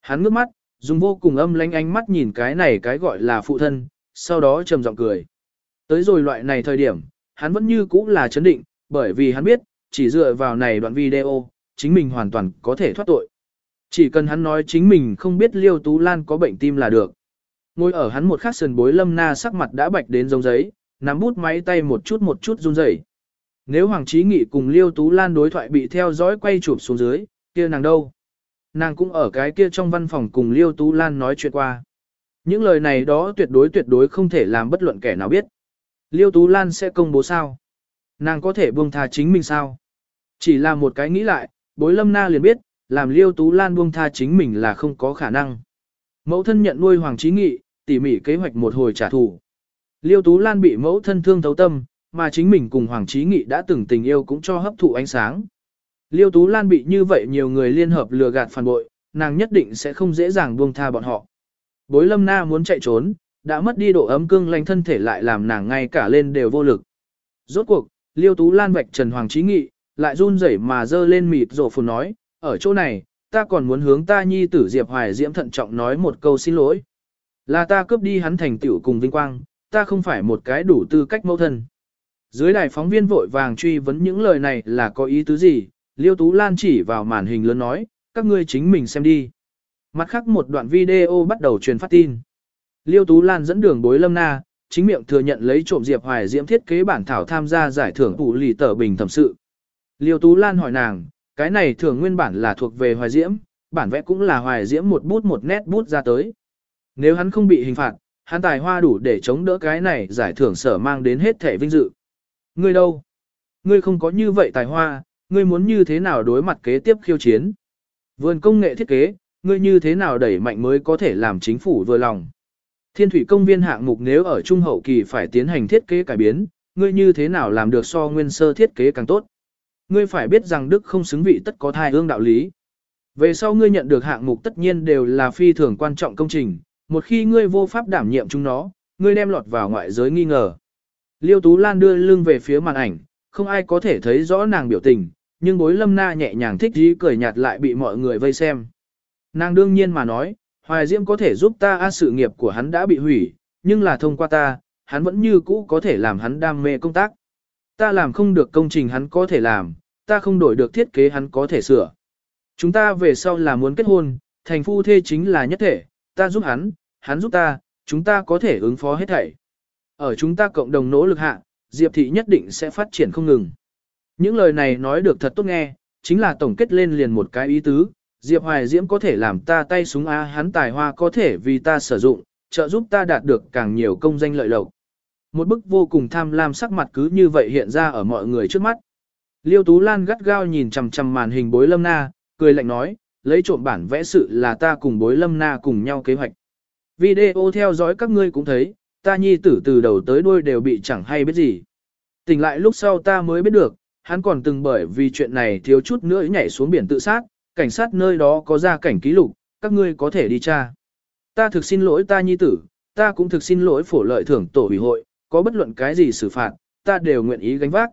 Hắn ngước mắt, dùng vô cùng âm lánh ánh mắt nhìn cái này cái gọi là phụ thân, sau đó trầm giọng cười. Tới rồi loại này thời điểm, hắn vẫn như cũ là chấn định, bởi vì hắn biết, chỉ dựa vào này đoạn video, chính mình hoàn toàn có thể thoát tội. Chỉ cần hắn nói chính mình không biết Liêu Tú Lan có bệnh tim là được. Ngồi ở hắn một khắc sườn bối lâm na sắc mặt đã bạch đến giống giấy, nắm bút máy tay một chút một chút run rẩy. Nếu Hoàng Chí Nghị cùng Liêu Tú Lan đối thoại bị theo dõi quay chụp xuống dưới, kia nàng đâu? Nàng cũng ở cái kia trong văn phòng cùng Liêu Tú Lan nói chuyện qua. Những lời này đó tuyệt đối tuyệt đối không thể làm bất luận kẻ nào biết. Liêu Tú Lan sẽ công bố sao? Nàng có thể buông tha chính mình sao? Chỉ là một cái nghĩ lại, bối lâm na liền biết, làm Liêu Tú Lan buông tha chính mình là không có khả năng. Mẫu thân nhận nuôi Hoàng Chí Nghị, tỉ mỉ kế hoạch một hồi trả thù. Liêu Tú Lan bị mẫu thân thương thấu tâm, mà chính mình cùng Hoàng Chí Nghị đã từng tình yêu cũng cho hấp thụ ánh sáng. Liêu Tú Lan bị như vậy nhiều người liên hợp lừa gạt phản bội, nàng nhất định sẽ không dễ dàng buông tha bọn họ. Bối lâm na muốn chạy trốn, đã mất đi độ ấm cương lành thân thể lại làm nàng ngay cả lên đều vô lực. Rốt cuộc, Liêu Tú Lan vạch Trần Hoàng Chí Nghị, lại run rẩy mà dơ lên mịt rổ phù nói, ở chỗ này, ta còn muốn hướng ta nhi tử Diệp Hoài Diễm thận trọng nói một câu xin lỗi. Là ta cướp đi hắn thành tựu cùng vinh quang, ta không phải một cái đủ tư cách mẫu thân. Dưới đài phóng viên vội vàng truy vấn những lời này là có ý tứ gì, Liêu Tú Lan chỉ vào màn hình lớn nói, các ngươi chính mình xem đi. Mặt khác một đoạn video bắt đầu truyền phát tin. Liêu Tú Lan dẫn đường bối lâm na, chính miệng thừa nhận lấy trộm Diệp Hoài Diễm thiết kế bản thảo tham gia giải thưởng ủ lì tờ bình thẩm sự. Liêu Tú Lan hỏi nàng, cái này thường nguyên bản là thuộc về Hoài Diễm, bản vẽ cũng là Hoài Diễm một bút một nét bút ra tới. Nếu hắn không bị hình phạt, hắn tài hoa đủ để chống đỡ cái này giải thưởng sở mang đến hết thể vinh dự. Ngươi đâu? Ngươi không có như vậy tài hoa, ngươi muốn như thế nào đối mặt kế tiếp khiêu chiến? Vườn công nghệ thiết kế, ngươi như thế nào đẩy mạnh mới có thể làm chính phủ vừa lòng? Thiên thủy công viên hạng mục nếu ở trung hậu kỳ phải tiến hành thiết kế cải biến, ngươi như thế nào làm được so nguyên sơ thiết kế càng tốt? Ngươi phải biết rằng Đức không xứng vị tất có thai ương đạo lý. Về sau ngươi nhận được hạng mục tất nhiên đều là phi thường quan trọng công trình, một khi ngươi vô pháp đảm nhiệm chúng nó, ngươi đem lọt vào ngoại giới nghi ngờ. Liêu Tú Lan đưa lưng về phía màn ảnh, không ai có thể thấy rõ nàng biểu tình, nhưng bối lâm na nhẹ nhàng thích ý cười nhạt lại bị mọi người vây xem. Nàng đương nhiên mà nói, Hoài Diễm có thể giúp ta a sự nghiệp của hắn đã bị hủy, nhưng là thông qua ta, hắn vẫn như cũ có thể làm hắn đam mê công tác. Ta làm không được công trình hắn có thể làm, ta không đổi được thiết kế hắn có thể sửa. Chúng ta về sau là muốn kết hôn, thành phu thê chính là nhất thể, ta giúp hắn, hắn giúp ta, chúng ta có thể ứng phó hết thảy. Ở chúng ta cộng đồng nỗ lực hạ, Diệp thị nhất định sẽ phát triển không ngừng. Những lời này nói được thật tốt nghe, chính là tổng kết lên liền một cái ý tứ, Diệp Hoài Diễm có thể làm ta tay súng A hắn tài hoa có thể vì ta sử dụng, trợ giúp ta đạt được càng nhiều công danh lợi lộc. Một bức vô cùng tham lam sắc mặt cứ như vậy hiện ra ở mọi người trước mắt. Liêu Tú Lan gắt gao nhìn chằm chằm màn hình bối lâm na, cười lạnh nói, lấy trộm bản vẽ sự là ta cùng bối lâm na cùng nhau kế hoạch. Video theo dõi các ngươi cũng thấy, ta nhi tử từ đầu tới đuôi đều bị chẳng hay biết gì. Tỉnh lại lúc sau ta mới biết được, hắn còn từng bởi vì chuyện này thiếu chút nữa nhảy xuống biển tự sát, cảnh sát nơi đó có ra cảnh ký lục, các ngươi có thể đi tra. Ta thực xin lỗi ta nhi tử, ta cũng thực xin lỗi phổ lợi thưởng tổ ủy hội, có bất luận cái gì xử phạt, ta đều nguyện ý gánh vác.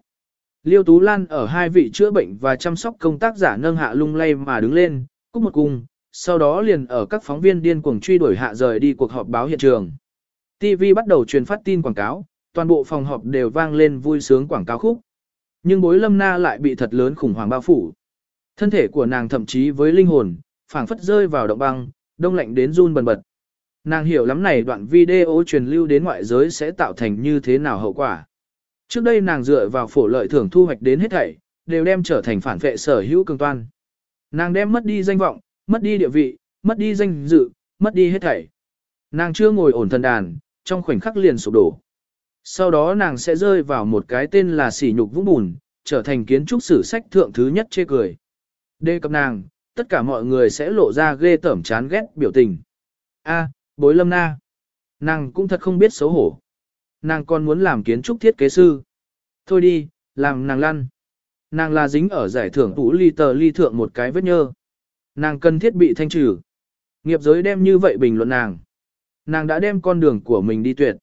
Liêu Tú Lan ở hai vị chữa bệnh và chăm sóc công tác giả nâng hạ lung lay mà đứng lên, cúc một cung, sau đó liền ở các phóng viên điên cuồng truy đuổi hạ rời đi cuộc họp báo hiện trường. TV bắt đầu truyền phát tin quảng cáo, toàn bộ phòng họp đều vang lên vui sướng quảng cáo khúc. Nhưng bối lâm na lại bị thật lớn khủng hoảng bao phủ. Thân thể của nàng thậm chí với linh hồn, phảng phất rơi vào động băng, đông lạnh đến run bần bật. Nàng hiểu lắm này đoạn video truyền lưu đến ngoại giới sẽ tạo thành như thế nào hậu quả. Trước đây nàng dựa vào phổ lợi thưởng thu hoạch đến hết thảy, đều đem trở thành phản vệ sở hữu cường toan. Nàng đem mất đi danh vọng, mất đi địa vị, mất đi danh dự, mất đi hết thảy. Nàng chưa ngồi ổn thần đàn, trong khoảnh khắc liền sụp đổ. Sau đó nàng sẽ rơi vào một cái tên là sỉ nhục vũng bùn, trở thành kiến trúc sử sách thượng thứ nhất chê cười. Đề cập nàng, tất cả mọi người sẽ lộ ra ghê tởm chán ghét biểu tình. A, bối lâm na. Nàng cũng thật không biết xấu hổ. Nàng còn muốn làm kiến trúc thiết kế sư. Thôi đi, làm nàng lăn. Nàng là dính ở giải thưởng tủ ly tờ ly thượng một cái vết nhơ. Nàng cần thiết bị thanh trừ. Nghiệp giới đem như vậy bình luận nàng. Nàng đã đem con đường của mình đi tuyệt.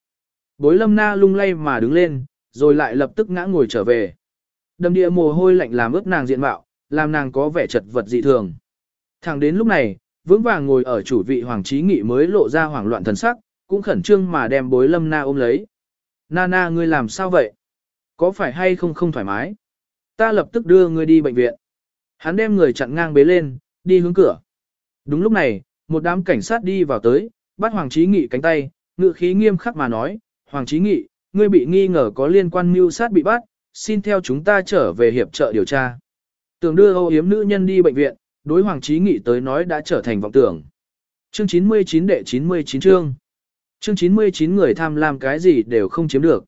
Bối lâm na lung lay mà đứng lên, rồi lại lập tức ngã ngồi trở về. Đầm địa mồ hôi lạnh làm ướt nàng diện mạo, làm nàng có vẻ chật vật dị thường. Thẳng đến lúc này, vững vàng ngồi ở chủ vị Hoàng Trí Nghị mới lộ ra hoảng loạn thần sắc, cũng khẩn trương mà đem bối lâm na ôm lấy. Na na ngươi làm sao vậy? Có phải hay không không thoải mái? Ta lập tức đưa ngươi đi bệnh viện. Hắn đem người chặn ngang bế lên, đi hướng cửa. Đúng lúc này, một đám cảnh sát đi vào tới, bắt Hoàng Trí Nghị cánh tay, ngự khí nghiêm khắc mà nói, Hoàng Trí Nghị, ngươi bị nghi ngờ có liên quan mưu sát bị bắt, xin theo chúng ta trở về hiệp trợ điều tra. Tưởng đưa âu yếm nữ nhân đi bệnh viện, đối Hoàng Trí Nghị tới nói đã trở thành vọng tưởng. Chương 99 đệ 99 chương. Chương 99 người tham lam cái gì đều không chiếm được.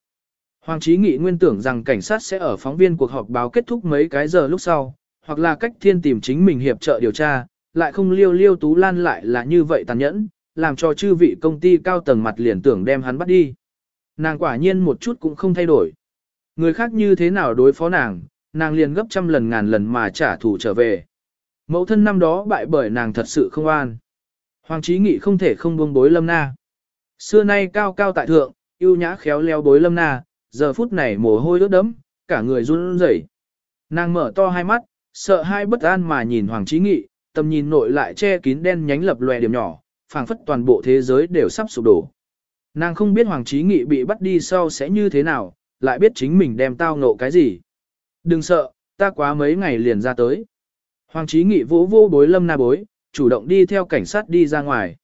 Hoàng Trí Nghị nguyên tưởng rằng cảnh sát sẽ ở phóng viên cuộc họp báo kết thúc mấy cái giờ lúc sau, hoặc là cách thiên tìm chính mình hiệp trợ điều tra, lại không liêu liêu tú lan lại là như vậy tàn nhẫn, làm cho chư vị công ty cao tầng mặt liền tưởng đem hắn bắt đi. Nàng quả nhiên một chút cũng không thay đổi. Người khác như thế nào đối phó nàng, nàng liền gấp trăm lần ngàn lần mà trả thù trở về. Mẫu thân năm đó bại bởi nàng thật sự không an. Hoàng trí nghị không thể không buông bối lâm na. Xưa nay cao cao tại thượng, yêu nhã khéo léo bối lâm na, giờ phút này mồ hôi ướt đẫm, cả người run rẩy. Nàng mở to hai mắt, sợ hai bất an mà nhìn Hoàng trí nghị, tầm nhìn nội lại che kín đen nhánh lập lòe điểm nhỏ, phảng phất toàn bộ thế giới đều sắp sụp đổ. Nàng không biết Hoàng Chí Nghị bị bắt đi sau sẽ như thế nào, lại biết chính mình đem tao ngộ cái gì. Đừng sợ, ta quá mấy ngày liền ra tới. Hoàng Chí Nghị vỗ vô bối lâm na bối, chủ động đi theo cảnh sát đi ra ngoài.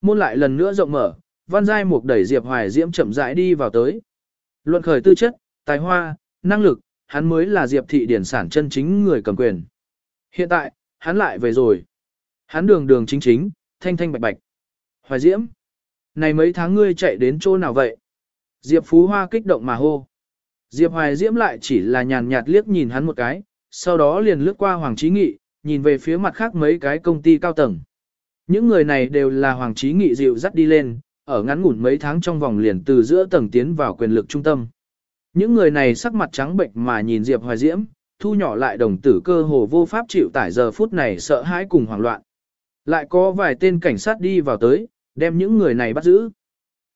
Môn lại lần nữa rộng mở, văn giai mục đẩy Diệp Hoài Diễm chậm rãi đi vào tới. Luận khởi tư chất, tài hoa, năng lực, hắn mới là Diệp thị điển sản chân chính người cầm quyền. Hiện tại, hắn lại về rồi. Hắn đường đường chính chính, thanh thanh bạch bạch. Hoài Diễm, này mấy tháng ngươi chạy đến chỗ nào vậy? Diệp Phú Hoa kích động mà hô. Diệp Hoài Diễm lại chỉ là nhàn nhạt liếc nhìn hắn một cái, sau đó liền lướt qua Hoàng Chí Nghị, nhìn về phía mặt khác mấy cái công ty cao tầng. Những người này đều là Hoàng Chí Nghị dịu dắt đi lên, ở ngắn ngủn mấy tháng trong vòng liền từ giữa tầng tiến vào quyền lực trung tâm. Những người này sắc mặt trắng bệnh mà nhìn Diệp Hoài Diễm, thu nhỏ lại đồng tử cơ hồ vô pháp chịu tải giờ phút này sợ hãi cùng hoảng loạn. Lại có vài tên cảnh sát đi vào tới, đem những người này bắt giữ.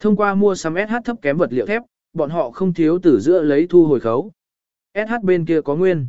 Thông qua mua sắm SH thấp kém vật liệu thép, bọn họ không thiếu từ giữa lấy thu hồi khấu. SH bên kia có nguyên.